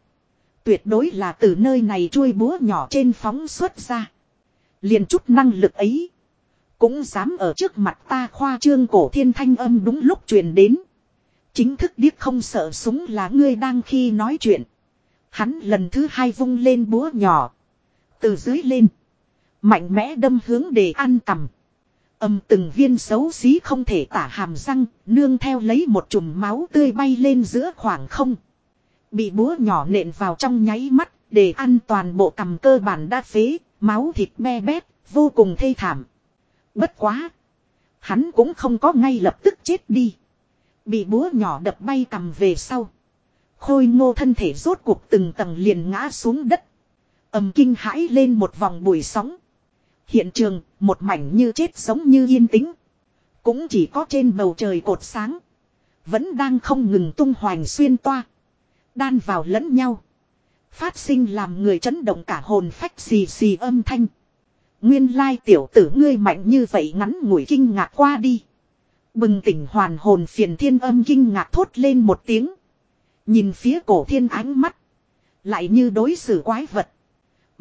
Tuyệt đối là từ nơi này chui búa nhỏ trên phóng xuất ra. liền chút năng lực ấy. Cũng dám ở trước mặt ta khoa trương cổ thiên thanh âm đúng lúc truyền đến. Chính thức điếc không sợ súng là ngươi đang khi nói chuyện. Hắn lần thứ hai vung lên búa nhỏ. Từ dưới lên. Mạnh mẽ đâm hướng để ăn cầm. Âm từng viên xấu xí không thể tả hàm răng, nương theo lấy một chùm máu tươi bay lên giữa khoảng không. Bị búa nhỏ nện vào trong nháy mắt, để ăn toàn bộ cầm cơ bản đa phế, máu thịt me bét, vô cùng thê thảm. Bất quá. Hắn cũng không có ngay lập tức chết đi. Bị búa nhỏ đập bay cầm về sau. Khôi ngô thân thể rốt cuộc từng tầng liền ngã xuống đất. ầm kinh hãi lên một vòng bụi sóng. Hiện trường, một mảnh như chết giống như yên tĩnh. Cũng chỉ có trên bầu trời cột sáng. Vẫn đang không ngừng tung hoành xuyên toa. Đan vào lẫn nhau. Phát sinh làm người chấn động cả hồn phách xì xì âm thanh. Nguyên lai tiểu tử ngươi mạnh như vậy ngắn ngủi kinh ngạc qua đi. Bừng tỉnh hoàn hồn phiền thiên âm kinh ngạc thốt lên một tiếng. Nhìn phía cổ thiên ánh mắt. Lại như đối xử quái vật.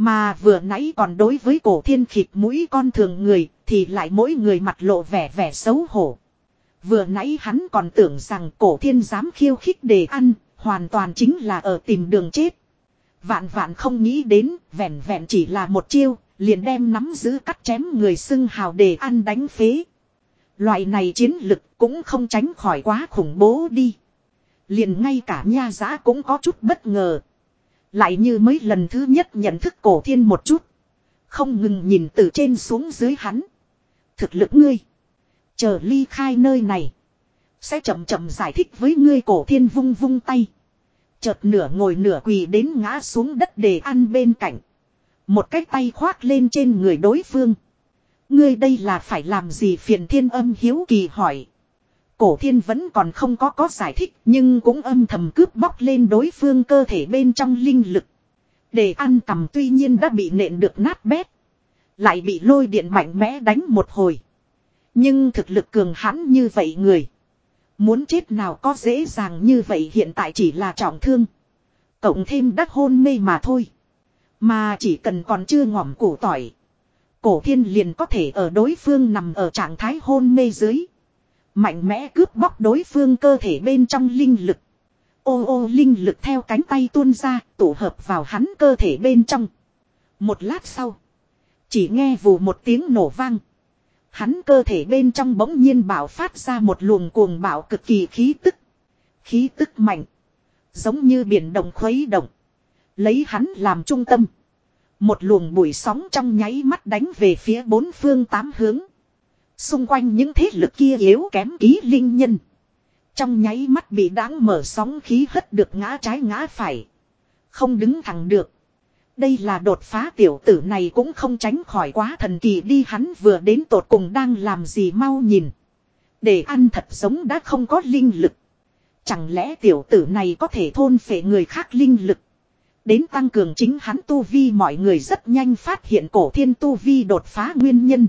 Mà vừa nãy còn đối với cổ thiên khịt mũi con thường người thì lại mỗi người mặt lộ vẻ vẻ xấu hổ. Vừa nãy hắn còn tưởng rằng cổ thiên dám khiêu khích để ăn, hoàn toàn chính là ở tìm đường chết. Vạn vạn không nghĩ đến, vẹn vẹn chỉ là một chiêu, liền đem nắm giữ cắt chém người xưng hào để ăn đánh phế. Loại này chiến lực cũng không tránh khỏi quá khủng bố đi. Liền ngay cả nha giã cũng có chút bất ngờ. Lại như mấy lần thứ nhất nhận thức cổ thiên một chút. Không ngừng nhìn từ trên xuống dưới hắn. Thực lực ngươi. Chờ ly khai nơi này. Sẽ chậm chậm giải thích với ngươi cổ thiên vung vung tay. Chợt nửa ngồi nửa quỳ đến ngã xuống đất để ăn bên cạnh. Một cái tay khoác lên trên người đối phương. Ngươi đây là phải làm gì phiền thiên âm hiếu kỳ hỏi. Cổ thiên vẫn còn không có có giải thích, nhưng cũng âm thầm cướp bóc lên đối phương cơ thể bên trong linh lực. Để ăn cầm tuy nhiên đã bị nện được nát bét. Lại bị lôi điện mạnh mẽ đánh một hồi. Nhưng thực lực cường hãn như vậy người. Muốn chết nào có dễ dàng như vậy hiện tại chỉ là trọng thương. Cộng thêm đắc hôn mê mà thôi. Mà chỉ cần còn chưa ngỏm củ tỏi. Cổ thiên liền có thể ở đối phương nằm ở trạng thái hôn mê dưới. Mạnh mẽ cướp bóc đối phương cơ thể bên trong linh lực. Ô ô, linh lực theo cánh tay tuôn ra, tụ hợp vào hắn cơ thể bên trong. Một lát sau. Chỉ nghe vù một tiếng nổ vang. Hắn cơ thể bên trong bỗng nhiên bảo phát ra một luồng cuồng bạo cực kỳ khí tức. Khí tức mạnh. Giống như biển động khuấy động. Lấy hắn làm trung tâm. Một luồng bụi sóng trong nháy mắt đánh về phía bốn phương tám hướng. Xung quanh những thế lực kia yếu kém ký linh nhân. Trong nháy mắt bị đáng mở sóng khí hất được ngã trái ngã phải. Không đứng thẳng được. Đây là đột phá tiểu tử này cũng không tránh khỏi quá thần kỳ đi hắn vừa đến tột cùng đang làm gì mau nhìn. Để ăn thật giống đã không có linh lực. Chẳng lẽ tiểu tử này có thể thôn phệ người khác linh lực. Đến tăng cường chính hắn tu vi mọi người rất nhanh phát hiện cổ thiên tu vi đột phá nguyên nhân.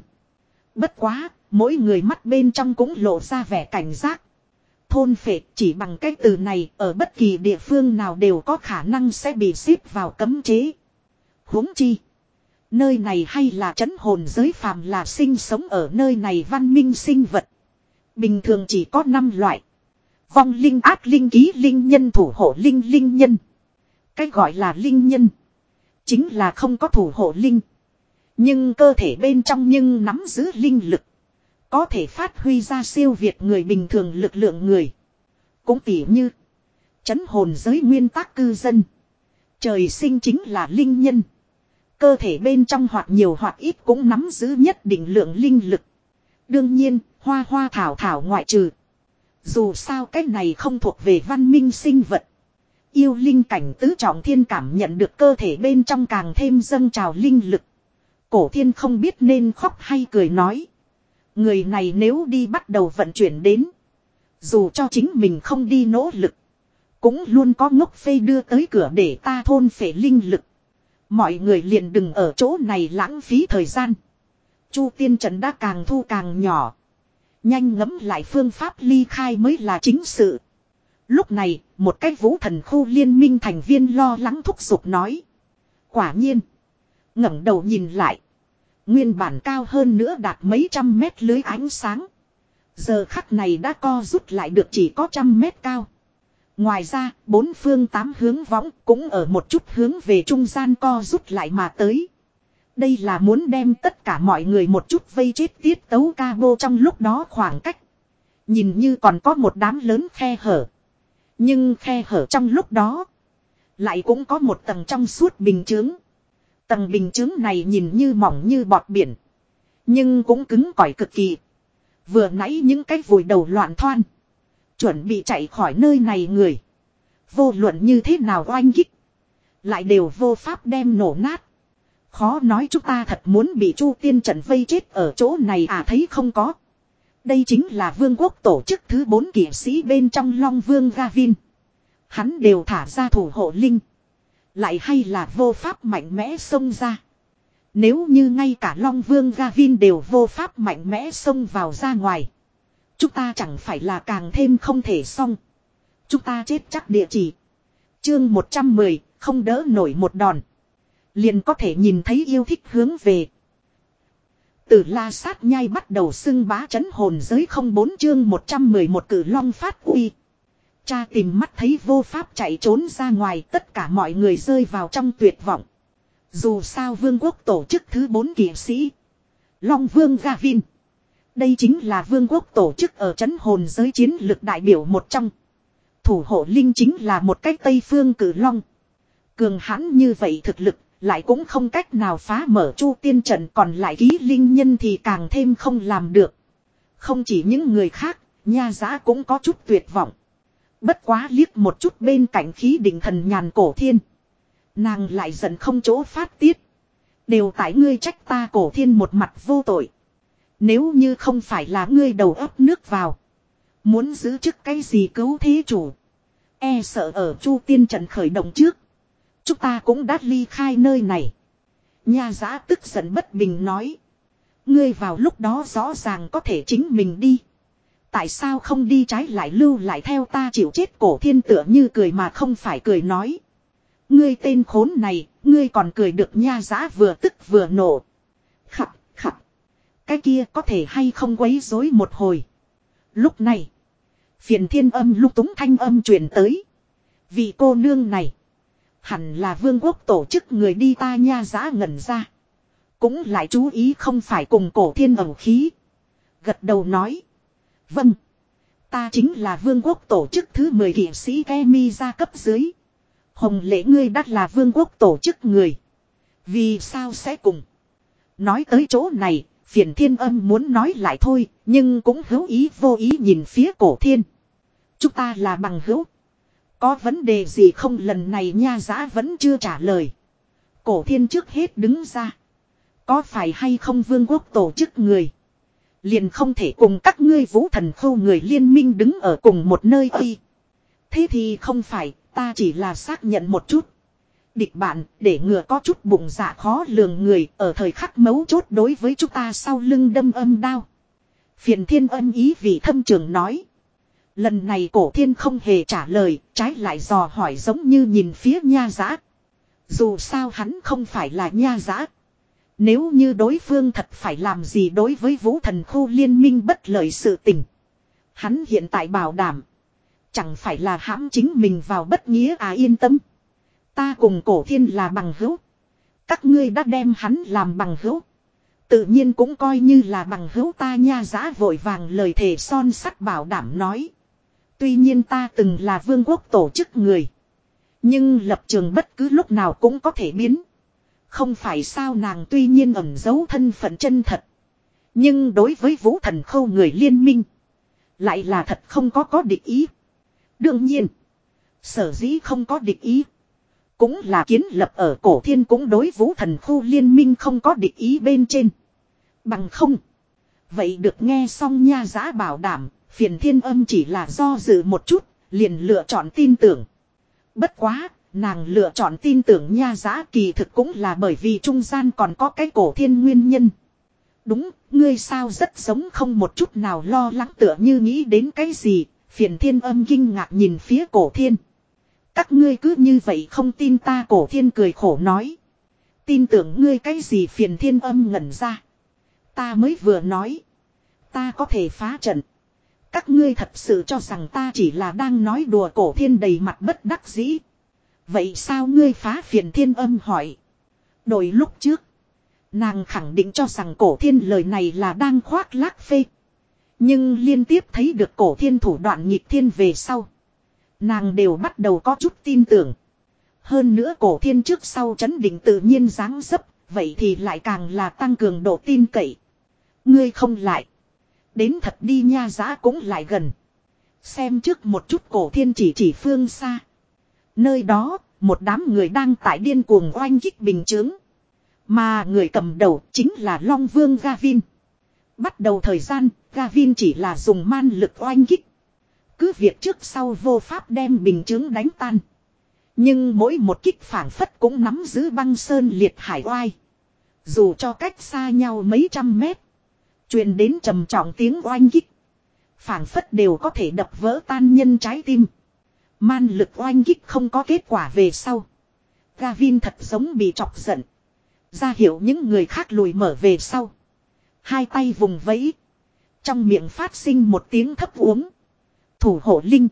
Bất quá, mỗi người mắt bên trong cũng lộ ra vẻ cảnh giác. Thôn phệ chỉ bằng cái từ này, ở bất kỳ địa phương nào đều có khả năng sẽ bị xếp vào cấm chế huống chi. Nơi này hay là chấn hồn giới phàm là sinh sống ở nơi này văn minh sinh vật. Bình thường chỉ có 5 loại. Vong linh, ác linh, ký linh nhân, thủ hộ linh linh nhân. Cái gọi là linh nhân. Chính là không có thủ hộ linh. Nhưng cơ thể bên trong nhưng nắm giữ linh lực. Có thể phát huy ra siêu việt người bình thường lực lượng người. Cũng tỉ như. Chấn hồn giới nguyên tắc cư dân. Trời sinh chính là linh nhân. Cơ thể bên trong hoặc nhiều hoặc ít cũng nắm giữ nhất định lượng linh lực. Đương nhiên, hoa hoa thảo thảo ngoại trừ. Dù sao cái này không thuộc về văn minh sinh vật. Yêu linh cảnh tứ trọng thiên cảm nhận được cơ thể bên trong càng thêm dâng trào linh lực. Cổ thiên không biết nên khóc hay cười nói. Người này nếu đi bắt đầu vận chuyển đến. Dù cho chính mình không đi nỗ lực. Cũng luôn có ngốc phê đưa tới cửa để ta thôn phệ linh lực. Mọi người liền đừng ở chỗ này lãng phí thời gian. Chu tiên trận đã càng thu càng nhỏ. Nhanh ngấm lại phương pháp ly khai mới là chính sự. Lúc này, một cái vũ thần khu liên minh thành viên lo lắng thúc giục nói. Quả nhiên. ngẩng đầu nhìn lại. Nguyên bản cao hơn nữa đạt mấy trăm mét lưới ánh sáng. Giờ khắc này đã co rút lại được chỉ có trăm mét cao. Ngoài ra, bốn phương tám hướng võng cũng ở một chút hướng về trung gian co rút lại mà tới. Đây là muốn đem tất cả mọi người một chút vây chết tiết tấu ca vô trong lúc đó khoảng cách. Nhìn như còn có một đám lớn khe hở. Nhưng khe hở trong lúc đó. Lại cũng có một tầng trong suốt bình chướng. Tầng bình chứng này nhìn như mỏng như bọt biển. Nhưng cũng cứng cỏi cực kỳ. Vừa nãy những cái vùi đầu loạn thoan. Chuẩn bị chạy khỏi nơi này người. Vô luận như thế nào oanh kích. Lại đều vô pháp đem nổ nát. Khó nói chúng ta thật muốn bị Chu Tiên trận vây chết ở chỗ này à thấy không có. Đây chính là vương quốc tổ chức thứ bốn kỷ sĩ bên trong Long Vương Gavin. Hắn đều thả ra thủ hộ linh. Lại hay là vô pháp mạnh mẽ xông ra. Nếu như ngay cả Long Vương Gavin đều vô pháp mạnh mẽ xông vào ra ngoài. Chúng ta chẳng phải là càng thêm không thể xong. Chúng ta chết chắc địa chỉ. Chương 110, không đỡ nổi một đòn. Liền có thể nhìn thấy yêu thích hướng về. Từ la sát nhai bắt đầu xưng bá chấn hồn giới không bốn chương 111 cử long phát uy. Cha tìm mắt thấy vô pháp chạy trốn ra ngoài tất cả mọi người rơi vào trong tuyệt vọng. Dù sao vương quốc tổ chức thứ bốn kỷ sĩ. Long vương Gavin. Đây chính là vương quốc tổ chức ở chấn hồn giới chiến lực đại biểu một trong. Thủ hộ linh chính là một cách Tây Phương cử long. Cường hãn như vậy thực lực, lại cũng không cách nào phá mở chu tiên trận còn lại ký linh nhân thì càng thêm không làm được. Không chỉ những người khác, nha giá cũng có chút tuyệt vọng. Bất quá liếc một chút bên cạnh khí định thần nhàn cổ thiên. Nàng lại giận không chỗ phát tiết. Đều tại ngươi trách ta cổ thiên một mặt vô tội. Nếu như không phải là ngươi đầu ấp nước vào. Muốn giữ chức cái gì cứu thế chủ. E sợ ở chu tiên trận khởi động trước. Chúng ta cũng đã ly khai nơi này. Nha giã tức giận bất bình nói. Ngươi vào lúc đó rõ ràng có thể chính mình đi. Tại sao không đi trái lại lưu lại theo ta chịu chết cổ thiên tựa như cười mà không phải cười nói. Ngươi tên khốn này, ngươi còn cười được nha giã vừa tức vừa nổ. Khập, khập. Cái kia có thể hay không quấy rối một hồi. Lúc này, phiền thiên âm lúc túng thanh âm truyền tới. Vị cô nương này, hẳn là vương quốc tổ chức người đi ta nha giã ngẩn ra. Cũng lại chú ý không phải cùng cổ thiên ẩu khí. Gật đầu nói. Vâng. Ta chính là vương quốc tổ chức thứ 10 kỷ sĩ Kemi gia cấp dưới. Hồng lễ ngươi đắt là vương quốc tổ chức người. Vì sao sẽ cùng. Nói tới chỗ này, phiền thiên âm muốn nói lại thôi, nhưng cũng hữu ý vô ý nhìn phía cổ thiên. Chúng ta là bằng hữu. Có vấn đề gì không lần này nha giã vẫn chưa trả lời. Cổ thiên trước hết đứng ra. Có phải hay không vương quốc tổ chức người. Liền không thể cùng các ngươi vũ thần khâu người liên minh đứng ở cùng một nơi y. Thế thì không phải, ta chỉ là xác nhận một chút. Địch bạn, để ngừa có chút bụng dạ khó lường người ở thời khắc mấu chốt đối với chúng ta sau lưng đâm âm đao. Phiền thiên âm ý vị thâm trường nói. Lần này cổ thiên không hề trả lời, trái lại dò hỏi giống như nhìn phía nha giã. Dù sao hắn không phải là nha giã. Nếu như đối phương thật phải làm gì đối với vũ thần khu liên minh bất lợi sự tình. Hắn hiện tại bảo đảm. Chẳng phải là hãm chính mình vào bất nghĩa à yên tâm. Ta cùng cổ thiên là bằng hữu. Các ngươi đã đem hắn làm bằng hữu. Tự nhiên cũng coi như là bằng hữu ta nha giá vội vàng lời thề son sắt bảo đảm nói. Tuy nhiên ta từng là vương quốc tổ chức người. Nhưng lập trường bất cứ lúc nào cũng có thể biến. Không phải sao nàng tuy nhiên ẩn giấu thân phận chân thật. Nhưng đối với vũ thần khâu người liên minh. Lại là thật không có có địch ý. Đương nhiên. Sở dĩ không có địch ý. Cũng là kiến lập ở cổ thiên cũng đối vũ thần khu liên minh không có địch ý bên trên. Bằng không. Vậy được nghe xong nha giá bảo đảm. Phiền thiên âm chỉ là do dự một chút. Liền lựa chọn tin tưởng. Bất quá, Nàng lựa chọn tin tưởng nha giá kỳ thực cũng là bởi vì trung gian còn có cái cổ thiên nguyên nhân. Đúng, ngươi sao rất giống không một chút nào lo lắng tựa như nghĩ đến cái gì, phiền thiên âm kinh ngạc nhìn phía cổ thiên. Các ngươi cứ như vậy không tin ta cổ thiên cười khổ nói. Tin tưởng ngươi cái gì phiền thiên âm ngẩn ra. Ta mới vừa nói. Ta có thể phá trận. Các ngươi thật sự cho rằng ta chỉ là đang nói đùa cổ thiên đầy mặt bất đắc dĩ. Vậy sao ngươi phá phiền thiên âm hỏi. Đổi lúc trước. Nàng khẳng định cho rằng cổ thiên lời này là đang khoác lác phê. Nhưng liên tiếp thấy được cổ thiên thủ đoạn nhịp thiên về sau. Nàng đều bắt đầu có chút tin tưởng. Hơn nữa cổ thiên trước sau chấn định tự nhiên dáng dấp. Vậy thì lại càng là tăng cường độ tin cậy. Ngươi không lại. Đến thật đi nha giá cũng lại gần. Xem trước một chút cổ thiên chỉ chỉ phương xa. Nơi đó, một đám người đang tại điên cuồng oanh kích bình chướng. Mà người cầm đầu chính là Long Vương Gavin. Bắt đầu thời gian, Gavin chỉ là dùng man lực oanh kích. Cứ việc trước sau vô pháp đem bình chướng đánh tan. Nhưng mỗi một kích phản phất cũng nắm giữ băng sơn liệt hải oai. Dù cho cách xa nhau mấy trăm mét. truyền đến trầm trọng tiếng oanh kích. phản phất đều có thể đập vỡ tan nhân trái tim. Man lực oanh kích không có kết quả về sau. Gavin thật giống bị chọc giận. Ra hiểu những người khác lùi mở về sau. Hai tay vùng vẫy. Trong miệng phát sinh một tiếng thấp uống. Thủ hộ linh.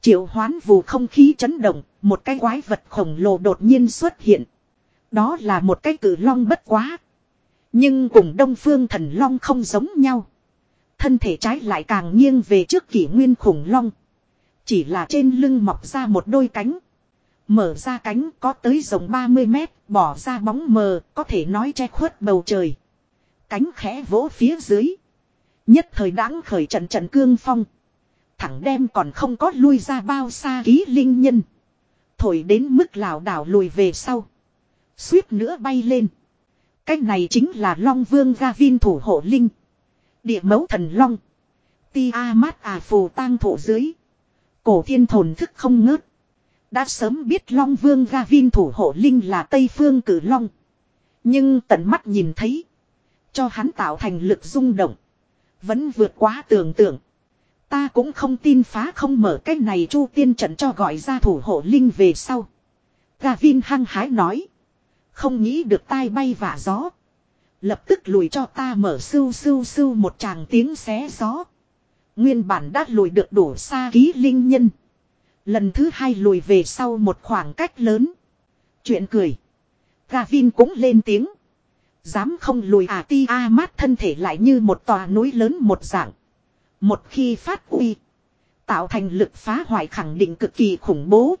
Triệu hoán vù không khí chấn động. Một cái quái vật khổng lồ đột nhiên xuất hiện. Đó là một cái cử long bất quá. Nhưng cùng đông phương thần long không giống nhau. Thân thể trái lại càng nghiêng về trước kỷ nguyên khủng long. Chỉ là trên lưng mọc ra một đôi cánh. Mở ra cánh có tới rộng 30 mét, bỏ ra bóng mờ, có thể nói che khuất bầu trời. Cánh khẽ vỗ phía dưới. Nhất thời đáng khởi trận trận cương phong. Thẳng đem còn không có lui ra bao xa ký linh nhân. Thổi đến mức lảo đảo lùi về sau. Suýt nữa bay lên. cách này chính là Long Vương Gavin thủ hộ linh. Địa mẫu thần Long. Ti A mát à phù tang thổ dưới. Cổ thiên thồn thức không ngớt. Đã sớm biết Long Vương Gavin thủ hộ linh là Tây Phương Cử Long. Nhưng tận mắt nhìn thấy. Cho hắn tạo thành lực rung động. Vẫn vượt quá tưởng tượng. Ta cũng không tin phá không mở cách này chu tiên trận cho gọi ra thủ hộ linh về sau. Gavin hăng hái nói. Không nghĩ được tai bay vả gió. Lập tức lùi cho ta mở sưu sưu sưu một tràng tiếng xé gió. Nguyên bản đã lùi được đủ xa ký linh nhân. Lần thứ hai lùi về sau một khoảng cách lớn. Chuyện cười. Gavin cũng lên tiếng. Dám không lùi à ti a mát thân thể lại như một tòa núi lớn một dạng. Một khi phát uy. Tạo thành lực phá hoại khẳng định cực kỳ khủng bố.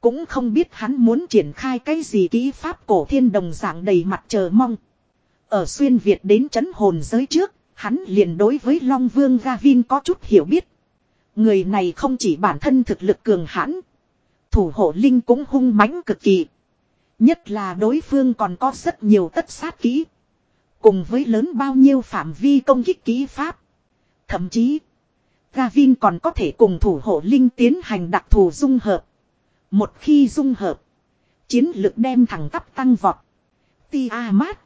Cũng không biết hắn muốn triển khai cái gì kỹ pháp cổ thiên đồng dạng đầy mặt chờ mong. Ở xuyên Việt đến chấn hồn giới trước, hắn liền đối với Long Vương Gavin có chút hiểu biết. Người này không chỉ bản thân thực lực cường hãn, thủ hộ linh cũng hung mãnh cực kỳ. Nhất là đối phương còn có rất nhiều tất sát kỹ. Cùng với lớn bao nhiêu phạm vi công kích kỹ pháp. Thậm chí, Gavin còn có thể cùng thủ hộ linh tiến hành đặc thù dung hợp. Một khi dung hợp, chiến lực đem thẳng tắp tăng vọt. Ti Amat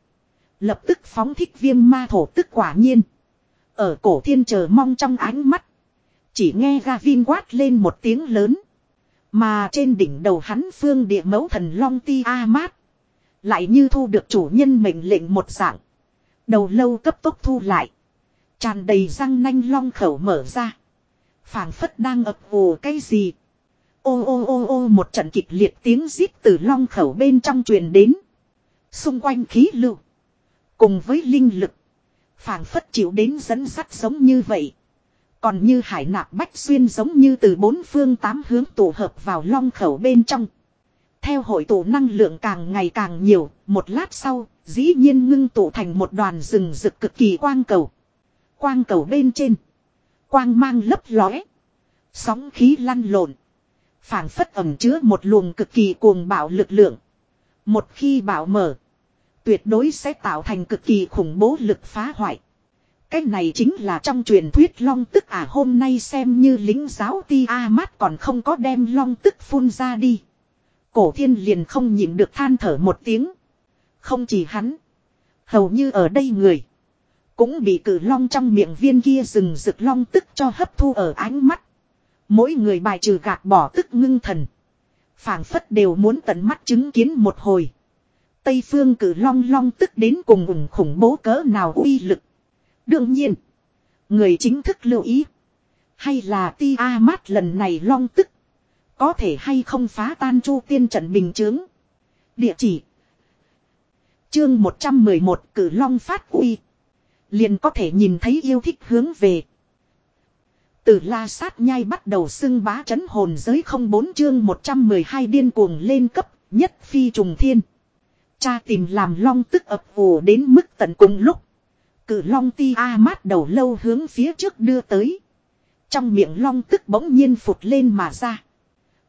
lập tức phóng thích viêm ma thổ tức quả nhiên. Ở cổ thiên chờ mong trong ánh mắt, chỉ nghe Gavin quát lên một tiếng lớn. Mà trên đỉnh đầu hắn phương địa mẫu thần Long Ti a mát lại như thu được chủ nhân mệnh lệnh một dạng. Đầu lâu cấp tốc thu lại. Tràn đầy răng nanh long khẩu mở ra. phảng phất đang ập ồ cái gì. Ô ô ô ô một trận kịch liệt tiếng rít từ long khẩu bên trong truyền đến. Xung quanh khí lưu. Cùng với linh lực. phảng phất chịu đến dẫn sắt giống như vậy. Còn như hải nạp bách xuyên giống như từ bốn phương tám hướng tụ hợp vào long khẩu bên trong. Theo hội tụ năng lượng càng ngày càng nhiều, một lát sau, dĩ nhiên ngưng tụ thành một đoàn rừng rực cực kỳ quang cầu. Quang cầu bên trên. Quang mang lấp lóe. Sóng khí lăn lộn. phảng phất ẩm chứa một luồng cực kỳ cuồng bạo lực lượng. Một khi bạo mở. Tuyệt đối sẽ tạo thành cực kỳ khủng bố lực phá hoại. Cái này chính là trong truyền thuyết long tức à hôm nay xem như lính giáo ti a mát còn không có đem long tức phun ra đi. Cổ thiên liền không nhịn được than thở một tiếng. Không chỉ hắn. Hầu như ở đây người. Cũng bị cử long trong miệng viên kia rừng rực long tức cho hấp thu ở ánh mắt. Mỗi người bài trừ gạt bỏ tức ngưng thần. phảng phất đều muốn tận mắt chứng kiến một hồi. Tây phương cử long long tức đến cùng ủng khủng bố cỡ nào uy lực. Đương nhiên. Người chính thức lưu ý. Hay là ti a mát lần này long tức. Có thể hay không phá tan chu tiên trận bình chướng. Địa chỉ. Chương 111 cử long phát uy. Liền có thể nhìn thấy yêu thích hướng về. Từ la sát nhai bắt đầu xưng bá chấn hồn giới không bốn chương 112 điên cuồng lên cấp, nhất phi trùng thiên. Cha tìm làm long tức ập vù đến mức tận cùng lúc. Cử long ti a mát đầu lâu hướng phía trước đưa tới. Trong miệng long tức bỗng nhiên phụt lên mà ra.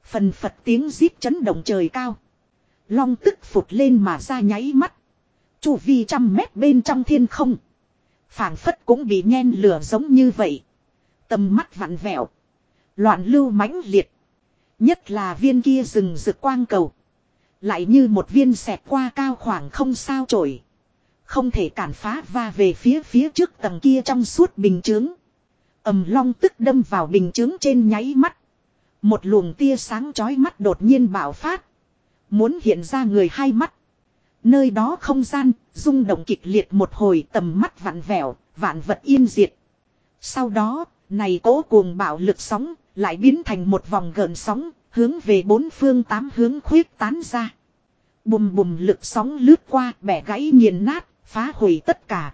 Phần phật tiếng giết chấn động trời cao. Long tức phụt lên mà ra nháy mắt. Chu vi trăm mét bên trong thiên không phảng phất cũng bị nhen lửa giống như vậy. Tầm mắt vặn vẹo. Loạn lưu mãnh liệt. Nhất là viên kia rừng rực quang cầu. Lại như một viên xẹt qua cao khoảng không sao trổi. Không thể cản phá và về phía phía trước tầng kia trong suốt bình chướng. ầm long tức đâm vào bình chướng trên nháy mắt. Một luồng tia sáng chói mắt đột nhiên bạo phát. Muốn hiện ra người hai mắt. Nơi đó không gian, rung động kịch liệt một hồi tầm mắt vặn vẹo, vạn vật yên diệt. Sau đó, này cố cuồng bạo lực sóng, lại biến thành một vòng gợn sóng, hướng về bốn phương tám hướng khuyết tán ra. Bùm bùm lực sóng lướt qua, bẻ gãy nghiền nát, phá hủy tất cả.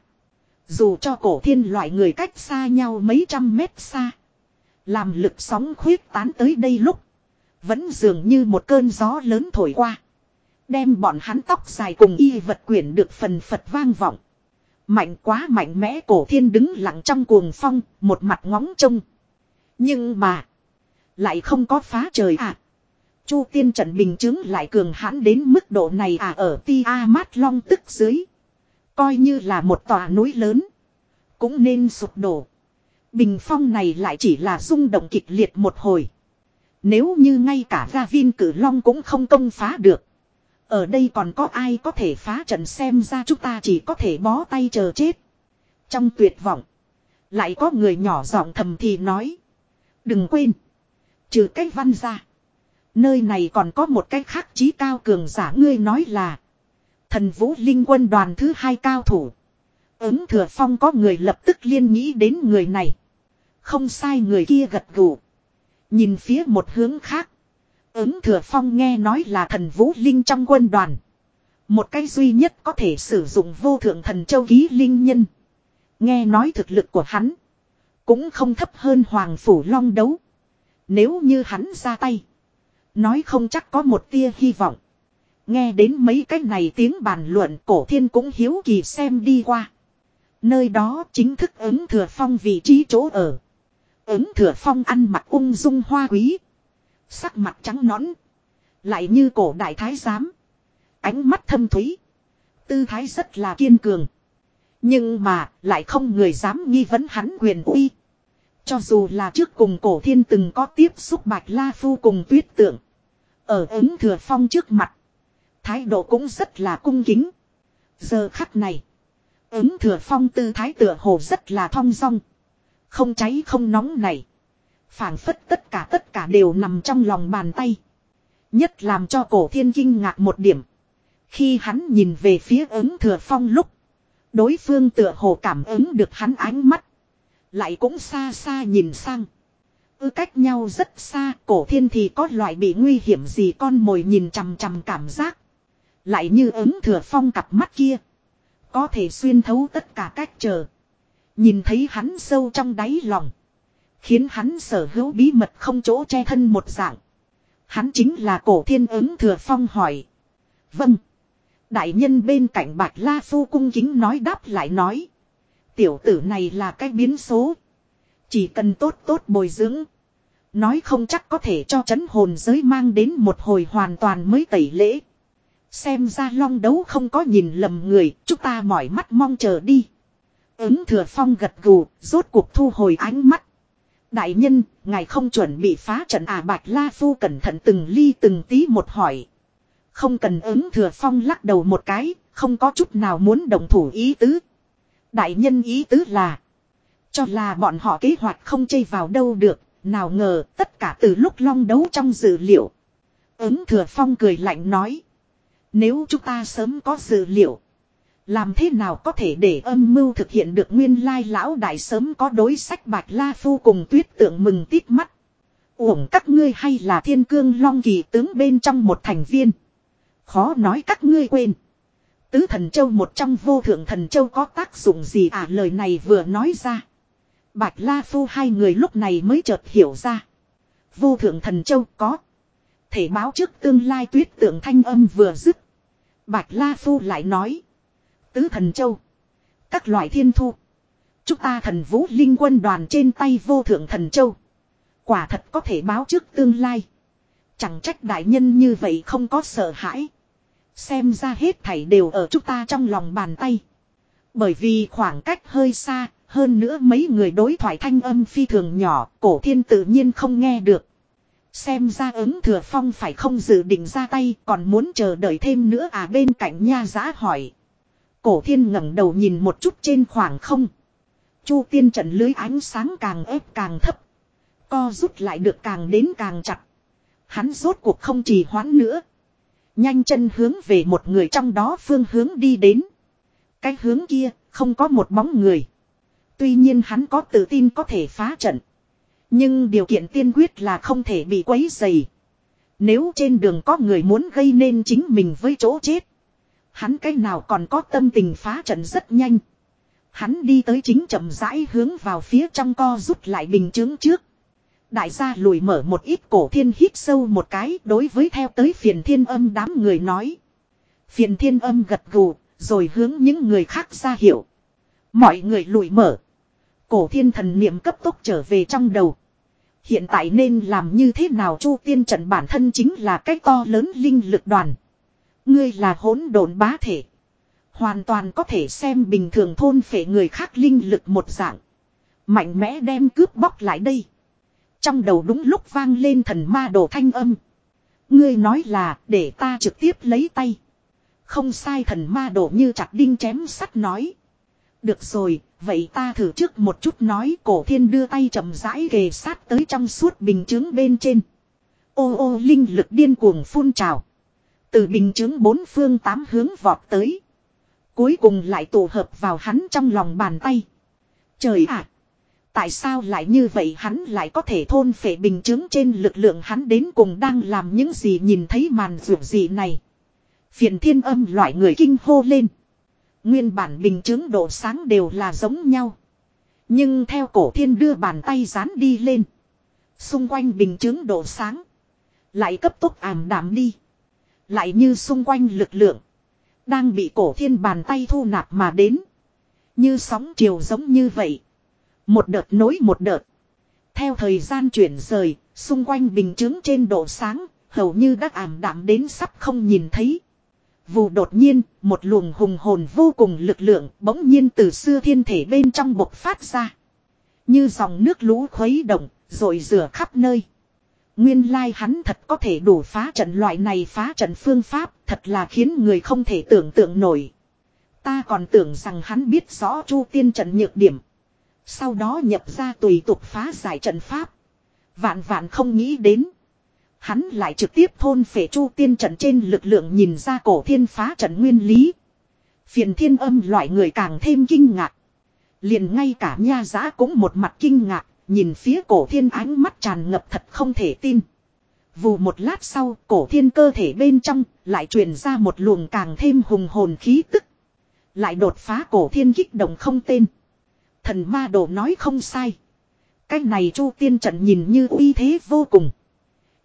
Dù cho cổ thiên loại người cách xa nhau mấy trăm mét xa. Làm lực sóng khuyết tán tới đây lúc. Vẫn dường như một cơn gió lớn thổi qua. Đem bọn hắn tóc dài cùng y vật quyển được phần phật vang vọng. Mạnh quá mạnh mẽ cổ thiên đứng lặng trong cuồng phong, một mặt ngóng trông. Nhưng mà, lại không có phá trời à. Chu tiên trận bình chứng lại cường hãn đến mức độ này à ở ti a mát long tức dưới. Coi như là một tòa núi lớn. Cũng nên sụp đổ. Bình phong này lại chỉ là rung động kịch liệt một hồi. Nếu như ngay cả Gavin cử long cũng không công phá được. Ở đây còn có ai có thể phá trận xem ra chúng ta chỉ có thể bó tay chờ chết. Trong tuyệt vọng. Lại có người nhỏ giọng thầm thì nói. Đừng quên. Trừ cách văn ra. Nơi này còn có một cách khác trí cao cường giả ngươi nói là. Thần vũ linh quân đoàn thứ hai cao thủ. Ứng thừa phong có người lập tức liên nghĩ đến người này. Không sai người kia gật gù. Nhìn phía một hướng khác. Ứng thừa phong nghe nói là thần vũ linh trong quân đoàn. Một cái duy nhất có thể sử dụng vô thượng thần châu ký linh nhân. Nghe nói thực lực của hắn. Cũng không thấp hơn hoàng phủ long đấu. Nếu như hắn ra tay. Nói không chắc có một tia hy vọng. Nghe đến mấy cái này tiếng bàn luận, cổ thiên cũng hiếu kỳ xem đi qua. Nơi đó chính thức ứng thừa phong vị trí chỗ ở. Ứng thừa phong ăn mặc ung dung hoa quý. Sắc mặt trắng nõn. Lại như cổ đại thái giám. Ánh mắt thâm thúy. Tư thái rất là kiên cường. Nhưng mà lại không người dám nghi vấn hắn quyền uy. Cho dù là trước cùng cổ thiên từng có tiếp xúc bạch la phu cùng tuyết tượng. Ở ứng thừa phong trước mặt. Thái độ cũng rất là cung kính. Giờ khắc này. Ứng thừa phong tư thái tựa hồ rất là thong dong. Không cháy không nóng này. phảng phất tất cả tất cả đều nằm trong lòng bàn tay. Nhất làm cho cổ thiên kinh ngạc một điểm. Khi hắn nhìn về phía ứng thừa phong lúc. Đối phương tựa hồ cảm ứng được hắn ánh mắt. Lại cũng xa xa nhìn sang. Ư cách nhau rất xa, cổ thiên thì có loại bị nguy hiểm gì con mồi nhìn chằm chằm cảm giác. Lại như ứng thừa phong cặp mắt kia. Có thể xuyên thấu tất cả cách chờ. Nhìn thấy hắn sâu trong đáy lòng. Khiến hắn sở hữu bí mật không chỗ che thân một dạng. Hắn chính là cổ thiên ứng thừa phong hỏi. Vâng. Đại nhân bên cạnh bạch la phu cung kính nói đáp lại nói. Tiểu tử này là cái biến số. Chỉ cần tốt tốt bồi dưỡng. Nói không chắc có thể cho chấn hồn giới mang đến một hồi hoàn toàn mới tẩy lễ. Xem ra long đấu không có nhìn lầm người, chúng ta mỏi mắt mong chờ đi. Ứng thừa phong gật gù, rốt cuộc thu hồi ánh mắt. Đại nhân, ngài không chuẩn bị phá trận à bạch la phu cẩn thận từng ly từng tí một hỏi. Không cần ứng thừa phong lắc đầu một cái, không có chút nào muốn đồng thủ ý tứ. Đại nhân ý tứ là, cho là bọn họ kế hoạch không chây vào đâu được, nào ngờ tất cả từ lúc long đấu trong dự liệu. Ứng thừa phong cười lạnh nói. Nếu chúng ta sớm có dự liệu. Làm thế nào có thể để âm mưu thực hiện được nguyên lai lão đại sớm có đối sách bạch la phu cùng tuyết tượng mừng tít mắt. Uổng các ngươi hay là thiên cương long kỳ tướng bên trong một thành viên. Khó nói các ngươi quên. Tứ thần châu một trong vô thượng thần châu có tác dụng gì à lời này vừa nói ra. Bạch La Phu hai người lúc này mới chợt hiểu ra. Vô thượng thần châu có. Thể báo trước tương lai tuyết tượng thanh âm vừa dứt. Bạch La Phu lại nói. Tứ thần châu. Các loại thiên thu. Chúng ta thần vũ linh quân đoàn trên tay vô thượng thần châu. Quả thật có thể báo trước tương lai. Chẳng trách đại nhân như vậy không có sợ hãi. Xem ra hết thảy đều ở chúng ta trong lòng bàn tay. Bởi vì khoảng cách hơi xa, hơn nữa mấy người đối thoại thanh âm phi thường nhỏ, cổ thiên tự nhiên không nghe được. Xem ra ứng thừa phong phải không dự định ra tay còn muốn chờ đợi thêm nữa à bên cạnh nha giá hỏi. Cổ thiên ngẩng đầu nhìn một chút trên khoảng không. Chu tiên trận lưới ánh sáng càng ép càng thấp. Co rút lại được càng đến càng chặt. Hắn rốt cuộc không trì hoãn nữa. Nhanh chân hướng về một người trong đó phương hướng đi đến. Cái hướng kia, không có một bóng người. Tuy nhiên hắn có tự tin có thể phá trận. Nhưng điều kiện tiên quyết là không thể bị quấy dày. Nếu trên đường có người muốn gây nên chính mình với chỗ chết. Hắn cái nào còn có tâm tình phá trận rất nhanh. Hắn đi tới chính chậm rãi hướng vào phía trong co rút lại bình chướng trước. Đại gia lùi mở một ít cổ thiên hít sâu một cái đối với theo tới phiền thiên âm đám người nói. Phiền thiên âm gật gù, rồi hướng những người khác ra hiểu. Mọi người lùi mở. Cổ thiên thần niệm cấp tốc trở về trong đầu. Hiện tại nên làm như thế nào chu tiên trận bản thân chính là cách to lớn linh lực đoàn. Ngươi là hỗn độn bá thể. Hoàn toàn có thể xem bình thường thôn phệ người khác linh lực một dạng. Mạnh mẽ đem cướp bóc lại đây. Trong đầu đúng lúc vang lên thần ma đồ thanh âm. Ngươi nói là để ta trực tiếp lấy tay. Không sai thần ma đổ như chặt đinh chém sắt nói. Được rồi, vậy ta thử trước một chút nói cổ thiên đưa tay chậm rãi kề sát tới trong suốt bình chứng bên trên. Ô ô linh lực điên cuồng phun trào. Từ bình chứng bốn phương tám hướng vọt tới. Cuối cùng lại tụ hợp vào hắn trong lòng bàn tay. Trời ạ! Tại sao lại như vậy hắn lại có thể thôn phệ bình chứng trên lực lượng hắn đến cùng đang làm những gì nhìn thấy màn rượu gì này. Phiền thiên âm loại người kinh hô lên. Nguyên bản bình chứng độ sáng đều là giống nhau. Nhưng theo cổ thiên đưa bàn tay dán đi lên. Xung quanh bình chứng độ sáng. Lại cấp tốc ảm đạm đi. Lại như xung quanh lực lượng. Đang bị cổ thiên bàn tay thu nạp mà đến. Như sóng chiều giống như vậy. Một đợt nối một đợt. Theo thời gian chuyển rời, xung quanh bình chứng trên độ sáng, hầu như đã ảm đạm đến sắp không nhìn thấy. Vù đột nhiên, một luồng hùng hồn vô cùng lực lượng bỗng nhiên từ xưa thiên thể bên trong bộc phát ra. Như dòng nước lũ khuấy động, rồi rửa khắp nơi. Nguyên lai hắn thật có thể đủ phá trận loại này phá trận phương pháp, thật là khiến người không thể tưởng tượng nổi. Ta còn tưởng rằng hắn biết rõ chu tiên trận nhược điểm. Sau đó nhập ra tùy tục phá giải trận pháp. Vạn vạn không nghĩ đến. Hắn lại trực tiếp thôn phệ chu tiên trận trên lực lượng nhìn ra cổ thiên phá trận nguyên lý. Phiền thiên âm loại người càng thêm kinh ngạc. Liền ngay cả nha giã cũng một mặt kinh ngạc, nhìn phía cổ thiên ánh mắt tràn ngập thật không thể tin. Vù một lát sau, cổ thiên cơ thể bên trong, lại truyền ra một luồng càng thêm hùng hồn khí tức. Lại đột phá cổ thiên kích động không tên. Thần ma đồ nói không sai. Cái này chu tiên trận nhìn như uy thế vô cùng.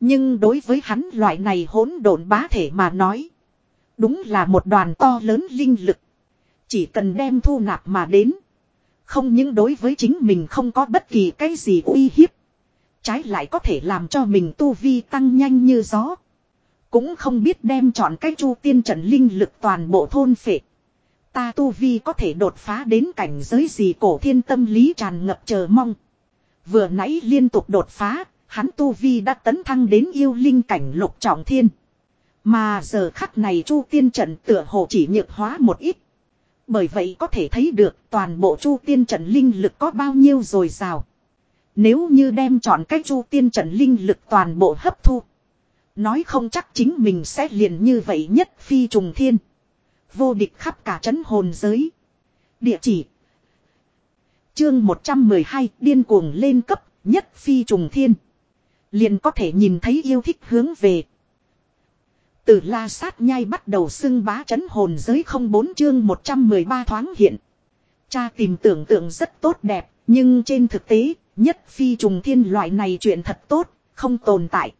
Nhưng đối với hắn loại này hỗn độn bá thể mà nói. Đúng là một đoàn to lớn linh lực. Chỉ cần đem thu nạp mà đến. Không những đối với chính mình không có bất kỳ cái gì uy hiếp. Trái lại có thể làm cho mình tu vi tăng nhanh như gió. Cũng không biết đem chọn cái chu tiên trận linh lực toàn bộ thôn phệ. Ta tu vi có thể đột phá đến cảnh giới gì cổ thiên tâm lý tràn ngập chờ mong. Vừa nãy liên tục đột phá, hắn tu vi đã tấn thăng đến yêu linh cảnh lục trọng thiên. Mà giờ khắc này chu tiên trận tựa hồ chỉ nhược hóa một ít. Bởi vậy có thể thấy được toàn bộ chu tiên trận linh lực có bao nhiêu rồi rào. Nếu như đem chọn cách chu tiên trận linh lực toàn bộ hấp thu. Nói không chắc chính mình sẽ liền như vậy nhất phi trùng thiên. Vô địch khắp cả trấn hồn giới. Địa chỉ. Chương 112 điên cuồng lên cấp nhất phi trùng thiên. Liền có thể nhìn thấy yêu thích hướng về. Từ la sát nhai bắt đầu xưng bá chấn hồn giới không bốn chương 113 thoáng hiện. Cha tìm tưởng tượng rất tốt đẹp, nhưng trên thực tế, nhất phi trùng thiên loại này chuyện thật tốt, không tồn tại.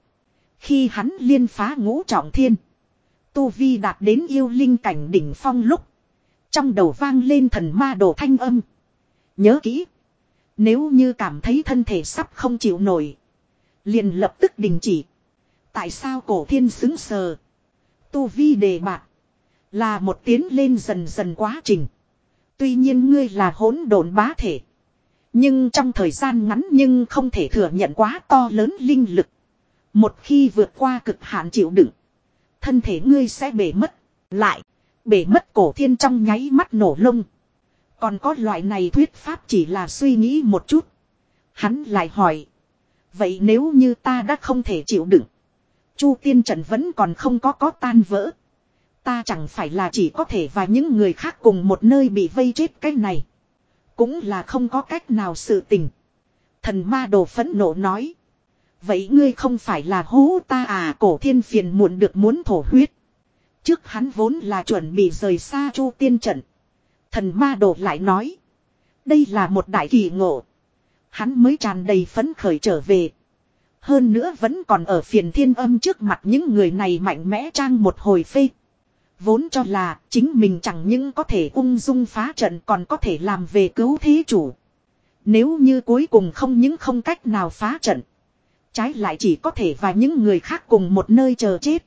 Khi hắn liên phá ngũ trọng thiên, tu vi đạt đến yêu linh cảnh đỉnh phong lúc. Trong đầu vang lên thần ma đồ thanh âm. Nhớ kỹ. Nếu như cảm thấy thân thể sắp không chịu nổi. Liền lập tức đình chỉ. Tại sao cổ thiên xứng sờ? Tu vi đề bạc. Là một tiến lên dần dần quá trình. Tuy nhiên ngươi là hỗn độn bá thể. Nhưng trong thời gian ngắn nhưng không thể thừa nhận quá to lớn linh lực. Một khi vượt qua cực hạn chịu đựng. Thân thể ngươi sẽ bể mất. Lại. Bể mất cổ thiên trong nháy mắt nổ lông. Còn có loại này thuyết pháp chỉ là suy nghĩ một chút. Hắn lại hỏi. Vậy nếu như ta đã không thể chịu đựng. Chu tiên trận vẫn còn không có có tan vỡ. Ta chẳng phải là chỉ có thể và những người khác cùng một nơi bị vây chết cái này. Cũng là không có cách nào sự tình. Thần ma đồ phẫn nộ nói. Vậy ngươi không phải là hố ta à cổ thiên phiền muộn được muốn thổ huyết. Trước hắn vốn là chuẩn bị rời xa chu tiên trận. Thần ma đồ lại nói. Đây là một đại kỳ ngộ. Hắn mới tràn đầy phấn khởi trở về. Hơn nữa vẫn còn ở phiền thiên âm trước mặt những người này mạnh mẽ trang một hồi phê. Vốn cho là chính mình chẳng những có thể ung dung phá trận còn có thể làm về cứu thế chủ. Nếu như cuối cùng không những không cách nào phá trận. Trái lại chỉ có thể và những người khác cùng một nơi chờ chết.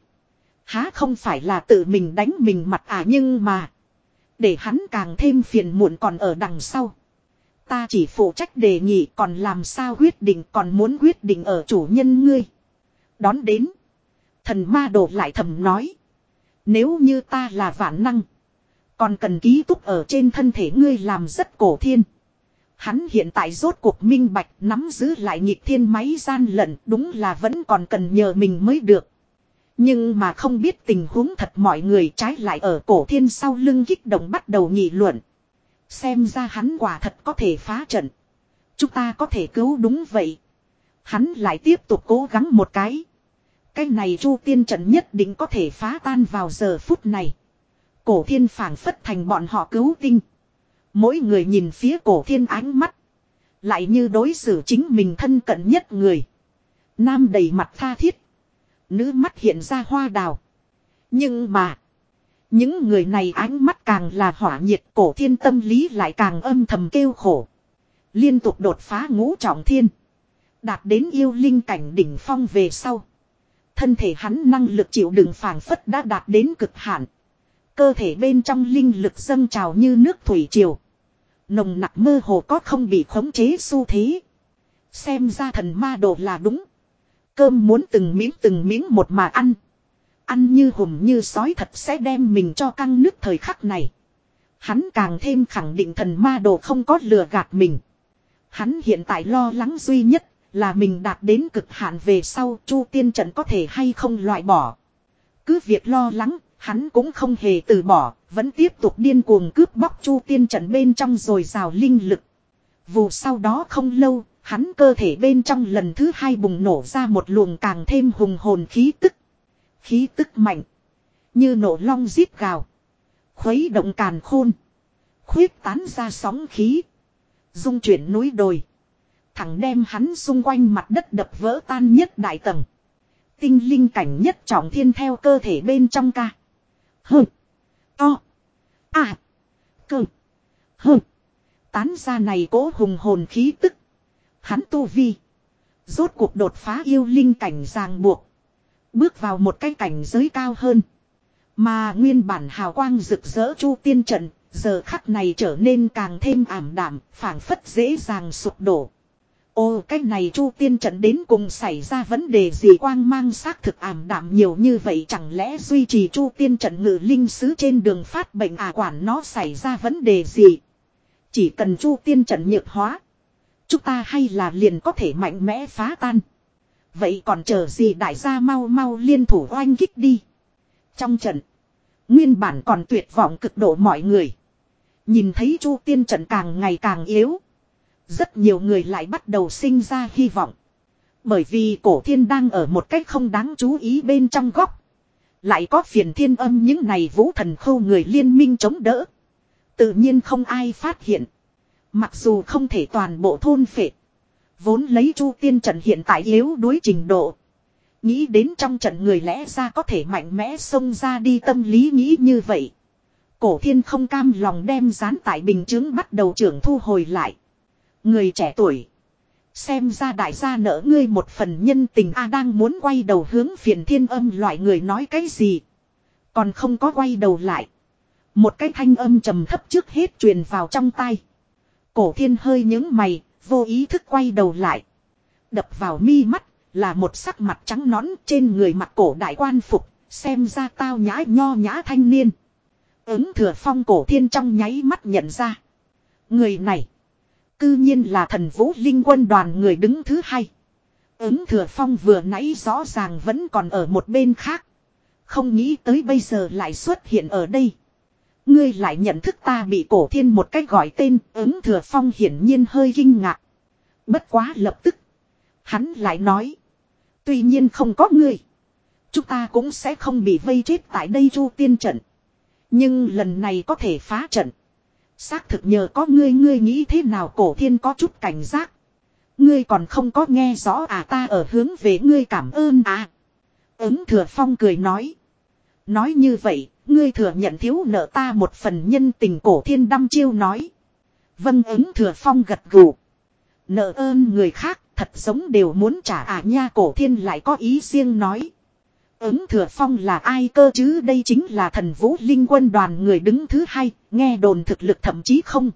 Há không phải là tự mình đánh mình mặt à nhưng mà. Để hắn càng thêm phiền muộn còn ở đằng sau. Ta chỉ phụ trách đề nghị còn làm sao quyết định còn muốn quyết định ở chủ nhân ngươi. Đón đến. Thần ma đổ lại thầm nói. Nếu như ta là vạn năng. Còn cần ký túc ở trên thân thể ngươi làm rất cổ thiên. Hắn hiện tại rốt cuộc minh bạch, nắm giữ lại nhịp thiên máy gian lận, đúng là vẫn còn cần nhờ mình mới được. Nhưng mà không biết tình huống thật mọi người trái lại ở cổ thiên sau lưng kích động bắt đầu nghị luận. Xem ra hắn quả thật có thể phá trận. Chúng ta có thể cứu đúng vậy. Hắn lại tiếp tục cố gắng một cái. Cái này chu tiên trận nhất định có thể phá tan vào giờ phút này. Cổ thiên phảng phất thành bọn họ cứu tinh. Mỗi người nhìn phía cổ thiên ánh mắt. Lại như đối xử chính mình thân cận nhất người. Nam đầy mặt tha thiết. Nữ mắt hiện ra hoa đào. Nhưng mà. Những người này ánh mắt càng là hỏa nhiệt, cổ thiên tâm lý lại càng âm thầm kêu khổ. Liên tục đột phá ngũ trọng thiên. Đạt đến yêu linh cảnh đỉnh phong về sau. Thân thể hắn năng lực chịu đựng phản phất đã đạt đến cực hạn. Cơ thể bên trong linh lực dâng trào như nước thủy triều. Nồng nặc mơ hồ có không bị khống chế xu thế. Xem ra thần ma đồ là đúng. Cơm muốn từng miếng từng miếng một mà ăn. Ăn như hùm như sói thật sẽ đem mình cho căng nước thời khắc này. Hắn càng thêm khẳng định thần ma đồ không có lừa gạt mình. Hắn hiện tại lo lắng duy nhất là mình đạt đến cực hạn về sau chu tiên trận có thể hay không loại bỏ. Cứ việc lo lắng, hắn cũng không hề từ bỏ, vẫn tiếp tục điên cuồng cướp bóc chu tiên trận bên trong rồi rào linh lực. Vụ sau đó không lâu, hắn cơ thể bên trong lần thứ hai bùng nổ ra một luồng càng thêm hùng hồn khí tức. Khí tức mạnh. Như nổ long giết gào. Khuấy động càn khôn. Khuyết tán ra sóng khí. Dung chuyển núi đồi. Thẳng đem hắn xung quanh mặt đất đập vỡ tan nhất đại tầng. Tinh linh cảnh nhất trọng thiên theo cơ thể bên trong ca. Hơ. To. À. Cơ. Hơ. Tán ra này cố hùng hồn khí tức. Hắn tu vi. Rốt cuộc đột phá yêu linh cảnh ràng buộc. Bước vào một cái cảnh giới cao hơn. Mà nguyên bản hào quang rực rỡ chu tiên trận. Giờ khắc này trở nên càng thêm ảm đạm. phảng phất dễ dàng sụp đổ. Ô, cái này chu tiên trận đến cùng xảy ra vấn đề gì quang mang xác thực ảm đạm nhiều như vậy, chẳng lẽ duy trì chu tiên trận ngự linh sứ trên đường phát bệnh à quản nó xảy ra vấn đề gì. Chỉ cần chu tiên trận nhược hóa. Chúng ta hay là liền có thể mạnh mẽ phá tan. Vậy còn chờ gì đại gia mau mau liên thủ oanh kích đi. Trong trận. Nguyên bản còn tuyệt vọng cực độ mọi người. Nhìn thấy chu tiên trận càng ngày càng yếu. Rất nhiều người lại bắt đầu sinh ra hy vọng. Bởi vì cổ thiên đang ở một cách không đáng chú ý bên trong góc. Lại có phiền thiên âm những này vũ thần khâu người liên minh chống đỡ. Tự nhiên không ai phát hiện. Mặc dù không thể toàn bộ thôn phệ. Vốn lấy chu tiên trận hiện tại yếu đuối trình độ. Nghĩ đến trong trận người lẽ ra có thể mạnh mẽ xông ra đi tâm lý nghĩ như vậy. Cổ thiên không cam lòng đem dán tại bình chứng bắt đầu trưởng thu hồi lại. Người trẻ tuổi. Xem ra đại gia nợ ngươi một phần nhân tình A đang muốn quay đầu hướng phiền thiên âm loại người nói cái gì. Còn không có quay đầu lại. Một cái thanh âm trầm thấp trước hết truyền vào trong tay. Cổ thiên hơi những mày, vô ý thức quay đầu lại. Đập vào mi mắt, là một sắc mặt trắng nõn trên người mặt cổ đại quan phục, xem ra tao nhã nho nhã thanh niên. Ứng thừa phong cổ thiên trong nháy mắt nhận ra. Người này, Cư nhiên là thần vũ linh quân đoàn người đứng thứ hai. Ứng thừa phong vừa nãy rõ ràng vẫn còn ở một bên khác. Không nghĩ tới bây giờ lại xuất hiện ở đây. Ngươi lại nhận thức ta bị cổ thiên một cách gọi tên, ứng thừa phong hiển nhiên hơi kinh ngạc. Bất quá lập tức. Hắn lại nói. Tuy nhiên không có ngươi. Chúng ta cũng sẽ không bị vây chết tại đây chu tiên trận. Nhưng lần này có thể phá trận. Xác thực nhờ có ngươi ngươi nghĩ thế nào cổ thiên có chút cảnh giác. Ngươi còn không có nghe rõ à ta ở hướng về ngươi cảm ơn à. Ứng thừa phong cười nói. Nói như vậy, ngươi thừa nhận thiếu nợ ta một phần nhân tình cổ thiên đăm chiêu nói. Vâng ứng thừa phong gật gù. Nợ ơn người khác thật giống đều muốn trả à nha cổ thiên lại có ý riêng nói. Ứng thừa phong là ai cơ chứ đây chính là thần vũ linh quân đoàn người đứng thứ hai, nghe đồn thực lực thậm chí không.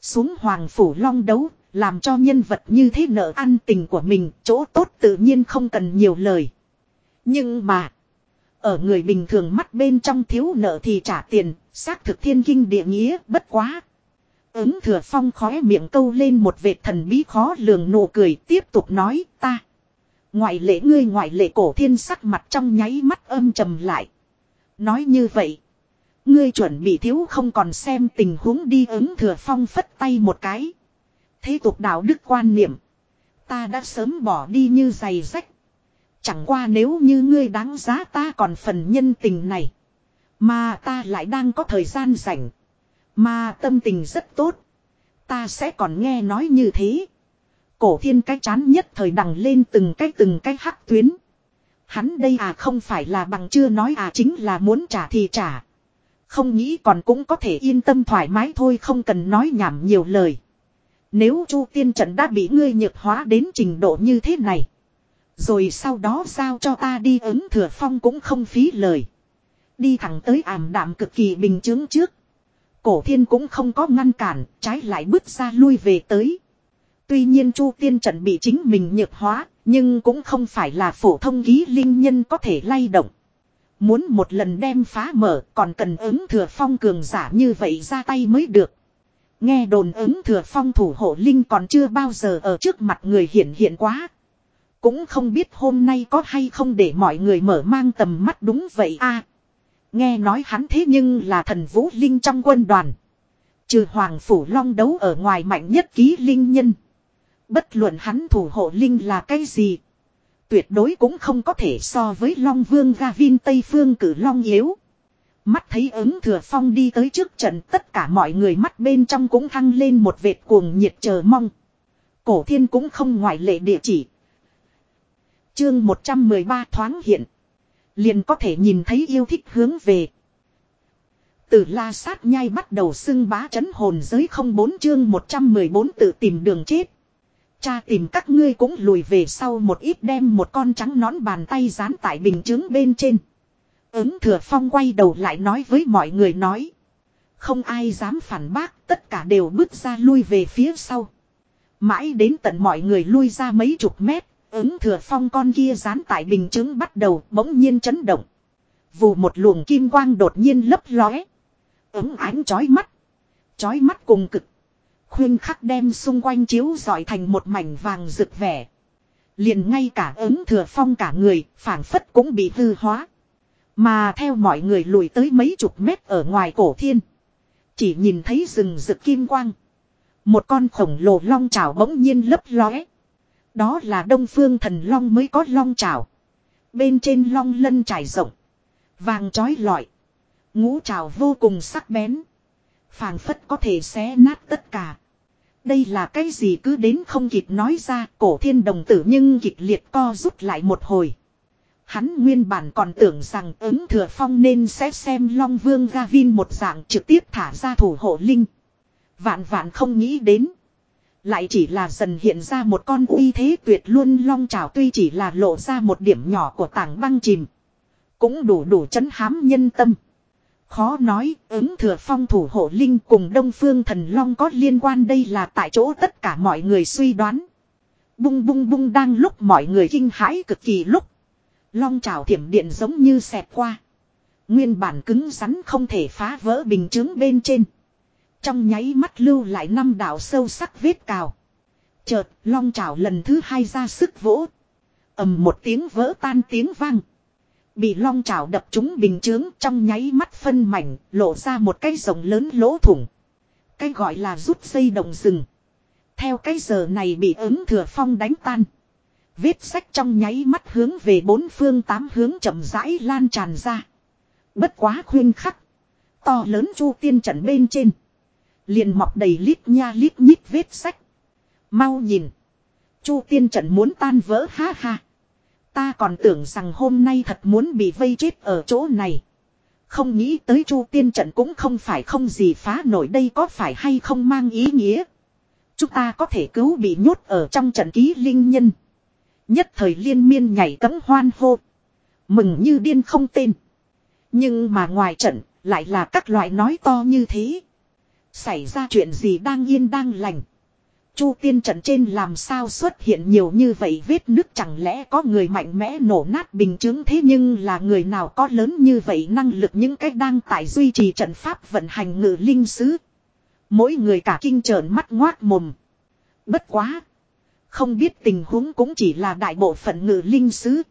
Xuống hoàng phủ long đấu, làm cho nhân vật như thế nợ ăn tình của mình, chỗ tốt tự nhiên không cần nhiều lời. Nhưng mà, Ở người bình thường mắt bên trong thiếu nợ thì trả tiền, xác thực thiên kinh địa nghĩa, bất quá. Ứng thừa phong khóe miệng câu lên một vệt thần bí khó lường nụ cười tiếp tục nói ta. Ngoại lệ ngươi ngoại lệ cổ thiên sắc mặt trong nháy mắt âm trầm lại. Nói như vậy. Ngươi chuẩn bị thiếu không còn xem tình huống đi ứng thừa phong phất tay một cái. Thế tục đạo đức quan niệm. Ta đã sớm bỏ đi như giày rách. Chẳng qua nếu như ngươi đáng giá ta còn phần nhân tình này. Mà ta lại đang có thời gian rảnh. Mà tâm tình rất tốt. Ta sẽ còn nghe nói như thế. Cổ thiên cái chán nhất thời đằng lên từng cái từng cái hắc tuyến. Hắn đây à không phải là bằng chưa nói à chính là muốn trả thì trả. Không nghĩ còn cũng có thể yên tâm thoải mái thôi không cần nói nhảm nhiều lời. Nếu chu tiên trận đã bị ngươi nhược hóa đến trình độ như thế này. Rồi sau đó sao cho ta đi ứng thừa phong cũng không phí lời. Đi thẳng tới ảm đạm cực kỳ bình chứng trước. Cổ thiên cũng không có ngăn cản, trái lại bước ra lui về tới. Tuy nhiên chu tiên trận bị chính mình nhược hóa, nhưng cũng không phải là phổ thông ký linh nhân có thể lay động. Muốn một lần đem phá mở còn cần ứng thừa phong cường giả như vậy ra tay mới được. Nghe đồn ứng thừa phong thủ hộ linh còn chưa bao giờ ở trước mặt người hiện hiện quá. Cũng không biết hôm nay có hay không để mọi người mở mang tầm mắt đúng vậy a Nghe nói hắn thế nhưng là thần vũ linh trong quân đoàn. Trừ Hoàng Phủ Long đấu ở ngoài mạnh nhất ký linh nhân. Bất luận hắn thủ hộ linh là cái gì. Tuyệt đối cũng không có thể so với Long Vương Gavin Tây Phương cử Long yếu. Mắt thấy ứng thừa phong đi tới trước trận, tất cả mọi người mắt bên trong cũng thăng lên một vệt cuồng nhiệt chờ mong. Cổ thiên cũng không ngoại lệ địa chỉ. Chương 113 thoáng hiện. Liền có thể nhìn thấy yêu thích hướng về. Từ la sát nhai bắt đầu xưng bá chấn hồn giới không bốn chương 114 tự tìm đường chết. Cha tìm các ngươi cũng lùi về sau một ít đem một con trắng nón bàn tay dán tại bình chứng bên trên. Ứng thừa phong quay đầu lại nói với mọi người nói. Không ai dám phản bác, tất cả đều bước ra lui về phía sau. Mãi đến tận mọi người lui ra mấy chục mét, ứng thừa phong con kia dán tại bình chứng bắt đầu bỗng nhiên chấn động. Vù một luồng kim quang đột nhiên lấp lóe. Ứng ánh chói mắt. Chói mắt cùng cực. Khuyên khắc đem xung quanh chiếu dọi thành một mảnh vàng rực vẻ. Liền ngay cả ứng thừa phong cả người, phảng phất cũng bị hư hóa. Mà theo mọi người lùi tới mấy chục mét ở ngoài cổ thiên. Chỉ nhìn thấy rừng rực kim quang. Một con khổng lồ long trào bỗng nhiên lấp lóe. Đó là đông phương thần long mới có long trào. Bên trên long lân trải rộng. Vàng trói lọi. Ngũ trào vô cùng sắc bén. phảng phất có thể xé nát tất cả. Đây là cái gì cứ đến không kịp nói ra, cổ thiên đồng tử nhưng kịch liệt co rút lại một hồi. Hắn nguyên bản còn tưởng rằng ứng thừa phong nên sẽ xem Long Vương Gavin một dạng trực tiếp thả ra thủ hộ linh. Vạn vạn không nghĩ đến. Lại chỉ là dần hiện ra một con uy thế tuyệt luôn long trào tuy chỉ là lộ ra một điểm nhỏ của tảng băng chìm. Cũng đủ đủ chấn hám nhân tâm. Khó nói ứng thừa phong thủ hộ linh cùng đông phương thần long có liên quan đây là tại chỗ tất cả mọi người suy đoán. Bung bung bung đang lúc mọi người kinh hãi cực kỳ lúc. Long trào thiểm điện giống như xẹt qua. Nguyên bản cứng rắn không thể phá vỡ bình chứng bên trên. Trong nháy mắt lưu lại năm đạo sâu sắc vết cào. Chợt, long trào lần thứ hai ra sức vỗ. ầm một tiếng vỡ tan tiếng vang. Bị long trào đập trúng bình chướng trong nháy mắt phân mảnh, lộ ra một cái rồng lớn lỗ thủng. Cái gọi là rút dây đồng rừng. Theo cái giờ này bị ứng thừa phong đánh tan. Vết sách trong nháy mắt hướng về bốn phương tám hướng chậm rãi lan tràn ra. Bất quá khuyên khắc. To lớn chu tiên trận bên trên. Liền mọc đầy lít nha lít nhít vết sách. Mau nhìn. Chu tiên trận muốn tan vỡ ha ha. Ta còn tưởng rằng hôm nay thật muốn bị vây chết ở chỗ này. Không nghĩ tới chu tiên trận cũng không phải không gì phá nổi đây có phải hay không mang ý nghĩa. Chúng ta có thể cứu bị nhốt ở trong trận ký linh nhân. Nhất thời liên miên nhảy cấm hoan hô. Mừng như điên không tên. Nhưng mà ngoài trận lại là các loại nói to như thế. Xảy ra chuyện gì đang yên đang lành. Chu tiên trận trên làm sao xuất hiện nhiều như vậy vết nứt chẳng lẽ có người mạnh mẽ nổ nát bình chứng thế nhưng là người nào có lớn như vậy năng lực những cách đang tại duy trì trận pháp vận hành ngự linh sứ. Mỗi người cả kinh trợn mắt ngoác mồm. Bất quá. Không biết tình huống cũng chỉ là đại bộ phận ngự linh sứ.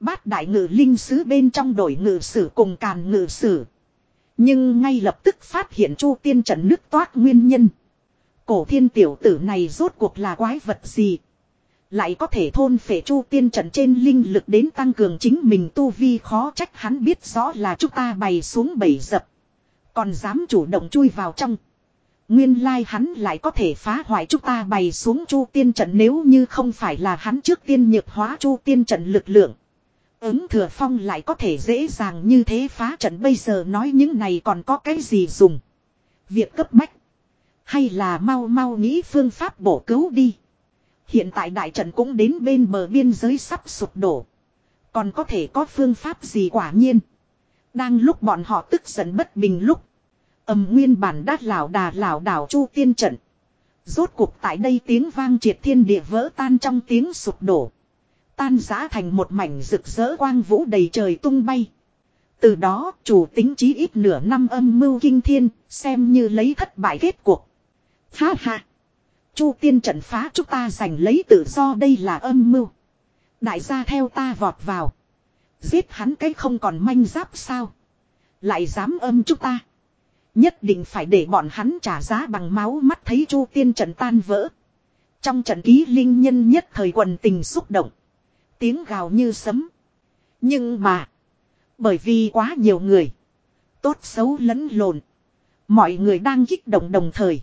Bát đại ngự linh sứ bên trong đội ngự sử cùng càn ngự sử. Nhưng ngay lập tức phát hiện chu tiên trận nước toát nguyên nhân. Cổ thiên tiểu tử này rốt cuộc là quái vật gì? Lại có thể thôn phệ chu tiên trận trên linh lực đến tăng cường chính mình tu vi khó trách hắn biết rõ là chúng ta bày xuống bầy dập. Còn dám chủ động chui vào trong. Nguyên lai hắn lại có thể phá hoại chúng ta bày xuống chu tiên trận nếu như không phải là hắn trước tiên nhược hóa chu tiên trận lực lượng. Ứng thừa phong lại có thể dễ dàng như thế phá trận bây giờ nói những này còn có cái gì dùng. Việc cấp bách. Hay là mau mau nghĩ phương pháp bổ cứu đi. Hiện tại đại trận cũng đến bên bờ biên giới sắp sụp đổ. Còn có thể có phương pháp gì quả nhiên. Đang lúc bọn họ tức giận bất bình lúc. ầm nguyên bản đát lão đà lão đảo chu tiên trận. Rốt cuộc tại đây tiếng vang triệt thiên địa vỡ tan trong tiếng sụp đổ. Tan giã thành một mảnh rực rỡ quang vũ đầy trời tung bay. Từ đó chủ tính chí ít nửa năm âm mưu kinh thiên, xem như lấy thất bại kết cuộc. Ha ha! Chu tiên trận phá chúng ta giành lấy tự do đây là âm mưu. Đại gia theo ta vọt vào. Giết hắn cái không còn manh giáp sao. Lại dám âm chúng ta. Nhất định phải để bọn hắn trả giá bằng máu mắt thấy chu tiên trận tan vỡ. Trong trận ký linh nhân nhất thời quần tình xúc động. Tiếng gào như sấm. Nhưng mà. Bởi vì quá nhiều người. Tốt xấu lẫn lộn. Mọi người đang kích động đồng thời.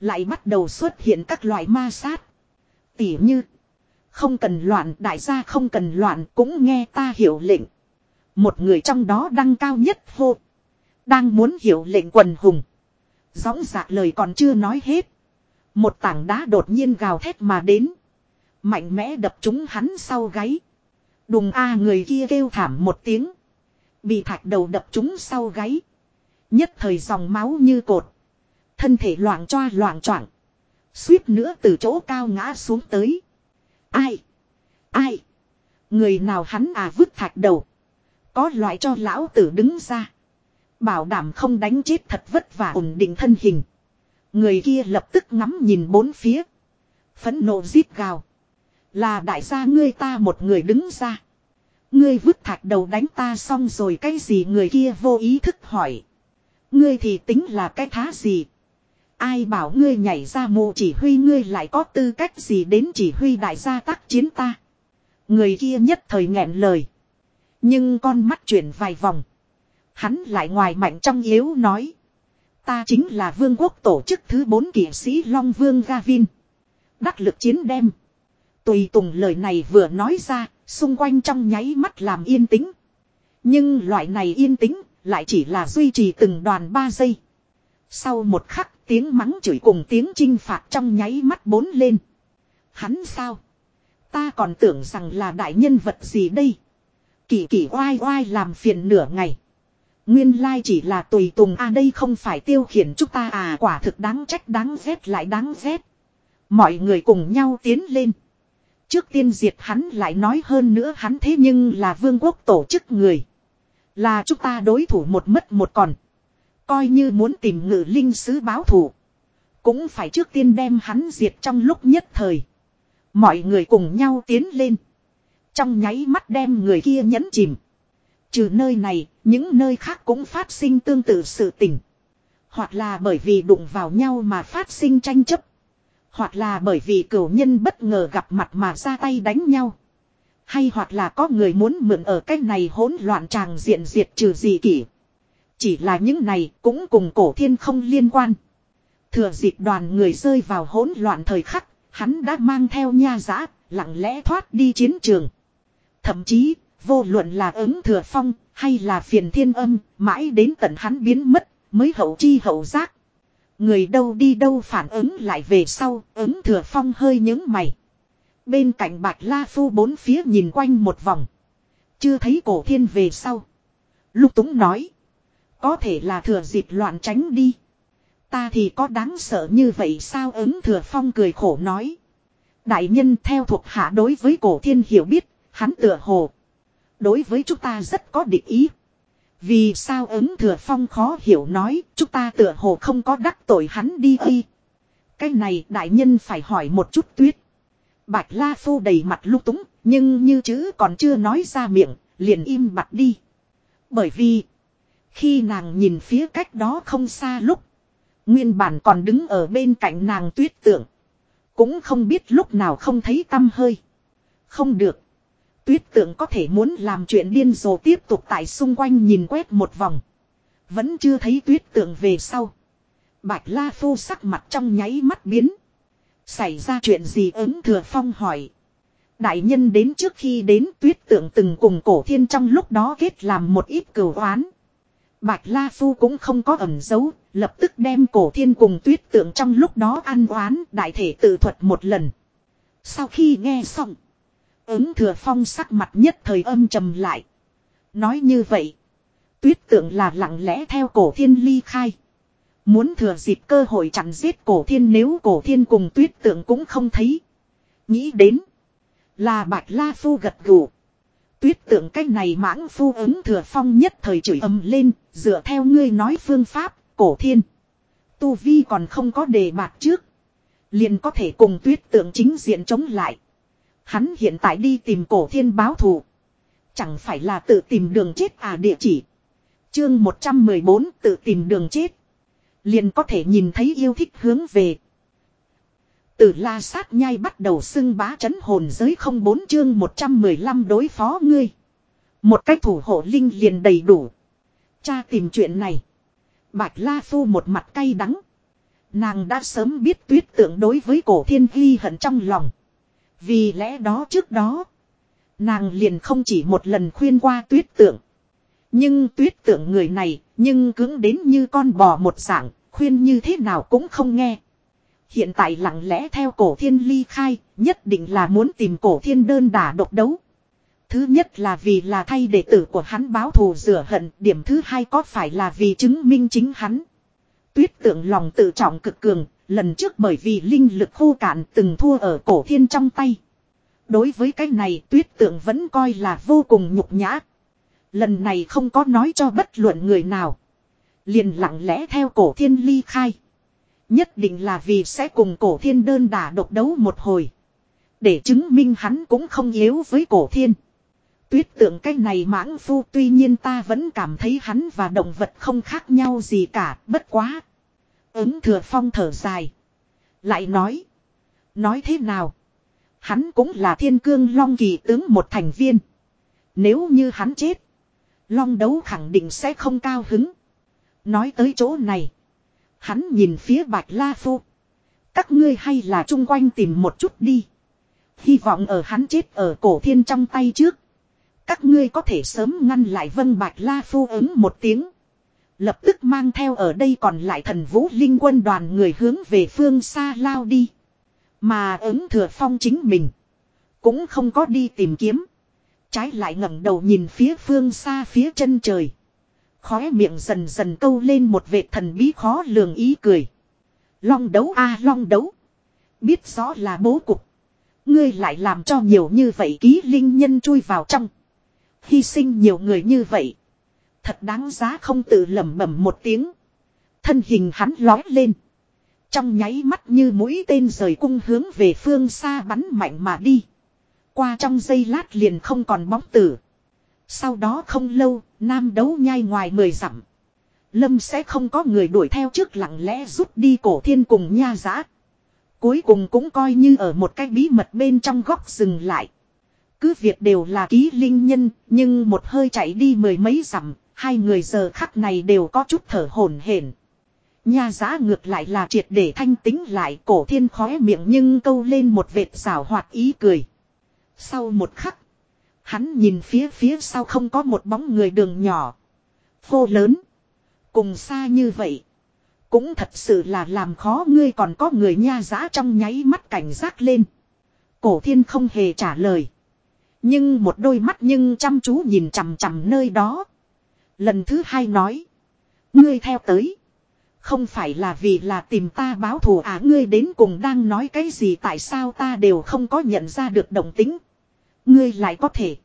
Lại bắt đầu xuất hiện các loại ma sát. Tỉ như. Không cần loạn, đại gia không cần loạn, cũng nghe ta hiểu lệnh. Một người trong đó đăng cao nhất hô. Đang muốn hiểu lệnh quần hùng. Gióng dạc lời còn chưa nói hết. Một tảng đá đột nhiên gào thét mà đến. Mạnh mẽ đập trúng hắn sau gáy. Đùng a người kia kêu thảm một tiếng. Bị thạch đầu đập trúng sau gáy. Nhất thời dòng máu như cột. Thân thể loạn choa loạn choạng. Suýt nữa từ chỗ cao ngã xuống tới. Ai? Ai? Người nào hắn à vứt thạch đầu. Có loại cho lão tử đứng ra. Bảo đảm không đánh chết thật vất vả ổn định thân hình. Người kia lập tức ngắm nhìn bốn phía. Phấn nộ giết gào. Là đại gia ngươi ta một người đứng ra. Ngươi vứt thạch đầu đánh ta xong rồi cái gì người kia vô ý thức hỏi. Ngươi thì tính là cái thá gì. Ai bảo ngươi nhảy ra mộ chỉ huy ngươi lại có tư cách gì đến chỉ huy đại gia tác chiến ta. Người kia nhất thời nghẹn lời. Nhưng con mắt chuyển vài vòng. Hắn lại ngoài mạnh trong yếu nói. Ta chính là vương quốc tổ chức thứ bốn kỷ sĩ Long Vương Gavin. Đắc lực chiến đem. Tùy tùng lời này vừa nói ra, xung quanh trong nháy mắt làm yên tĩnh. Nhưng loại này yên tĩnh, lại chỉ là duy trì từng đoàn ba giây. Sau một khắc tiếng mắng chửi cùng tiếng chinh phạt trong nháy mắt bốn lên. Hắn sao? Ta còn tưởng rằng là đại nhân vật gì đây? Kỳ kỳ oai oai làm phiền nửa ngày. Nguyên lai chỉ là tùy tùng a, đây không phải tiêu khiển chúng ta à quả thực đáng trách, đáng ghét lại đáng ghét. Mọi người cùng nhau tiến lên. Trước tiên diệt hắn lại nói hơn nữa hắn thế nhưng là vương quốc tổ chức người. Là chúng ta đối thủ một mất một còn. Coi như muốn tìm ngự linh sứ báo thù. Cũng phải trước tiên đem hắn diệt trong lúc nhất thời. Mọi người cùng nhau tiến lên. Trong nháy mắt đem người kia nhấn chìm. Trừ nơi này, những nơi khác cũng phát sinh tương tự sự tình. Hoặc là bởi vì đụng vào nhau mà phát sinh tranh chấp. Hoặc là bởi vì cửu nhân bất ngờ gặp mặt mà ra tay đánh nhau. Hay hoặc là có người muốn mượn ở cái này hỗn loạn tràng diện diệt trừ gì kỷ. Chỉ là những này cũng cùng cổ thiên không liên quan. Thừa dịp đoàn người rơi vào hỗn loạn thời khắc, hắn đã mang theo nha giã, lặng lẽ thoát đi chiến trường. Thậm chí, vô luận là ứng thừa phong, hay là phiền thiên âm, mãi đến tận hắn biến mất, mới hậu chi hậu giác. Người đâu đi đâu phản ứng lại về sau, ứng thừa phong hơi những mày. Bên cạnh bạch la phu bốn phía nhìn quanh một vòng. Chưa thấy cổ thiên về sau. Lục túng nói. Có thể là thừa dịp loạn tránh đi. Ta thì có đáng sợ như vậy sao ứng thừa phong cười khổ nói. Đại nhân theo thuộc hạ đối với cổ thiên hiểu biết, hắn tựa hồ. Đối với chúng ta rất có địch ý. Vì sao ứng thừa phong khó hiểu nói, chúng ta tựa hồ không có đắc tội hắn đi y. Cái này đại nhân phải hỏi một chút tuyết. Bạch La Phu đầy mặt lúc túng, nhưng như chữ còn chưa nói ra miệng, liền im bặt đi. Bởi vì, khi nàng nhìn phía cách đó không xa lúc, nguyên bản còn đứng ở bên cạnh nàng tuyết tượng. Cũng không biết lúc nào không thấy tâm hơi. Không được. Tuyết tượng có thể muốn làm chuyện điên rồ tiếp tục tại xung quanh nhìn quét một vòng. Vẫn chưa thấy tuyết tượng về sau. Bạch La Phu sắc mặt trong nháy mắt biến. Xảy ra chuyện gì ứng thừa phong hỏi. Đại nhân đến trước khi đến tuyết tượng từng cùng cổ thiên trong lúc đó kết làm một ít cửu oán. Bạch La Phu cũng không có ẩn giấu, lập tức đem cổ thiên cùng tuyết tượng trong lúc đó ăn oán đại thể tự thuật một lần. Sau khi nghe xong, ứng thừa phong sắc mặt nhất thời âm trầm lại. Nói như vậy, tuyết tượng là lặng lẽ theo cổ thiên ly khai. Muốn thừa dịp cơ hội chặn giết cổ thiên nếu cổ thiên cùng tuyết tượng cũng không thấy. Nghĩ đến, là Bạch La Phu gật gù. Tuyết tượng cái này mãng phu ứng thừa phong nhất thời chửi ầm lên, dựa theo ngươi nói phương pháp, cổ thiên. Tu Vi còn không có đề bạc trước. Liền có thể cùng tuyết tượng chính diện chống lại. Hắn hiện tại đi tìm cổ thiên báo thù. Chẳng phải là tự tìm đường chết à địa chỉ. Chương 114 tự tìm đường chết. Liền có thể nhìn thấy yêu thích hướng về. Từ la sát nhai bắt đầu xưng bá chấn hồn giới không bốn chương 115 đối phó ngươi. Một cách thủ hộ linh liền đầy đủ. Cha tìm chuyện này. Bạch La Phu một mặt cay đắng. Nàng đã sớm biết tuyết tượng đối với cổ thiên ghi hận trong lòng. Vì lẽ đó trước đó. Nàng liền không chỉ một lần khuyên qua tuyết tượng. Nhưng tuyết tượng người này, nhưng cứng đến như con bò một dạng, khuyên như thế nào cũng không nghe. Hiện tại lặng lẽ theo cổ thiên ly khai, nhất định là muốn tìm cổ thiên đơn đả độc đấu. Thứ nhất là vì là thay đệ tử của hắn báo thù rửa hận, điểm thứ hai có phải là vì chứng minh chính hắn. Tuyết tượng lòng tự trọng cực cường, lần trước bởi vì linh lực khô cạn từng thua ở cổ thiên trong tay. Đối với cái này tuyết tượng vẫn coi là vô cùng nhục nhã. Lần này không có nói cho bất luận người nào. Liền lặng lẽ theo cổ thiên ly khai. Nhất định là vì sẽ cùng cổ thiên đơn đả độc đấu một hồi. Để chứng minh hắn cũng không yếu với cổ thiên. Tuyết tượng cái này mãng phu tuy nhiên ta vẫn cảm thấy hắn và động vật không khác nhau gì cả, bất quá. Ứng thừa phong thở dài. Lại nói. Nói thế nào? Hắn cũng là thiên cương long kỳ tướng một thành viên. Nếu như hắn chết. Long đấu khẳng định sẽ không cao hứng. Nói tới chỗ này. Hắn nhìn phía bạch la phu. Các ngươi hay là chung quanh tìm một chút đi. Hy vọng ở hắn chết ở cổ thiên trong tay trước. Các ngươi có thể sớm ngăn lại vân bạch la phu ứng một tiếng. Lập tức mang theo ở đây còn lại thần vũ linh quân đoàn người hướng về phương xa lao đi. Mà ứng thừa phong chính mình. Cũng không có đi tìm kiếm. Trái lại ngẩng đầu nhìn phía phương xa phía chân trời. Khóe miệng dần dần câu lên một vệt thần bí khó lường ý cười. Long đấu a long đấu. Biết rõ là bố cục. Ngươi lại làm cho nhiều như vậy ký linh nhân chui vào trong. Hy sinh nhiều người như vậy. Thật đáng giá không tự lẩm bẩm một tiếng. Thân hình hắn lói lên. Trong nháy mắt như mũi tên rời cung hướng về phương xa bắn mạnh mà đi. Qua trong giây lát liền không còn bóng tử. Sau đó không lâu, nam đấu nhai ngoài mười dặm. Lâm sẽ không có người đuổi theo trước lặng lẽ rút đi cổ thiên cùng nha giã. Cuối cùng cũng coi như ở một cái bí mật bên trong góc dừng lại. Cứ việc đều là ký linh nhân, nhưng một hơi chạy đi mười mấy dặm, hai người giờ khắc này đều có chút thở hổn hển. Nha giã ngược lại là triệt để thanh tính lại cổ thiên khóe miệng nhưng câu lên một vệt xảo hoạt ý cười. Sau một khắc, hắn nhìn phía phía sau không có một bóng người đường nhỏ. Phô lớn. Cùng xa như vậy. Cũng thật sự là làm khó ngươi còn có người nha giã trong nháy mắt cảnh giác lên. Cổ thiên không hề trả lời. Nhưng một đôi mắt nhưng chăm chú nhìn chằm chằm nơi đó. Lần thứ hai nói. Ngươi theo tới. Không phải là vì là tìm ta báo thù à ngươi đến cùng đang nói cái gì tại sao ta đều không có nhận ra được động tính. Ngươi lại có thể.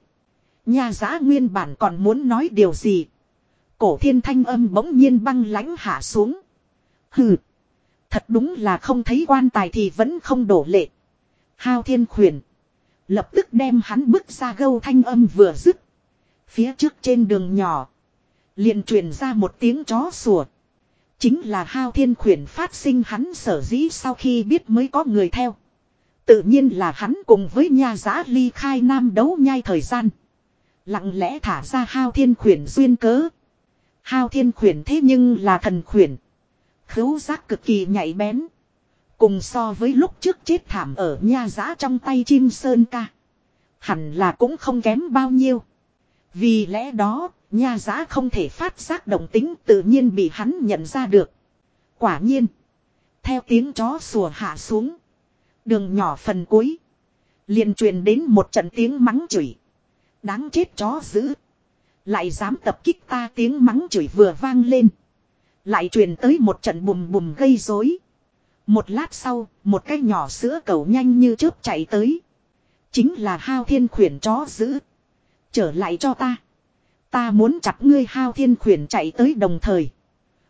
Nhà giã nguyên bản còn muốn nói điều gì. Cổ thiên thanh âm bỗng nhiên băng lãnh hạ xuống. Hừ. Thật đúng là không thấy quan tài thì vẫn không đổ lệ. Hao thiên khuyển. Lập tức đem hắn bước ra gâu thanh âm vừa dứt. Phía trước trên đường nhỏ. liền truyền ra một tiếng chó sủa. Chính là hao thiên khuyển phát sinh hắn sở dĩ sau khi biết mới có người theo. Tự nhiên là hắn cùng với nha giã ly khai nam đấu nhai thời gian. Lặng lẽ thả ra hao thiên khuyển duyên cớ. Hao thiên khuyển thế nhưng là thần khuyển. Khứu giác cực kỳ nhạy bén. Cùng so với lúc trước chết thảm ở nha giã trong tay chim sơn ca. Hẳn là cũng không kém bao nhiêu. Vì lẽ đó, nha giã không thể phát giác động tính tự nhiên bị hắn nhận ra được. Quả nhiên. Theo tiếng chó sủa hạ xuống. Đường nhỏ phần cuối. liền truyền đến một trận tiếng mắng chửi. Đáng chết chó dữ. Lại dám tập kích ta tiếng mắng chửi vừa vang lên. Lại truyền tới một trận bùm bùm gây rối. Một lát sau, một cái nhỏ sữa cầu nhanh như chớp chạy tới. Chính là hao thiên khuyển chó dữ. Trở lại cho ta. Ta muốn chặt ngươi hao thiên khuyển chạy tới đồng thời.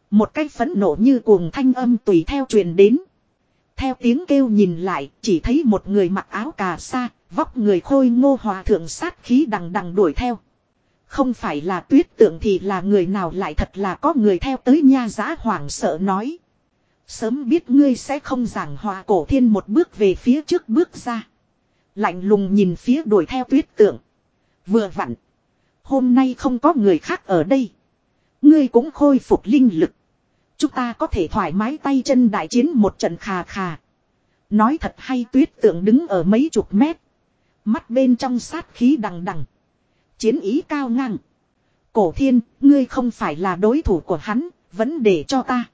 Một cái phẫn nộ như cuồng thanh âm tùy theo truyền đến. Theo tiếng kêu nhìn lại, chỉ thấy một người mặc áo cà sa, vóc người khôi ngô hòa thượng sát khí đằng đằng đuổi theo. Không phải là tuyết tượng thì là người nào lại thật là có người theo tới nha giá hoảng sợ nói. Sớm biết ngươi sẽ không giảng hòa cổ thiên một bước về phía trước bước ra. Lạnh lùng nhìn phía đuổi theo tuyết tượng. Vừa vặn. Hôm nay không có người khác ở đây. Ngươi cũng khôi phục linh lực. Chúng ta có thể thoải mái tay chân đại chiến một trận khà khà. Nói thật hay tuyết tượng đứng ở mấy chục mét. Mắt bên trong sát khí đằng đằng. Chiến ý cao ngang. Cổ thiên, ngươi không phải là đối thủ của hắn, vẫn để cho ta.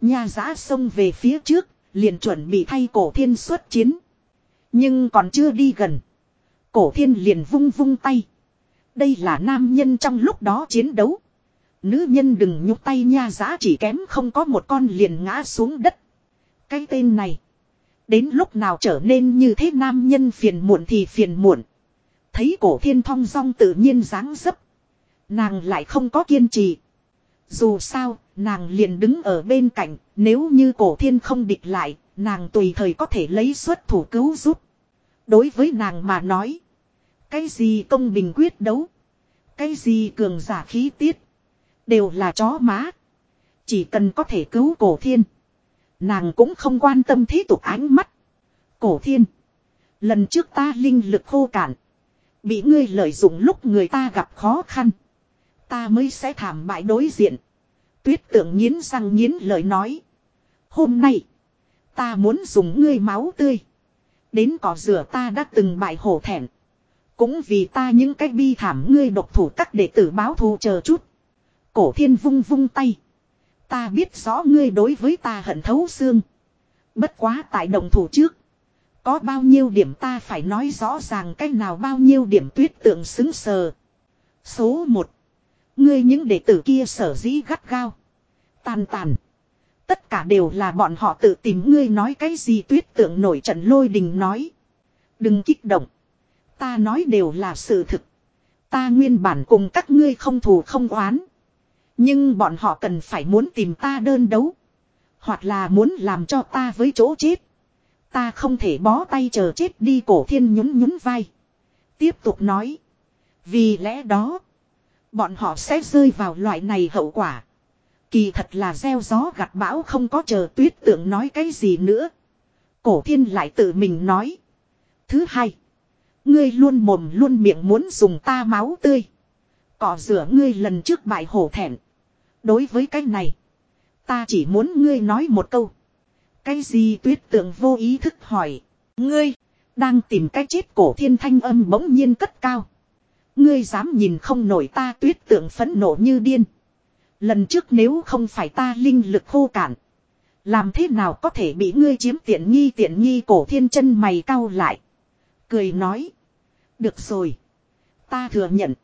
Nha giã xông về phía trước, liền chuẩn bị thay cổ thiên xuất chiến. Nhưng còn chưa đi gần. Cổ thiên liền vung vung tay. Đây là nam nhân trong lúc đó chiến đấu. Nữ nhân đừng nhúc tay nha giá chỉ kém không có một con liền ngã xuống đất. Cái tên này. Đến lúc nào trở nên như thế nam nhân phiền muộn thì phiền muộn. Thấy cổ thiên thong dong tự nhiên dáng dấp. Nàng lại không có kiên trì. Dù sao, nàng liền đứng ở bên cạnh, nếu như cổ thiên không địch lại, nàng tùy thời có thể lấy xuất thủ cứu giúp. Đối với nàng mà nói, cái gì công bình quyết đấu, cái gì cường giả khí tiết, đều là chó má. Chỉ cần có thể cứu cổ thiên, nàng cũng không quan tâm thế tục ánh mắt. Cổ thiên, lần trước ta linh lực khô cạn, bị ngươi lợi dụng lúc người ta gặp khó khăn, ta mới sẽ thảm bại đối diện. Tuyết tượng nghiến răng nghiến lời nói. Hôm nay. Ta muốn dùng ngươi máu tươi. Đến cỏ rửa ta đã từng bại hổ thẹn. Cũng vì ta những cái bi thảm ngươi độc thủ các đệ tử báo thù chờ chút. Cổ thiên vung vung tay. Ta biết rõ ngươi đối với ta hận thấu xương. Bất quá tại đồng thủ trước. Có bao nhiêu điểm ta phải nói rõ ràng cách nào bao nhiêu điểm tuyết tượng xứng sờ. Số 1. Ngươi những đệ tử kia sở dĩ gắt gao. Tàn tàn. Tất cả đều là bọn họ tự tìm ngươi nói cái gì tuyết tượng nổi trận lôi đình nói. Đừng kích động. Ta nói đều là sự thực. Ta nguyên bản cùng các ngươi không thù không oán. Nhưng bọn họ cần phải muốn tìm ta đơn đấu. Hoặc là muốn làm cho ta với chỗ chết. Ta không thể bó tay chờ chết đi cổ thiên nhún nhún vai. Tiếp tục nói. Vì lẽ đó. Bọn họ sẽ rơi vào loại này hậu quả. Kỳ thật là gieo gió gặt bão không có chờ tuyết tượng nói cái gì nữa. Cổ thiên lại tự mình nói. Thứ hai. Ngươi luôn mồm luôn miệng muốn dùng ta máu tươi. Cỏ rửa ngươi lần trước bại hổ thẹn. Đối với cái này. Ta chỉ muốn ngươi nói một câu. Cái gì tuyết tượng vô ý thức hỏi. Ngươi. Đang tìm cách chết cổ thiên thanh âm bỗng nhiên cất cao. Ngươi dám nhìn không nổi ta tuyết tượng phẫn nộ như điên. Lần trước nếu không phải ta linh lực khô cạn. Làm thế nào có thể bị ngươi chiếm tiện nghi tiện nghi cổ thiên chân mày cau lại. Cười nói. Được rồi. Ta thừa nhận.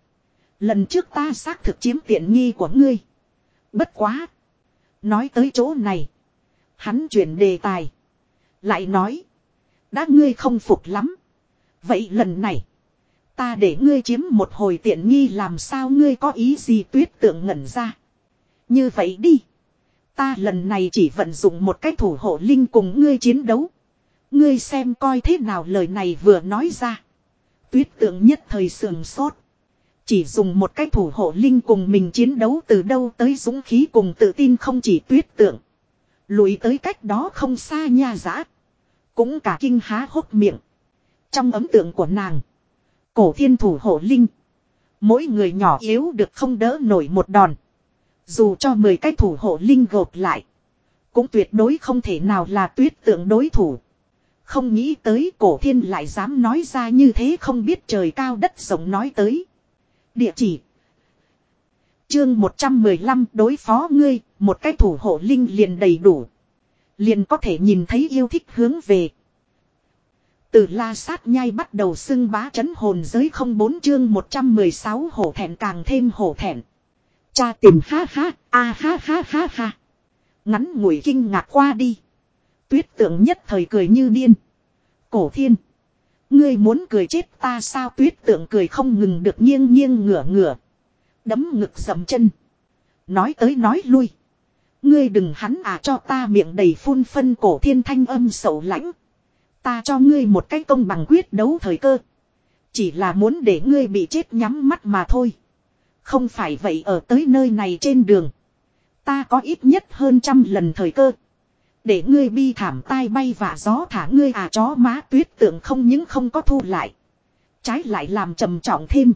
Lần trước ta xác thực chiếm tiện nghi của ngươi. Bất quá. Nói tới chỗ này. Hắn chuyển đề tài. Lại nói. Đã ngươi không phục lắm. Vậy lần này. Ta để ngươi chiếm một hồi tiện nghi làm sao ngươi có ý gì tuyết tượng ngẩn ra. Như vậy đi. Ta lần này chỉ vận dụng một cách thủ hộ linh cùng ngươi chiến đấu. Ngươi xem coi thế nào lời này vừa nói ra. Tuyết tượng nhất thời sườn sốt. Chỉ dùng một cách thủ hộ linh cùng mình chiến đấu từ đâu tới dũng khí cùng tự tin không chỉ tuyết tượng. Lùi tới cách đó không xa nha giã. Cũng cả kinh há hốc miệng. Trong ấm tượng của nàng. Cổ thiên thủ hộ linh. Mỗi người nhỏ yếu được không đỡ nổi một đòn. Dù cho 10 cái thủ hộ linh gộp lại. Cũng tuyệt đối không thể nào là tuyết tượng đối thủ. Không nghĩ tới cổ thiên lại dám nói ra như thế không biết trời cao đất rộng nói tới. Địa chỉ. Chương 115 đối phó ngươi, một cái thủ hộ linh liền đầy đủ. Liền có thể nhìn thấy yêu thích hướng về. Từ la sát nhai bắt đầu xưng bá chấn hồn giới không bốn chương 116 hổ thẹn càng thêm hổ thẹn. Cha tìm ha ha, a ha ha ha ha. Ngắn ngủi kinh ngạc qua đi. Tuyết tượng nhất thời cười như điên. Cổ thiên. Ngươi muốn cười chết ta sao tuyết tượng cười không ngừng được nghiêng nghiêng ngửa ngửa. Đấm ngực dầm chân. Nói tới nói lui. Ngươi đừng hắn à cho ta miệng đầy phun phân cổ thiên thanh âm sầu lãnh. Ta cho ngươi một cái công bằng quyết đấu thời cơ. Chỉ là muốn để ngươi bị chết nhắm mắt mà thôi. Không phải vậy, ở tới nơi này trên đường. Ta có ít nhất hơn trăm lần thời cơ. Để ngươi bi thảm tai bay và gió thả ngươi à chó má tuyết tượng không những không có thu lại. Trái lại làm trầm trọng thêm.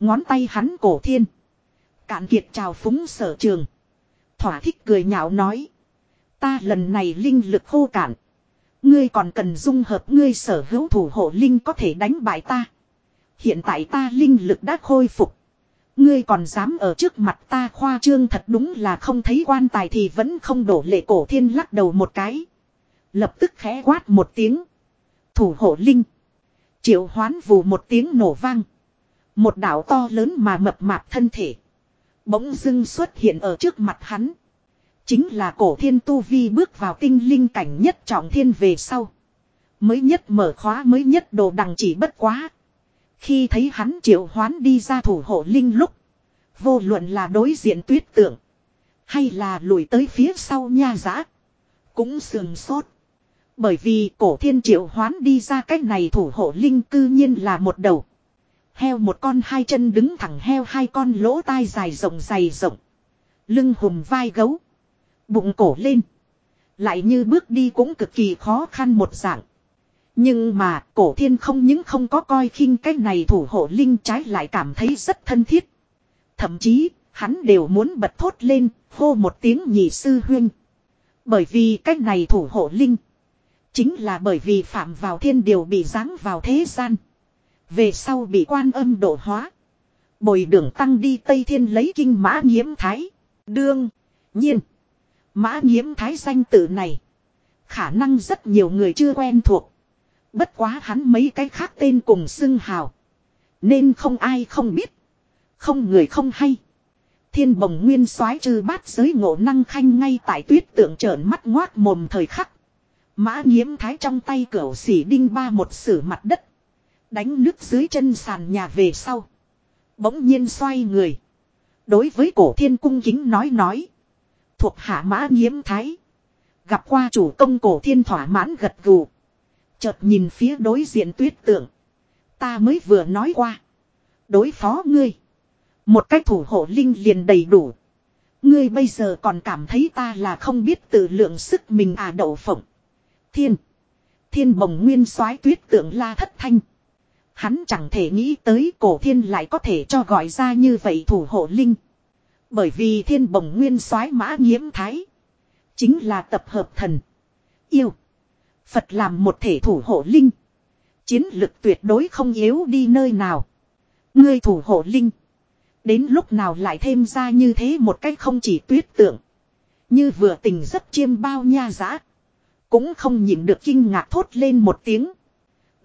Ngón tay hắn cổ thiên. Cạn kiệt chào phúng sở trường. Thỏa thích cười nhạo nói. Ta lần này linh lực khô cạn. Ngươi còn cần dung hợp ngươi sở hữu thủ hộ linh có thể đánh bại ta. Hiện tại ta linh lực đã khôi phục. Ngươi còn dám ở trước mặt ta khoa trương thật đúng là không thấy quan tài thì vẫn không đổ lệ cổ thiên lắc đầu một cái. Lập tức khẽ quát một tiếng. Thủ hộ linh. Triệu hoán vù một tiếng nổ vang. Một đảo to lớn mà mập mạp thân thể. Bỗng dưng xuất hiện ở trước mặt hắn. Chính là cổ thiên tu vi bước vào tinh linh cảnh nhất trọng thiên về sau. Mới nhất mở khóa mới nhất đồ đằng chỉ bất quá. Khi thấy hắn triệu hoán đi ra thủ hộ linh lúc. Vô luận là đối diện tuyết tượng. Hay là lùi tới phía sau nha giã. Cũng sườn sốt. Bởi vì cổ thiên triệu hoán đi ra cách này thủ hộ linh cư nhiên là một đầu. Heo một con hai chân đứng thẳng heo hai con lỗ tai dài rộng dày rộng. Lưng hùm vai gấu. Bụng cổ lên. Lại như bước đi cũng cực kỳ khó khăn một dạng. Nhưng mà, cổ thiên không những không có coi khinh cái này thủ hộ linh trái lại cảm thấy rất thân thiết. Thậm chí, hắn đều muốn bật thốt lên, hô một tiếng nhị sư huyên. Bởi vì cái này thủ hộ linh. Chính là bởi vì phạm vào thiên điều bị giáng vào thế gian. Về sau bị quan âm độ hóa. Bồi đường tăng đi Tây Thiên lấy kinh mã nhiễm thái. Đương. Nhiên. Mã nhiễm thái danh tự này. Khả năng rất nhiều người chưa quen thuộc. Bất quá hắn mấy cái khác tên cùng xưng hào. Nên không ai không biết. Không người không hay. Thiên bồng nguyên soái trừ bát giới ngộ năng khanh ngay tại tuyết tượng trợn mắt ngoác mồm thời khắc. Mã nhiễm thái trong tay cửa xỉ đinh ba một sử mặt đất. Đánh nước dưới chân sàn nhà về sau. Bỗng nhiên xoay người. Đối với cổ thiên cung kính nói nói. Thuộc hạ mã nhiễm thái. Gặp qua chủ công cổ thiên thỏa mãn gật gù. Chợt nhìn phía đối diện tuyết tượng. Ta mới vừa nói qua. Đối phó ngươi. Một cách thủ hộ linh liền đầy đủ. Ngươi bây giờ còn cảm thấy ta là không biết tự lượng sức mình à đậu phộng. Thiên. Thiên bồng nguyên soái tuyết tượng la thất thanh. Hắn chẳng thể nghĩ tới cổ thiên lại có thể cho gọi ra như vậy thủ hộ linh. Bởi vì thiên bồng nguyên soái mã nhiễm thái. Chính là tập hợp thần. Yêu. Phật làm một thể thủ hộ linh. Chiến lực tuyệt đối không yếu đi nơi nào. Ngươi thủ hộ linh. Đến lúc nào lại thêm ra như thế một cách không chỉ tuyết tượng. Như vừa tình rất chiêm bao nha giã. Cũng không nhịn được kinh ngạc thốt lên một tiếng.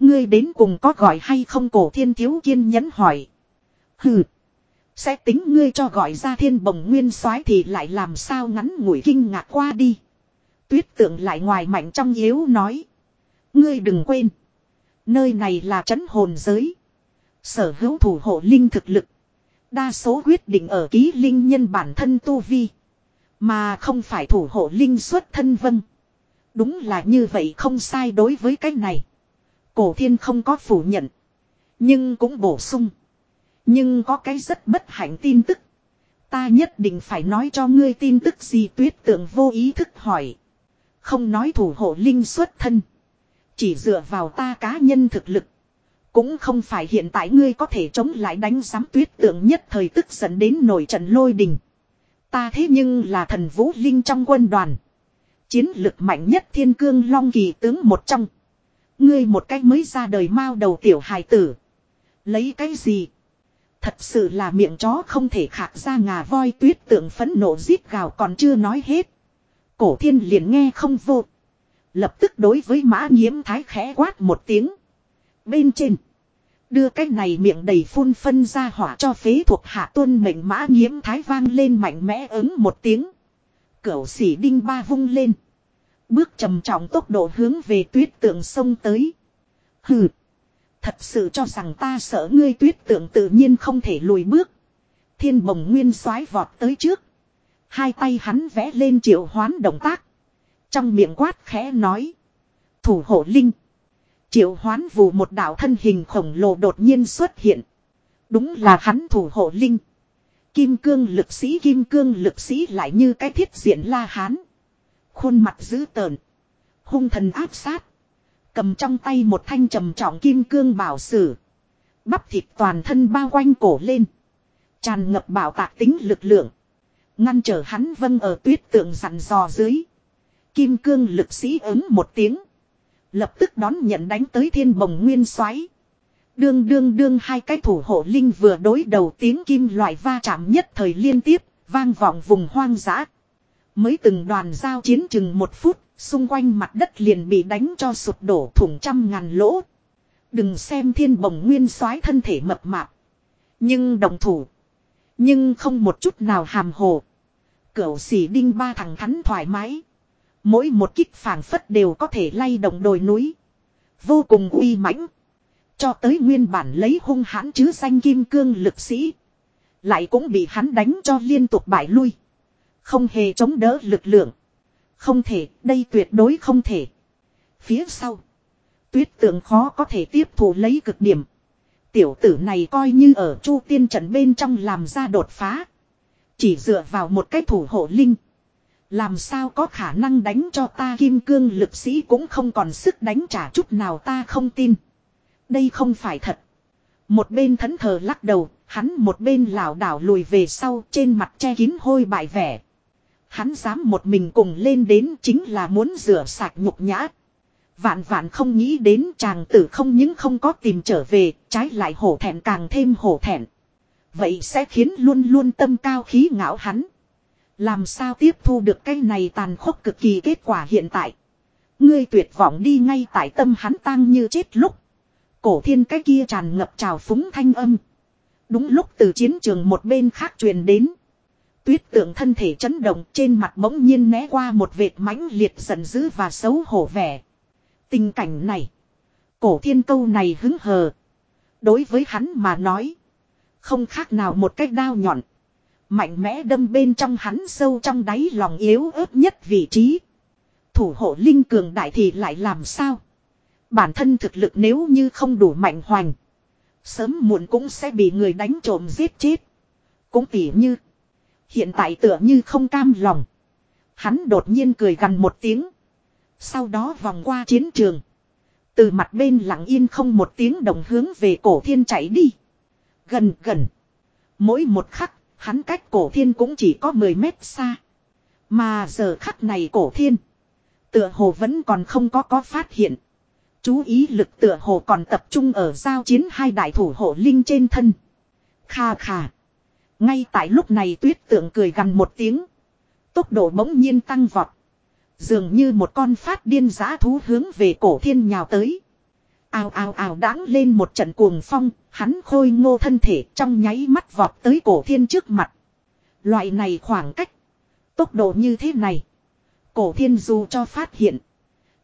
Ngươi đến cùng có gọi hay không cổ thiên thiếu kiên nhẫn hỏi. Hừ. Sẽ tính ngươi cho gọi ra thiên bồng nguyên soái thì lại làm sao ngắn ngủi kinh ngạc qua đi. Tuyết tượng lại ngoài mạnh trong yếu nói. Ngươi đừng quên. Nơi này là trấn hồn giới. Sở hữu thủ hộ linh thực lực. Đa số quyết định ở ký linh nhân bản thân tu vi. Mà không phải thủ hộ linh xuất thân vân. Đúng là như vậy không sai đối với cái này. Cổ thiên không có phủ nhận. Nhưng cũng bổ sung. Nhưng có cái rất bất hạnh tin tức. Ta nhất định phải nói cho ngươi tin tức gì tuyết tượng vô ý thức hỏi. Không nói thủ hộ linh xuất thân. Chỉ dựa vào ta cá nhân thực lực. Cũng không phải hiện tại ngươi có thể chống lại đánh giám tuyết tượng nhất thời tức dẫn đến nổi trận lôi đình. Ta thế nhưng là thần vũ linh trong quân đoàn. Chiến lực mạnh nhất thiên cương long kỳ tướng một trong. Ngươi một cách mới ra đời mao đầu tiểu hài tử. Lấy cái gì? Thật sự là miệng chó không thể khạc ra ngà voi tuyết tượng phấn nộ giết gào còn chưa nói hết. Cổ thiên liền nghe không vô. Lập tức đối với mã nhiễm thái khẽ quát một tiếng. Bên trên. Đưa cái này miệng đầy phun phân ra hỏa cho phế thuộc hạ tuân mệnh mã nhiễm thái vang lên mạnh mẽ ứng một tiếng. Cửu sỉ đinh ba vung lên. Bước trầm trọng tốc độ hướng về tuyết tượng sông tới. Hừ. Thật sự cho rằng ta sợ ngươi tuyết tượng tự nhiên không thể lùi bước. Thiên bồng nguyên soái vọt tới trước. Hai tay hắn vẽ lên triệu hoán động tác. Trong miệng quát khẽ nói. Thủ hộ linh. Triệu hoán vù một đạo thân hình khổng lồ đột nhiên xuất hiện. Đúng là hắn thủ hộ linh. Kim cương lực sĩ, kim cương lực sĩ lại như cái thiết diện la hán. Khuôn mặt dữ tợn. Hung thần áp sát. Cầm trong tay một thanh trầm trọng kim cương bảo sử. Bắp thịt toàn thân bao quanh cổ lên. Tràn ngập bảo tạc tính lực lượng. Ngăn trở hắn vâng ở tuyết tượng dặn dò dưới. Kim cương lực sĩ ứng một tiếng. Lập tức đón nhận đánh tới thiên bồng nguyên xoáy. Đương đương đương hai cái thủ hộ linh vừa đối đầu tiếng kim loại va chạm nhất thời liên tiếp, vang vọng vùng hoang dã. Mới từng đoàn giao chiến chừng một phút, xung quanh mặt đất liền bị đánh cho sụp đổ thủng trăm ngàn lỗ. Đừng xem thiên bồng nguyên soái thân thể mập mạp. Nhưng đồng thủ. Nhưng không một chút nào hàm hồ. Cửu xỉ đinh ba thằng thắn thoải mái. Mỗi một kích phảng phất đều có thể lay động đồi núi. Vô cùng uy mãnh. Cho tới nguyên bản lấy hung hãn chứ danh kim cương lực sĩ. Lại cũng bị hắn đánh cho liên tục bại lui. Không hề chống đỡ lực lượng. Không thể, đây tuyệt đối không thể. Phía sau. Tuyết tượng khó có thể tiếp thu lấy cực điểm. Tiểu tử này coi như ở chu tiên trận bên trong làm ra đột phá. Chỉ dựa vào một cái thủ hộ linh. Làm sao có khả năng đánh cho ta kim cương lực sĩ cũng không còn sức đánh trả chút nào ta không tin. Đây không phải thật. Một bên thẫn thờ lắc đầu, hắn một bên lảo đảo lùi về sau trên mặt che kín hôi bại vẻ. Hắn dám một mình cùng lên đến chính là muốn rửa sạch nhục nhã. Vạn vạn không nghĩ đến chàng tử không những không có tìm trở về, trái lại hổ thẹn càng thêm hổ thẹn. Vậy sẽ khiến luôn luôn tâm cao khí ngạo hắn. Làm sao tiếp thu được cái này tàn khốc cực kỳ kết quả hiện tại. Ngươi tuyệt vọng đi ngay tại tâm hắn tang như chết lúc. Cổ thiên cái kia tràn ngập trào phúng thanh âm. Đúng lúc từ chiến trường một bên khác truyền đến. Tuyết tượng thân thể chấn động trên mặt bỗng nhiên né qua một vệt mãnh liệt giận dữ và xấu hổ vẻ. Tình cảnh này. Cổ thiên câu này hứng hờ. Đối với hắn mà nói. Không khác nào một cách đao nhọn. Mạnh mẽ đâm bên trong hắn sâu trong đáy lòng yếu ớt nhất vị trí. Thủ hộ linh cường đại thì lại làm sao? Bản thân thực lực nếu như không đủ mạnh hoành. Sớm muộn cũng sẽ bị người đánh trộm giết chết. Cũng tỉ như. Hiện tại tựa như không cam lòng. Hắn đột nhiên cười gần một tiếng. Sau đó vòng qua chiến trường. Từ mặt bên lặng yên không một tiếng đồng hướng về cổ thiên chạy đi. Gần gần. Mỗi một khắc, hắn cách cổ thiên cũng chỉ có 10 mét xa. Mà giờ khắc này cổ thiên. Tựa hồ vẫn còn không có có phát hiện. Chú ý lực tựa hồ còn tập trung ở giao chiến hai đại thủ hộ linh trên thân. Kha kha. Ngay tại lúc này tuyết tượng cười gần một tiếng. Tốc độ bỗng nhiên tăng vọt. Dường như một con phát điên giã thú hướng về cổ thiên nhào tới. Ào ào ào đáng lên một trận cuồng phong, hắn khôi ngô thân thể trong nháy mắt vọt tới cổ thiên trước mặt. Loại này khoảng cách. Tốc độ như thế này. Cổ thiên dù cho phát hiện.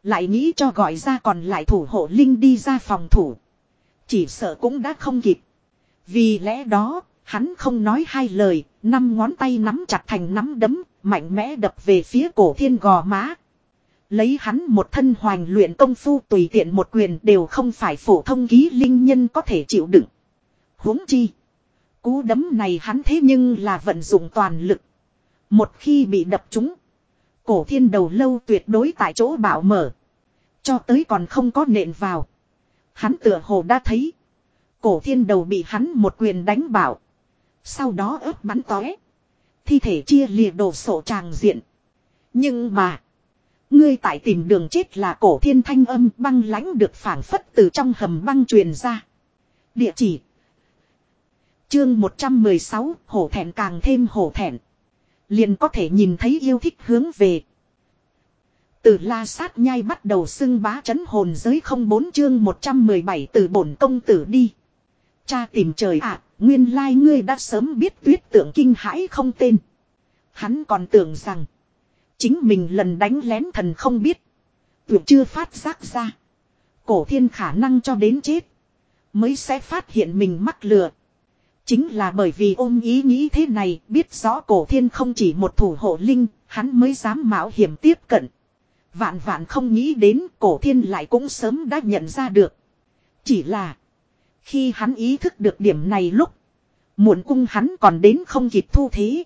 Lại nghĩ cho gọi ra còn lại thủ hộ linh đi ra phòng thủ. Chỉ sợ cũng đã không kịp. Vì lẽ đó, hắn không nói hai lời, năm ngón tay nắm chặt thành nắm đấm, mạnh mẽ đập về phía cổ thiên gò má. Lấy hắn một thân hoành luyện công phu tùy tiện một quyền đều không phải phổ thông ký linh nhân có thể chịu đựng. huống chi. Cú đấm này hắn thế nhưng là vận dụng toàn lực. Một khi bị đập trúng. Cổ thiên đầu lâu tuyệt đối tại chỗ bảo mở. Cho tới còn không có nện vào. Hắn tựa hồ đã thấy. Cổ thiên đầu bị hắn một quyền đánh bảo. Sau đó ớt bắn tóe. Thi thể chia lìa đồ sổ tràng diện. Nhưng mà. Ngươi tại tìm đường chết là cổ thiên thanh âm băng lãnh được phản phất từ trong hầm băng truyền ra. Địa chỉ. Chương 116 hổ thẹn càng thêm hổ thẹn. Liền có thể nhìn thấy yêu thích hướng về. Từ la sát nhai bắt đầu xưng bá chấn hồn giới không bốn chương 117 từ bổn công tử đi. Cha tìm trời ạ, nguyên lai ngươi đã sớm biết tuyết tượng kinh hãi không tên. Hắn còn tưởng rằng, chính mình lần đánh lén thần không biết. Tuyệt chưa phát giác ra. Cổ thiên khả năng cho đến chết. Mới sẽ phát hiện mình mắc lừa. Chính là bởi vì ôm ý nghĩ thế này, biết rõ cổ thiên không chỉ một thủ hộ linh, hắn mới dám mạo hiểm tiếp cận. Vạn vạn không nghĩ đến cổ thiên lại cũng sớm đã nhận ra được. Chỉ là khi hắn ý thức được điểm này lúc muộn cung hắn còn đến không kịp thu thế.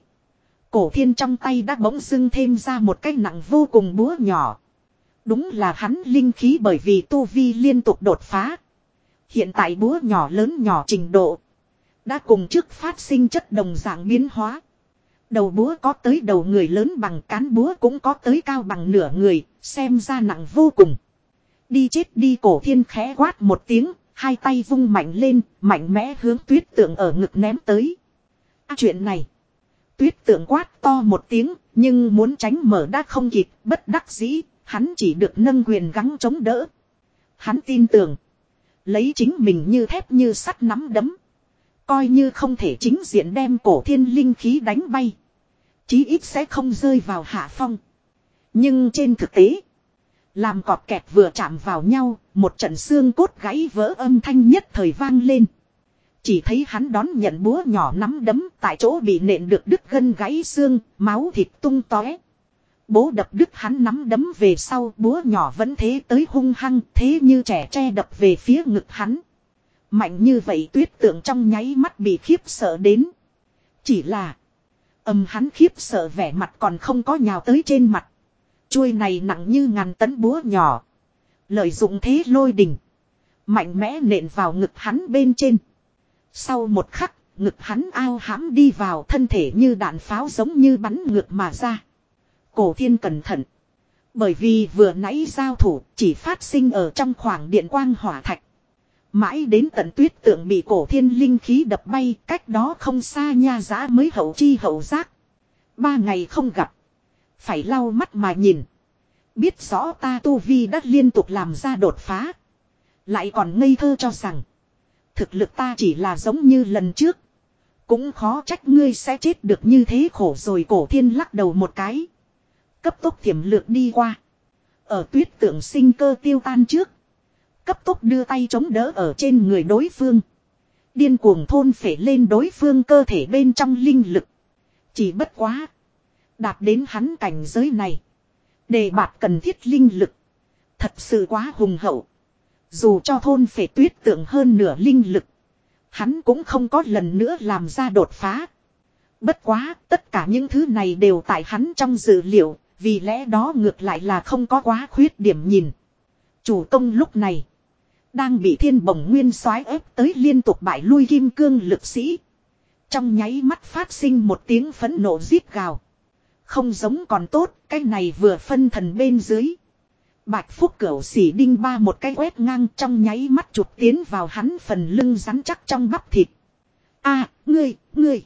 Cổ thiên trong tay đã bỗng dưng thêm ra một cái nặng vô cùng búa nhỏ. Đúng là hắn linh khí bởi vì tu vi liên tục đột phá. Hiện tại búa nhỏ lớn nhỏ trình độ. Đã cùng trước phát sinh chất đồng dạng biến hóa. Đầu búa có tới đầu người lớn bằng cán búa cũng có tới cao bằng nửa người, xem ra nặng vô cùng. Đi chết đi cổ thiên khẽ quát một tiếng, hai tay vung mạnh lên, mạnh mẽ hướng tuyết tượng ở ngực ném tới. À, chuyện này, tuyết tượng quát to một tiếng, nhưng muốn tránh mở đã không kịp, bất đắc dĩ, hắn chỉ được nâng quyền gắng chống đỡ. Hắn tin tưởng, lấy chính mình như thép như sắt nắm đấm. Coi như không thể chính diện đem cổ thiên linh khí đánh bay. Chí ít sẽ không rơi vào hạ phong. Nhưng trên thực tế. Làm cọp kẹt vừa chạm vào nhau. Một trận xương cốt gãy vỡ âm thanh nhất thời vang lên. Chỉ thấy hắn đón nhận búa nhỏ nắm đấm tại chỗ bị nện được đứt gân gãy xương, máu thịt tung tóe. Bố đập đứt hắn nắm đấm về sau búa nhỏ vẫn thế tới hung hăng thế như trẻ tre đập về phía ngực hắn. Mạnh như vậy tuyết tượng trong nháy mắt bị khiếp sợ đến. Chỉ là. Âm hắn khiếp sợ vẻ mặt còn không có nhào tới trên mặt. Chuôi này nặng như ngàn tấn búa nhỏ. Lợi dụng thế lôi đình. Mạnh mẽ nện vào ngực hắn bên trên. Sau một khắc, ngực hắn ao hãm đi vào thân thể như đạn pháo giống như bắn ngược mà ra. Cổ thiên cẩn thận. Bởi vì vừa nãy giao thủ chỉ phát sinh ở trong khoảng điện quang hỏa thạch. Mãi đến tận tuyết tượng bị cổ thiên linh khí đập bay cách đó không xa nha giá mới hậu chi hậu giác. Ba ngày không gặp. Phải lau mắt mà nhìn. Biết rõ ta tu vi đã liên tục làm ra đột phá. Lại còn ngây thơ cho rằng. Thực lực ta chỉ là giống như lần trước. Cũng khó trách ngươi sẽ chết được như thế khổ rồi cổ thiên lắc đầu một cái. Cấp tốc thiểm lược đi qua. Ở tuyết tượng sinh cơ tiêu tan trước cấp tốc đưa tay chống đỡ ở trên người đối phương. Điên cuồng thôn phể lên đối phương cơ thể bên trong linh lực. Chỉ bất quá. Đạt đến hắn cảnh giới này. Đề bạt cần thiết linh lực. Thật sự quá hùng hậu. Dù cho thôn phệ tuyết tượng hơn nửa linh lực. Hắn cũng không có lần nữa làm ra đột phá. Bất quá, tất cả những thứ này đều tại hắn trong dự liệu, vì lẽ đó ngược lại là không có quá khuyết điểm nhìn. Chủ công lúc này, đang bị thiên bồng nguyên soái ép tới liên tục bại lui kim cương lực sĩ. Trong nháy mắt phát sinh một tiếng phẫn nộ giết gào. Không giống còn tốt, cái này vừa phân thần bên dưới. Bạch Phúc cửu xỉ đinh ba một cái quét ngang trong nháy mắt chụp tiến vào hắn phần lưng rắn chắc trong bắp thịt. a ngươi, ngươi.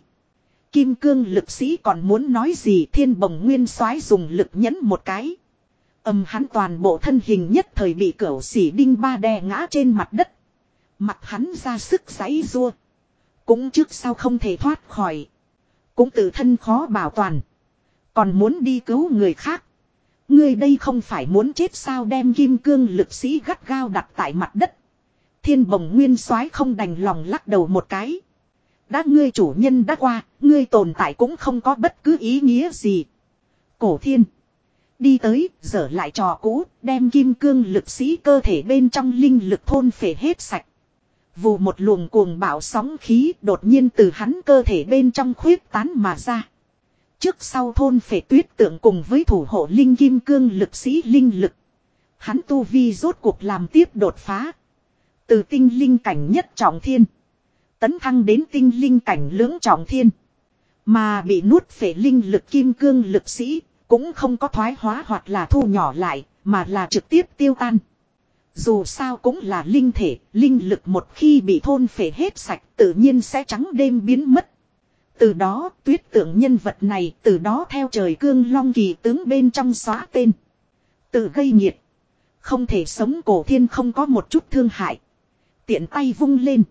Kim cương lực sĩ còn muốn nói gì thiên bồng nguyên soái dùng lực nhấn một cái. Âm hắn toàn bộ thân hình nhất thời bị cửu xỉ đinh ba đè ngã trên mặt đất. Mặt hắn ra sức giãy rua. Cũng trước sau không thể thoát khỏi. Cũng tự thân khó bảo toàn. Còn muốn đi cứu người khác. Ngươi đây không phải muốn chết sao đem kim cương lực sĩ gắt gao đặt tại mặt đất. Thiên bồng nguyên soái không đành lòng lắc đầu một cái. Đã ngươi chủ nhân đã qua, ngươi tồn tại cũng không có bất cứ ý nghĩa gì. Cổ thiên. Đi tới, dở lại trò cũ, đem kim cương lực sĩ cơ thể bên trong linh lực thôn phể hết sạch. Vù một luồng cuồng bạo sóng khí đột nhiên từ hắn cơ thể bên trong khuyết tán mà ra. Trước sau thôn phệ tuyết tượng cùng với thủ hộ linh kim cương lực sĩ linh lực. Hắn tu vi rốt cuộc làm tiếp đột phá. Từ tinh linh cảnh nhất trọng thiên. Tấn thăng đến tinh linh cảnh lưỡng trọng thiên. Mà bị nuốt phệ linh lực kim cương lực sĩ cũng không có thoái hóa hoặc là thu nhỏ lại mà là trực tiếp tiêu tan. Dù sao cũng là linh thể, linh lực một khi bị thôn phệ hết sạch tự nhiên sẽ trắng đêm biến mất. Từ đó tuyết tượng nhân vật này từ đó theo trời cương long kỳ tướng bên trong xóa tên. Tự gây nhiệt. Không thể sống cổ thiên không có một chút thương hại. Tiện tay vung lên.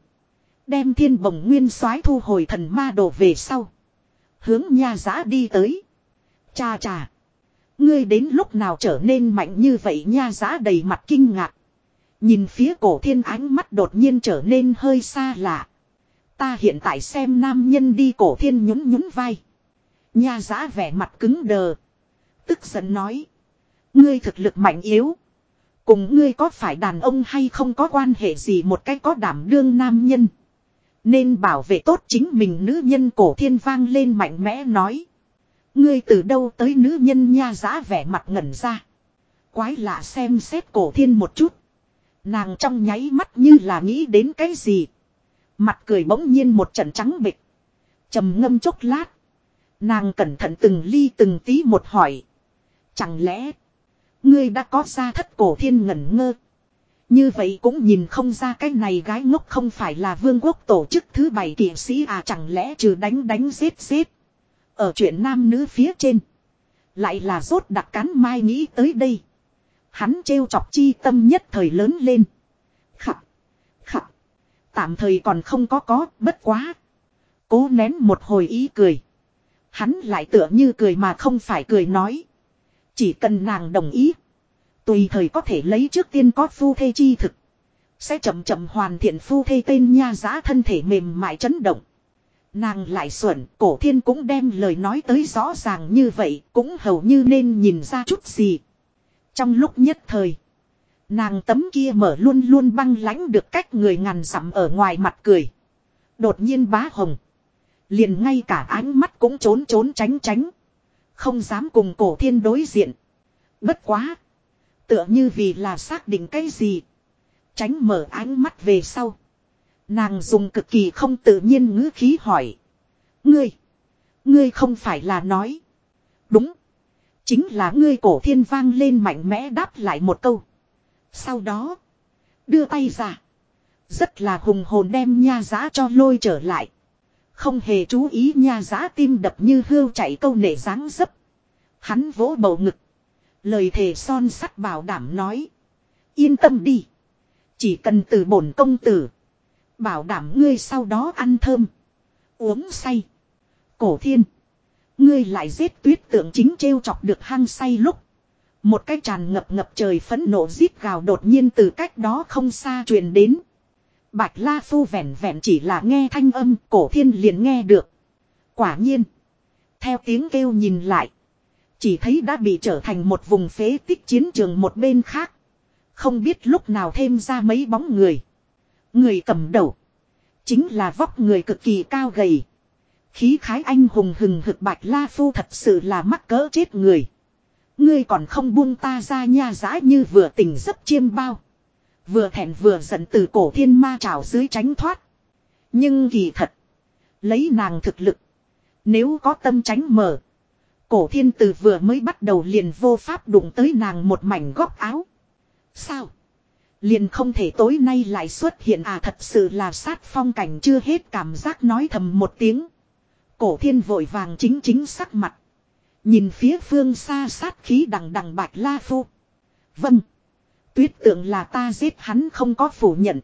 Đem thiên bồng nguyên soái thu hồi thần ma đồ về sau. Hướng nha giã đi tới. Cha cha. Ngươi đến lúc nào trở nên mạnh như vậy nha giã đầy mặt kinh ngạc. Nhìn phía cổ thiên ánh mắt đột nhiên trở nên hơi xa lạ. Ta hiện tại xem nam nhân đi cổ thiên nhún nhún vai. Nha giã vẻ mặt cứng đờ. Tức giận nói. Ngươi thực lực mạnh yếu. Cùng ngươi có phải đàn ông hay không có quan hệ gì một cách có đảm đương nam nhân. Nên bảo vệ tốt chính mình nữ nhân cổ thiên vang lên mạnh mẽ nói. Ngươi từ đâu tới nữ nhân nha giã vẻ mặt ngẩn ra. Quái lạ xem xét cổ thiên một chút. Nàng trong nháy mắt như là nghĩ đến cái gì. Mặt cười bỗng nhiên một trận trắng bịch. trầm ngâm chốc lát. Nàng cẩn thận từng ly từng tí một hỏi. Chẳng lẽ. Ngươi đã có ra thất cổ thiên ngẩn ngơ. Như vậy cũng nhìn không ra cái này gái ngốc không phải là vương quốc tổ chức thứ bảy kỵ sĩ à chẳng lẽ trừ đánh đánh giết giết. Ở chuyện nam nữ phía trên. Lại là rốt đặc cán mai nghĩ tới đây. Hắn trêu chọc chi tâm nhất thời lớn lên. Tạm thời còn không có có, bất quá. Cố nén một hồi ý cười. Hắn lại tựa như cười mà không phải cười nói. Chỉ cần nàng đồng ý. Tùy thời có thể lấy trước tiên có phu thê chi thực. Sẽ chậm chậm hoàn thiện phu thê tên nha giá thân thể mềm mại chấn động. Nàng lại xuẩn, cổ thiên cũng đem lời nói tới rõ ràng như vậy, cũng hầu như nên nhìn ra chút gì. Trong lúc nhất thời, nàng tấm kia mở luôn luôn băng lãnh được cách người ngàn dặm ở ngoài mặt cười. Đột nhiên bá hồng. Liền ngay cả ánh mắt cũng trốn trốn tránh tránh. Không dám cùng cổ thiên đối diện. Bất quá. Tựa như vì là xác định cái gì. Tránh mở ánh mắt về sau. Nàng dùng cực kỳ không tự nhiên ngữ khí hỏi. Ngươi. Ngươi không phải là nói. Đúng. Chính là ngươi cổ thiên vang lên mạnh mẽ đáp lại một câu. Sau đó. Đưa tay ra. Rất là hùng hồn đem nha giá cho lôi trở lại. Không hề chú ý nha giá tim đập như hươu chạy câu nể dáng dấp. Hắn vỗ bầu ngực. Lời thề son sắt bảo đảm nói. Yên tâm đi. Chỉ cần từ bổn công tử. Bảo đảm ngươi sau đó ăn thơm. Uống say. Cổ thiên. Ngươi lại giết tuyết tượng chính trêu chọc được hăng say lúc. Một cái tràn ngập ngập trời phẫn nộ giết gào đột nhiên từ cách đó không xa truyền đến. Bạch La Phu vẹn vẹn chỉ là nghe thanh âm, cổ thiên liền nghe được. Quả nhiên. Theo tiếng kêu nhìn lại. Chỉ thấy đã bị trở thành một vùng phế tích chiến trường một bên khác. Không biết lúc nào thêm ra mấy bóng người. Người cầm đầu. Chính là vóc người cực kỳ cao gầy. Khí khái anh hùng hừng hực bạch la phu thật sự là mắc cỡ chết người. Ngươi còn không buông ta ra nha giã như vừa tỉnh giấc chiêm bao. Vừa thẹn vừa giận từ cổ thiên ma trào dưới tránh thoát. Nhưng kỳ thật. Lấy nàng thực lực. Nếu có tâm tránh mở. Cổ thiên từ vừa mới bắt đầu liền vô pháp đụng tới nàng một mảnh góc áo. Sao? Liền không thể tối nay lại xuất hiện à thật sự là sát phong cảnh chưa hết cảm giác nói thầm một tiếng. Cổ thiên vội vàng chính chính sắc mặt. Nhìn phía phương xa sát khí đằng đằng bạch la phu. Vâng. Tuyết tượng là ta giết hắn không có phủ nhận.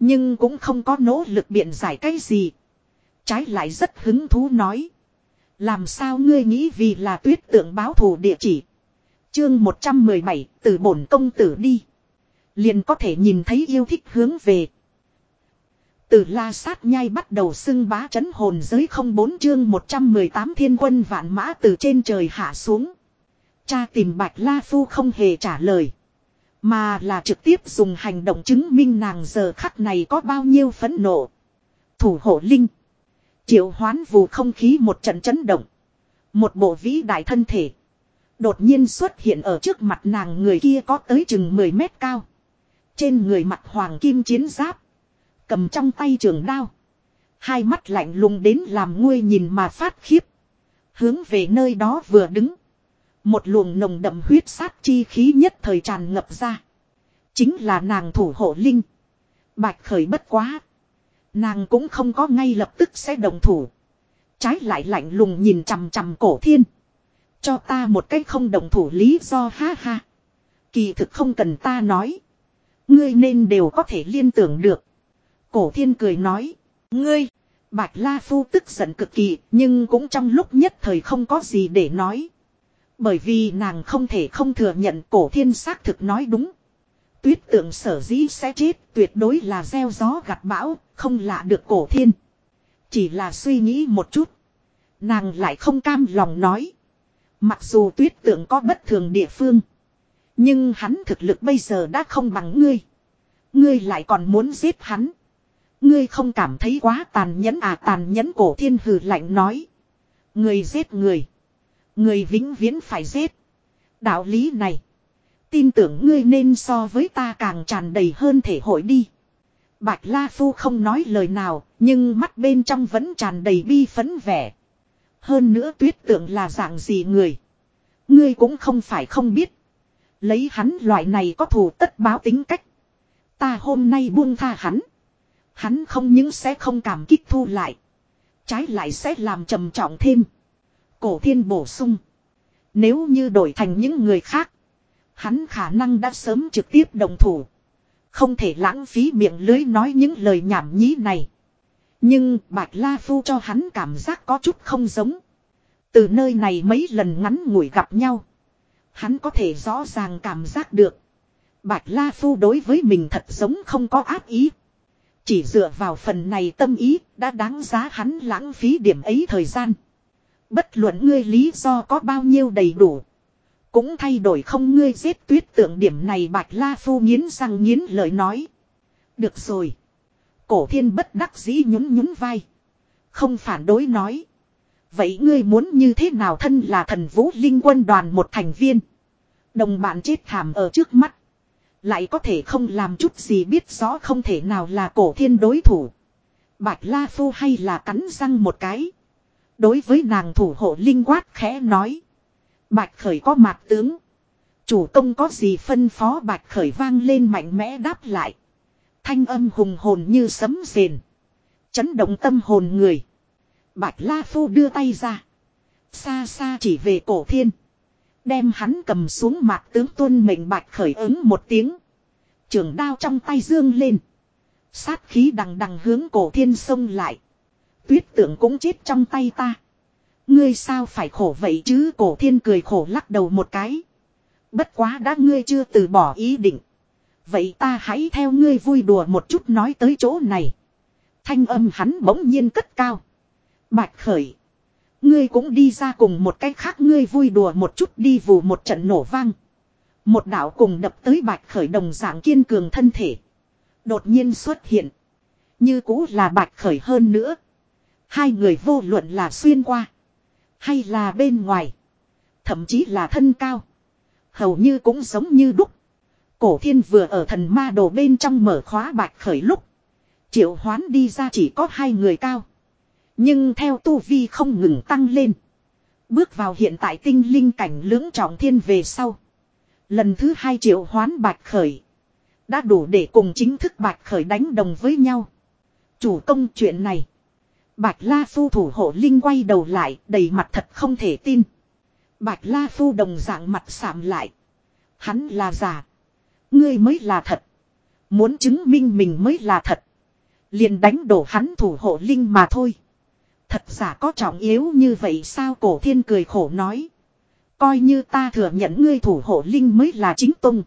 Nhưng cũng không có nỗ lực biện giải cái gì. Trái lại rất hứng thú nói. Làm sao ngươi nghĩ vì là tuyết tượng báo thù địa chỉ. Chương 117 từ bổn công tử đi. Liền có thể nhìn thấy yêu thích hướng về. Từ la sát nhai bắt đầu xưng bá chấn hồn giới không bốn chương 118 thiên quân vạn mã từ trên trời hạ xuống. Cha tìm bạch la phu không hề trả lời. Mà là trực tiếp dùng hành động chứng minh nàng giờ khắc này có bao nhiêu phẫn nộ. Thủ hộ linh. Triệu hoán vù không khí một trận chấn động. Một bộ vĩ đại thân thể. Đột nhiên xuất hiện ở trước mặt nàng người kia có tới chừng 10 mét cao. Trên người mặt hoàng kim chiến giáp. Cầm trong tay trường đao. Hai mắt lạnh lùng đến làm nguôi nhìn mà phát khiếp. Hướng về nơi đó vừa đứng. Một luồng nồng đậm huyết sát chi khí nhất thời tràn ngập ra. Chính là nàng thủ hộ linh. Bạch khởi bất quá. Nàng cũng không có ngay lập tức sẽ đồng thủ. Trái lại lạnh lùng nhìn chằm chằm cổ thiên. Cho ta một cách không đồng thủ lý do ha ha. Kỳ thực không cần ta nói. Ngươi nên đều có thể liên tưởng được. Cổ thiên cười nói. Ngươi. Bạch La Phu tức giận cực kỳ nhưng cũng trong lúc nhất thời không có gì để nói. Bởi vì nàng không thể không thừa nhận cổ thiên xác thực nói đúng. Tuyết tượng sở dĩ sẽ chết tuyệt đối là gieo gió gặt bão, không lạ được cổ thiên. Chỉ là suy nghĩ một chút. Nàng lại không cam lòng nói. Mặc dù tuyết tượng có bất thường địa phương. Nhưng hắn thực lực bây giờ đã không bằng ngươi. Ngươi lại còn muốn giết hắn. Ngươi không cảm thấy quá tàn nhẫn à tàn nhẫn cổ thiên hừ lạnh nói. Người giết người. Người vĩnh viễn phải giết. Đạo lý này. Tin tưởng ngươi nên so với ta càng tràn đầy hơn thể hội đi. Bạch La Phu không nói lời nào, nhưng mắt bên trong vẫn tràn đầy bi phấn vẻ. Hơn nữa tuyết tượng là dạng gì người. Ngươi cũng không phải không biết. Lấy hắn loại này có thù tất báo tính cách. Ta hôm nay buông tha hắn. Hắn không những sẽ không cảm kích thu lại. Trái lại sẽ làm trầm trọng thêm. Cổ thiên bổ sung. Nếu như đổi thành những người khác. Hắn khả năng đã sớm trực tiếp đồng thủ. Không thể lãng phí miệng lưới nói những lời nhảm nhí này. Nhưng Bạch La Phu cho hắn cảm giác có chút không giống. Từ nơi này mấy lần ngắn ngủi gặp nhau. Hắn có thể rõ ràng cảm giác được. Bạch La Phu đối với mình thật giống không có ác ý. Chỉ dựa vào phần này tâm ý đã đáng giá hắn lãng phí điểm ấy thời gian. Bất luận ngươi lý do có bao nhiêu đầy đủ. Cũng thay đổi không ngươi giết tuyết tượng điểm này Bạch La Phu nghiến răng nghiến lời nói. Được rồi. Cổ thiên bất đắc dĩ nhún nhún vai. Không phản đối nói. Vậy ngươi muốn như thế nào thân là thần vũ linh quân đoàn một thành viên. Đồng bạn chết thảm ở trước mắt. Lại có thể không làm chút gì biết rõ không thể nào là cổ thiên đối thủ. Bạch La Phu hay là cắn răng một cái. Đối với nàng thủ hộ linh quát khẽ nói. Bạch Khởi có mặt tướng. Chủ công có gì phân phó Bạch Khởi vang lên mạnh mẽ đáp lại. Thanh âm hùng hồn như sấm rền. Chấn động tâm hồn người. Bạch La Phu đưa tay ra. Xa xa chỉ về cổ thiên. Đem hắn cầm xuống mặt tướng tuân mệnh Bạch Khởi ứng một tiếng. Trường đao trong tay dương lên. Sát khí đằng đằng hướng cổ thiên xông lại. Tuyết tượng cũng chết trong tay ta. Ngươi sao phải khổ vậy chứ cổ thiên cười khổ lắc đầu một cái. Bất quá đã ngươi chưa từ bỏ ý định. Vậy ta hãy theo ngươi vui đùa một chút nói tới chỗ này. Thanh âm hắn bỗng nhiên cất cao. Bạch khởi. Ngươi cũng đi ra cùng một cách khác, ngươi vui đùa một chút đi vù một trận nổ vang. Một đạo cùng đập tới bạch khởi đồng dạng kiên cường thân thể. Đột nhiên xuất hiện. Như cũ là bạch khởi hơn nữa. Hai người vô luận là xuyên qua. Hay là bên ngoài. Thậm chí là thân cao. Hầu như cũng giống như đúc. Cổ thiên vừa ở thần ma đồ bên trong mở khóa bạch khởi lúc. Triệu hoán đi ra chỉ có hai người cao. Nhưng theo tu vi không ngừng tăng lên. Bước vào hiện tại tinh linh cảnh lưỡng trọng thiên về sau. Lần thứ hai triệu hoán bạch khởi. Đã đủ để cùng chính thức bạch khởi đánh đồng với nhau. Chủ công chuyện này. Bạch La Phu thủ hộ Linh quay đầu lại, đầy mặt thật không thể tin. Bạch La Phu đồng dạng mặt sạm lại. Hắn là giả. Ngươi mới là thật. Muốn chứng minh mình mới là thật. Liền đánh đổ hắn thủ hộ linh mà thôi. Thật giả có trọng yếu như vậy sao cổ thiên cười khổ nói. Coi như ta thừa nhận ngươi thủ hộ linh mới là chính tung.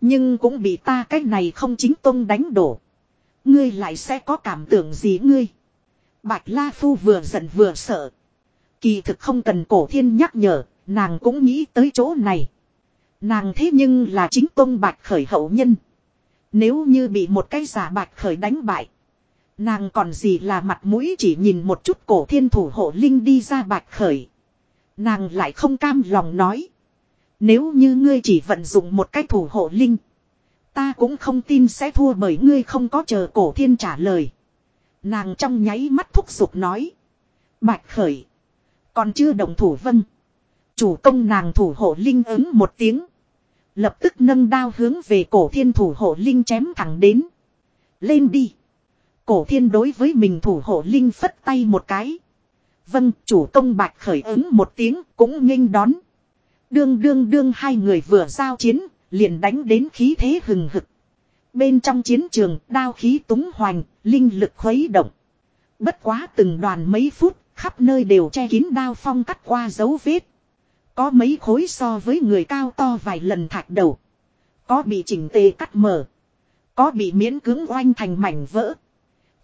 Nhưng cũng bị ta cách này không chính tung đánh đổ. Ngươi lại sẽ có cảm tưởng gì ngươi. Bạch La Phu vừa giận vừa sợ. Kỳ thực không cần cổ thiên nhắc nhở, nàng cũng nghĩ tới chỗ này. Nàng thế nhưng là chính tôn bạch khởi hậu nhân. Nếu như bị một cái giả bạch khởi đánh bại. Nàng còn gì là mặt mũi chỉ nhìn một chút cổ thiên thủ hộ linh đi ra bạch khởi. Nàng lại không cam lòng nói. Nếu như ngươi chỉ vận dụng một cách thủ hộ linh. Ta cũng không tin sẽ thua bởi ngươi không có chờ cổ thiên trả lời. Nàng trong nháy mắt thúc giục nói. Bạch khởi. Còn chưa đồng thủ vân. Chủ công nàng thủ hộ linh ứng một tiếng. Lập tức nâng đao hướng về cổ thiên thủ hộ linh chém thẳng đến. Lên đi. Cổ thiên đối với mình thủ hộ linh phất tay một cái. Vâng, chủ công bạch khởi ứng một tiếng cũng nghênh đón. Đương đương đương hai người vừa giao chiến, liền đánh đến khí thế hừng hực. Bên trong chiến trường, đao khí túng hoành, linh lực khuấy động. Bất quá từng đoàn mấy phút, khắp nơi đều che kín đao phong cắt qua dấu vết. Có mấy khối so với người cao to vài lần thạch đầu. Có bị chỉnh tề cắt mở. Có bị miễn cứng oanh thành mảnh vỡ.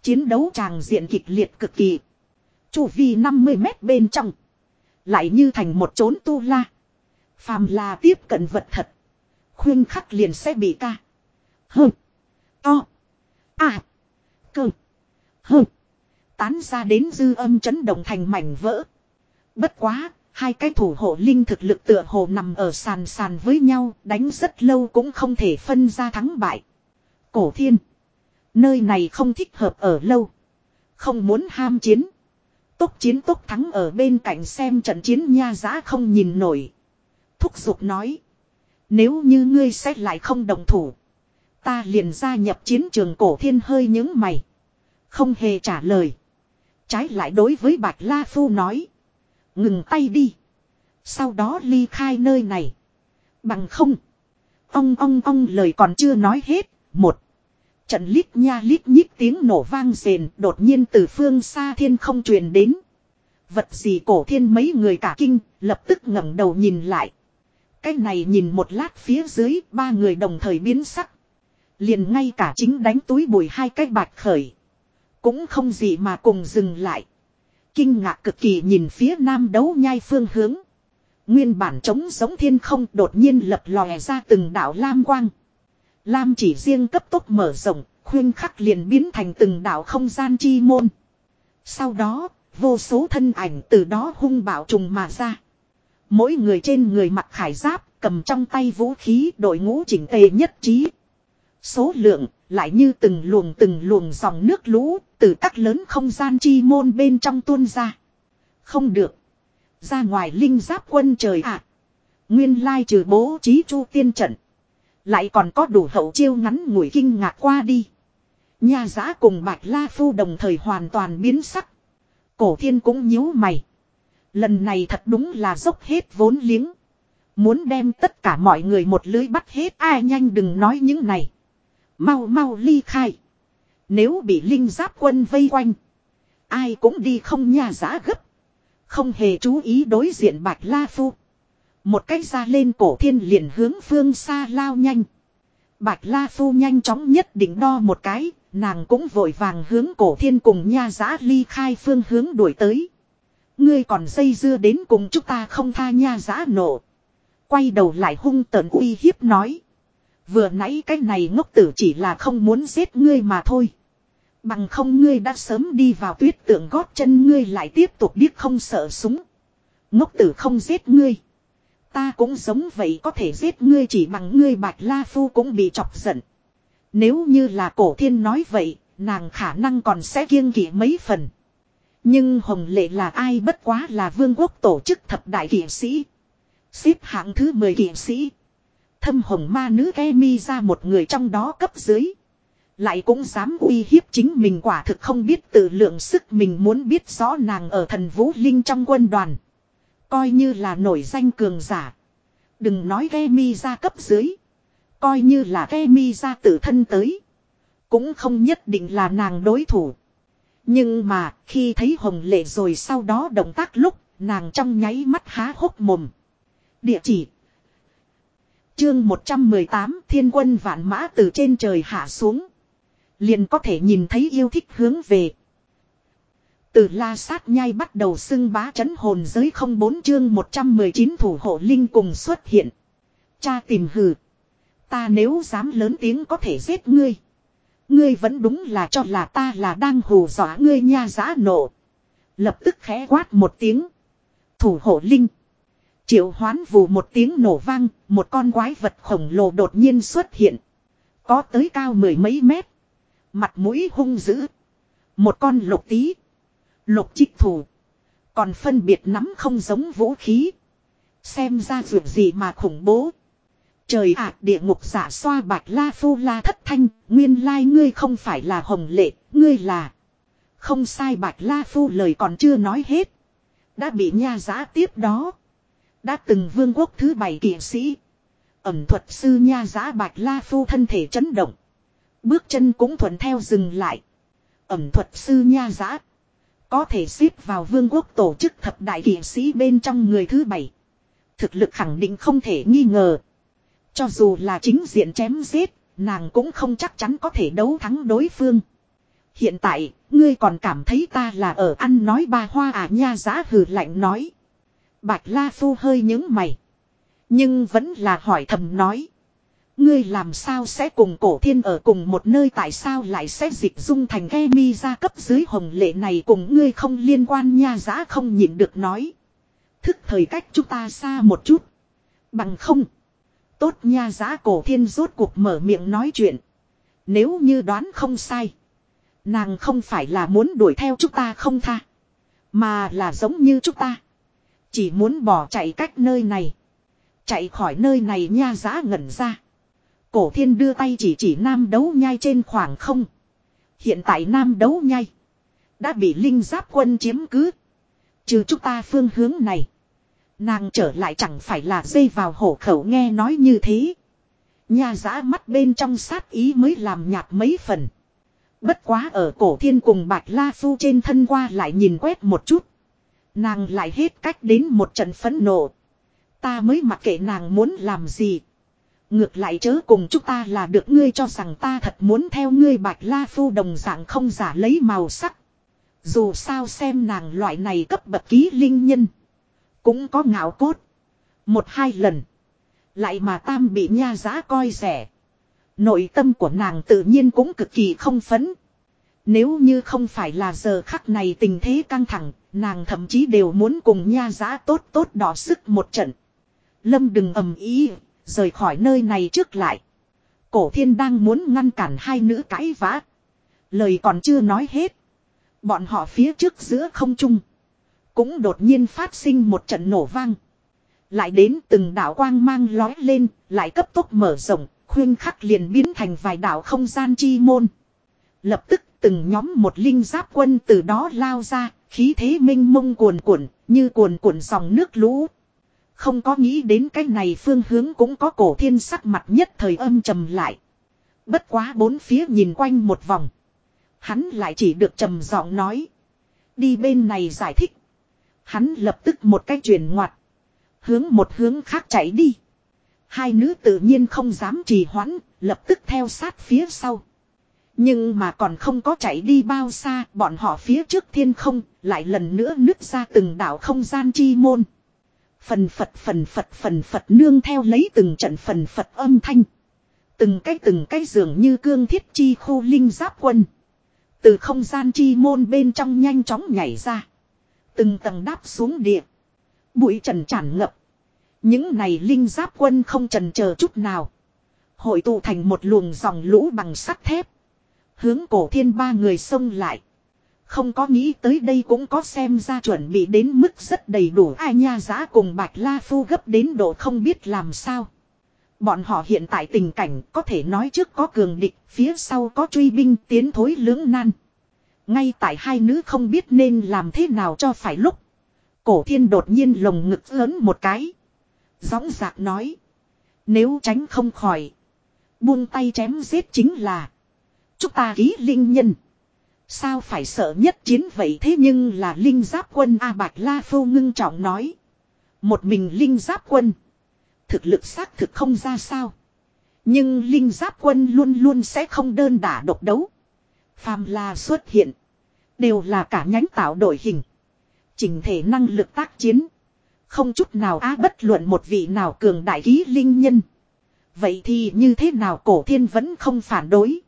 Chiến đấu tràng diện kịch liệt cực kỳ. Chu vi 50 mét bên trong. Lại như thành một chốn tu la. Phàm là tiếp cận vật thật. Khuyên khắc liền sẽ bị ca. Hơ. To. À. Cơ. Hơ. Tán ra đến dư âm chấn động thành mảnh vỡ. Bất quá, hai cái thủ hộ linh thực lực tựa hồ nằm ở sàn sàn với nhau, đánh rất lâu cũng không thể phân ra thắng bại. Cổ thiên. Nơi này không thích hợp ở lâu. Không muốn ham chiến. Tốc chiến tốc thắng ở bên cạnh xem trận chiến nha giá không nhìn nổi. Thúc giục nói. Nếu như ngươi xét lại không đồng thủ. Ta liền gia nhập chiến trường cổ thiên hơi những mày. Không hề trả lời. Trái lại đối với Bạch La Phu nói. Ngừng tay đi. Sau đó ly khai nơi này. Bằng không. ông ông ông lời còn chưa nói hết. Một. Trận lít nha lít nhít tiếng nổ vang rền đột nhiên từ phương xa thiên không truyền đến. Vật gì cổ thiên mấy người cả kinh, lập tức ngẩng đầu nhìn lại. Cái này nhìn một lát phía dưới, ba người đồng thời biến sắc. Liền ngay cả chính đánh túi bụi hai cái bạch khởi. Cũng không gì mà cùng dừng lại. Kinh ngạc cực kỳ nhìn phía nam đấu nhai phương hướng. Nguyên bản trống giống thiên không đột nhiên lập lòe ra từng đạo lam quang. Lam chỉ riêng cấp tốc mở rộng, khuyên khắc liền biến thành từng đảo không gian chi môn. Sau đó, vô số thân ảnh từ đó hung bạo trùng mà ra. Mỗi người trên người mặc khải giáp, cầm trong tay vũ khí đội ngũ chỉnh tề nhất trí. Số lượng, lại như từng luồng từng luồng dòng nước lũ, từ các lớn không gian chi môn bên trong tuôn ra. Không được. Ra ngoài linh giáp quân trời ạ. Nguyên lai trừ bố trí chu tiên trận. Lại còn có đủ hậu chiêu ngắn ngủi kinh ngạc qua đi. Nhà giã cùng bạch la phu đồng thời hoàn toàn biến sắc. Cổ thiên cũng nhíu mày. Lần này thật đúng là dốc hết vốn liếng. Muốn đem tất cả mọi người một lưới bắt hết, ai nhanh đừng nói những này. Mau mau ly khai. Nếu bị linh giáp quân vây quanh. Ai cũng đi không nhà giã gấp. Không hề chú ý đối diện bạch la phu. Một cách ra lên cổ thiên liền hướng phương xa lao nhanh. Bạch la phu nhanh chóng nhất định đo một cái. Nàng cũng vội vàng hướng cổ thiên cùng nha giã ly khai phương hướng đuổi tới. Ngươi còn dây dưa đến cùng chúng ta không tha nha giã nổ. Quay đầu lại hung tợn uy hiếp nói. Vừa nãy cái này ngốc tử chỉ là không muốn giết ngươi mà thôi. Bằng không ngươi đã sớm đi vào tuyết tượng gót chân ngươi lại tiếp tục biết không sợ súng. Ngốc tử không giết ngươi. Ta cũng giống vậy có thể giết ngươi chỉ bằng ngươi bạch la phu cũng bị chọc giận. Nếu như là cổ thiên nói vậy, nàng khả năng còn sẽ kiêng kỵ mấy phần. Nhưng Hồng Lệ là ai bất quá là vương quốc tổ chức thập đại kỵ sĩ. Xếp hạng thứ 10 kỵ sĩ. Thâm hồng ma nữ Kemi ra một người trong đó cấp dưới. Lại cũng dám uy hiếp chính mình quả thực không biết tự lượng sức mình muốn biết rõ nàng ở thần vũ linh trong quân đoàn. Coi như là nổi danh cường giả. Đừng nói ghe mi ra cấp dưới. Coi như là ghe mi ra tự thân tới. Cũng không nhất định là nàng đối thủ. Nhưng mà, khi thấy hồng lệ rồi sau đó động tác lúc, nàng trong nháy mắt há hốc mồm. Địa chỉ. Chương 118 Thiên quân vạn mã từ trên trời hạ xuống. Liền có thể nhìn thấy yêu thích hướng về. Từ la sát nhai bắt đầu xưng bá chấn hồn giới không bốn chương 119 thủ hộ linh cùng xuất hiện. Cha tìm hừ. Ta nếu dám lớn tiếng có thể giết ngươi. Ngươi vẫn đúng là cho là ta là đang hù dọa ngươi nha giã nộ. Lập tức khẽ quát một tiếng. Thủ hộ linh. Triệu hoán vù một tiếng nổ vang, một con quái vật khổng lồ đột nhiên xuất hiện. Có tới cao mười mấy mét. Mặt mũi hung dữ. Một con lục tí. Lục trích thủ. Còn phân biệt nắm không giống vũ khí. Xem ra việc gì mà khủng bố. Trời ạ, địa ngục giả xoa bạch la phu la thất thanh. Nguyên lai ngươi không phải là hồng lệ. Ngươi là. Không sai bạch la phu lời còn chưa nói hết. Đã bị nha giá tiếp đó. Đã từng vương quốc thứ bảy kỵ sĩ. Ẩm thuật sư nha giá bạch la phu thân thể chấn động. Bước chân cũng thuận theo dừng lại. Ẩm thuật sư nha giá có thể xếp vào vương quốc tổ chức thập đại kỷ sĩ bên trong người thứ bảy. Thực lực khẳng định không thể nghi ngờ. Cho dù là chính diện chém giết, nàng cũng không chắc chắn có thể đấu thắng đối phương. Hiện tại, ngươi còn cảm thấy ta là ở ăn nói ba hoa à nha giá hừ lạnh nói. Bạch La Phu hơi những mày. Nhưng vẫn là hỏi thầm nói. Ngươi làm sao sẽ cùng cổ thiên ở cùng một nơi tại sao lại sẽ dịch dung thành ghe mi ra cấp dưới hồng lệ này cùng ngươi không liên quan nha giá không nhịn được nói. Thức thời cách chúng ta xa một chút. Bằng không. Tốt nha, giá cổ thiên rốt cuộc mở miệng nói chuyện. Nếu như đoán không sai. Nàng không phải là muốn đuổi theo chúng ta không tha. Mà là giống như chúng ta. Chỉ muốn bỏ chạy cách nơi này. Chạy khỏi nơi này nha, giá ngẩn ra. Cổ thiên đưa tay chỉ chỉ nam đấu nhai trên khoảng không. Hiện tại nam đấu nhai. Đã bị linh giáp quân chiếm cứ. Trừ chúng ta phương hướng này. Nàng trở lại chẳng phải là dây vào hổ khẩu nghe nói như thế. Nhà giã mắt bên trong sát ý mới làm nhạt mấy phần. Bất quá ở cổ thiên cùng bạch la phu trên thân qua lại nhìn quét một chút. Nàng lại hết cách đến một trận phấn nộ. Ta mới mặc kệ nàng muốn làm gì. Ngược lại chớ cùng chúng ta là được ngươi cho rằng ta thật muốn theo ngươi bạch la phu đồng dạng không giả lấy màu sắc. Dù sao xem nàng loại này cấp bậc ký linh nhân. Cũng có ngạo cốt. Một hai lần. Lại mà tam bị nha giá coi rẻ. Nội tâm của nàng tự nhiên cũng cực kỳ không phấn. Nếu như không phải là giờ khắc này tình thế căng thẳng, nàng thậm chí đều muốn cùng nha giá tốt tốt đỏ sức một trận. Lâm đừng ầm ý, rời khỏi nơi này trước lại. Cổ thiên đang muốn ngăn cản hai nữ cãi vã. Lời còn chưa nói hết. Bọn họ phía trước giữa không trung. Cũng đột nhiên phát sinh một trận nổ vang. Lại đến từng đạo quang mang lói lên, lại cấp tốc mở rộng, khuyên khắc liền biến thành vài đạo không gian chi môn. Lập tức từng nhóm một linh giáp quân từ đó lao ra, khí thế minh mông cuồn cuộn, như cuồn cuộn dòng nước lũ. Không có nghĩ đến cái này phương hướng cũng có cổ thiên sắc mặt nhất thời âm trầm lại. Bất quá bốn phía nhìn quanh một vòng. Hắn lại chỉ được trầm giọng nói. Đi bên này giải thích. Hắn lập tức một cái chuyển ngoặt. Hướng một hướng khác chạy đi. Hai nữ tự nhiên không dám trì hoãn, lập tức theo sát phía sau. Nhưng mà còn không có chạy đi bao xa, bọn họ phía trước thiên không, lại lần nữa nứt ra từng đảo không gian chi môn. Phần phật phần phật phần phật nương theo lấy từng trận phần phật âm thanh. Từng cái từng cái dường như cương thiết chi khu linh giáp quân. Từ không gian chi môn bên trong nhanh chóng nhảy ra. Từng tầng đáp xuống địa. Bụi trần tràn ngập. Những này linh giáp quân không trần chờ chút nào. Hội tụ thành một luồng dòng lũ bằng sắt thép. Hướng cổ thiên ba người xông lại. Không có nghĩ tới đây cũng có xem ra chuẩn bị đến mức rất đầy đủ ai nha giá cùng bạch la phu gấp đến độ không biết làm sao. Bọn họ hiện tại tình cảnh có thể nói trước có cường địch, phía sau có truy binh tiến thối lưỡng nan. Ngay tại hai nữ không biết nên làm thế nào cho phải lúc. Cổ thiên đột nhiên lồng ngực lớn một cái. Gióng giạc nói. Nếu tránh không khỏi. Buông tay chém giết chính là. Chúng ta ký linh nhân. Sao phải sợ nhất chiến vậy thế nhưng là linh giáp quân A Bạch La Phô ngưng trọng nói. Một mình linh giáp quân. Thực lực xác thực không ra sao. Nhưng linh giáp quân luôn luôn sẽ không đơn đả độc đấu. Phàm là xuất hiện. Đều là cả nhánh tạo đội hình. Chỉnh thể năng lực tác chiến. Không chút nào á bất luận một vị nào cường đại ký linh nhân. Vậy thì như thế nào cổ thiên vẫn không phản đối.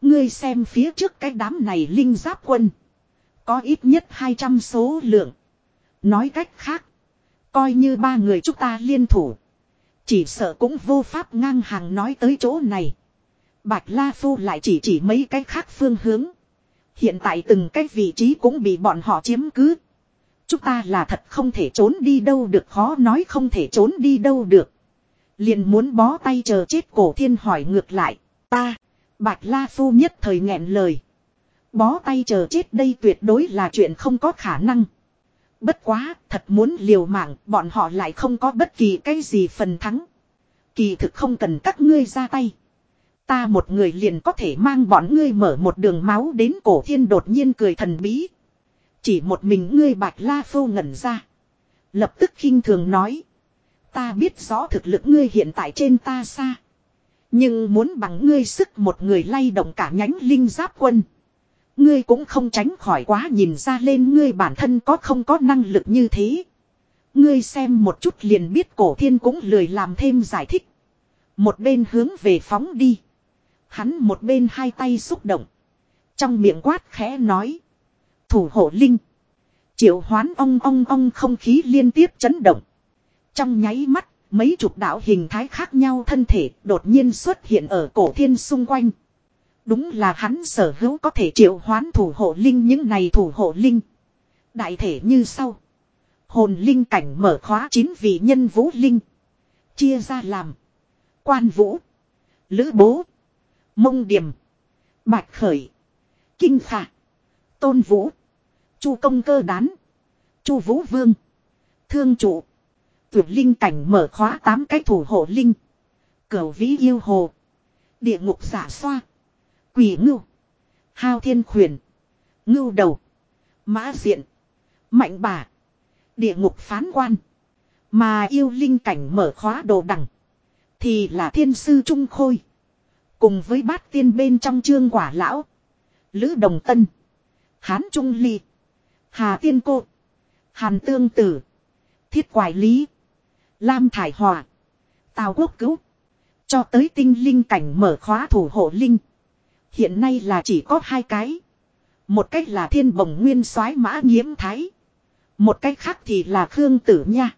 Ngươi xem phía trước cái đám này linh giáp quân. Có ít nhất 200 số lượng. Nói cách khác. Coi như ba người chúng ta liên thủ. Chỉ sợ cũng vô pháp ngang hàng nói tới chỗ này. Bạch La Phu lại chỉ chỉ mấy cái khác phương hướng. Hiện tại từng cái vị trí cũng bị bọn họ chiếm cứ. Chúng ta là thật không thể trốn đi đâu được khó nói không thể trốn đi đâu được. Liền muốn bó tay chờ chết cổ thiên hỏi ngược lại. Ta, Bạch La Phu nhất thời nghẹn lời. Bó tay chờ chết đây tuyệt đối là chuyện không có khả năng. Bất quá, thật muốn liều mạng, bọn họ lại không có bất kỳ cái gì phần thắng. Kỳ thực không cần các ngươi ra tay. Ta một người liền có thể mang bọn ngươi mở một đường máu đến cổ thiên đột nhiên cười thần bí. Chỉ một mình ngươi bạch la phô ngẩn ra. Lập tức khinh thường nói. Ta biết rõ thực lực ngươi hiện tại trên ta xa. Nhưng muốn bằng ngươi sức một người lay động cả nhánh linh giáp quân. Ngươi cũng không tránh khỏi quá nhìn ra lên ngươi bản thân có không có năng lực như thế. Ngươi xem một chút liền biết cổ thiên cũng lười làm thêm giải thích. Một bên hướng về phóng đi. Hắn một bên hai tay xúc động. Trong miệng quát khẽ nói. Thủ hộ linh. Triệu hoán ong ong ong không khí liên tiếp chấn động. Trong nháy mắt, mấy chục đạo hình thái khác nhau thân thể đột nhiên xuất hiện ở cổ thiên xung quanh. Đúng là hắn sở hữu có thể triệu hoán thủ hộ linh những này thủ hộ linh. Đại thể như sau. Hồn linh cảnh mở khóa chín vị nhân vũ linh. Chia ra làm. Quan vũ. Lữ bố. Mông điểm. Bạch khởi. Kinh phạ. Tôn vũ. Chu công cơ đán. Chu vũ vương. Thương trụ. Tuyệt linh cảnh mở khóa tám cái thủ hộ linh. Cửu vĩ yêu hồ. Địa ngục giả xoa. Quỷ ngưu. Hao thiên khuyển. Ngưu đầu. Mã diện. Mạnh bà. Địa ngục phán quan. Mà yêu linh cảnh mở khóa đồ đằng. Thì là thiên sư Trung Khôi. Cùng với bát tiên bên trong trương quả lão. Lữ Đồng Tân. Hán Trung Ly. Hà Tiên Cô. Hàn Tương Tử. Thiết Quải Lý. Lam Thải Hòa. Tào Quốc Cứu. Cho tới tinh linh cảnh mở khóa thủ hộ linh. Hiện nay là chỉ có hai cái. Một cách là thiên bồng nguyên soái mã nhiễm thái. Một cách khác thì là Khương Tử Nha.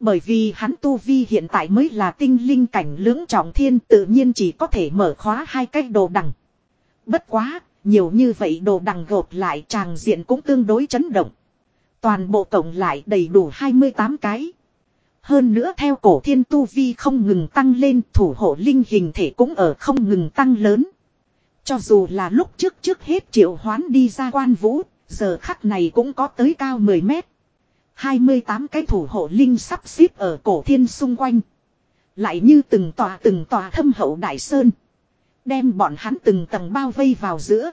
Bởi vì hắn tu vi hiện tại mới là tinh linh cảnh lưỡng trọng thiên tự nhiên chỉ có thể mở khóa hai cái đồ đằng. Bất quá, nhiều như vậy đồ đằng gộp lại tràng diện cũng tương đối chấn động. Toàn bộ tổng lại đầy đủ 28 cái. Hơn nữa theo cổ thiên tu vi không ngừng tăng lên thủ hộ linh hình thể cũng ở không ngừng tăng lớn. Cho dù là lúc trước trước hết triệu hoán đi ra quan vũ, giờ khắc này cũng có tới cao 10 mét. 28 cái thủ hộ linh sắp xếp ở cổ thiên xung quanh. Lại như từng tòa từng tòa thâm hậu đại sơn. Đem bọn hắn từng tầng bao vây vào giữa.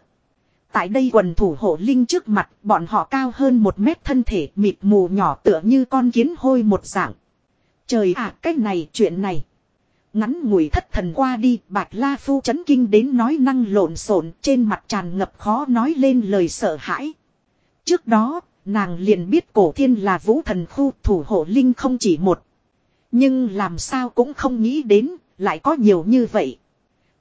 Tại đây quần thủ hộ linh trước mặt bọn họ cao hơn một mét thân thể mịt mù nhỏ tựa như con kiến hôi một dạng. Trời ạ à, cái này chuyện này. Ngắn ngủi thất thần qua đi bạch la phu chấn kinh đến nói năng lộn xộn trên mặt tràn ngập khó nói lên lời sợ hãi. Trước đó Nàng liền biết cổ thiên là vũ thần khu thủ hộ linh không chỉ một. Nhưng làm sao cũng không nghĩ đến, lại có nhiều như vậy.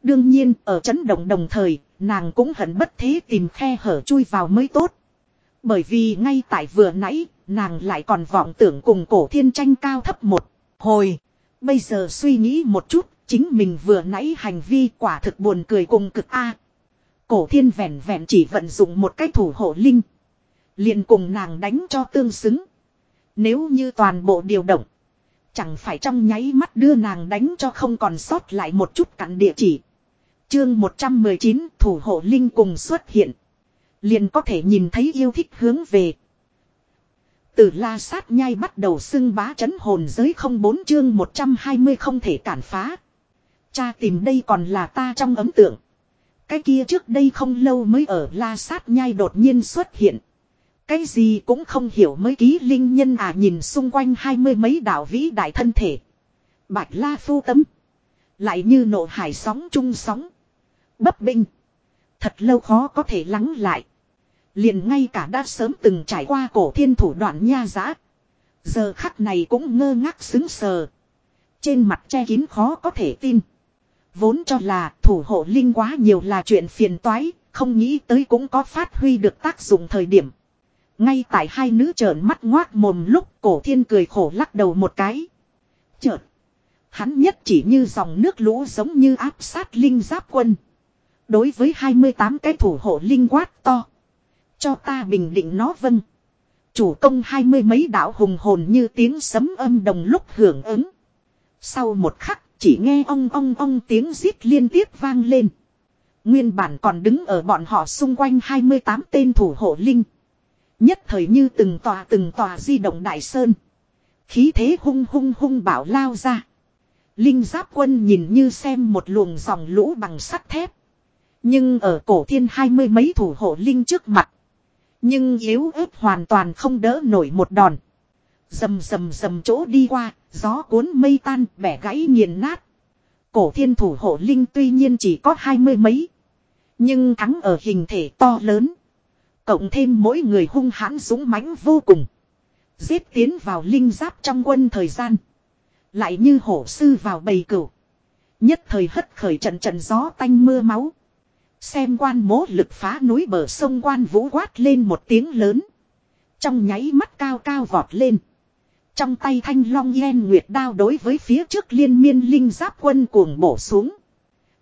Đương nhiên, ở chấn động đồng thời, nàng cũng hận bất thế tìm khe hở chui vào mới tốt. Bởi vì ngay tại vừa nãy, nàng lại còn vọng tưởng cùng cổ thiên tranh cao thấp một hồi. Bây giờ suy nghĩ một chút, chính mình vừa nãy hành vi quả thực buồn cười cùng cực A. Cổ thiên vẹn vẹn chỉ vận dụng một cái thủ hộ linh liền cùng nàng đánh cho tương xứng. Nếu như toàn bộ điều động. Chẳng phải trong nháy mắt đưa nàng đánh cho không còn sót lại một chút cặn địa chỉ. Chương 119 thủ hộ linh cùng xuất hiện. Liền có thể nhìn thấy yêu thích hướng về. Từ la sát nhai bắt đầu xưng bá chấn hồn giới không bốn chương 120 không thể cản phá. Cha tìm đây còn là ta trong ấm tượng. Cái kia trước đây không lâu mới ở la sát nhai đột nhiên xuất hiện. Cái gì cũng không hiểu mới ký linh nhân à nhìn xung quanh hai mươi mấy đạo vĩ đại thân thể. Bạch la phu tấm. Lại như nộ hải sóng chung sóng. Bấp binh. Thật lâu khó có thể lắng lại. Liền ngay cả đã sớm từng trải qua cổ thiên thủ đoạn nha giã. Giờ khắc này cũng ngơ ngác xứng sờ. Trên mặt che kín khó có thể tin. Vốn cho là thủ hộ linh quá nhiều là chuyện phiền toái, không nghĩ tới cũng có phát huy được tác dụng thời điểm. Ngay tại hai nữ trợn mắt ngoác mồm lúc cổ thiên cười khổ lắc đầu một cái. Chợt. Hắn nhất chỉ như dòng nước lũ giống như áp sát linh giáp quân. Đối với 28 cái thủ hộ linh quát to. Cho ta bình định nó vâng. Chủ công hai mươi mấy đạo hùng hồn như tiếng sấm âm đồng lúc hưởng ứng. Sau một khắc, chỉ nghe ong ong ong tiếng rít liên tiếp vang lên. Nguyên bản còn đứng ở bọn họ xung quanh 28 tên thủ hộ linh. Nhất thời như từng tòa từng tòa di động đại sơn. Khí thế hung hung hung bảo lao ra. Linh giáp quân nhìn như xem một luồng dòng lũ bằng sắt thép. Nhưng ở cổ thiên hai mươi mấy thủ hộ linh trước mặt. Nhưng yếu ớt hoàn toàn không đỡ nổi một đòn. Dầm dầm dầm chỗ đi qua, gió cuốn mây tan, bẻ gãy nghiền nát. Cổ thiên thủ hộ linh tuy nhiên chỉ có hai mươi mấy. Nhưng thắng ở hình thể to lớn. Cộng thêm mỗi người hung hãn dũng mãnh vô cùng. Giết tiến vào linh giáp trong quân thời gian. Lại như hổ sư vào bầy cửu. Nhất thời hất khởi trận trận gió tanh mưa máu. Xem quan mố lực phá núi bờ sông quan vũ quát lên một tiếng lớn. Trong nháy mắt cao cao vọt lên. Trong tay thanh long yen nguyệt đao đối với phía trước liên miên linh giáp quân cuồng bổ xuống.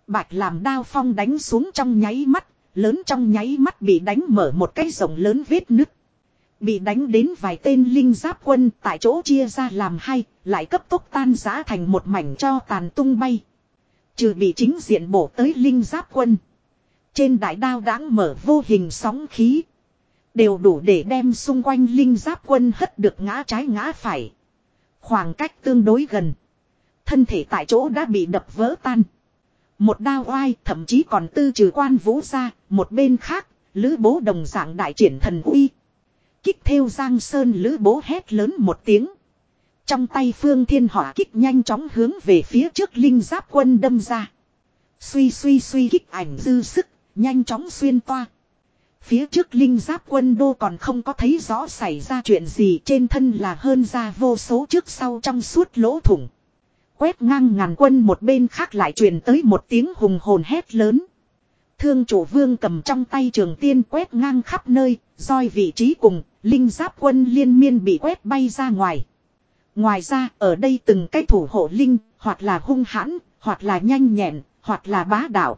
Bạch làm đao phong đánh xuống trong nháy mắt, lớn trong nháy mắt bị đánh mở một cái rồng lớn vết nứt. Bị đánh đến vài tên linh giáp quân tại chỗ chia ra làm hai, lại cấp tốc tan giã thành một mảnh cho tàn tung bay. Trừ bị chính diện bổ tới linh giáp quân. Trên đại đao đãng mở vô hình sóng khí. Đều đủ để đem xung quanh linh giáp quân hất được ngã trái ngã phải. Khoảng cách tương đối gần. Thân thể tại chỗ đã bị đập vỡ tan. Một đao oai thậm chí còn tư trừ quan vũ ra, một bên khác, lữ bố đồng dạng đại triển thần uy. Kích theo giang sơn lữ bố hét lớn một tiếng. Trong tay phương thiên hỏa kích nhanh chóng hướng về phía trước linh giáp quân đâm ra. Suy suy suy kích ảnh dư sức, nhanh chóng xuyên toa. Phía trước linh giáp quân đô còn không có thấy rõ xảy ra chuyện gì trên thân là hơn ra vô số trước sau trong suốt lỗ thủng. Quét ngang ngàn quân một bên khác lại truyền tới một tiếng hùng hồn hét lớn. Thương chủ vương cầm trong tay trường tiên quét ngang khắp nơi, roi vị trí cùng, linh giáp quân liên miên bị quét bay ra ngoài. Ngoài ra, ở đây từng cái thủ hộ linh, hoặc là hung hãn, hoặc là nhanh nhẹn, hoặc là bá đạo.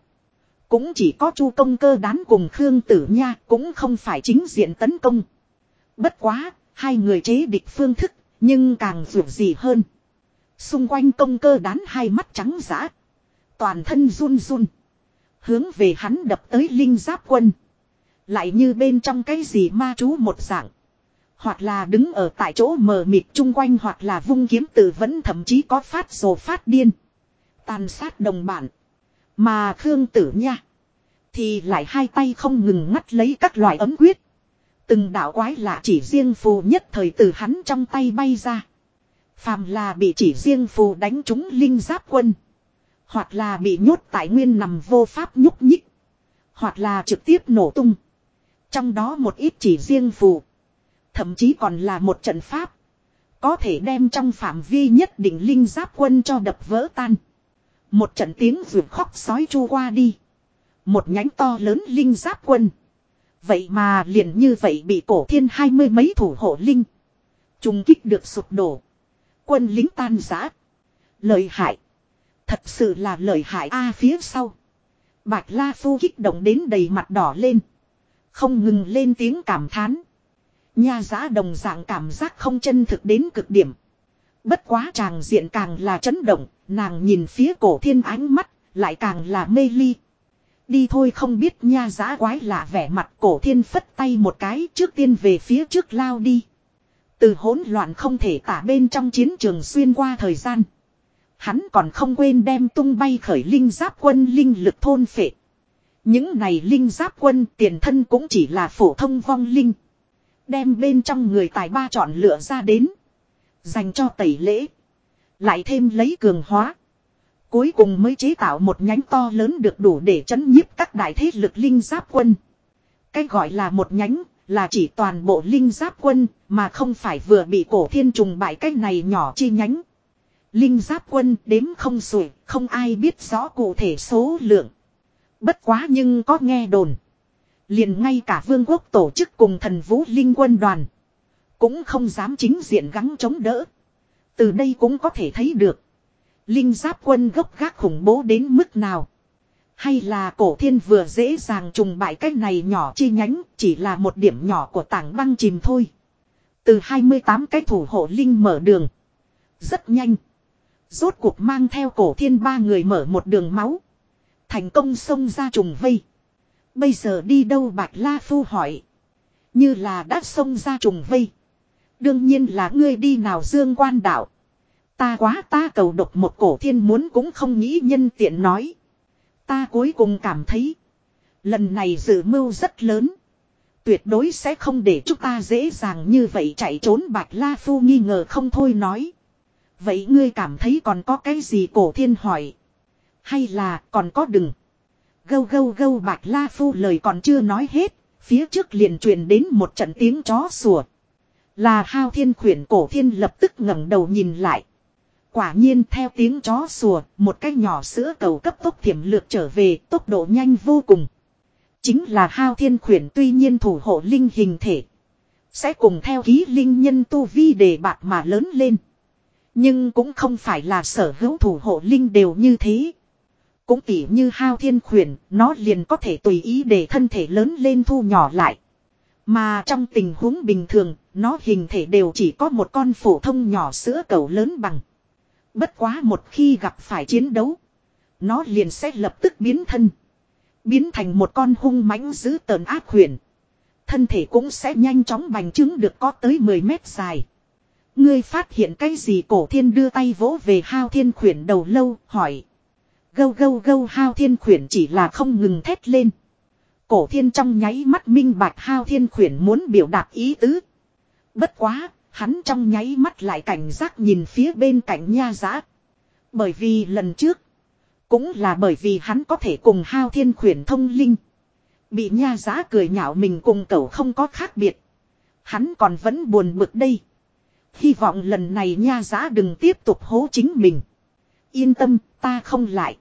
Cũng chỉ có chu công cơ đán cùng Khương Tử Nha cũng không phải chính diện tấn công. Bất quá, hai người chế địch phương thức, nhưng càng ruột gì hơn. Xung quanh công cơ đán hai mắt trắng giã. Toàn thân run run. Hướng về hắn đập tới linh giáp quân. Lại như bên trong cái gì ma chú một dạng. Hoặc là đứng ở tại chỗ mờ mịt chung quanh hoặc là vung kiếm tử vẫn thậm chí có phát rồ phát điên. Tàn sát đồng bản. Mà Khương Tử nha. Thì lại hai tay không ngừng ngắt lấy các loại ấm quyết. Từng đạo quái lạ chỉ riêng phù nhất thời từ hắn trong tay bay ra. Phàm là bị chỉ riêng phù đánh trúng linh giáp quân. Hoặc là bị nhốt tại nguyên nằm vô pháp nhúc nhích. Hoặc là trực tiếp nổ tung. Trong đó một ít chỉ riêng phù. Thậm chí còn là một trận pháp. Có thể đem trong phạm vi nhất định linh giáp quân cho đập vỡ tan. Một trận tiếng vượt khóc sói chu qua đi. Một nhánh to lớn linh giáp quân. Vậy mà liền như vậy bị cổ thiên hai mươi mấy thủ hộ linh. Trung kích được sụp đổ. Quân lính tan giã. Lợi hại. Thật sự là lợi hại a phía sau. Bạch La Phu kích động đến đầy mặt đỏ lên. Không ngừng lên tiếng cảm thán. Nha giã đồng dạng cảm giác không chân thực đến cực điểm. Bất quá chàng diện càng là chấn động, nàng nhìn phía cổ thiên ánh mắt, lại càng là mê ly. Đi thôi không biết nha giã quái lạ vẻ mặt cổ thiên phất tay một cái trước tiên về phía trước lao đi. Từ hỗn loạn không thể tả bên trong chiến trường xuyên qua thời gian. Hắn còn không quên đem tung bay khởi linh giáp quân linh lực thôn phệ. Những này linh giáp quân tiền thân cũng chỉ là phổ thông vong linh. Đem bên trong người tài ba chọn lựa ra đến. Dành cho tẩy lễ. Lại thêm lấy cường hóa. Cuối cùng mới chế tạo một nhánh to lớn được đủ để chấn nhiếp các đại thế lực linh giáp quân. Cái gọi là một nhánh là chỉ toàn bộ linh giáp quân mà không phải vừa bị cổ thiên trùng bại cách này nhỏ chi nhánh. Linh giáp quân đếm không sủi, không ai biết rõ cụ thể số lượng. Bất quá nhưng có nghe đồn. Liền ngay cả vương quốc tổ chức cùng thần vũ linh quân đoàn. Cũng không dám chính diện gắng chống đỡ. Từ đây cũng có thể thấy được. Linh giáp quân gốc gác khủng bố đến mức nào. Hay là cổ thiên vừa dễ dàng trùng bại cách này nhỏ chi nhánh, chỉ là một điểm nhỏ của tảng băng chìm thôi. Từ 28 cái thủ hộ linh mở đường. Rất nhanh. Rốt cuộc mang theo cổ thiên ba người mở một đường máu. Thành công xông ra trùng vây. Bây giờ đi đâu Bạch La Phu hỏi. Như là đã xông ra trùng vây. Đương nhiên là ngươi đi nào dương quan đạo. Ta quá ta cầu độc một cổ thiên muốn cũng không nghĩ nhân tiện nói. Ta cuối cùng cảm thấy. Lần này dự mưu rất lớn. Tuyệt đối sẽ không để chúng ta dễ dàng như vậy chạy trốn Bạch La Phu nghi ngờ không thôi nói. Vậy ngươi cảm thấy còn có cái gì cổ thiên hỏi. Hay là còn có đừng. Gâu gâu gâu Bạch La Phu lời còn chưa nói hết. Phía trước liền truyền đến một trận tiếng chó sủa. Là hao thiên khuyển cổ thiên lập tức ngẩng đầu nhìn lại. Quả nhiên theo tiếng chó sủa, một cái nhỏ sữa cầu cấp tốc thiểm lược trở về, tốc độ nhanh vô cùng. Chính là hao thiên khuyển tuy nhiên thủ hộ linh hình thể. Sẽ cùng theo ký linh nhân tu vi đề bạc mà lớn lên. Nhưng cũng không phải là sở hữu thủ hộ linh đều như thế. Cũng tỉ như hao thiên khuyển, nó liền có thể tùy ý để thân thể lớn lên thu nhỏ lại. Mà trong tình huống bình thường, nó hình thể đều chỉ có một con phổ thông nhỏ sữa cầu lớn bằng. Bất quá một khi gặp phải chiến đấu, nó liền sẽ lập tức biến thân. Biến thành một con hung mãnh dữ tờn ác huyền. Thân thể cũng sẽ nhanh chóng bành trướng được có tới 10 mét dài. Ngươi phát hiện cái gì cổ thiên đưa tay vỗ về hao thiên khuyển đầu lâu, hỏi. Gâu gâu gâu hao thiên khuyển chỉ là không ngừng thét lên. Cổ thiên trong nháy mắt minh bạch hao thiên khuyển muốn biểu đạt ý tứ. Bất quá, hắn trong nháy mắt lại cảnh giác nhìn phía bên cạnh nha giã. Bởi vì lần trước, cũng là bởi vì hắn có thể cùng hao thiên khuyển thông linh. Bị nha giã cười nhạo mình cùng cậu không có khác biệt. Hắn còn vẫn buồn bực đây. Hy vọng lần này nha giã đừng tiếp tục hố chính mình. Yên tâm, ta không lại.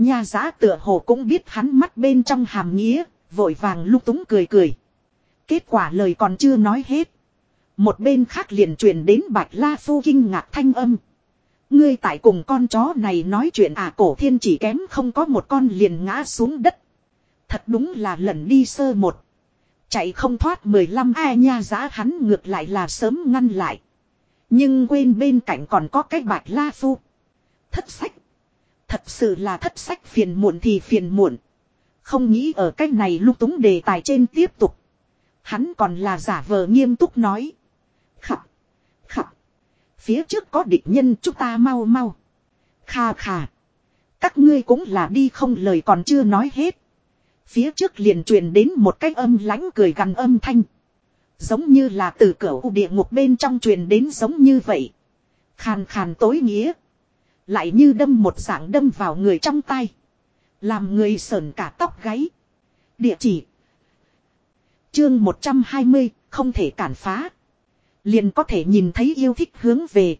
Nha giã tựa hồ cũng biết hắn mắt bên trong hàm nghĩa, vội vàng lúc túng cười cười. Kết quả lời còn chưa nói hết. Một bên khác liền truyền đến Bạch La Phu kinh ngạc thanh âm. Ngươi tại cùng con chó này nói chuyện à cổ thiên chỉ kém không có một con liền ngã xuống đất. Thật đúng là lần đi sơ một. Chạy không thoát 15 ai nha giá hắn ngược lại là sớm ngăn lại. Nhưng quên bên cạnh còn có cái bạch la phu. Thất sách. Thật sự là thất sách phiền muộn thì phiền muộn. Không nghĩ ở cách này lúc túng đề tài trên tiếp tục. Hắn còn là giả vờ nghiêm túc nói. Khập. Khập. Phía trước có địch nhân chúng ta mau mau. Kha kha. Các ngươi cũng là đi không lời còn chưa nói hết. Phía trước liền truyền đến một cái âm lãnh cười gần âm thanh. Giống như là từ cửa địa ngục bên trong truyền đến giống như vậy. Khàn khàn tối nghĩa. Lại như đâm một dạng đâm vào người trong tay. Làm người sờn cả tóc gáy. Địa chỉ. Chương 120, không thể cản phá. Liền có thể nhìn thấy yêu thích hướng về.